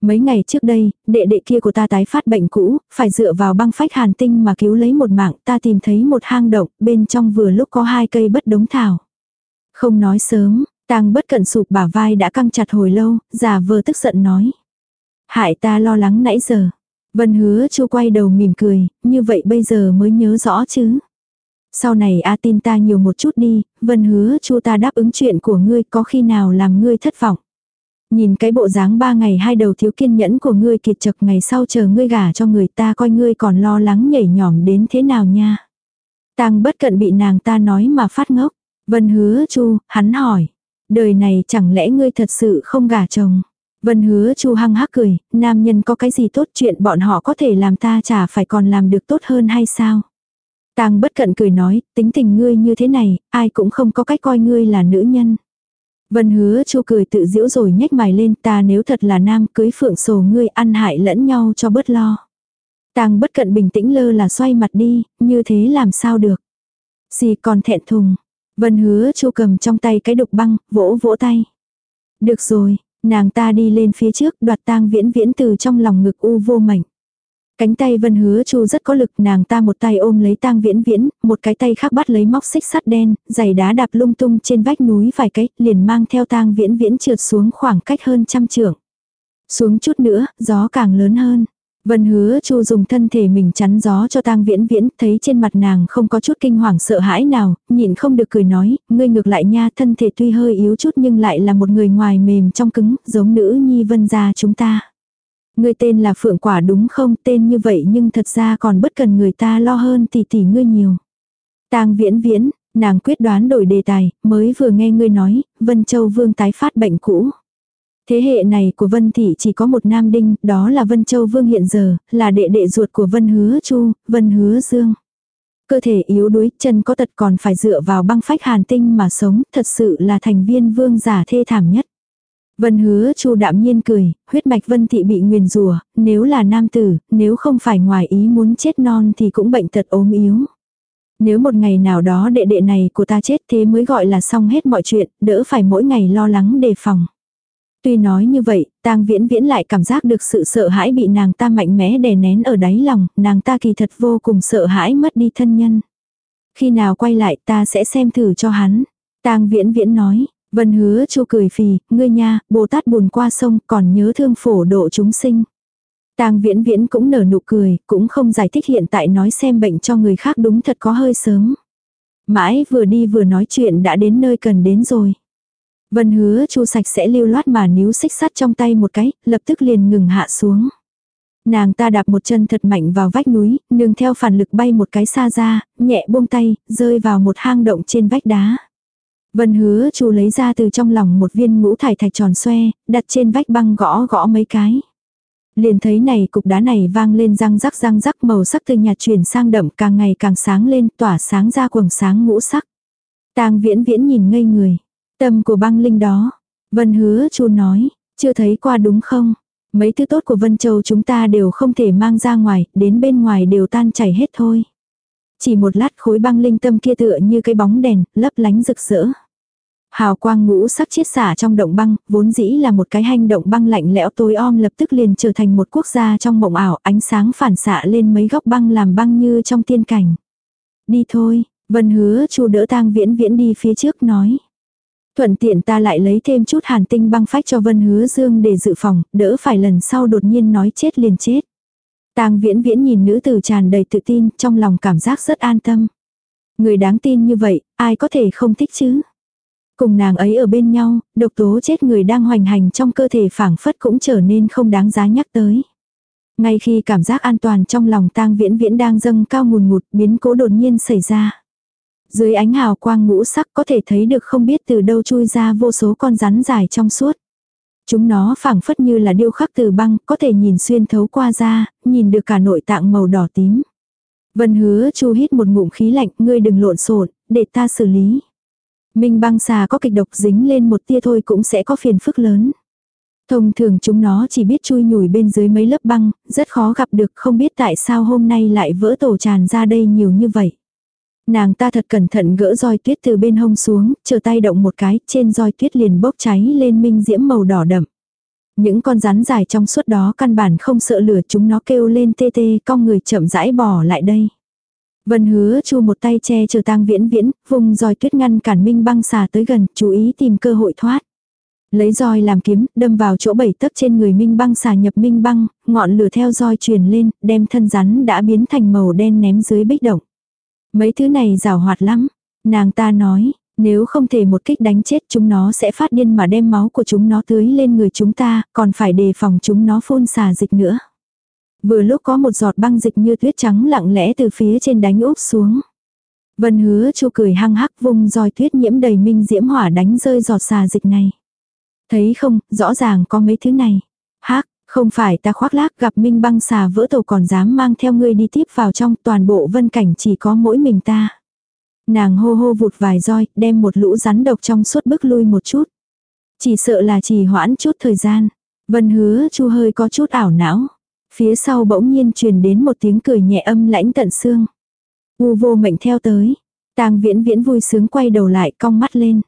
Mấy ngày trước đây, đệ đệ kia của ta tái phát bệnh cũ, phải dựa vào băng phách hàn tinh mà cứu lấy một mạng, ta tìm thấy một hang động, bên trong vừa lúc có hai cây bất đống thảo. Không nói sớm, tang bất cận sụp bả vai đã căng chặt hồi lâu, già vờ tức giận nói. Hại ta lo lắng nãy giờ. Vân hứa chu quay đầu mỉm cười, như vậy bây giờ mới nhớ rõ chứ. Sau này A tin ta nhiều một chút đi, vân hứa chu ta đáp ứng chuyện của ngươi có khi nào làm ngươi thất vọng. Nhìn cái bộ dáng ba ngày hai đầu thiếu kiên nhẫn của ngươi kiệt chật ngày sau chờ ngươi gả cho người ta coi ngươi còn lo lắng nhảy nhỏm đến thế nào nha. Tang bất cận bị nàng ta nói mà phát ngốc. Vân hứa chu, hắn hỏi. Đời này chẳng lẽ ngươi thật sự không gả chồng? Vân hứa chu hăng hắc cười, nam nhân có cái gì tốt chuyện bọn họ có thể làm ta chả phải còn làm được tốt hơn hay sao? Tang bất cận cười nói, tính tình ngươi như thế này, ai cũng không có cách coi ngươi là nữ nhân. Vân hứa chu cười tự giễu rồi nhếch mày lên ta nếu thật là nam cưới phượng sổ ngươi ăn hại lẫn nhau cho bớt lo. Tàng bất cận bình tĩnh lơ là xoay mặt đi, như thế làm sao được. Gì còn thẹn thùng. Vân hứa chu cầm trong tay cái đục băng, vỗ vỗ tay. Được rồi, nàng ta đi lên phía trước đoạt tang viễn viễn từ trong lòng ngực u vô mảnh. Cánh tay Vân Hứa Chu rất có lực, nàng ta một tay ôm lấy Tang Viễn Viễn, một cái tay khác bắt lấy móc xích sắt đen, giày đá đạp lung tung trên vách núi vài cái, liền mang theo Tang Viễn Viễn trượt xuống khoảng cách hơn trăm trượng. Xuống chút nữa, gió càng lớn hơn. Vân hứa chu dùng thân thể mình chắn gió cho tang viễn viễn, thấy trên mặt nàng không có chút kinh hoàng sợ hãi nào, nhịn không được cười nói, ngươi ngược lại nha, thân thể tuy hơi yếu chút nhưng lại là một người ngoài mềm trong cứng, giống nữ nhi vân gia chúng ta. Ngươi tên là Phượng Quả đúng không, tên như vậy nhưng thật ra còn bất cần người ta lo hơn tỷ tỷ ngươi nhiều. tang viễn viễn, nàng quyết đoán đổi đề tài, mới vừa nghe ngươi nói, Vân Châu Vương tái phát bệnh cũ. Thế hệ này của Vân Thị chỉ có một nam đinh, đó là Vân Châu Vương hiện giờ, là đệ đệ ruột của Vân Hứa Chu, Vân Hứa Dương. Cơ thể yếu đuối, chân có tật còn phải dựa vào băng phách hàn tinh mà sống, thật sự là thành viên vương giả thê thảm nhất. Vân hứa chu đạm nhiên cười, huyết mạch vân thị bị nguyền rùa, nếu là nam tử, nếu không phải ngoài ý muốn chết non thì cũng bệnh tật ốm yếu. Nếu một ngày nào đó đệ đệ này của ta chết thế mới gọi là xong hết mọi chuyện, đỡ phải mỗi ngày lo lắng đề phòng. Tuy nói như vậy, tang viễn viễn lại cảm giác được sự sợ hãi bị nàng ta mạnh mẽ đè nén ở đáy lòng, nàng ta kỳ thật vô cùng sợ hãi mất đi thân nhân. Khi nào quay lại ta sẽ xem thử cho hắn. tang viễn viễn nói, vân hứa chu cười phì, ngươi nha, Bồ Tát buồn qua sông còn nhớ thương phổ độ chúng sinh. Tang viễn viễn cũng nở nụ cười, cũng không giải thích hiện tại nói xem bệnh cho người khác đúng thật có hơi sớm. Mãi vừa đi vừa nói chuyện đã đến nơi cần đến rồi. Vân hứa chu sạch sẽ lưu loát mà níu xích sắt trong tay một cái, lập tức liền ngừng hạ xuống. Nàng ta đạp một chân thật mạnh vào vách núi, nương theo phản lực bay một cái xa ra, nhẹ buông tay, rơi vào một hang động trên vách đá. Vân hứa chu lấy ra từ trong lòng một viên ngũ thải thạch tròn xoe, đặt trên vách băng gõ gõ mấy cái. Liền thấy này cục đá này vang lên răng rắc răng rắc màu sắc từ nhạt chuyển sang đậm càng ngày càng sáng lên tỏa sáng ra quầng sáng ngũ sắc. tang viễn viễn nhìn ngây người. Tâm của băng linh đó. Vân hứa chu nói, chưa thấy qua đúng không? Mấy thứ tốt của Vân Châu chúng ta đều không thể mang ra ngoài, đến bên ngoài đều tan chảy hết thôi. Chỉ một lát khối băng linh tâm kia tựa như cái bóng đèn, lấp lánh rực rỡ. Hào quang ngũ sắc chiết xả trong động băng, vốn dĩ là một cái hành động băng lạnh lẽo tối om lập tức liền trở thành một quốc gia trong mộng ảo, ánh sáng phản xạ lên mấy góc băng làm băng như trong tiên cảnh. Đi thôi, Vân hứa chu đỡ tang viễn viễn đi phía trước nói. Thuận tiện ta lại lấy thêm chút hàn tinh băng phách cho Vân Hứa Dương để dự phòng, đỡ phải lần sau đột nhiên nói chết liền chết. Tang viễn viễn nhìn nữ tử tràn đầy tự tin, trong lòng cảm giác rất an tâm. Người đáng tin như vậy, ai có thể không thích chứ? Cùng nàng ấy ở bên nhau, độc tố chết người đang hoành hành trong cơ thể phảng phất cũng trở nên không đáng giá nhắc tới. Ngay khi cảm giác an toàn trong lòng tang viễn viễn đang dâng cao ngùn ngụt biến cố đột nhiên xảy ra. Dưới ánh hào quang ngũ sắc có thể thấy được không biết từ đâu chui ra vô số con rắn dài trong suốt. Chúng nó phảng phất như là điêu khắc từ băng, có thể nhìn xuyên thấu qua da, nhìn được cả nội tạng màu đỏ tím. Vân hứa chu hít một ngụm khí lạnh, ngươi đừng lộn xộn, để ta xử lý. Minh băng xà có kịch độc dính lên một tia thôi cũng sẽ có phiền phức lớn. Thông thường chúng nó chỉ biết chui nhủi bên dưới mấy lớp băng, rất khó gặp được không biết tại sao hôm nay lại vỡ tổ tràn ra đây nhiều như vậy. Nàng ta thật cẩn thận gỡ roi tuyết từ bên hông xuống, chờ tay động một cái, trên roi tuyết liền bốc cháy lên minh diễm màu đỏ đậm. Những con rắn dài trong suốt đó căn bản không sợ lửa chúng nó kêu lên tê tê cong người chậm rãi bỏ lại đây. Vân hứa chu một tay che chờ tang viễn viễn, vùng roi tuyết ngăn cản minh băng xà tới gần, chú ý tìm cơ hội thoát. Lấy roi làm kiếm, đâm vào chỗ bảy tấc trên người minh băng xà nhập minh băng, ngọn lửa theo roi truyền lên, đem thân rắn đã biến thành màu đen ném dưới bích động. Mấy thứ này rào hoạt lắm. Nàng ta nói, nếu không thể một kích đánh chết chúng nó sẽ phát điên mà đem máu của chúng nó tưới lên người chúng ta, còn phải đề phòng chúng nó phun xà dịch nữa. Vừa lúc có một giọt băng dịch như tuyết trắng lặng lẽ từ phía trên đánh úp xuống. Vân hứa chu cười hăng hắc vung roi tuyết nhiễm đầy minh diễm hỏa đánh rơi giọt xà dịch này. Thấy không, rõ ràng có mấy thứ này. Hắc, không phải ta khoác lác gặp minh băng xà vỡ tổ còn dám mang theo ngươi đi tiếp vào trong toàn bộ vân cảnh chỉ có mỗi mình ta. Nàng hô hô vụt vài roi, đem một lũ rắn độc trong suốt bước lui một chút. Chỉ sợ là chỉ hoãn chút thời gian. Vân hứa chu hơi có chút ảo não. Phía sau bỗng nhiên truyền đến một tiếng cười nhẹ âm lãnh tận xương. U vô mệnh theo tới. tang viễn viễn vui sướng quay đầu lại cong mắt lên.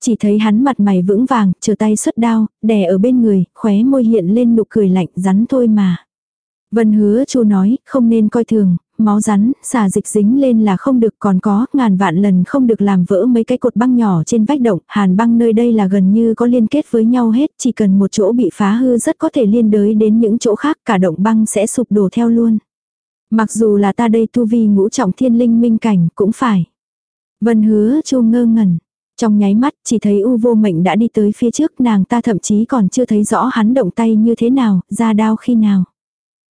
Chỉ thấy hắn mặt mày vững vàng, chờ tay xuất đao, đè ở bên người, khóe môi hiện lên nụ cười lạnh rắn thôi mà. Vân hứa chu nói, không nên coi thường, máu rắn, xà dịch dính lên là không được còn có, ngàn vạn lần không được làm vỡ mấy cái cột băng nhỏ trên vách động, hàn băng nơi đây là gần như có liên kết với nhau hết, chỉ cần một chỗ bị phá hư rất có thể liên đới đến những chỗ khác, cả động băng sẽ sụp đổ theo luôn. Mặc dù là ta đây tu vi ngũ trọng thiên linh minh cảnh cũng phải. Vân hứa chu ngơ ngẩn. Trong nháy mắt chỉ thấy u vô mệnh đã đi tới phía trước nàng ta thậm chí còn chưa thấy rõ hắn động tay như thế nào, ra đao khi nào.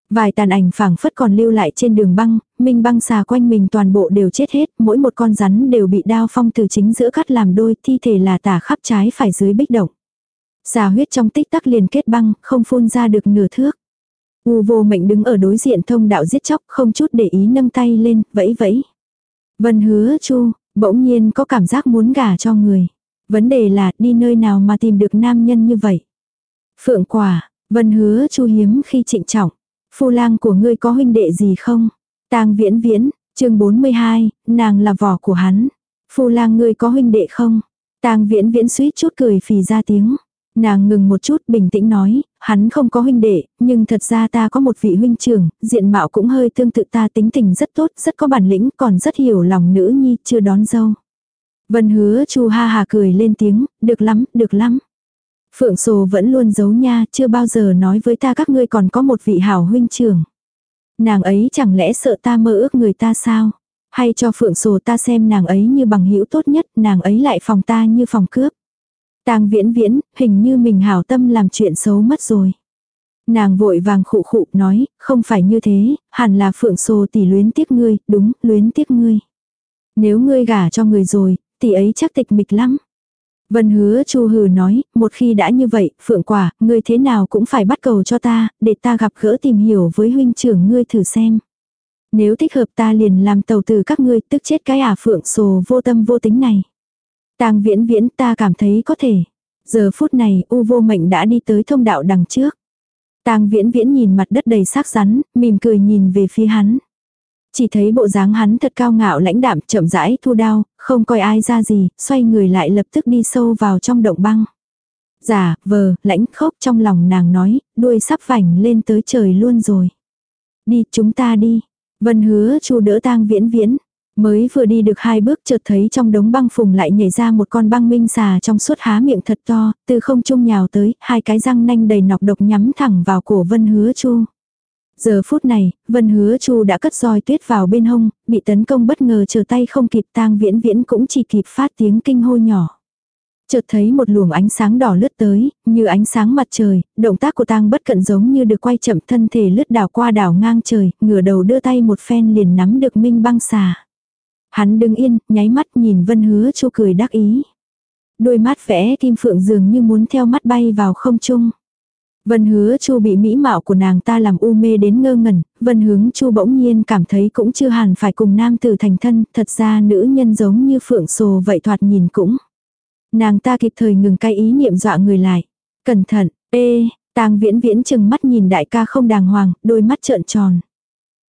Vài tàn ảnh phảng phất còn lưu lại trên đường băng, minh băng xà quanh mình toàn bộ đều chết hết, mỗi một con rắn đều bị đao phong từ chính giữa cắt làm đôi, thi thể là tả khắp trái phải dưới bích động. Xà huyết trong tích tắc liền kết băng, không phun ra được nửa thước. U vô mệnh đứng ở đối diện thông đạo giết chóc, không chút để ý nâng tay lên, vẫy vẫy. Vân hứa chu, bỗng nhiên có cảm giác muốn gả cho người. Vấn đề là đi nơi nào mà tìm được nam nhân như vậy. Phượng quả, vân hứa chu hiếm khi trịnh trọng. Phu lang của ngươi có huynh đệ gì không? tang viễn viễn, chương 42, nàng là vỏ của hắn. Phu lang ngươi có huynh đệ không? tang viễn viễn suýt chút cười phì ra tiếng. Nàng ngừng một chút bình tĩnh nói, hắn không có huynh đệ, nhưng thật ra ta có một vị huynh trưởng, diện mạo cũng hơi tương tự ta tính tình rất tốt, rất có bản lĩnh, còn rất hiểu lòng nữ nhi, chưa đón dâu. Vân hứa chu ha hà cười lên tiếng, được lắm, được lắm. Phượng Sồ vẫn luôn giấu nha, chưa bao giờ nói với ta các ngươi còn có một vị hảo huynh trưởng. Nàng ấy chẳng lẽ sợ ta mơ ước người ta sao? Hay cho Phượng Sồ ta xem nàng ấy như bằng hữu tốt nhất, nàng ấy lại phòng ta như phòng cướp. Tang viễn viễn, hình như mình hảo tâm làm chuyện xấu mất rồi. Nàng vội vàng khụ khụ nói, không phải như thế, hẳn là Phượng Sồ tỷ luyến tiếc ngươi, đúng, luyến tiếc ngươi. Nếu ngươi gả cho người rồi, tỷ ấy chắc tịch mịch lắm. Vân hứa chu hừ nói, một khi đã như vậy, phượng quả, ngươi thế nào cũng phải bắt cầu cho ta, để ta gặp gỡ tìm hiểu với huynh trưởng ngươi thử xem. Nếu thích hợp ta liền làm tàu từ các ngươi tức chết cái ả phượng sồ vô tâm vô tính này. tang viễn viễn ta cảm thấy có thể. Giờ phút này u vô mệnh đã đi tới thông đạo đằng trước. tang viễn viễn nhìn mặt đất đầy xác rắn, mỉm cười nhìn về phía hắn. Chỉ thấy bộ dáng hắn thật cao ngạo lãnh đạm chậm rãi thu đao, không coi ai ra gì, xoay người lại lập tức đi sâu vào trong động băng. Giả, vờ, lãnh khốc trong lòng nàng nói, đuôi sắp vảnh lên tới trời luôn rồi. Đi, chúng ta đi. Vân hứa chu đỡ tang viễn viễn. Mới vừa đi được hai bước chợt thấy trong đống băng phùng lại nhảy ra một con băng minh xà trong suốt há miệng thật to, từ không trung nhào tới, hai cái răng nanh đầy nọc độc nhắm thẳng vào cổ vân hứa chu. Giờ phút này, Vân Hứa Chu đã cất roi tuyết vào bên hông, bị tấn công bất ngờ trở tay không kịp tang viễn viễn cũng chỉ kịp phát tiếng kinh hô nhỏ. Chợt thấy một luồng ánh sáng đỏ lướt tới, như ánh sáng mặt trời, động tác của tang bất cận giống như được quay chậm thân thể lướt đảo qua đảo ngang trời, ngửa đầu đưa tay một phen liền nắm được minh băng xà. Hắn đứng yên, nháy mắt nhìn Vân Hứa Chu cười đắc ý. Đôi mắt vẽ kim phượng dường như muốn theo mắt bay vào không trung. Vân hứa chu bị mỹ mạo của nàng ta làm u mê đến ngơ ngẩn, vân hướng chu bỗng nhiên cảm thấy cũng chưa hẳn phải cùng nam tử thành thân, thật ra nữ nhân giống như phượng sồ vậy thoạt nhìn cũng. Nàng ta kịp thời ngừng cái ý niệm dọa người lại. Cẩn thận, ê, tang viễn viễn chừng mắt nhìn đại ca không đàng hoàng, đôi mắt trợn tròn.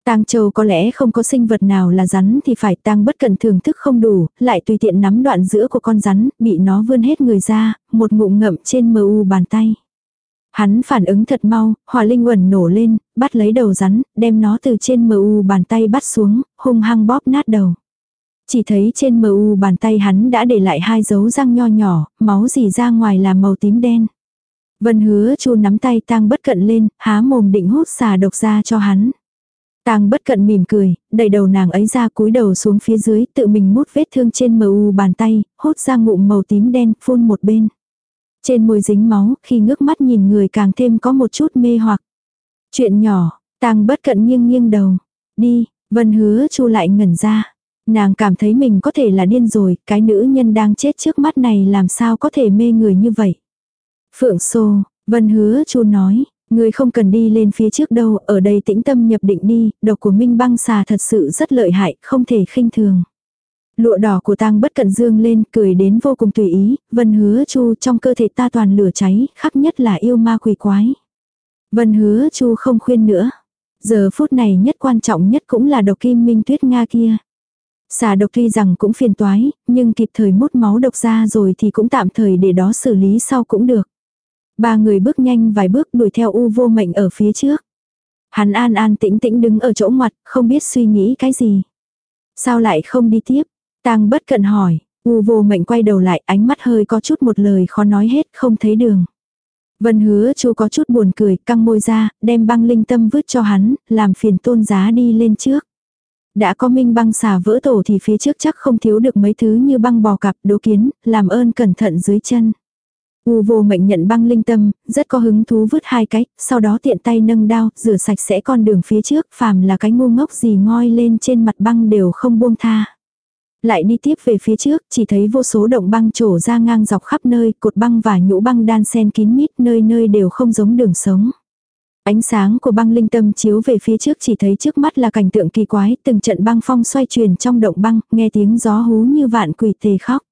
Tang Châu có lẽ không có sinh vật nào là rắn thì phải Tang bất cẩn thưởng thức không đủ, lại tùy tiện nắm đoạn giữa của con rắn, bị nó vươn hết người ra, một ngụm ngậm trên mờ u bàn tay. Hắn phản ứng thật mau, hỏa linh quẩn nổ lên, bắt lấy đầu rắn, đem nó từ trên mờ u bàn tay bắt xuống, hung hăng bóp nát đầu. Chỉ thấy trên mờ u bàn tay hắn đã để lại hai dấu răng nho nhỏ, máu dì ra ngoài là màu tím đen. Vân hứa chu nắm tay tang bất cận lên, há mồm định hút xà độc ra cho hắn. Tang bất cận mỉm cười, đẩy đầu nàng ấy ra cúi đầu xuống phía dưới, tự mình mút vết thương trên mờ u bàn tay, hút ra ngụm màu tím đen, phun một bên. Trên môi dính máu, khi ngước mắt nhìn người càng thêm có một chút mê hoặc. Chuyện nhỏ, tang bất cận nghiêng nghiêng đầu. Đi, vân hứa chu lại ngẩn ra. Nàng cảm thấy mình có thể là điên rồi, cái nữ nhân đang chết trước mắt này làm sao có thể mê người như vậy. Phượng Xô, Vân hứa chu nói, người không cần đi lên phía trước đâu, ở đây tĩnh tâm nhập định đi, độc của Minh băng xà thật sự rất lợi hại, không thể khinh thường. Lụa đỏ của tang bất cận dương lên, cười đến vô cùng tùy ý, vân hứa chu trong cơ thể ta toàn lửa cháy, khắc nhất là yêu ma quỷ quái. Vân hứa chu không khuyên nữa. Giờ phút này nhất quan trọng nhất cũng là độc kim minh tuyết Nga kia. Xà độc tuy rằng cũng phiền toái, nhưng kịp thời mút máu độc ra rồi thì cũng tạm thời để đó xử lý sau cũng được. Ba người bước nhanh vài bước đuổi theo u vô mệnh ở phía trước. Hắn an an tĩnh tĩnh đứng ở chỗ ngoặt, không biết suy nghĩ cái gì. Sao lại không đi tiếp? Tang bất cận hỏi, u vô mệnh quay đầu lại ánh mắt hơi có chút một lời khó nói hết không thấy đường. Vân hứa chú có chút buồn cười căng môi ra, đem băng linh tâm vứt cho hắn, làm phiền tôn giá đi lên trước. Đã có minh băng xà vỡ tổ thì phía trước chắc không thiếu được mấy thứ như băng bò cặp, đố kiến, làm ơn cẩn thận dưới chân. U vô mệnh nhận băng linh tâm, rất có hứng thú vứt hai cái, sau đó tiện tay nâng đao, rửa sạch sẽ con đường phía trước, phàm là cái ngu ngốc gì ngoi lên trên mặt băng đều không buông tha. Lại đi tiếp về phía trước, chỉ thấy vô số động băng trổ ra ngang dọc khắp nơi, cột băng và nhũ băng đan xen kín mít, nơi nơi đều không giống đường sống. Ánh sáng của băng linh tâm chiếu về phía trước chỉ thấy trước mắt là cảnh tượng kỳ quái, từng trận băng phong xoay chuyển trong động băng, nghe tiếng gió hú như vạn quỷ tề khóc.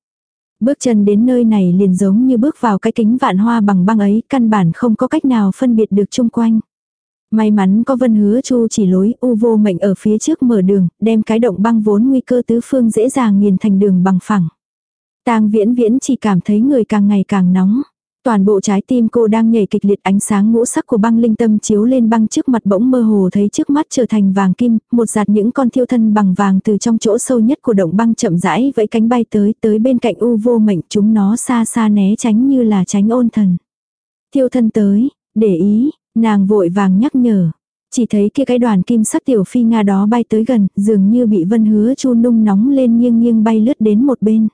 Bước chân đến nơi này liền giống như bước vào cái kính vạn hoa bằng băng ấy, căn bản không có cách nào phân biệt được chung quanh. May mắn có vân hứa chu chỉ lối u vô mệnh ở phía trước mở đường, đem cái động băng vốn nguy cơ tứ phương dễ dàng nghiền thành đường bằng phẳng. tang viễn viễn chỉ cảm thấy người càng ngày càng nóng. Toàn bộ trái tim cô đang nhảy kịch liệt ánh sáng ngũ sắc của băng linh tâm chiếu lên băng trước mặt bỗng mơ hồ thấy trước mắt trở thành vàng kim, một giạt những con thiêu thân bằng vàng từ trong chỗ sâu nhất của động băng chậm rãi vẫy cánh bay tới tới bên cạnh u vô mệnh chúng nó xa xa né tránh như là tránh ôn thần. Thiêu thân tới, để ý, nàng vội vàng nhắc nhở. Chỉ thấy kia cái đoàn kim sắc tiểu phi Nga đó bay tới gần, dường như bị vân hứa chu nung nóng lên nghiêng nghiêng bay lướt đến một bên.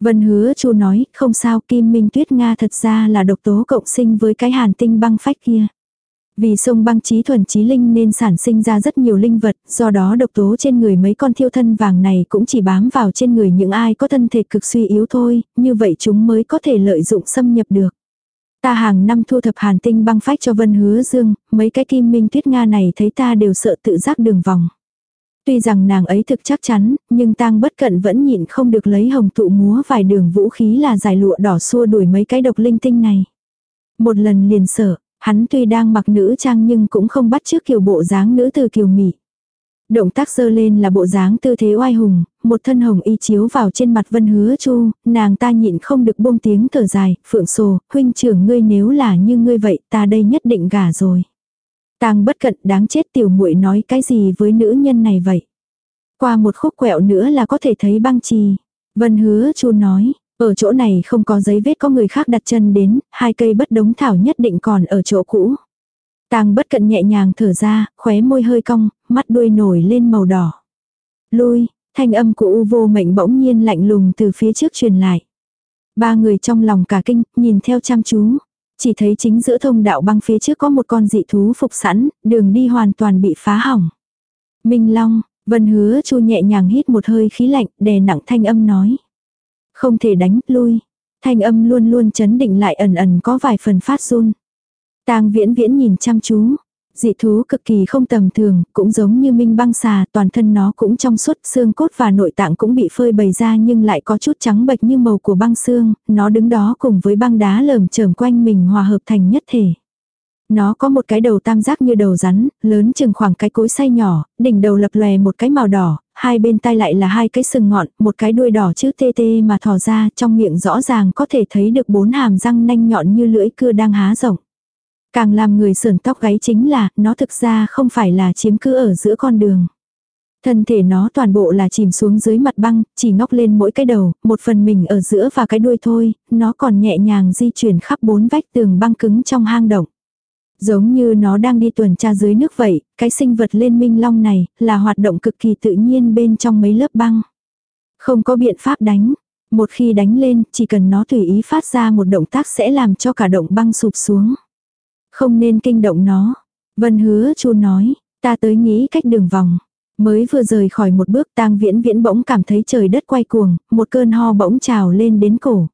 Vân hứa chu nói, không sao Kim Minh Tuyết Nga thật ra là độc tố cộng sinh với cái hàn tinh băng phách kia. Vì sông băng trí thuần trí linh nên sản sinh ra rất nhiều linh vật, do đó độc tố trên người mấy con thiêu thân vàng này cũng chỉ bám vào trên người những ai có thân thể cực suy yếu thôi, như vậy chúng mới có thể lợi dụng xâm nhập được. Ta hàng năm thu thập hàn tinh băng phách cho Vân Hứa Dương, mấy cái kim minh tuyết Nga này thấy ta đều sợ tự giác đường vòng. Tuy rằng nàng ấy thực chắc chắn, nhưng tang bất cận vẫn nhịn không được lấy hồng tụ múa vài đường vũ khí là dài lụa đỏ xua đuổi mấy cái độc linh tinh này. Một lần liền sợ, hắn tuy đang mặc nữ trang nhưng cũng không bắt trước kiểu bộ dáng nữ từ kiều mị. Động tác dơ lên là bộ dáng tư thế oai hùng, một thân hồng y chiếu vào trên mặt vân hứa chu, nàng ta nhịn không được buông tiếng thở dài, phượng sồ, huynh trưởng ngươi nếu là như ngươi vậy ta đây nhất định gả rồi. Tang bất cận đáng chết tiểu muội nói cái gì với nữ nhân này vậy. Qua một khúc quẹo nữa là có thể thấy băng trì. Vân hứa chu nói, ở chỗ này không có giấy vết có người khác đặt chân đến, hai cây bất đống thảo nhất định còn ở chỗ cũ. Tang bất cận nhẹ nhàng thở ra, khóe môi hơi cong, mắt đuôi nổi lên màu đỏ. Lui, thanh âm của U vô mệnh bỗng nhiên lạnh lùng từ phía trước truyền lại. Ba người trong lòng cả kinh, nhìn theo chăm chú. Chỉ thấy chính giữa thông đạo băng phía trước có một con dị thú phục sẵn, đường đi hoàn toàn bị phá hỏng. Minh Long, Vân hứa chu nhẹ nhàng hít một hơi khí lạnh, đè nặng thanh âm nói. Không thể đánh, lui. Thanh âm luôn luôn chấn định lại ẩn ẩn có vài phần phát run. tang viễn viễn nhìn chăm chú. Dị thú cực kỳ không tầm thường, cũng giống như minh băng xà, toàn thân nó cũng trong suốt, xương cốt và nội tạng cũng bị phơi bày ra nhưng lại có chút trắng bệch như màu của băng xương, nó đứng đó cùng với băng đá lởm chởm quanh mình hòa hợp thành nhất thể. Nó có một cái đầu tam giác như đầu rắn, lớn chừng khoảng cái cối xay nhỏ, đỉnh đầu lập lòe một cái màu đỏ, hai bên tai lại là hai cái sừng ngọn, một cái đuôi đỏ chữ tê tê mà thò ra, trong miệng rõ ràng có thể thấy được bốn hàm răng nanh nhọn như lưỡi cưa đang há rộng. Càng làm người sườn tóc gáy chính là, nó thực ra không phải là chiếm cứ ở giữa con đường. Thân thể nó toàn bộ là chìm xuống dưới mặt băng, chỉ ngóc lên mỗi cái đầu, một phần mình ở giữa và cái đuôi thôi, nó còn nhẹ nhàng di chuyển khắp bốn vách tường băng cứng trong hang động. Giống như nó đang đi tuần tra dưới nước vậy, cái sinh vật lên minh long này là hoạt động cực kỳ tự nhiên bên trong mấy lớp băng. Không có biện pháp đánh. Một khi đánh lên, chỉ cần nó tùy ý phát ra một động tác sẽ làm cho cả động băng sụp xuống. Không nên kinh động nó. Vân hứa chu nói, ta tới nghĩ cách đường vòng. Mới vừa rời khỏi một bước tang viễn viễn bỗng cảm thấy trời đất quay cuồng, một cơn ho bỗng trào lên đến cổ.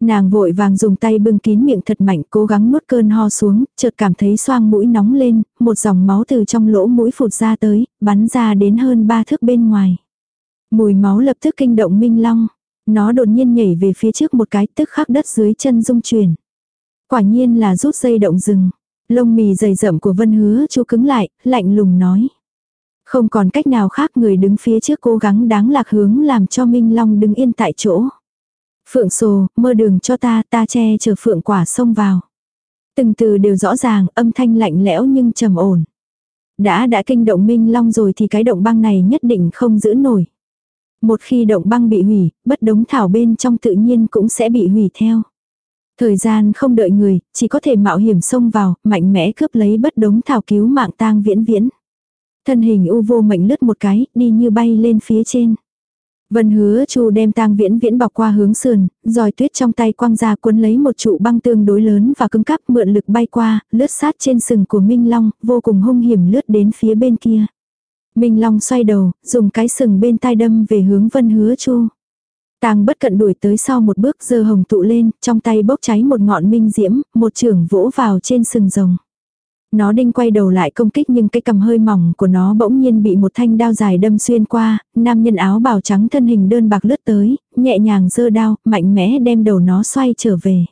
Nàng vội vàng dùng tay bưng kín miệng thật mạnh cố gắng nuốt cơn ho xuống, chợt cảm thấy xoang mũi nóng lên, một dòng máu từ trong lỗ mũi phụt ra tới, bắn ra đến hơn ba thước bên ngoài. Mùi máu lập tức kinh động Minh Long. Nó đột nhiên nhảy về phía trước một cái tức khắc đất dưới chân rung chuyển. Quả nhiên là rút dây động rừng. Lông mì dày rậm của Vân Hứa chu cứng lại, lạnh lùng nói. Không còn cách nào khác người đứng phía trước cố gắng đáng lạc hướng làm cho Minh Long đứng yên tại chỗ. Phượng sồ, mơ đường cho ta, ta che chờ phượng quả xông vào. Từng từ đều rõ ràng, âm thanh lạnh lẽo nhưng trầm ổn. Đã đã kinh động Minh Long rồi thì cái động băng này nhất định không giữ nổi. Một khi động băng bị hủy, bất đống thảo bên trong tự nhiên cũng sẽ bị hủy theo. Thời gian không đợi người, chỉ có thể mạo hiểm xông vào, mạnh mẽ cướp lấy bất đống thảo cứu mạng tang viễn viễn. Thân hình u vô mệnh lướt một cái, đi như bay lên phía trên. Vân hứa chu đem tang viễn viễn bọc qua hướng sườn, dòi tuyết trong tay quăng ra cuốn lấy một trụ băng tương đối lớn và cứng cắp mượn lực bay qua, lướt sát trên sừng của Minh Long, vô cùng hung hiểm lướt đến phía bên kia. Minh Long xoay đầu, dùng cái sừng bên tai đâm về hướng vân hứa chu. Tang bất cận đuổi tới sau một bước dơ hồng tụ lên, trong tay bốc cháy một ngọn minh diễm, một trưởng vỗ vào trên sừng rồng. Nó đinh quay đầu lại công kích nhưng cái cầm hơi mỏng của nó bỗng nhiên bị một thanh đao dài đâm xuyên qua, nam nhân áo bào trắng thân hình đơn bạc lướt tới, nhẹ nhàng giơ đao, mạnh mẽ đem đầu nó xoay trở về.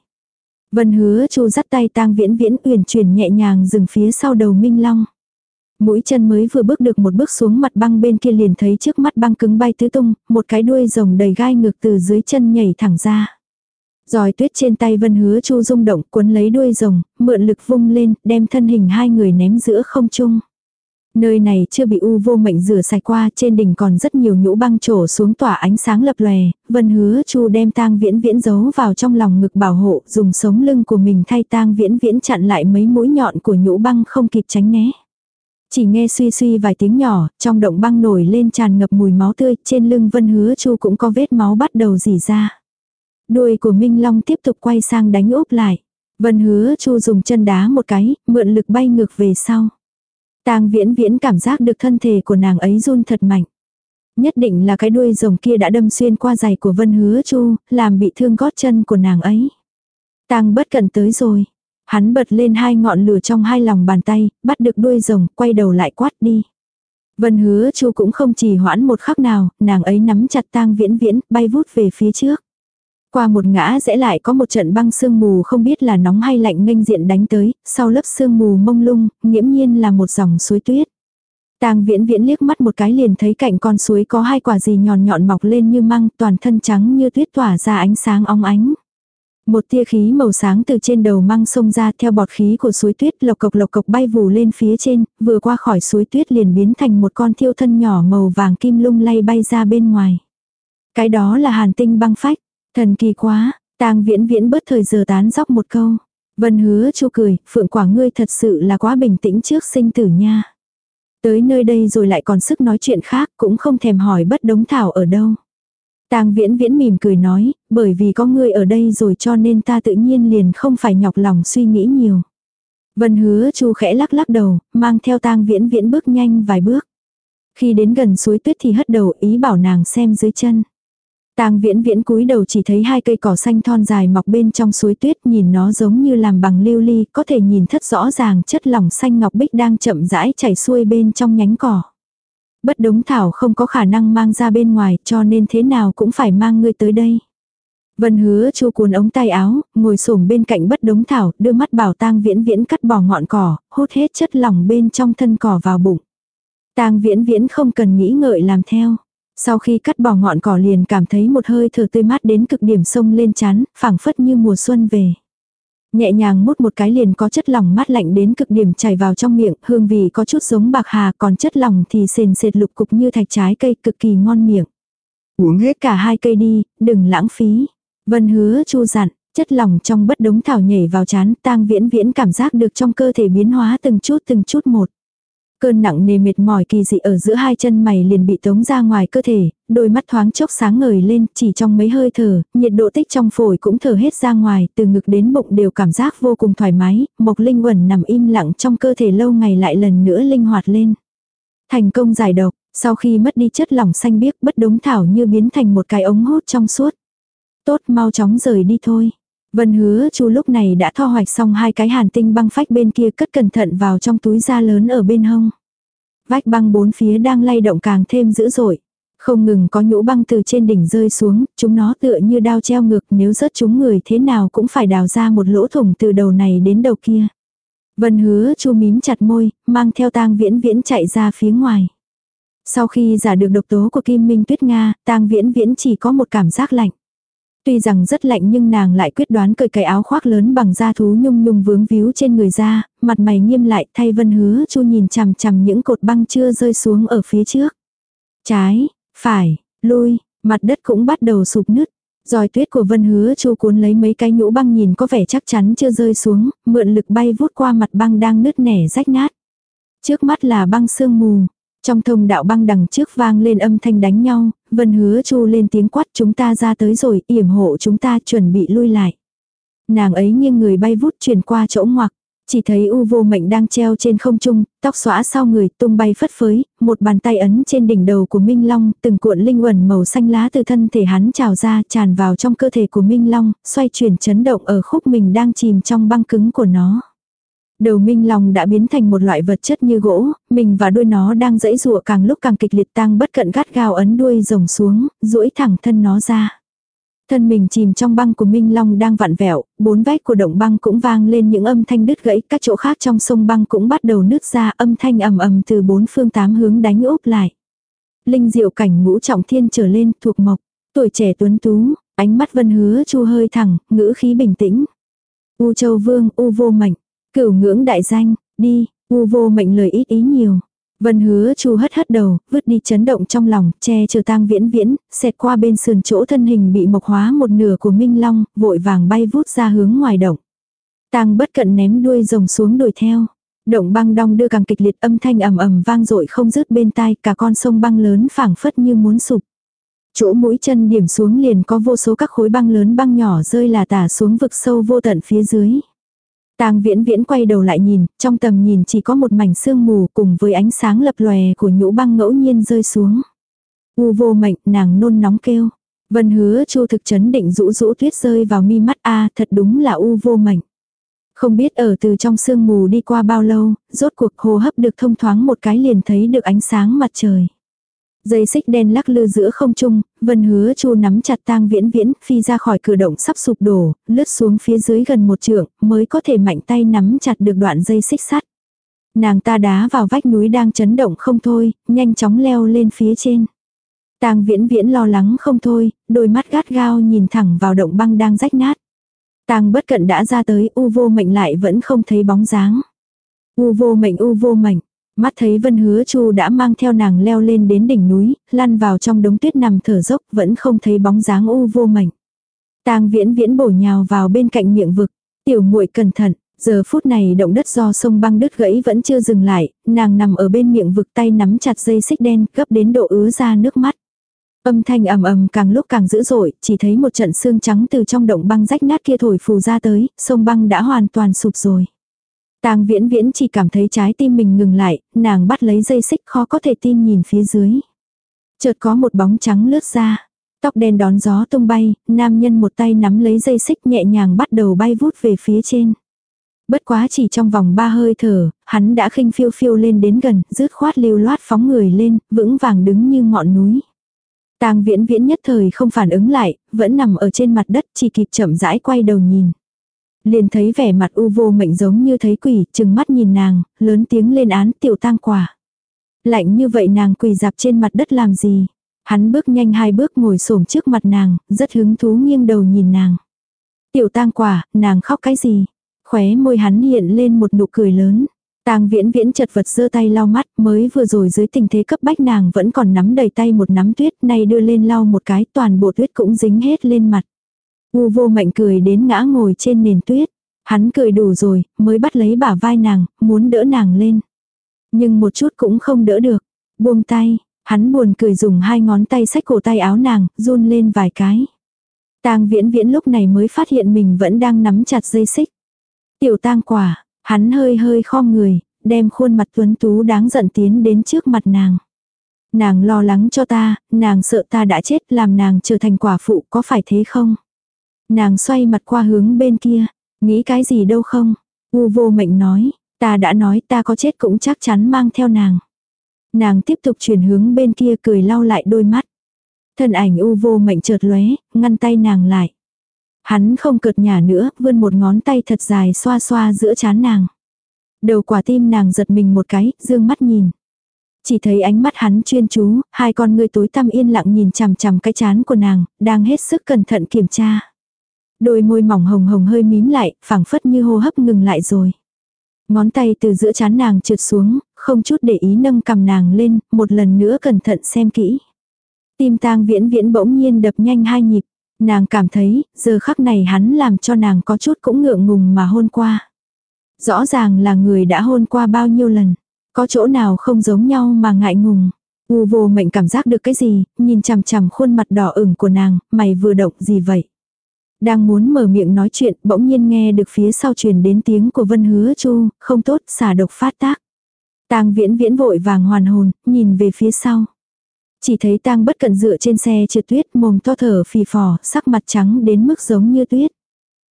Vân hứa chu dắt tay tang viễn viễn uyển chuyển nhẹ nhàng dừng phía sau đầu Minh Long. Mũi chân mới vừa bước được một bước xuống mặt băng bên kia liền thấy trước mắt băng cứng bay tứ tung, một cái đuôi rồng đầy gai ngược từ dưới chân nhảy thẳng ra. Giòi tuyết trên tay vân hứa chu rung động cuốn lấy đuôi rồng, mượn lực vung lên, đem thân hình hai người ném giữa không trung. Nơi này chưa bị u vô mệnh rửa sạch qua, trên đỉnh còn rất nhiều nhũ băng trổ xuống tỏa ánh sáng lập lòe, vân hứa chu đem tang viễn viễn giấu vào trong lòng ngực bảo hộ, dùng sống lưng của mình thay tang viễn viễn chặn lại mấy mũi nhọn của nhũ băng không kịp tránh né. Chỉ nghe suy suy vài tiếng nhỏ, trong động băng nổi lên tràn ngập mùi máu tươi, trên lưng vân hứa chu cũng có vết máu bắt đầu rỉ ra. Đuôi của Minh Long tiếp tục quay sang đánh úp lại. Vân hứa chu dùng chân đá một cái, mượn lực bay ngược về sau. Tang viễn viễn cảm giác được thân thể của nàng ấy run thật mạnh. Nhất định là cái đuôi rồng kia đã đâm xuyên qua giày của Vân hứa chu, làm bị thương gót chân của nàng ấy. Tang bất cẩn tới rồi. Hắn bật lên hai ngọn lửa trong hai lòng bàn tay, bắt được đuôi rồng, quay đầu lại quát đi. Vân hứa chu cũng không chỉ hoãn một khắc nào, nàng ấy nắm chặt tang viễn viễn, bay vút về phía trước. Qua một ngã rẽ lại có một trận băng sương mù không biết là nóng hay lạnh nghênh diện đánh tới, sau lớp sương mù mông lung, nghiễm nhiên là một dòng suối tuyết. Tang viễn viễn liếc mắt một cái liền thấy cạnh con suối có hai quả gì nhọn nhọn mọc lên như măng toàn thân trắng như tuyết tỏa ra ánh sáng óng ánh. Một tia khí màu sáng từ trên đầu măng sông ra theo bọt khí của suối tuyết lộc cộc lộc cộc bay vù lên phía trên, vừa qua khỏi suối tuyết liền biến thành một con thiêu thân nhỏ màu vàng kim lung lay bay ra bên ngoài. Cái đó là hàn tinh băng phách, thần kỳ quá, tang viễn viễn bớt thời giờ tán dóc một câu. Vân hứa chu cười, phượng quả ngươi thật sự là quá bình tĩnh trước sinh tử nha. Tới nơi đây rồi lại còn sức nói chuyện khác cũng không thèm hỏi bất đống thảo ở đâu. Tang viễn viễn mỉm cười nói, bởi vì có ngươi ở đây rồi cho nên ta tự nhiên liền không phải nhọc lòng suy nghĩ nhiều. Vân hứa chu khẽ lắc lắc đầu, mang theo tang viễn viễn bước nhanh vài bước. Khi đến gần suối tuyết thì hất đầu ý bảo nàng xem dưới chân. Tang viễn viễn cúi đầu chỉ thấy hai cây cỏ xanh thon dài mọc bên trong suối tuyết nhìn nó giống như làm bằng lưu ly, có thể nhìn thất rõ ràng chất lỏng xanh ngọc bích đang chậm rãi chảy xuôi bên trong nhánh cỏ. Bất đống thảo không có khả năng mang ra bên ngoài cho nên thế nào cũng phải mang ngươi tới đây. Vân hứa chu cuốn ống tay áo, ngồi xổm bên cạnh bất đống thảo, đưa mắt bảo tang viễn viễn cắt bỏ ngọn cỏ, hút hết chất lỏng bên trong thân cỏ vào bụng. Tang viễn viễn không cần nghĩ ngợi làm theo. Sau khi cắt bỏ ngọn cỏ liền cảm thấy một hơi thở tươi mát đến cực điểm sông lên chán, phảng phất như mùa xuân về. Nhẹ nhàng mút một cái liền có chất lỏng mát lạnh đến cực điểm chảy vào trong miệng, hương vị có chút giống bạc hà, còn chất lỏng thì sền sệt lục cục như thạch trái cây cực kỳ ngon miệng. Uống hết cả hai cây đi, đừng lãng phí. Vân hứa chu dặn, chất lỏng trong bất đống thảo nhảy vào chán, tang viễn viễn cảm giác được trong cơ thể biến hóa từng chút từng chút một. Cơn nặng nề mệt mỏi kỳ dị ở giữa hai chân mày liền bị tống ra ngoài cơ thể, đôi mắt thoáng chốc sáng ngời lên, chỉ trong mấy hơi thở, nhiệt độ tích trong phổi cũng thở hết ra ngoài, từ ngực đến bụng đều cảm giác vô cùng thoải mái, Mộc Linh Quẩn nằm im lặng trong cơ thể lâu ngày lại lần nữa linh hoạt lên. Thành công giải độc, Sau khi mất đi chất lỏng xanh biếc bất đống thảo như biến thành một cái ống hút trong suốt. Tốt mau chóng rời đi thôi. Vân hứa chu lúc này đã tho hoạch xong hai cái hàn tinh băng phách bên kia cất cẩn thận vào trong túi da lớn ở bên hông. Vách băng bốn phía đang lay động càng thêm dữ dội. Không ngừng có nhũ băng từ trên đỉnh rơi xuống, chúng nó tựa như đao treo ngược nếu rớt chúng người thế nào cũng phải đào ra một lỗ thủng từ đầu này đến đầu kia. Vân hứa chu mím chặt môi, mang theo tang viễn viễn chạy ra phía ngoài. Sau khi giả được độc tố của Kim Minh Tuyết Nga, tang viễn viễn chỉ có một cảm giác lạnh. Tuy rằng rất lạnh nhưng nàng lại quyết đoán cởi cái áo khoác lớn bằng da thú nhung nhung vướng víu trên người ra, mặt mày nghiêm lại thay vân hứa chu nhìn chằm chằm những cột băng chưa rơi xuống ở phía trước. Trái, phải, lui, mặt đất cũng bắt đầu sụp nứt. Rồi tuyết của vân hứa chu cuốn lấy mấy cái nhũ băng nhìn có vẻ chắc chắn chưa rơi xuống, mượn lực bay vút qua mặt băng đang nứt nẻ rách nát. Trước mắt là băng sương mù, trong thông đạo băng đằng trước vang lên âm thanh đánh nhau, vân hứa chu lên tiếng quát chúng ta ra tới rồi, yểm hộ chúng ta chuẩn bị lui lại. Nàng ấy nghiêng người bay vút chuyển qua chỗ ngoặc. Chỉ thấy u vô mệnh đang treo trên không trung, tóc xõa sau người tung bay phất phới, một bàn tay ấn trên đỉnh đầu của Minh Long, từng cuộn linh uẩn màu xanh lá từ thân thể hắn trào ra tràn vào trong cơ thể của Minh Long, xoay chuyển chấn động ở khúc mình đang chìm trong băng cứng của nó. Đầu minh long đã biến thành một loại vật chất như gỗ, mình và đuôi nó đang dẫy rụa càng lúc càng kịch liệt tăng bất cận gắt gao ấn đuôi rồng xuống, duỗi thẳng thân nó ra. Thân mình chìm trong băng của Minh Long đang vặn vẹo, bốn vách của động băng cũng vang lên những âm thanh đứt gãy, các chỗ khác trong sông băng cũng bắt đầu nứt ra âm thanh ầm ầm từ bốn phương tám hướng đánh úp lại. Linh diệu cảnh ngũ trọng thiên trở lên thuộc mộc, tuổi trẻ tuấn tú, ánh mắt vân hứa chu hơi thẳng, ngữ khí bình tĩnh. U châu vương, u vô mạnh, Cửu ngưỡng đại danh, đi, u vô mệnh lời ít ý nhiều. Vân hứa chu hất hất đầu, vứt đi chấn động trong lòng, che chờ tang viễn viễn, xẹt qua bên sườn chỗ thân hình bị mộc hóa một nửa của Minh Long, vội vàng bay vút ra hướng ngoài động. Tang bất cận ném đuôi rồng xuống đuổi theo. Động băng đong đưa càng kịch liệt âm thanh ầm ầm vang dội không dứt bên tai, cả con sông băng lớn phảng phất như muốn sụp. Chỗ mũi chân điểm xuống liền có vô số các khối băng lớn băng nhỏ rơi là tả xuống vực sâu vô tận phía dưới. Tang viễn viễn quay đầu lại nhìn, trong tầm nhìn chỉ có một mảnh sương mù cùng với ánh sáng lập lòe của nhũ băng ngẫu nhiên rơi xuống. U vô mệnh, nàng nôn nóng kêu. Vân hứa chu thực chấn định rũ rũ tuyết rơi vào mi mắt a thật đúng là u vô mệnh. Không biết ở từ trong sương mù đi qua bao lâu, rốt cuộc hô hấp được thông thoáng một cái liền thấy được ánh sáng mặt trời. Dây xích đen lắc lư giữa không trung, vân hứa chu nắm chặt tang viễn viễn, phi ra khỏi cửa động sắp sụp đổ, lướt xuống phía dưới gần một trượng, mới có thể mạnh tay nắm chặt được đoạn dây xích sắt. Nàng ta đá vào vách núi đang chấn động không thôi, nhanh chóng leo lên phía trên. Tang viễn viễn lo lắng không thôi, đôi mắt gắt gao nhìn thẳng vào động băng đang rách nát. Tang bất cận đã ra tới, u vô mệnh lại vẫn không thấy bóng dáng. U vô mệnh u vô mệnh, Mắt thấy Vân Hứa Chu đã mang theo nàng leo lên đến đỉnh núi, lăn vào trong đống tuyết nằm thở dốc, vẫn không thấy bóng dáng u vô mảnh. Tang Viễn Viễn bổ nhào vào bên cạnh miệng vực, "Tiểu muội cẩn thận." Giờ phút này động đất do sông băng đứt gãy vẫn chưa dừng lại, nàng nằm ở bên miệng vực tay nắm chặt dây xích đen, gấp đến độ ứa ra nước mắt. Âm thanh ầm ầm càng lúc càng dữ dội, chỉ thấy một trận xương trắng từ trong động băng rách nát kia thổi phù ra tới, sông băng đã hoàn toàn sụp rồi. Tang viễn viễn chỉ cảm thấy trái tim mình ngừng lại, nàng bắt lấy dây xích khó có thể tin nhìn phía dưới. Chợt có một bóng trắng lướt ra. Tóc đen đón gió tung bay, nam nhân một tay nắm lấy dây xích nhẹ nhàng bắt đầu bay vút về phía trên. Bất quá chỉ trong vòng ba hơi thở, hắn đã khinh phiêu phiêu lên đến gần, rứt khoát lưu loát phóng người lên, vững vàng đứng như ngọn núi. Tang viễn viễn nhất thời không phản ứng lại, vẫn nằm ở trên mặt đất chỉ kịp chậm rãi quay đầu nhìn. Liền thấy vẻ mặt u vô mệnh giống như thấy quỷ, chừng mắt nhìn nàng, lớn tiếng lên án tiểu tang quả. Lạnh như vậy nàng quỳ dạp trên mặt đất làm gì? Hắn bước nhanh hai bước ngồi xổm trước mặt nàng, rất hứng thú nghiêng đầu nhìn nàng. Tiểu tang quả, nàng khóc cái gì? Khóe môi hắn hiện lên một nụ cười lớn. Tang viễn viễn chật vật giơ tay lau mắt, mới vừa rồi dưới tình thế cấp bách nàng vẫn còn nắm đầy tay một nắm tuyết, nay đưa lên lau một cái toàn bộ tuyết cũng dính hết lên mặt. U vô mệnh cười đến ngã ngồi trên nền tuyết. Hắn cười đủ rồi, mới bắt lấy bả vai nàng, muốn đỡ nàng lên. Nhưng một chút cũng không đỡ được. Buông tay, hắn buồn cười dùng hai ngón tay xách cổ tay áo nàng, run lên vài cái. Tang viễn viễn lúc này mới phát hiện mình vẫn đang nắm chặt dây xích. Tiểu tang quả, hắn hơi hơi khom người, đem khuôn mặt tuấn tú đáng giận tiến đến trước mặt nàng. Nàng lo lắng cho ta, nàng sợ ta đã chết làm nàng trở thành quả phụ có phải thế không? Nàng xoay mặt qua hướng bên kia, nghĩ cái gì đâu không? U vô mệnh nói, ta đã nói ta có chết cũng chắc chắn mang theo nàng. Nàng tiếp tục chuyển hướng bên kia cười lau lại đôi mắt. Thân ảnh u vô mệnh chợt lóe, ngăn tay nàng lại. Hắn không cợt nhả nữa, vươn một ngón tay thật dài xoa xoa giữa chán nàng. Đầu quả tim nàng giật mình một cái, dương mắt nhìn. Chỉ thấy ánh mắt hắn chuyên chú, hai con ngươi tối tăm yên lặng nhìn chằm chằm cái chán của nàng, đang hết sức cẩn thận kiểm tra. Đôi môi mỏng hồng hồng hơi mím lại, phảng phất như hô hấp ngừng lại rồi. Ngón tay từ giữa chán nàng trượt xuống, không chút để ý nâng cầm nàng lên, một lần nữa cẩn thận xem kỹ. Tim tang viễn viễn bỗng nhiên đập nhanh hai nhịp. Nàng cảm thấy, giờ khắc này hắn làm cho nàng có chút cũng ngượng ngùng mà hôn qua. Rõ ràng là người đã hôn qua bao nhiêu lần. Có chỗ nào không giống nhau mà ngại ngùng. U vô mệnh cảm giác được cái gì, nhìn chằm chằm khuôn mặt đỏ ửng của nàng, mày vừa động gì vậy. Đang muốn mở miệng nói chuyện, bỗng nhiên nghe được phía sau truyền đến tiếng của Vân Hứa Chu, không tốt, xả độc phát tác. Tang Viễn Viễn vội vàng hoàn hồn, nhìn về phía sau. Chỉ thấy Tang Bất Cận dựa trên xe trượt tuyết, mồm to thở phì phò, sắc mặt trắng đến mức giống như tuyết.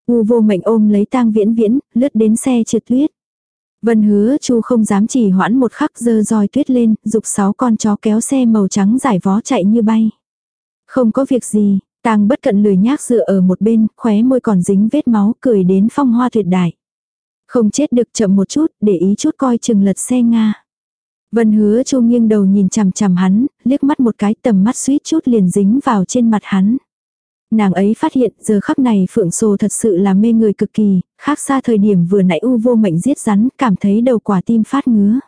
U vô mệnh ôm lấy Tang Viễn Viễn, lướt đến xe trượt tuyết. Vân hứa chu không dám chỉ hoãn một khắc dơ roi tuyết lên, dục sáu con chó kéo xe màu trắng giải vó chạy như bay. Không có việc gì, tang bất cận lười nhác dựa ở một bên, khóe môi còn dính vết máu cười đến phong hoa tuyệt đại. Không chết được chậm một chút, để ý chút coi chừng lật xe Nga. Vân hứa chu nghiêng đầu nhìn chằm chằm hắn, liếc mắt một cái tầm mắt suýt chút liền dính vào trên mặt hắn. Nàng ấy phát hiện giờ khắc này phượng sồ thật sự là mê người cực kỳ, khác xa thời điểm vừa nãy u vô mệnh giết rắn, cảm thấy đầu quả tim phát ngứa.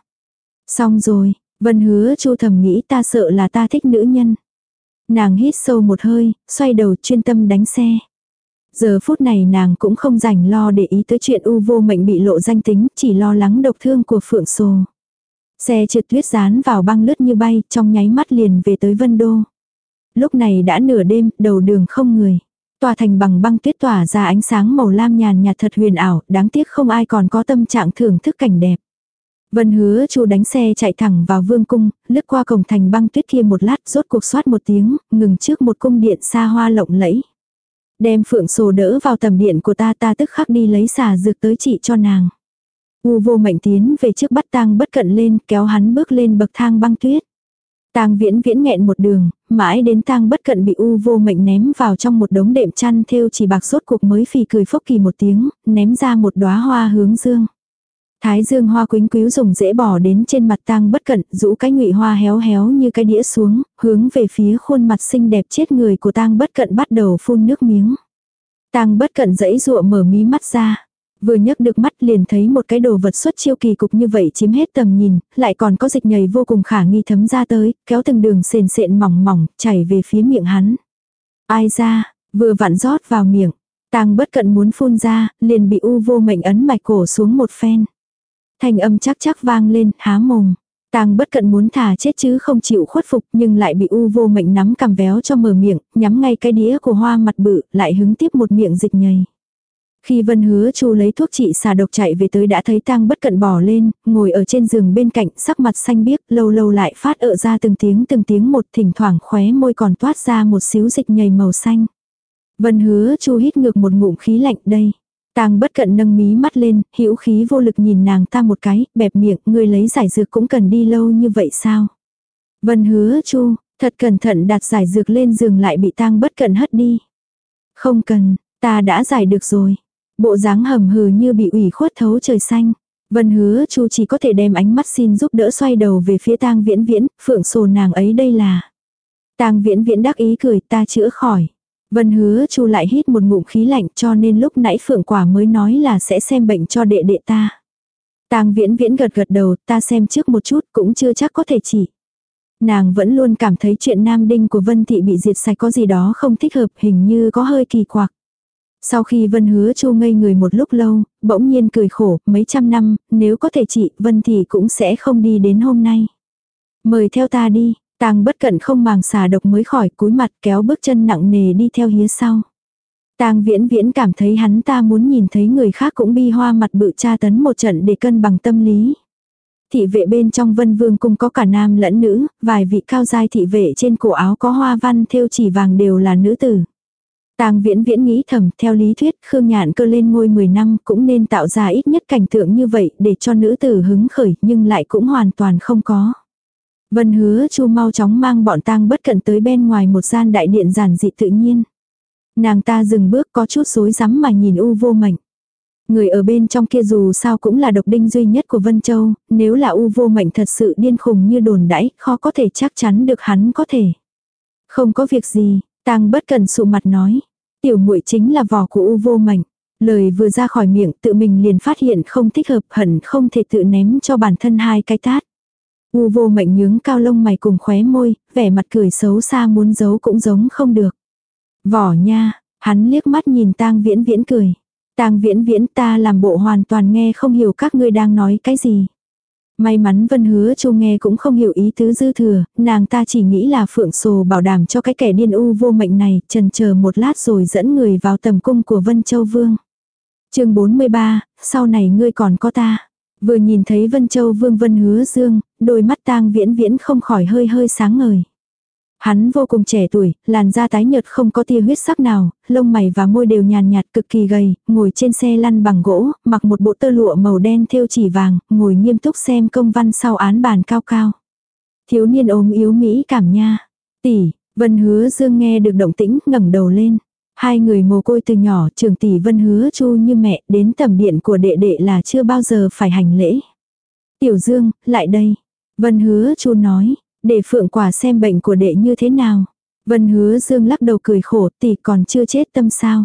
Xong rồi, vân hứa chu thầm nghĩ ta sợ là ta thích nữ nhân. Nàng hít sâu một hơi, xoay đầu chuyên tâm đánh xe. Giờ phút này nàng cũng không rảnh lo để ý tới chuyện u vô mệnh bị lộ danh tính, chỉ lo lắng độc thương của phượng sồ. Xe trượt tuyết dán vào băng lướt như bay, trong nháy mắt liền về tới Vân Đô. Lúc này đã nửa đêm, đầu đường không người. Tòa thành bằng băng tuyết tỏa ra ánh sáng màu lam nhàn nhạt thật huyền ảo, đáng tiếc không ai còn có tâm trạng thưởng thức cảnh đẹp. Vân hứa chu đánh xe chạy thẳng vào vương cung, lướt qua cổng thành băng tuyết kia một lát rốt cuộc soát một tiếng, ngừng trước một cung điện xa hoa lộng lẫy. Đem phượng sổ đỡ vào tầm điện của ta ta tức khắc đi lấy xà dược tới trị cho nàng. U vô mệnh tiến về trước bắt tang bất cận lên kéo hắn bước lên bậc thang băng tuyết. Tang viễn viễn nghẹn một đường, mãi đến tang bất cận bị u vô mệnh ném vào trong một đống đệm chăn thêu chỉ bạc sốt cuộc mới phì cười phốc kỳ một tiếng, ném ra một đóa hoa hướng dương. Thái dương hoa quýnh quýu dùng dễ bỏ đến trên mặt tang bất cận, rũ cái ngụy hoa héo héo như cái đĩa xuống, hướng về phía khuôn mặt xinh đẹp chết người của tang bất cận bắt đầu phun nước miếng. Tang bất cận dãy dụa mở mí mắt ra. Vừa nhấc được mắt liền thấy một cái đồ vật xuất chiêu kỳ cục như vậy chiếm hết tầm nhìn, lại còn có dịch nhầy vô cùng khả nghi thấm ra tới, kéo từng đường sền sện mỏng mỏng, chảy về phía miệng hắn. Ai ra, vừa vặn rót vào miệng, tang bất cận muốn phun ra, liền bị u vô mệnh ấn mạch cổ xuống một phen. Thanh âm chắc chắc vang lên, há mồm. Tang bất cận muốn thả chết chứ không chịu khuất phục nhưng lại bị u vô mệnh nắm cầm véo cho mở miệng, nhắm ngay cái đĩa của hoa mặt bự, lại hứng tiếp một miệng dịch nhầy. Khi Vân Hứa Chu lấy thuốc trị xà độc chạy về tới đã thấy tang bất cận bỏ lên, ngồi ở trên giường bên cạnh, sắc mặt xanh biếc, lâu lâu lại phát ợ ra từng tiếng từng tiếng một, thỉnh thoảng khóe môi còn toát ra một xíu dịch nhầy màu xanh. Vân Hứa Chu hít ngược một ngụm khí lạnh đây. Tang bất cận nâng mí mắt lên, hữu khí vô lực nhìn nàng ta một cái, bẹp miệng, người lấy giải dược cũng cần đi lâu như vậy sao? Vân Hứa Chu, thật cẩn thận đặt giải dược lên giường lại bị tang bất cận hất đi. Không cần, ta đã giải được rồi. Bộ dáng hầm hừ như bị ủy khuất thấu trời xanh. Vân hứa chu chỉ có thể đem ánh mắt xin giúp đỡ xoay đầu về phía tang viễn viễn, phượng sồ nàng ấy đây là. tang viễn viễn đắc ý cười ta chữa khỏi. Vân hứa chu lại hít một ngụm khí lạnh cho nên lúc nãy phượng quả mới nói là sẽ xem bệnh cho đệ đệ ta. tang viễn viễn gật gật đầu ta xem trước một chút cũng chưa chắc có thể chỉ. Nàng vẫn luôn cảm thấy chuyện nam đinh của Vân Thị bị diệt sạch có gì đó không thích hợp hình như có hơi kỳ quặc. Sau khi Vân hứa chu ngây người một lúc lâu, bỗng nhiên cười khổ, mấy trăm năm, nếu có thể chị, Vân thì cũng sẽ không đi đến hôm nay. Mời theo ta đi, tang bất cận không màng xà độc mới khỏi cúi mặt kéo bước chân nặng nề đi theo hía sau. tang viễn viễn cảm thấy hắn ta muốn nhìn thấy người khác cũng bi hoa mặt bự tra tấn một trận để cân bằng tâm lý. Thị vệ bên trong vân vương cung có cả nam lẫn nữ, vài vị cao giai thị vệ trên cổ áo có hoa văn thêu chỉ vàng đều là nữ tử. Tang viễn viễn nghĩ thầm, theo lý thuyết, Khương Nhạn cơ lên ngôi 10 năm cũng nên tạo ra ít nhất cảnh tượng như vậy để cho nữ tử hứng khởi, nhưng lại cũng hoàn toàn không có. Vân hứa chu mau chóng mang bọn tang bất cẩn tới bên ngoài một gian đại điện giản dị tự nhiên. Nàng ta dừng bước có chút rối rắm mà nhìn u vô mệnh. Người ở bên trong kia dù sao cũng là độc đinh duy nhất của Vân Châu, nếu là u vô mệnh thật sự điên khùng như đồn đãi, khó có thể chắc chắn được hắn có thể. Không có việc gì, tang bất cần sụ mặt nói. Tiểu muội chính là vỏ của u vô mệnh. Lời vừa ra khỏi miệng tự mình liền phát hiện không thích hợp hẳn không thể tự ném cho bản thân hai cái tát. U vô mệnh nhướng cao lông mày cùng khóe môi, vẻ mặt cười xấu xa muốn giấu cũng giống không được. Vỏ nha, hắn liếc mắt nhìn tang viễn viễn cười. Tang viễn viễn ta làm bộ hoàn toàn nghe không hiểu các ngươi đang nói cái gì. May mắn Vân Hứa châu nghe cũng không hiểu ý tứ dư thừa, nàng ta chỉ nghĩ là Phượng Sồ bảo đảm cho cái kẻ điên u vô mệnh này, trần chờ một lát rồi dẫn người vào tầm cung của Vân Châu Vương. chương 43, sau này ngươi còn có ta. Vừa nhìn thấy Vân Châu Vương Vân Hứa Dương, đôi mắt tang viễn viễn không khỏi hơi hơi sáng ngời. Hắn vô cùng trẻ tuổi, làn da tái nhợt không có tia huyết sắc nào, lông mày và môi đều nhàn nhạt cực kỳ gầy, ngồi trên xe lăn bằng gỗ, mặc một bộ tơ lụa màu đen thêu chỉ vàng, ngồi nghiêm túc xem công văn sau án bàn cao cao. Thiếu niên ốm yếu mỹ cảm nha. Tỷ, Vân Hứa Dương nghe được động tĩnh, ngẩng đầu lên. Hai người mồ côi từ nhỏ, trường tỷ Vân Hứa Chu như mẹ, đến tầm điện của đệ đệ là chưa bao giờ phải hành lễ. Tiểu Dương, lại đây. Vân Hứa Chu nói, để phượng quả xem bệnh của đệ như thế nào. Vân hứa dương lắc đầu cười khổ tỷ còn chưa chết tâm sao.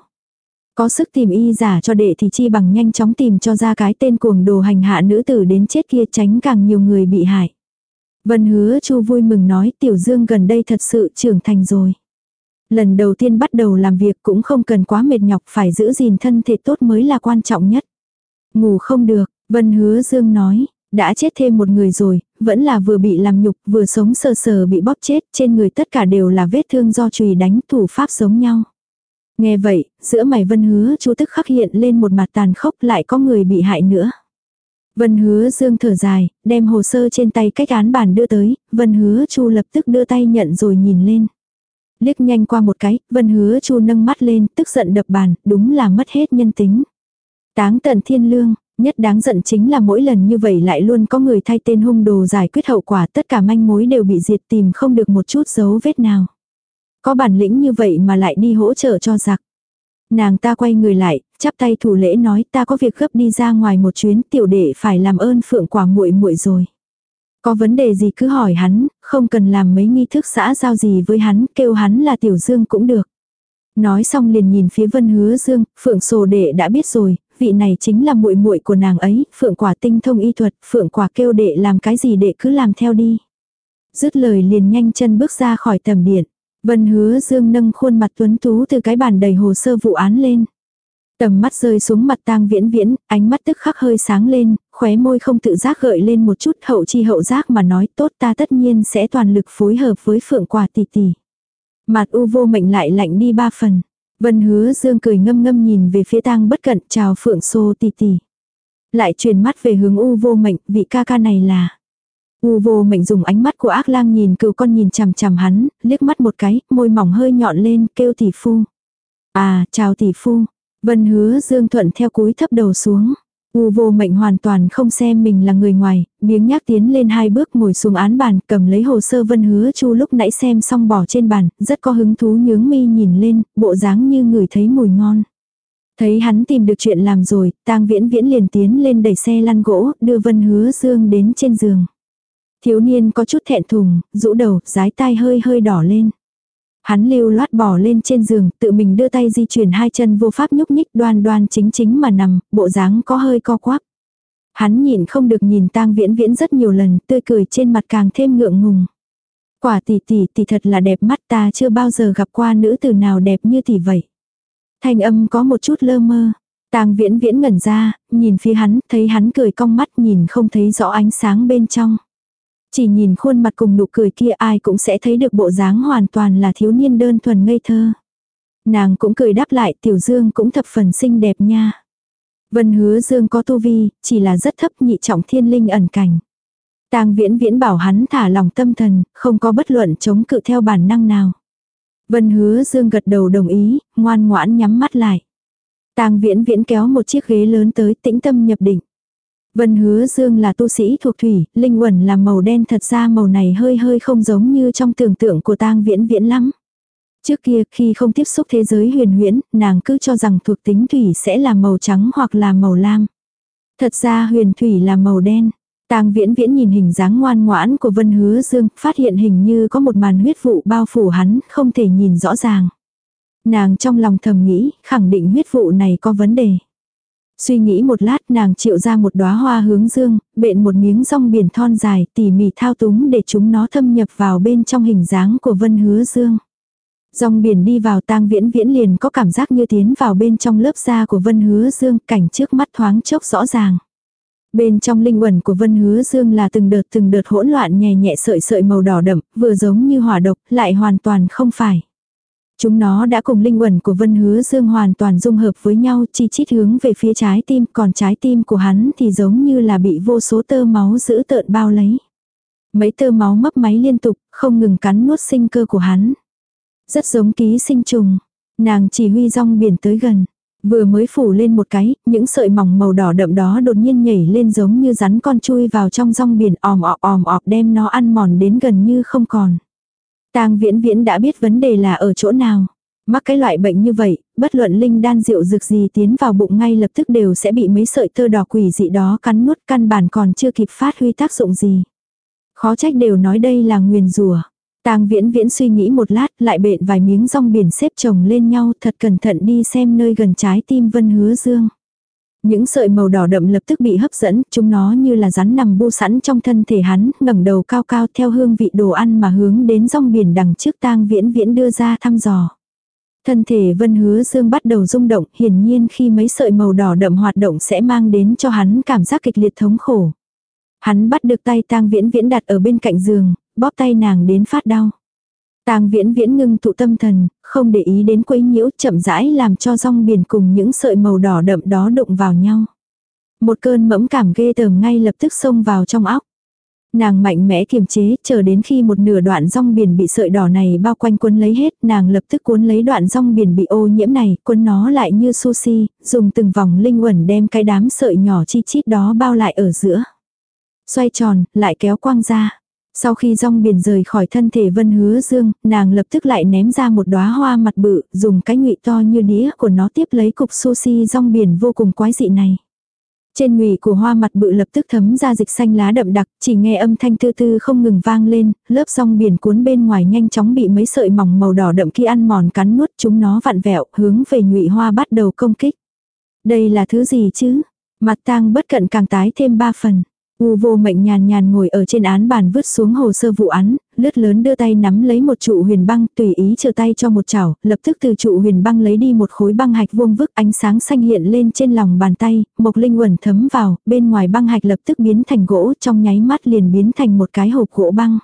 Có sức tìm y giả cho đệ thì chi bằng nhanh chóng tìm cho ra cái tên cuồng đồ hành hạ nữ tử đến chết kia tránh càng nhiều người bị hại. Vân hứa chu vui mừng nói tiểu dương gần đây thật sự trưởng thành rồi. Lần đầu tiên bắt đầu làm việc cũng không cần quá mệt nhọc phải giữ gìn thân thể tốt mới là quan trọng nhất. Ngủ không được, Vân hứa dương nói, đã chết thêm một người rồi, vẫn là vừa bị làm nhục, vừa sống sờ sờ bị bóp chết, trên người tất cả đều là vết thương do chùy đánh thủ pháp giống nhau. Nghe vậy, giữa mày vân hứa chu tức khắc hiện lên một mặt tàn khốc lại có người bị hại nữa. Vân hứa dương thở dài, đem hồ sơ trên tay cách án bản đưa tới, vân hứa chu lập tức đưa tay nhận rồi nhìn lên. Liếc nhanh qua một cái, vân hứa chu nâng mắt lên, tức giận đập bàn, đúng là mất hết nhân tính. Táng tận thiên lương, Nhất đáng giận chính là mỗi lần như vậy lại luôn có người thay tên hung đồ giải quyết hậu quả tất cả manh mối đều bị diệt tìm không được một chút dấu vết nào. Có bản lĩnh như vậy mà lại đi hỗ trợ cho giặc. Nàng ta quay người lại, chắp tay thủ lễ nói ta có việc gấp đi ra ngoài một chuyến tiểu đệ phải làm ơn phượng quả muội muội rồi. Có vấn đề gì cứ hỏi hắn, không cần làm mấy nghi thức xã giao gì với hắn, kêu hắn là tiểu dương cũng được. Nói xong liền nhìn phía vân hứa dương, phượng sổ đệ đã biết rồi, vị này chính là muội muội của nàng ấy, phượng quả tinh thông y thuật, phượng quả kêu đệ làm cái gì đệ cứ làm theo đi. Dứt lời liền nhanh chân bước ra khỏi tầm điện. Vân hứa dương nâng khuôn mặt tuấn tú từ cái bàn đầy hồ sơ vụ án lên. Tầm mắt rơi xuống mặt tang viễn viễn, ánh mắt tức khắc hơi sáng lên, khóe môi không tự giác gợi lên một chút hậu chi hậu giác mà nói tốt ta tất nhiên sẽ toàn lực phối hợp với phượng quả tỷ tỷ. Mặt u vô mệnh lại lạnh đi ba phần. Vân hứa dương cười ngâm ngâm nhìn về phía tang bất cận chào phượng xô tì tì. Lại truyền mắt về hướng u vô mệnh, vị ca ca này là. U vô mệnh dùng ánh mắt của ác lang nhìn cừu con nhìn chằm chằm hắn, liếc mắt một cái, môi mỏng hơi nhọn lên, kêu tỷ phu. À, chào tỷ phu. Vân hứa dương thuận theo cúi thấp đầu xuống. U vô mệnh hoàn toàn không xem mình là người ngoài, biếng nhác tiến lên hai bước ngồi xuống án bàn, cầm lấy hồ sơ vân hứa chu lúc nãy xem xong bỏ trên bàn, rất có hứng thú nhướng mi nhìn lên, bộ dáng như người thấy mùi ngon. Thấy hắn tìm được chuyện làm rồi, tang viễn viễn liền tiến lên đẩy xe lăn gỗ, đưa vân hứa dương đến trên giường. Thiếu niên có chút thẹn thùng, rũ đầu, rái tai hơi hơi đỏ lên. Hắn lưu loát bỏ lên trên giường, tự mình đưa tay di chuyển hai chân vô pháp nhúc nhích đoan đoan chính chính mà nằm, bộ dáng có hơi co quắp. Hắn nhìn không được nhìn tang viễn viễn rất nhiều lần, tươi cười trên mặt càng thêm ngượng ngùng. Quả tỷ tỷ tỷ thật là đẹp mắt ta chưa bao giờ gặp qua nữ tử nào đẹp như tỷ vậy. Thanh âm có một chút lơ mơ. Tang viễn viễn ngẩn ra, nhìn phía hắn, thấy hắn cười cong mắt nhìn không thấy rõ ánh sáng bên trong. Chỉ nhìn khuôn mặt cùng nụ cười kia ai cũng sẽ thấy được bộ dáng hoàn toàn là thiếu niên đơn thuần ngây thơ. Nàng cũng cười đáp lại tiểu dương cũng thập phần xinh đẹp nha. Vân hứa dương có tu vi, chỉ là rất thấp nhị trọng thiên linh ẩn cảnh. Tang viễn viễn bảo hắn thả lòng tâm thần, không có bất luận chống cự theo bản năng nào. Vân hứa dương gật đầu đồng ý, ngoan ngoãn nhắm mắt lại. Tang viễn viễn kéo một chiếc ghế lớn tới tĩnh tâm nhập định. Vân hứa dương là tu sĩ thuộc thủy, linh quẩn là màu đen thật ra màu này hơi hơi không giống như trong tưởng tượng của tang viễn viễn lắm. Trước kia khi không tiếp xúc thế giới huyền huyễn, nàng cứ cho rằng thuộc tính thủy sẽ là màu trắng hoặc là màu lam. Thật ra huyền thủy là màu đen. Tang viễn viễn nhìn hình dáng ngoan ngoãn của Vân Hứa Dương, phát hiện hình như có một màn huyết vụ bao phủ hắn, không thể nhìn rõ ràng. Nàng trong lòng thầm nghĩ, khẳng định huyết vụ này có vấn đề. Suy nghĩ một lát nàng triệu ra một đóa hoa hướng dương, bện một miếng rong biển thon dài tỉ mỉ thao túng để chúng nó thâm nhập vào bên trong hình dáng của vân hứa dương. Dòng biển đi vào tang viễn viễn liền có cảm giác như tiến vào bên trong lớp da của vân hứa dương cảnh trước mắt thoáng chốc rõ ràng. Bên trong linh quẩn của Vân Hứa Dương là từng đợt từng đợt hỗn loạn nhẹ nhẹ sợi sợi màu đỏ đậm, vừa giống như hỏa độc, lại hoàn toàn không phải. Chúng nó đã cùng linh quẩn của Vân Hứa Dương hoàn toàn dung hợp với nhau, chi chít hướng về phía trái tim, còn trái tim của hắn thì giống như là bị vô số tơ máu giữ tợn bao lấy. Mấy tơ máu mấp máy liên tục, không ngừng cắn nuốt sinh cơ của hắn. Rất giống ký sinh trùng. Nàng chỉ huy rong biển tới gần. Vừa mới phủ lên một cái, những sợi mỏng màu đỏ đậm đó đột nhiên nhảy lên giống như rắn con chui vào trong rong biển òm ọp òm ọp đem nó ăn mòn đến gần như không còn. Tang viễn viễn đã biết vấn đề là ở chỗ nào. Mắc cái loại bệnh như vậy, bất luận linh đan rượu dược gì tiến vào bụng ngay lập tức đều sẽ bị mấy sợi tơ đỏ quỷ dị đó cắn nuốt căn bản còn chưa kịp phát huy tác dụng gì. Khó trách đều nói đây là nguyền rùa. Tang viễn viễn suy nghĩ một lát lại bện vài miếng rong biển xếp chồng lên nhau thật cẩn thận đi xem nơi gần trái tim vân hứa dương. Những sợi màu đỏ đậm lập tức bị hấp dẫn, chúng nó như là rắn nằm bu sẵn trong thân thể hắn, ngẩng đầu cao cao theo hương vị đồ ăn mà hướng đến rong biển đằng trước tang viễn viễn đưa ra thăm dò. Thân thể vân hứa dương bắt đầu rung động, hiển nhiên khi mấy sợi màu đỏ đậm hoạt động sẽ mang đến cho hắn cảm giác kịch liệt thống khổ. Hắn bắt được tay tang viễn viễn đặt ở bên cạnh giường, bóp tay nàng đến phát đau. Tang viễn viễn ngưng tụ tâm thần, không để ý đến quấy nhiễu chậm rãi làm cho rong biển cùng những sợi màu đỏ đậm đó đụng vào nhau. Một cơn mẫm cảm ghê tởm ngay lập tức xông vào trong óc. Nàng mạnh mẽ kiềm chế, chờ đến khi một nửa đoạn rong biển bị sợi đỏ này bao quanh cuốn lấy hết, nàng lập tức cuốn lấy đoạn rong biển bị ô nhiễm này, cuốn nó lại như sushi, dùng từng vòng linh uẩn đem cái đám sợi nhỏ chi chít đó bao lại ở giữa. Xoay tròn, lại kéo quang ra. Sau khi rong biển rời khỏi thân thể Vân Hứa Dương, nàng lập tức lại ném ra một đóa hoa mặt bự, dùng cái nhụy to như đĩa của nó tiếp lấy cục sushi rong biển vô cùng quái dị này. Trên nhụy của hoa mặt bự lập tức thấm ra dịch xanh lá đậm đặc, chỉ nghe âm thanh tư tư không ngừng vang lên, lớp rong biển cuốn bên ngoài nhanh chóng bị mấy sợi mỏng màu đỏ đậm kia ăn mòn cắn nuốt chúng nó vặn vẹo, hướng về nhụy hoa bắt đầu công kích. Đây là thứ gì chứ? Mặt tang bất cận càng tái thêm ba phần. U vô mệnh nhàn nhàn ngồi ở trên án bàn vứt xuống hồ sơ vụ án, lướt lớn đưa tay nắm lấy một trụ huyền băng, tùy ý chờ tay cho một chảo, lập tức từ trụ huyền băng lấy đi một khối băng hạch vuông vức ánh sáng xanh hiện lên trên lòng bàn tay, mộc linh quẩn thấm vào, bên ngoài băng hạch lập tức biến thành gỗ, trong nháy mắt liền biến thành một cái hộp gỗ băng.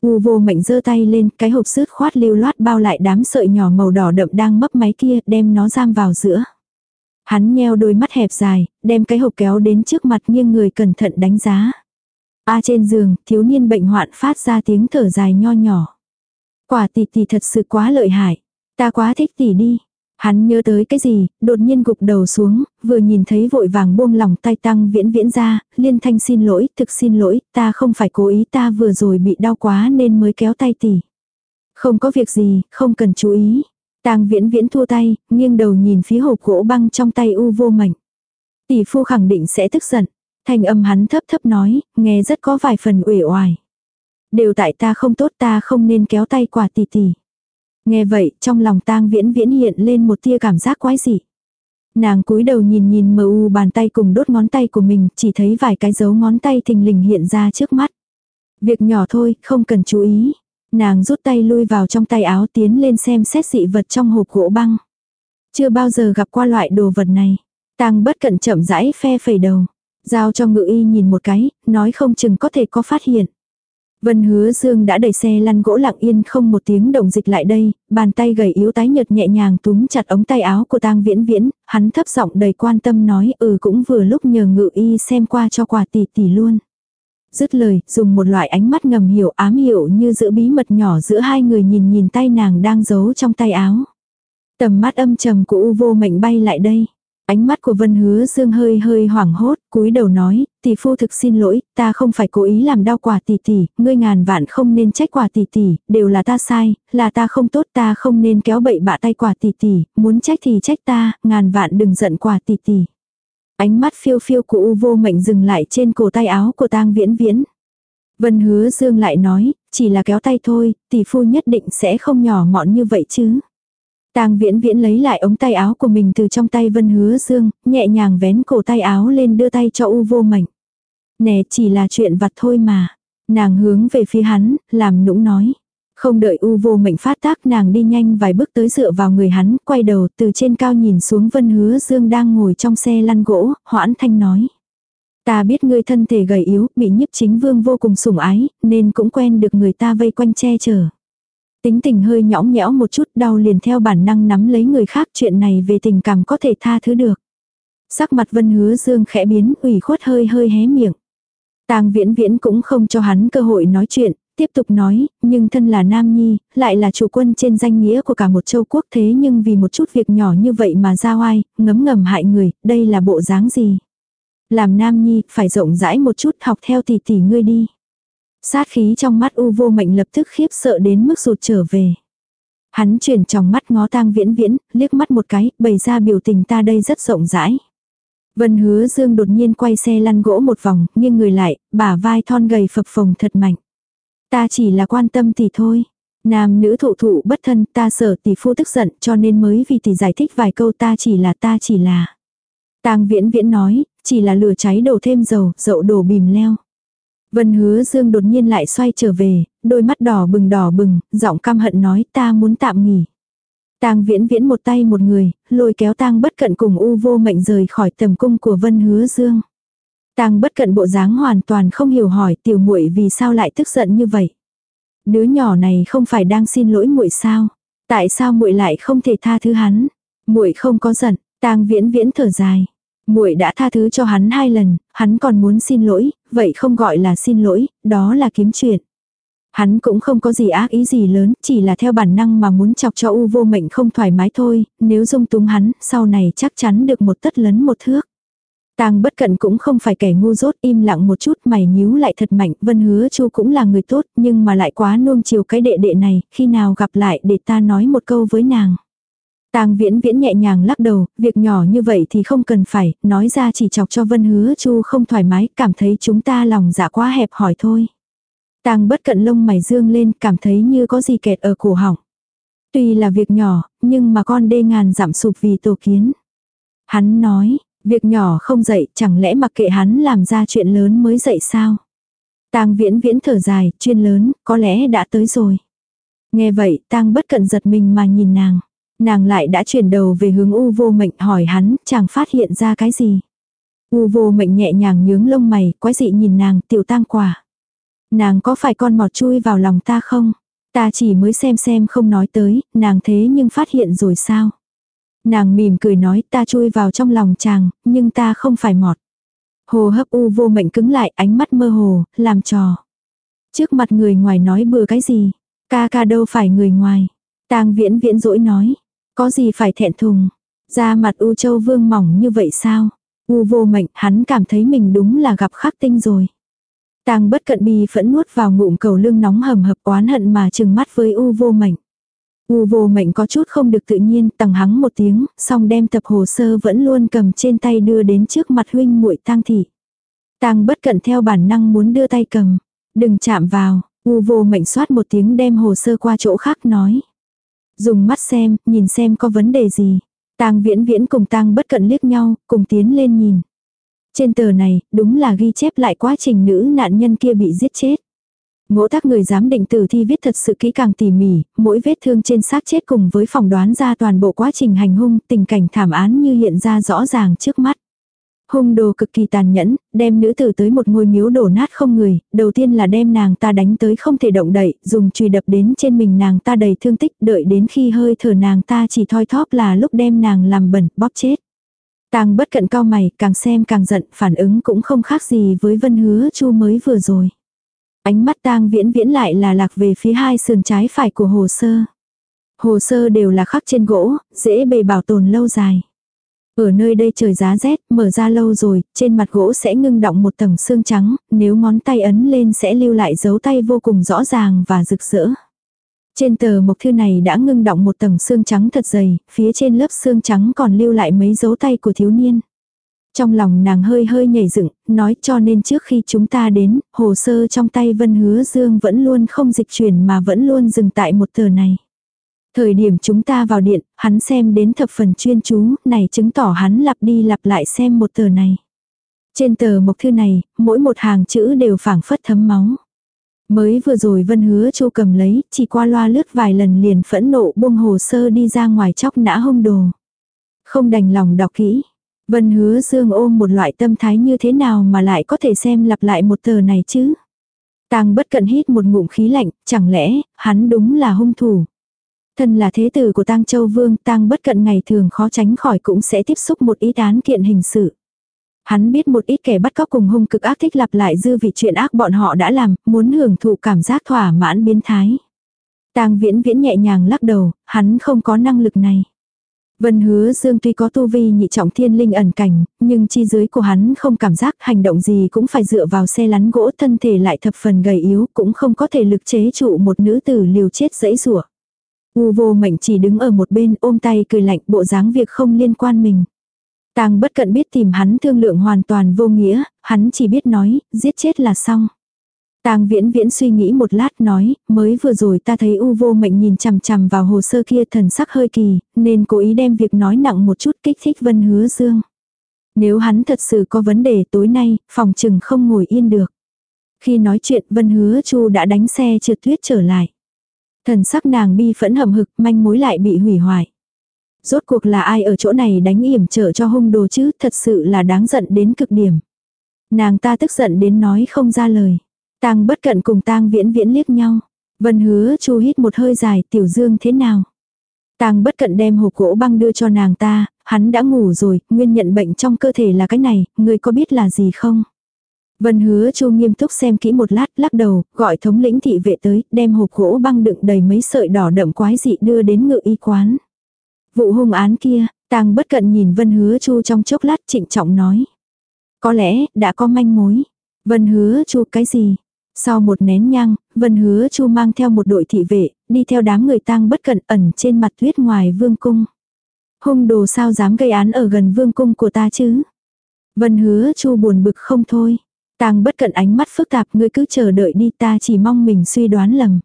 U vô mệnh giơ tay lên, cái hộp sứt khoát lưu loát bao lại đám sợi nhỏ màu đỏ đậm đang mấp máy kia, đem nó giam vào giữa. Hắn nheo đôi mắt hẹp dài, đem cái hộp kéo đến trước mặt nghiêng người cẩn thận đánh giá. A trên giường, thiếu niên bệnh hoạn phát ra tiếng thở dài nho nhỏ. Quả tỷ tỷ thật sự quá lợi hại. Ta quá thích tỷ đi. Hắn nhớ tới cái gì, đột nhiên gục đầu xuống, vừa nhìn thấy vội vàng buông lòng tay tăng viễn viễn ra, liên thanh xin lỗi, thực xin lỗi, ta không phải cố ý ta vừa rồi bị đau quá nên mới kéo tay tỷ. Không có việc gì, không cần chú ý, Tang viễn viễn thua tay, nghiêng đầu nhìn phía hộp gỗ băng trong tay u vô mệnh. Tỷ phu khẳng định sẽ tức giận. Thanh âm hắn thấp thấp nói, nghe rất có vài phần uể oải. Đều tại ta không tốt ta không nên kéo tay quả tỷ tỷ. Nghe vậy, trong lòng tang viễn viễn hiện lên một tia cảm giác quái dị. Nàng cúi đầu nhìn nhìn mờ u bàn tay cùng đốt ngón tay của mình, chỉ thấy vài cái dấu ngón tay thình lình hiện ra trước mắt. Việc nhỏ thôi, không cần chú ý. Nàng rút tay lui vào trong tay áo tiến lên xem xét dị vật trong hộp gỗ băng. Chưa bao giờ gặp qua loại đồ vật này. Tang bất cẩn chậm rãi phe phẩy đầu. Giao cho ngự y nhìn một cái, nói không chừng có thể có phát hiện. Vân hứa dương đã đẩy xe lăn gỗ lặng yên không một tiếng động dịch lại đây, bàn tay gầy yếu tái nhợt nhẹ nhàng túm chặt ống tay áo của tang viễn viễn, hắn thấp giọng đầy quan tâm nói ừ cũng vừa lúc nhờ ngự y xem qua cho quả tỷ tỷ luôn. Dứt lời, dùng một loại ánh mắt ngầm hiểu ám hiểu như giữ bí mật nhỏ giữa hai người nhìn nhìn tay nàng đang giấu trong tay áo. Tầm mắt âm trầm của U vô mệnh bay lại đây. Ánh mắt của Vân Hứa Dương hơi hơi hoảng hốt, cúi đầu nói, tỷ phu thực xin lỗi, ta không phải cố ý làm đau quả tỷ tỷ, ngươi ngàn vạn không nên trách quả tỷ tỷ, đều là ta sai, là ta không tốt, ta không nên kéo bậy bạ tay quả tỷ tỷ, muốn trách thì trách ta, ngàn vạn đừng giận quả tỷ tỷ. Ánh mắt phiêu phiêu của U vô mệnh dừng lại trên cổ tay áo của tang viễn viễn. Vân Hứa Dương lại nói, chỉ là kéo tay thôi, tỷ phu nhất định sẽ không nhỏ mọn như vậy chứ. Tang viễn viễn lấy lại ống tay áo của mình từ trong tay Vân Hứa Dương, nhẹ nhàng vén cổ tay áo lên đưa tay cho U vô mệnh. Nè chỉ là chuyện vặt thôi mà. Nàng hướng về phía hắn, làm nũng nói. Không đợi U vô mệnh phát tác nàng đi nhanh vài bước tới dựa vào người hắn, quay đầu từ trên cao nhìn xuống Vân Hứa Dương đang ngồi trong xe lăn gỗ, hoãn thanh nói. Ta biết ngươi thân thể gầy yếu, bị nhiếp chính vương vô cùng sủng ái, nên cũng quen được người ta vây quanh che chở. Tính tình hơi nhõng nhẽo một chút đau liền theo bản năng nắm lấy người khác chuyện này về tình cảm có thể tha thứ được. Sắc mặt vân hứa dương khẽ biến ủy khuất hơi hơi hé miệng. tang viễn viễn cũng không cho hắn cơ hội nói chuyện, tiếp tục nói, nhưng thân là nam nhi, lại là chủ quân trên danh nghĩa của cả một châu quốc thế nhưng vì một chút việc nhỏ như vậy mà ra oai, ngấm ngầm hại người, đây là bộ dáng gì? Làm nam nhi, phải rộng rãi một chút học theo tỷ tỷ ngươi đi. Sát khí trong mắt u vô mệnh lập tức khiếp sợ đến mức rụt trở về. Hắn chuyển trong mắt ngó tang viễn viễn, liếc mắt một cái, bày ra biểu tình ta đây rất rộng rãi. Vân hứa dương đột nhiên quay xe lăn gỗ một vòng, nghiêng người lại, bả vai thon gầy phập phồng thật mạnh. Ta chỉ là quan tâm tỷ thôi. Nam nữ thụ thụ bất thân ta sợ tỷ phu tức giận cho nên mới vì tỷ giải thích vài câu ta chỉ là ta chỉ là. tang viễn viễn nói, chỉ là lửa cháy đổ thêm dầu, dậu đổ bìm leo. Vân hứa dương đột nhiên lại xoay trở về, đôi mắt đỏ bừng đỏ bừng, giọng căm hận nói ta muốn tạm nghỉ. Tang viễn viễn một tay một người, lôi kéo tang bất cận cùng u vô mệnh rời khỏi tầm cung của vân hứa dương. Tang bất cận bộ dáng hoàn toàn không hiểu hỏi tiểu muội vì sao lại tức giận như vậy. Đứa nhỏ này không phải đang xin lỗi muội sao? Tại sao muội lại không thể tha thứ hắn? Muội không có giận, Tang Viễn Viễn thở dài muội đã tha thứ cho hắn hai lần, hắn còn muốn xin lỗi, vậy không gọi là xin lỗi, đó là kiếm chuyện. Hắn cũng không có gì ác ý gì lớn, chỉ là theo bản năng mà muốn chọc cho u vô mệnh không thoải mái thôi, nếu dung túng hắn, sau này chắc chắn được một tất lấn một thước. Tang bất cận cũng không phải kẻ ngu dốt im lặng một chút mày nhíu lại thật mạnh, vân hứa chu cũng là người tốt nhưng mà lại quá nuông chiều cái đệ đệ này, khi nào gặp lại để ta nói một câu với nàng. Tang viễn viễn nhẹ nhàng lắc đầu, việc nhỏ như vậy thì không cần phải, nói ra chỉ chọc cho Vân Hứa Chu không thoải mái, cảm thấy chúng ta lòng dạ quá hẹp hỏi thôi. Tang bất cận lông mày dương lên, cảm thấy như có gì kẹt ở cổ họng. Tuy là việc nhỏ, nhưng mà con đê ngàn giảm sụp vì tổ kiến. Hắn nói, việc nhỏ không dậy, chẳng lẽ mặc kệ hắn làm ra chuyện lớn mới dậy sao? Tang viễn viễn thở dài, chuyên lớn, có lẽ đã tới rồi. Nghe vậy, tang bất cận giật mình mà nhìn nàng. Nàng lại đã chuyển đầu về hướng u vô mệnh hỏi hắn, chàng phát hiện ra cái gì. U vô mệnh nhẹ nhàng nhướng lông mày, quái dị nhìn nàng, tiểu tang quả. Nàng có phải con mọt chui vào lòng ta không? Ta chỉ mới xem xem không nói tới, nàng thế nhưng phát hiện rồi sao? Nàng mỉm cười nói ta chui vào trong lòng chàng, nhưng ta không phải mọt. Hồ hấp u vô mệnh cứng lại ánh mắt mơ hồ, làm trò. Trước mặt người ngoài nói bừa cái gì? Ca ca đâu phải người ngoài. tang viễn viễn dỗi nói. Có gì phải thẹn thùng. Da mặt U Châu Vương mỏng như vậy sao? U vô mệnh, hắn cảm thấy mình đúng là gặp khắc tinh rồi. Tang bất cận bi phẫn nuốt vào ngụm cầu lương nóng hầm hập oán hận mà chừng mắt với U vô mệnh. U vô mệnh có chút không được tự nhiên, tầng hắng một tiếng, xong đem tập hồ sơ vẫn luôn cầm trên tay đưa đến trước mặt huynh muội tang thị. Tang bất cận theo bản năng muốn đưa tay cầm. Đừng chạm vào, U vô mệnh soát một tiếng đem hồ sơ qua chỗ khác nói. Dùng mắt xem, nhìn xem có vấn đề gì. Tang viễn viễn cùng tang bất cận liếc nhau, cùng tiến lên nhìn. Trên tờ này, đúng là ghi chép lại quá trình nữ nạn nhân kia bị giết chết. Ngỗ tác người giám định tử thi viết thật sự kỹ càng tỉ mỉ, mỗi vết thương trên xác chết cùng với phỏng đoán ra toàn bộ quá trình hành hung, tình cảnh thảm án như hiện ra rõ ràng trước mắt. Hung đồ cực kỳ tàn nhẫn, đem nữ tử tới một ngôi miếu đổ nát không người, đầu tiên là đem nàng ta đánh tới không thể động đậy, dùng chùy đập đến trên mình nàng ta đầy thương tích, đợi đến khi hơi thở nàng ta chỉ thoi thóp là lúc đem nàng làm bẩn, bóp chết. Tang bất cận cao mày, càng xem càng giận, phản ứng cũng không khác gì với vân hứa chu mới vừa rồi. Ánh mắt tang viễn viễn lại là lạc về phía hai sườn trái phải của hồ sơ. Hồ sơ đều là khắc trên gỗ, dễ bề bảo tồn lâu dài. Ở nơi đây trời giá rét, mở ra lâu rồi, trên mặt gỗ sẽ ngưng động một tầng xương trắng, nếu ngón tay ấn lên sẽ lưu lại dấu tay vô cùng rõ ràng và rực rỡ. Trên tờ mộc thư này đã ngưng động một tầng xương trắng thật dày, phía trên lớp xương trắng còn lưu lại mấy dấu tay của thiếu niên. Trong lòng nàng hơi hơi nhảy dựng, nói cho nên trước khi chúng ta đến, hồ sơ trong tay Vân Hứa Dương vẫn luôn không dịch chuyển mà vẫn luôn dừng tại một tờ này. Thời điểm chúng ta vào điện, hắn xem đến thập phần chuyên chú, này chứng tỏ hắn lặp đi lặp lại xem một tờ này. Trên tờ mộc thư này, mỗi một hàng chữ đều phảng phất thấm máu. Mới vừa rồi Vân Hứa Chu cầm lấy, chỉ qua loa lướt vài lần liền phẫn nộ buông hồ sơ đi ra ngoài chóc nã hông đồ. Không đành lòng đọc kỹ. Vân Hứa Dương ôm một loại tâm thái như thế nào mà lại có thể xem lặp lại một tờ này chứ. Tang bất cận hít một ngụm khí lạnh, chẳng lẽ, hắn đúng là hung thủ. Thân là thế tử của Tang Châu Vương, Tang bất cận ngày thường khó tránh khỏi cũng sẽ tiếp xúc một ít án kiện hình sự. Hắn biết một ít kẻ bắt cóc cùng hung cực ác thích lặp lại dư vị chuyện ác bọn họ đã làm, muốn hưởng thụ cảm giác thỏa mãn biến thái. Tang viễn viễn nhẹ nhàng lắc đầu, hắn không có năng lực này. Vân hứa dương tuy có tu vi nhị trọng thiên linh ẩn cảnh, nhưng chi dưới của hắn không cảm giác hành động gì cũng phải dựa vào xe lắn gỗ thân thể lại thập phần gầy yếu cũng không có thể lực chế trụ một nữ tử liều chết dẫy rủa U vô mệnh chỉ đứng ở một bên ôm tay cười lạnh bộ dáng việc không liên quan mình. Tang bất cận biết tìm hắn thương lượng hoàn toàn vô nghĩa, hắn chỉ biết nói, giết chết là xong. Tang viễn viễn suy nghĩ một lát nói, mới vừa rồi ta thấy u vô mệnh nhìn chằm chằm vào hồ sơ kia thần sắc hơi kỳ, nên cố ý đem việc nói nặng một chút kích thích vân hứa dương. Nếu hắn thật sự có vấn đề tối nay, phòng chừng không ngồi yên được. Khi nói chuyện vân hứa chu đã đánh xe trượt tuyết trở lại. Thần sắc nàng bi phẫn hầm hực manh mối lại bị hủy hoại. Rốt cuộc là ai ở chỗ này đánh yểm trợ cho hung đồ chứ thật sự là đáng giận đến cực điểm. Nàng ta tức giận đến nói không ra lời. Tang bất cận cùng tang viễn viễn liếc nhau. Vân hứa chu hít một hơi dài tiểu dương thế nào. Tang bất cận đem hộp gỗ băng đưa cho nàng ta, hắn đã ngủ rồi, nguyên nhận bệnh trong cơ thể là cái này, người có biết là gì không? Vân hứa chu nghiêm túc xem kỹ một lát, lắc đầu, gọi thống lĩnh thị vệ tới, đem hộp gỗ băng đựng đầy mấy sợi đỏ đậm quái dị đưa đến ngự y quán. Vụ hung án kia, tang bất cận nhìn Vân hứa chu trong chốc lát trịnh trọng nói. Có lẽ, đã có manh mối. Vân hứa chu cái gì? Sau một nén nhang, Vân hứa chu mang theo một đội thị vệ, đi theo đám người tang bất cận ẩn trên mặt tuyết ngoài vương cung. Hung đồ sao dám gây án ở gần vương cung của ta chứ? Vân hứa chu buồn bực không thôi. Tang bất cận ánh mắt phức tạp ngươi cứ chờ đợi đi ta chỉ mong mình suy đoán lầm.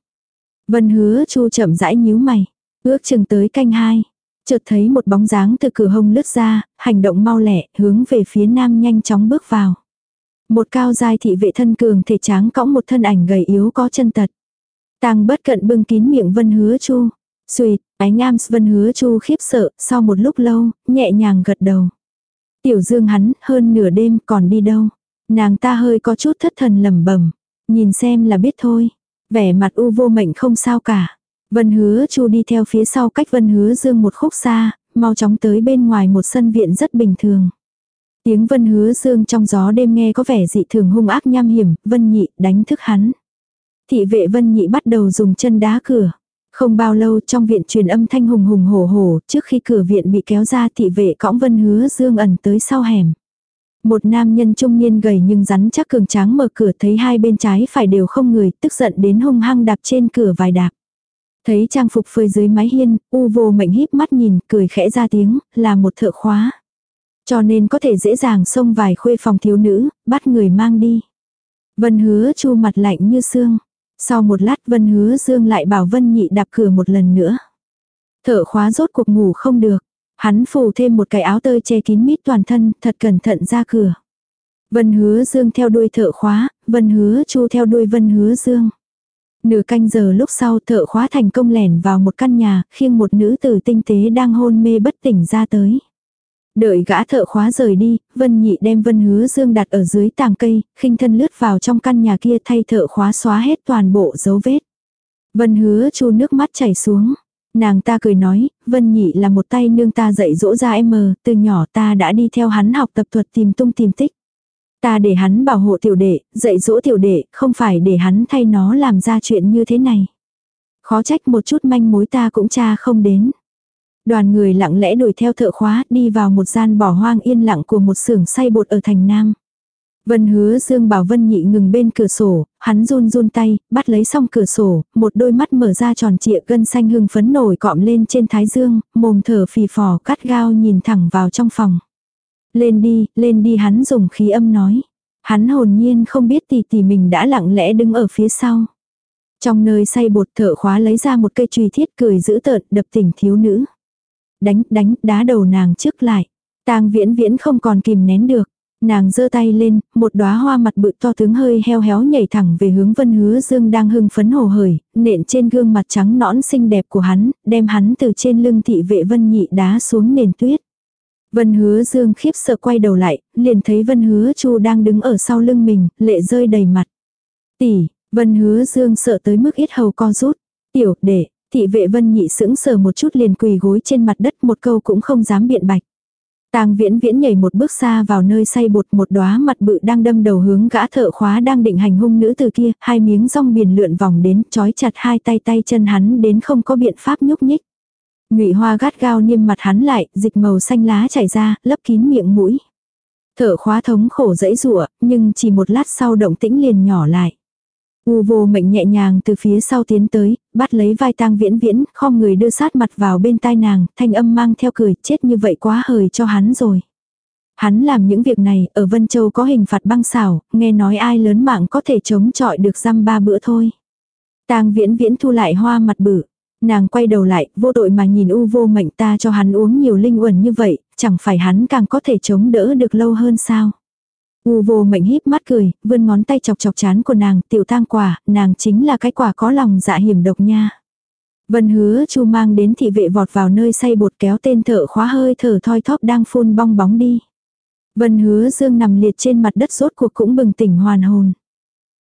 Vân hứa chu chậm rãi nhíu mày. Ước chừng tới canh hai. Chợt thấy một bóng dáng từ cửa hông lướt ra, hành động mau lẹ, hướng về phía nam nhanh chóng bước vào. Một cao giai thị vệ thân cường thể tráng cõng một thân ảnh gầy yếu có chân tật. Tang bất cận bưng kín miệng Vân Hứa Chu. Xuyệt, ánh am Vân Hứa Chu khiếp sợ, sau một lúc lâu, nhẹ nhàng gật đầu. Tiểu Dương hắn, hơn nửa đêm còn đi đâu? Nàng ta hơi có chút thất thần lẩm bẩm, nhìn xem là biết thôi. Vẻ mặt u vô mệnh không sao cả. Vân hứa chu đi theo phía sau cách vân hứa dương một khúc xa, mau chóng tới bên ngoài một sân viện rất bình thường. Tiếng vân hứa dương trong gió đêm nghe có vẻ dị thường hung ác nham hiểm, vân nhị đánh thức hắn. Thị vệ vân nhị bắt đầu dùng chân đá cửa. Không bao lâu trong viện truyền âm thanh hùng hùng hổ hổ, trước khi cửa viện bị kéo ra thị vệ cõng vân hứa dương ẩn tới sau hẻm. Một nam nhân trung niên gầy nhưng rắn chắc cường tráng mở cửa thấy hai bên trái phải đều không người, tức giận đến hung hăng đạp trên cửa vài đạp. Thấy trang phục phơi dưới mái hiên, u vô mệnh híp mắt nhìn, cười khẽ ra tiếng, là một thợ khóa. Cho nên có thể dễ dàng xông vài khuê phòng thiếu nữ, bắt người mang đi. Vân hứa chu mặt lạnh như xương. Sau một lát Vân hứa dương lại bảo Vân nhị đạp cửa một lần nữa. Thợ khóa rốt cuộc ngủ không được. Hắn phủ thêm một cái áo tơi che kín mít toàn thân, thật cẩn thận ra cửa. Vân hứa dương theo đuôi thợ khóa, vân hứa chu theo đuôi vân hứa dương. Nửa canh giờ lúc sau thợ khóa thành công lẻn vào một căn nhà, khiêng một nữ tử tinh tế đang hôn mê bất tỉnh ra tới. Đợi gã thợ khóa rời đi, Vân Nhị đem Vân Hứa Dương đặt ở dưới tàng cây, khinh thân lướt vào trong căn nhà kia thay thợ khóa xóa hết toàn bộ dấu vết. Vân Hứa chu nước mắt chảy xuống. Nàng ta cười nói, Vân Nhị là một tay nương ta dạy dỗ ra em mờ, từ nhỏ ta đã đi theo hắn học tập thuật tìm tung tìm tích. Ta để hắn bảo hộ tiểu đệ, dạy dỗ tiểu đệ, không phải để hắn thay nó làm ra chuyện như thế này. Khó trách một chút manh mối ta cũng tra không đến. Đoàn người lặng lẽ đuổi theo thợ khóa đi vào một gian bỏ hoang yên lặng của một xưởng xay bột ở thành Nam. Vân hứa Dương bảo Vân nhị ngừng bên cửa sổ, hắn run run tay, bắt lấy xong cửa sổ, một đôi mắt mở ra tròn trịa gân xanh hưng phấn nổi cọm lên trên thái dương, mồm thở phì phò cắt gao nhìn thẳng vào trong phòng. Lên đi, lên đi hắn dùng khí âm nói. Hắn hồn nhiên không biết tỷ tỷ mình đã lặng lẽ đứng ở phía sau. Trong nơi say bột thợ khóa lấy ra một cây chùy thiết cười giữ tợn đập tỉnh thiếu nữ. Đánh, đánh, đá đầu nàng trước lại. tang viễn viễn không còn kìm nén được. Nàng giơ tay lên, một đóa hoa mặt bự to tướng hơi heo héo nhảy thẳng về hướng vân hứa dương đang hưng phấn hồ hởi, nện trên gương mặt trắng nõn xinh đẹp của hắn, đem hắn từ trên lưng thị vệ vân nhị đá xuống nền tuyết. Vân hứa dương khiếp sợ quay đầu lại, liền thấy vân hứa chu đang đứng ở sau lưng mình, lệ rơi đầy mặt. Tỷ, vân hứa dương sợ tới mức ít hầu co rút. Tiểu, đệ, thị vệ vân nhị sững sờ một chút liền quỳ gối trên mặt đất một câu cũng không dám biện bạch. Tang viễn viễn nhảy một bước xa vào nơi say bột một đóa mặt bự đang đâm đầu hướng gã thợ khóa đang định hành hung nữ từ kia, hai miếng rong biển lượn vòng đến, trói chặt hai tay tay chân hắn đến không có biện pháp nhúc nhích. Ngụy hoa gắt gao niêm mặt hắn lại, dịch màu xanh lá chảy ra, lấp kín miệng mũi. Thở khóa thống khổ dãy rụa, nhưng chỉ một lát sau động tĩnh liền nhỏ lại. U vô mệnh nhẹ nhàng từ phía sau tiến tới, bắt lấy vai tang viễn viễn, khom người đưa sát mặt vào bên tai nàng, thanh âm mang theo cười, chết như vậy quá hời cho hắn rồi. Hắn làm những việc này, ở Vân Châu có hình phạt băng xảo, nghe nói ai lớn mạng có thể chống chọi được răm ba bữa thôi. tang viễn viễn thu lại hoa mặt bự. Nàng quay đầu lại, vô đội mà nhìn u vô mệnh ta cho hắn uống nhiều linh uẩn như vậy, chẳng phải hắn càng có thể chống đỡ được lâu hơn sao. U vô mệnh híp mắt cười, vươn ngón tay chọc chọc chán của nàng, tiểu tang quả, nàng chính là cái quả có lòng dạ hiểm độc nha. Vân hứa chu mang đến thị vệ vọt vào nơi say bột kéo tên thợ khóa hơi thở thoi thóp đang phun bong bóng đi. Vân hứa dương nằm liệt trên mặt đất rốt cuộc cũng bừng tỉnh hoàn hồn.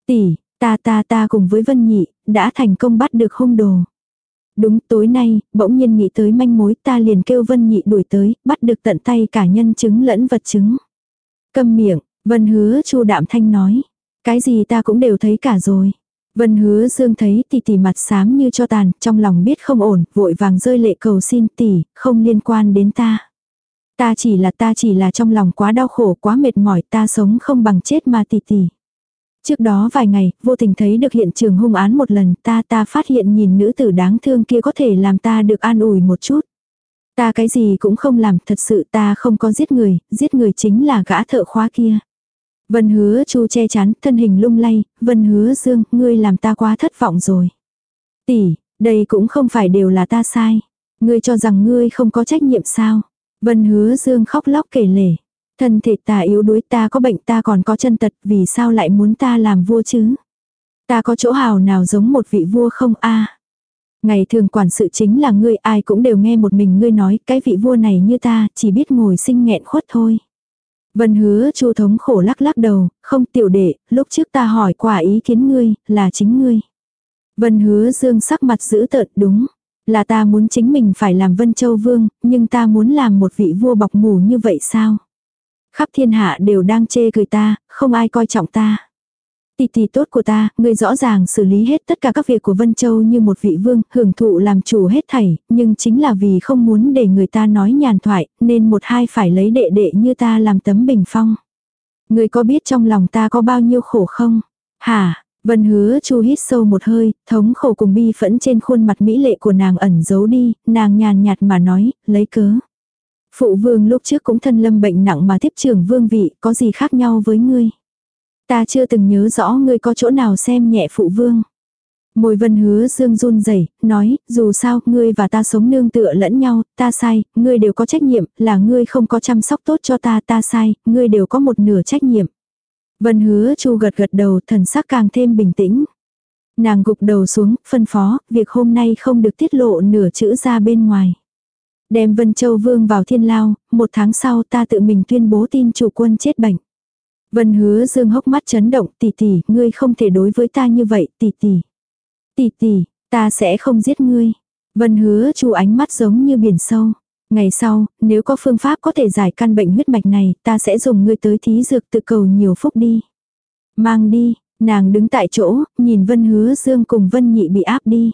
Tỷ, ta ta ta cùng với Vân nhị, đã thành công bắt được hung đồ. Đúng tối nay, bỗng nhiên nghĩ tới manh mối ta liền kêu Vân nhị đuổi tới, bắt được tận tay cả nhân chứng lẫn vật chứng. cầm miệng, Vân hứa chu đạm thanh nói. Cái gì ta cũng đều thấy cả rồi. Vân hứa dương thấy tỷ tỷ mặt xám như cho tàn, trong lòng biết không ổn, vội vàng rơi lệ cầu xin tỷ, không liên quan đến ta. Ta chỉ là ta chỉ là trong lòng quá đau khổ quá mệt mỏi ta sống không bằng chết mà tỷ tỷ. Trước đó vài ngày, vô tình thấy được hiện trường hung án một lần ta ta phát hiện nhìn nữ tử đáng thương kia có thể làm ta được an ủi một chút. Ta cái gì cũng không làm, thật sự ta không có giết người, giết người chính là gã thợ khóa kia. Vân hứa chu che chắn, thân hình lung lay, vân hứa dương, ngươi làm ta quá thất vọng rồi. Tỷ, đây cũng không phải đều là ta sai. Ngươi cho rằng ngươi không có trách nhiệm sao. Vân hứa dương khóc lóc kể lể. Thân thể ta yếu đuối ta có bệnh ta còn có chân tật vì sao lại muốn ta làm vua chứ. Ta có chỗ hào nào giống một vị vua không a Ngày thường quản sự chính là ngươi ai cũng đều nghe một mình ngươi nói cái vị vua này như ta chỉ biết ngồi sinh nghẹn khuất thôi. Vân hứa chu thống khổ lắc lắc đầu, không tiểu đệ, lúc trước ta hỏi quả ý kiến ngươi, là chính ngươi. Vân hứa dương sắc mặt giữ tợn đúng. Là ta muốn chính mình phải làm Vân Châu Vương, nhưng ta muốn làm một vị vua bọc mù như vậy sao? Khắp thiên hạ đều đang chê cười ta, không ai coi trọng ta. Tỷ tỷ tốt của ta, ngươi rõ ràng xử lý hết tất cả các việc của Vân Châu như một vị vương, hưởng thụ làm chủ hết thảy, nhưng chính là vì không muốn để người ta nói nhàn thoại, nên một hai phải lấy đệ đệ như ta làm tấm bình phong. Ngươi có biết trong lòng ta có bao nhiêu khổ không? Hả? Vân hứa chu hít sâu một hơi, thống khổ cùng bi phẫn trên khuôn mặt mỹ lệ của nàng ẩn giấu đi, nàng nhàn nhạt mà nói, lấy cớ. Phụ vương lúc trước cũng thân lâm bệnh nặng mà tiếp trưởng vương vị, có gì khác nhau với ngươi? Ta chưa từng nhớ rõ ngươi có chỗ nào xem nhẹ phụ vương. Môi vân hứa dương run rẩy nói, dù sao, ngươi và ta sống nương tựa lẫn nhau, ta sai, ngươi đều có trách nhiệm, là ngươi không có chăm sóc tốt cho ta, ta sai, ngươi đều có một nửa trách nhiệm. Vân hứa chu gật gật đầu, thần sắc càng thêm bình tĩnh. Nàng gục đầu xuống, phân phó, việc hôm nay không được tiết lộ nửa chữ ra bên ngoài. Đem Vân Châu Vương vào thiên lao, một tháng sau ta tự mình tuyên bố tin chủ quân chết bệnh. Vân hứa dương hốc mắt chấn động, tỷ tỷ, ngươi không thể đối với ta như vậy, tỷ tỷ. Tỷ tỷ, ta sẽ không giết ngươi. Vân hứa chu ánh mắt giống như biển sâu. Ngày sau, nếu có phương pháp có thể giải căn bệnh huyết mạch này, ta sẽ dùng ngươi tới thí dược tự cầu nhiều phúc đi. Mang đi, nàng đứng tại chỗ, nhìn Vân hứa dương cùng Vân nhị bị áp đi.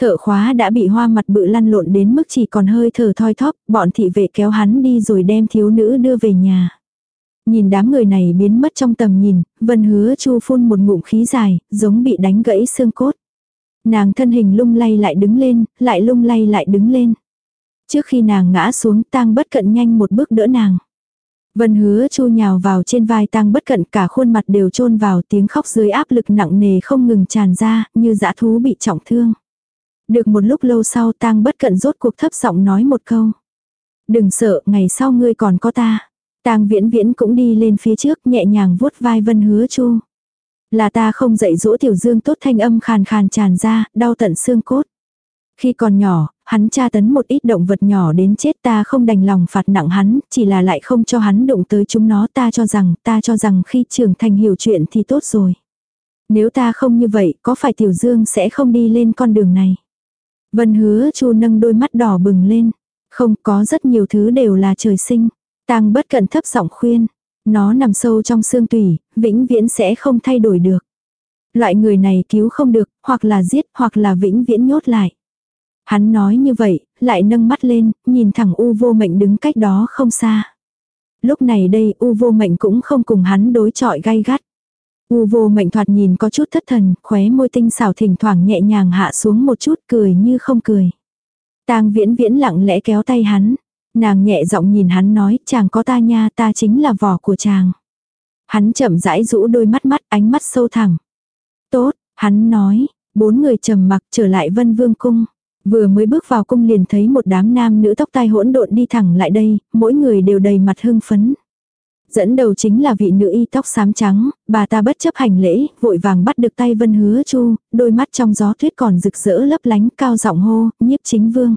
Thợ khóa đã bị hoa mặt bự lăn lộn đến mức chỉ còn hơi thở thoi thóp, bọn thị vệ kéo hắn đi rồi đem thiếu nữ đưa về nhà. Nhìn đám người này biến mất trong tầm nhìn, vân hứa chu phun một ngụm khí dài, giống bị đánh gãy xương cốt. Nàng thân hình lung lay lại đứng lên, lại lung lay lại đứng lên. Trước khi nàng ngã xuống tang bất cận nhanh một bước đỡ nàng. Vân hứa chu nhào vào trên vai tang bất cận cả khuôn mặt đều chôn vào tiếng khóc dưới áp lực nặng nề không ngừng tràn ra, như dã thú bị trọng thương. Được một lúc lâu sau tang bất cận rốt cuộc thấp giọng nói một câu. Đừng sợ, ngày sau ngươi còn có ta. Tang viễn viễn cũng đi lên phía trước nhẹ nhàng vuốt vai vân hứa chu. Là ta không dạy dỗ tiểu dương tốt thanh âm khàn khàn tràn ra, đau tận xương cốt. Khi còn nhỏ, hắn tra tấn một ít động vật nhỏ đến chết ta không đành lòng phạt nặng hắn, chỉ là lại không cho hắn đụng tới chúng nó ta cho rằng, ta cho rằng khi trưởng thành hiểu chuyện thì tốt rồi. Nếu ta không như vậy, có phải tiểu dương sẽ không đi lên con đường này? Vân hứa chu nâng đôi mắt đỏ bừng lên. Không có rất nhiều thứ đều là trời sinh. Tang bất cẩn thấp giọng khuyên. Nó nằm sâu trong xương tủy, vĩnh viễn sẽ không thay đổi được. Loại người này cứu không được, hoặc là giết, hoặc là vĩnh viễn nhốt lại. Hắn nói như vậy, lại nâng mắt lên, nhìn thẳng u vô mệnh đứng cách đó không xa. Lúc này đây u vô mệnh cũng không cùng hắn đối chọi gay gắt. U vô mệnh thoạt nhìn có chút thất thần, khóe môi tinh xảo thỉnh thoảng nhẹ nhàng hạ xuống một chút cười như không cười. Tang viễn viễn lặng lẽ kéo tay hắn. Nàng nhẹ giọng nhìn hắn nói, chàng có ta nha, ta chính là vỏ của chàng. Hắn chậm rãi rũ đôi mắt mắt, ánh mắt sâu thẳng. Tốt, hắn nói, bốn người trầm mặc trở lại vân vương cung. Vừa mới bước vào cung liền thấy một đám nam nữ tóc tai hỗn độn đi thẳng lại đây, mỗi người đều đầy mặt hưng phấn. Dẫn đầu chính là vị nữ y tóc xám trắng, bà ta bất chấp hành lễ, vội vàng bắt được tay Vân Hứa Chu, đôi mắt trong gió tuyết còn rực rỡ lấp lánh cao giọng hô, nhiếp chính vương.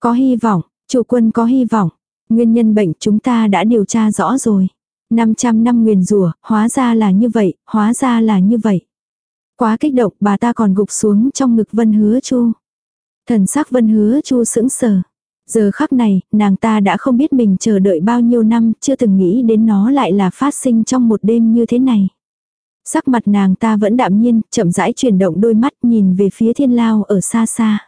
Có hy vọng, chủ quân có hy vọng, nguyên nhân bệnh chúng ta đã điều tra rõ rồi. 500 năm nguyền rủa hóa ra là như vậy, hóa ra là như vậy. Quá kích động bà ta còn gục xuống trong ngực Vân Hứa Chu. Thần sắc Vân Hứa Chu sững sờ. Giờ khắc này, nàng ta đã không biết mình chờ đợi bao nhiêu năm, chưa từng nghĩ đến nó lại là phát sinh trong một đêm như thế này. Sắc mặt nàng ta vẫn đạm nhiên, chậm rãi chuyển động đôi mắt nhìn về phía thiên lao ở xa xa.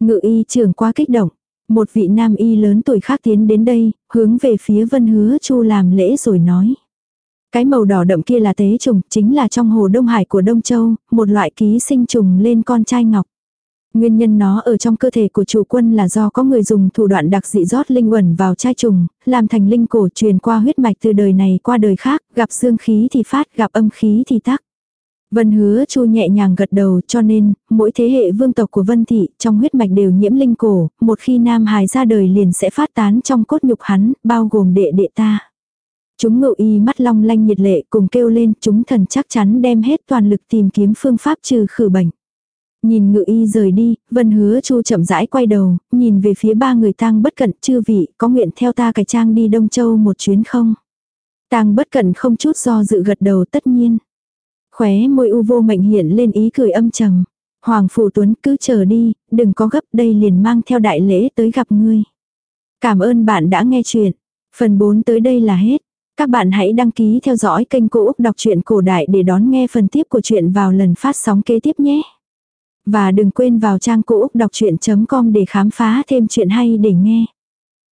Ngự y trưởng quá kích động. Một vị nam y lớn tuổi khác tiến đến đây, hướng về phía vân hứa chu làm lễ rồi nói. Cái màu đỏ đậm kia là tế trùng, chính là trong hồ Đông Hải của Đông Châu, một loại ký sinh trùng lên con trai ngọc. Nguyên nhân nó ở trong cơ thể của chủ quân là do có người dùng thủ đoạn đặc dị rót linh uẩn vào chai trùng, làm thành linh cổ truyền qua huyết mạch từ đời này qua đời khác, gặp dương khí thì phát, gặp âm khí thì tắc. Vân hứa chu nhẹ nhàng gật đầu cho nên, mỗi thế hệ vương tộc của Vân Thị trong huyết mạch đều nhiễm linh cổ, một khi Nam Hải ra đời liền sẽ phát tán trong cốt nhục hắn, bao gồm đệ đệ ta. Chúng ngự y mắt long lanh nhiệt lệ cùng kêu lên chúng thần chắc chắn đem hết toàn lực tìm kiếm phương pháp trừ khử bệnh. Nhìn ngự y rời đi, vân hứa chu chậm rãi quay đầu, nhìn về phía ba người tang bất cận, chư vị, có nguyện theo ta cải trang đi Đông Châu một chuyến không? Tang bất cận không chút do dự gật đầu tất nhiên. Khóe môi u vô mệnh hiện lên ý cười âm trầm. Hoàng Phủ Tuấn cứ chờ đi, đừng có gấp đây liền mang theo đại lễ tới gặp ngươi. Cảm ơn bạn đã nghe chuyện. Phần 4 tới đây là hết. Các bạn hãy đăng ký theo dõi kênh Cô Úc Đọc truyện Cổ Đại để đón nghe phần tiếp của chuyện vào lần phát sóng kế tiếp nhé. Và đừng quên vào trang cô úc đọc chuyện.com để khám phá thêm chuyện hay để nghe.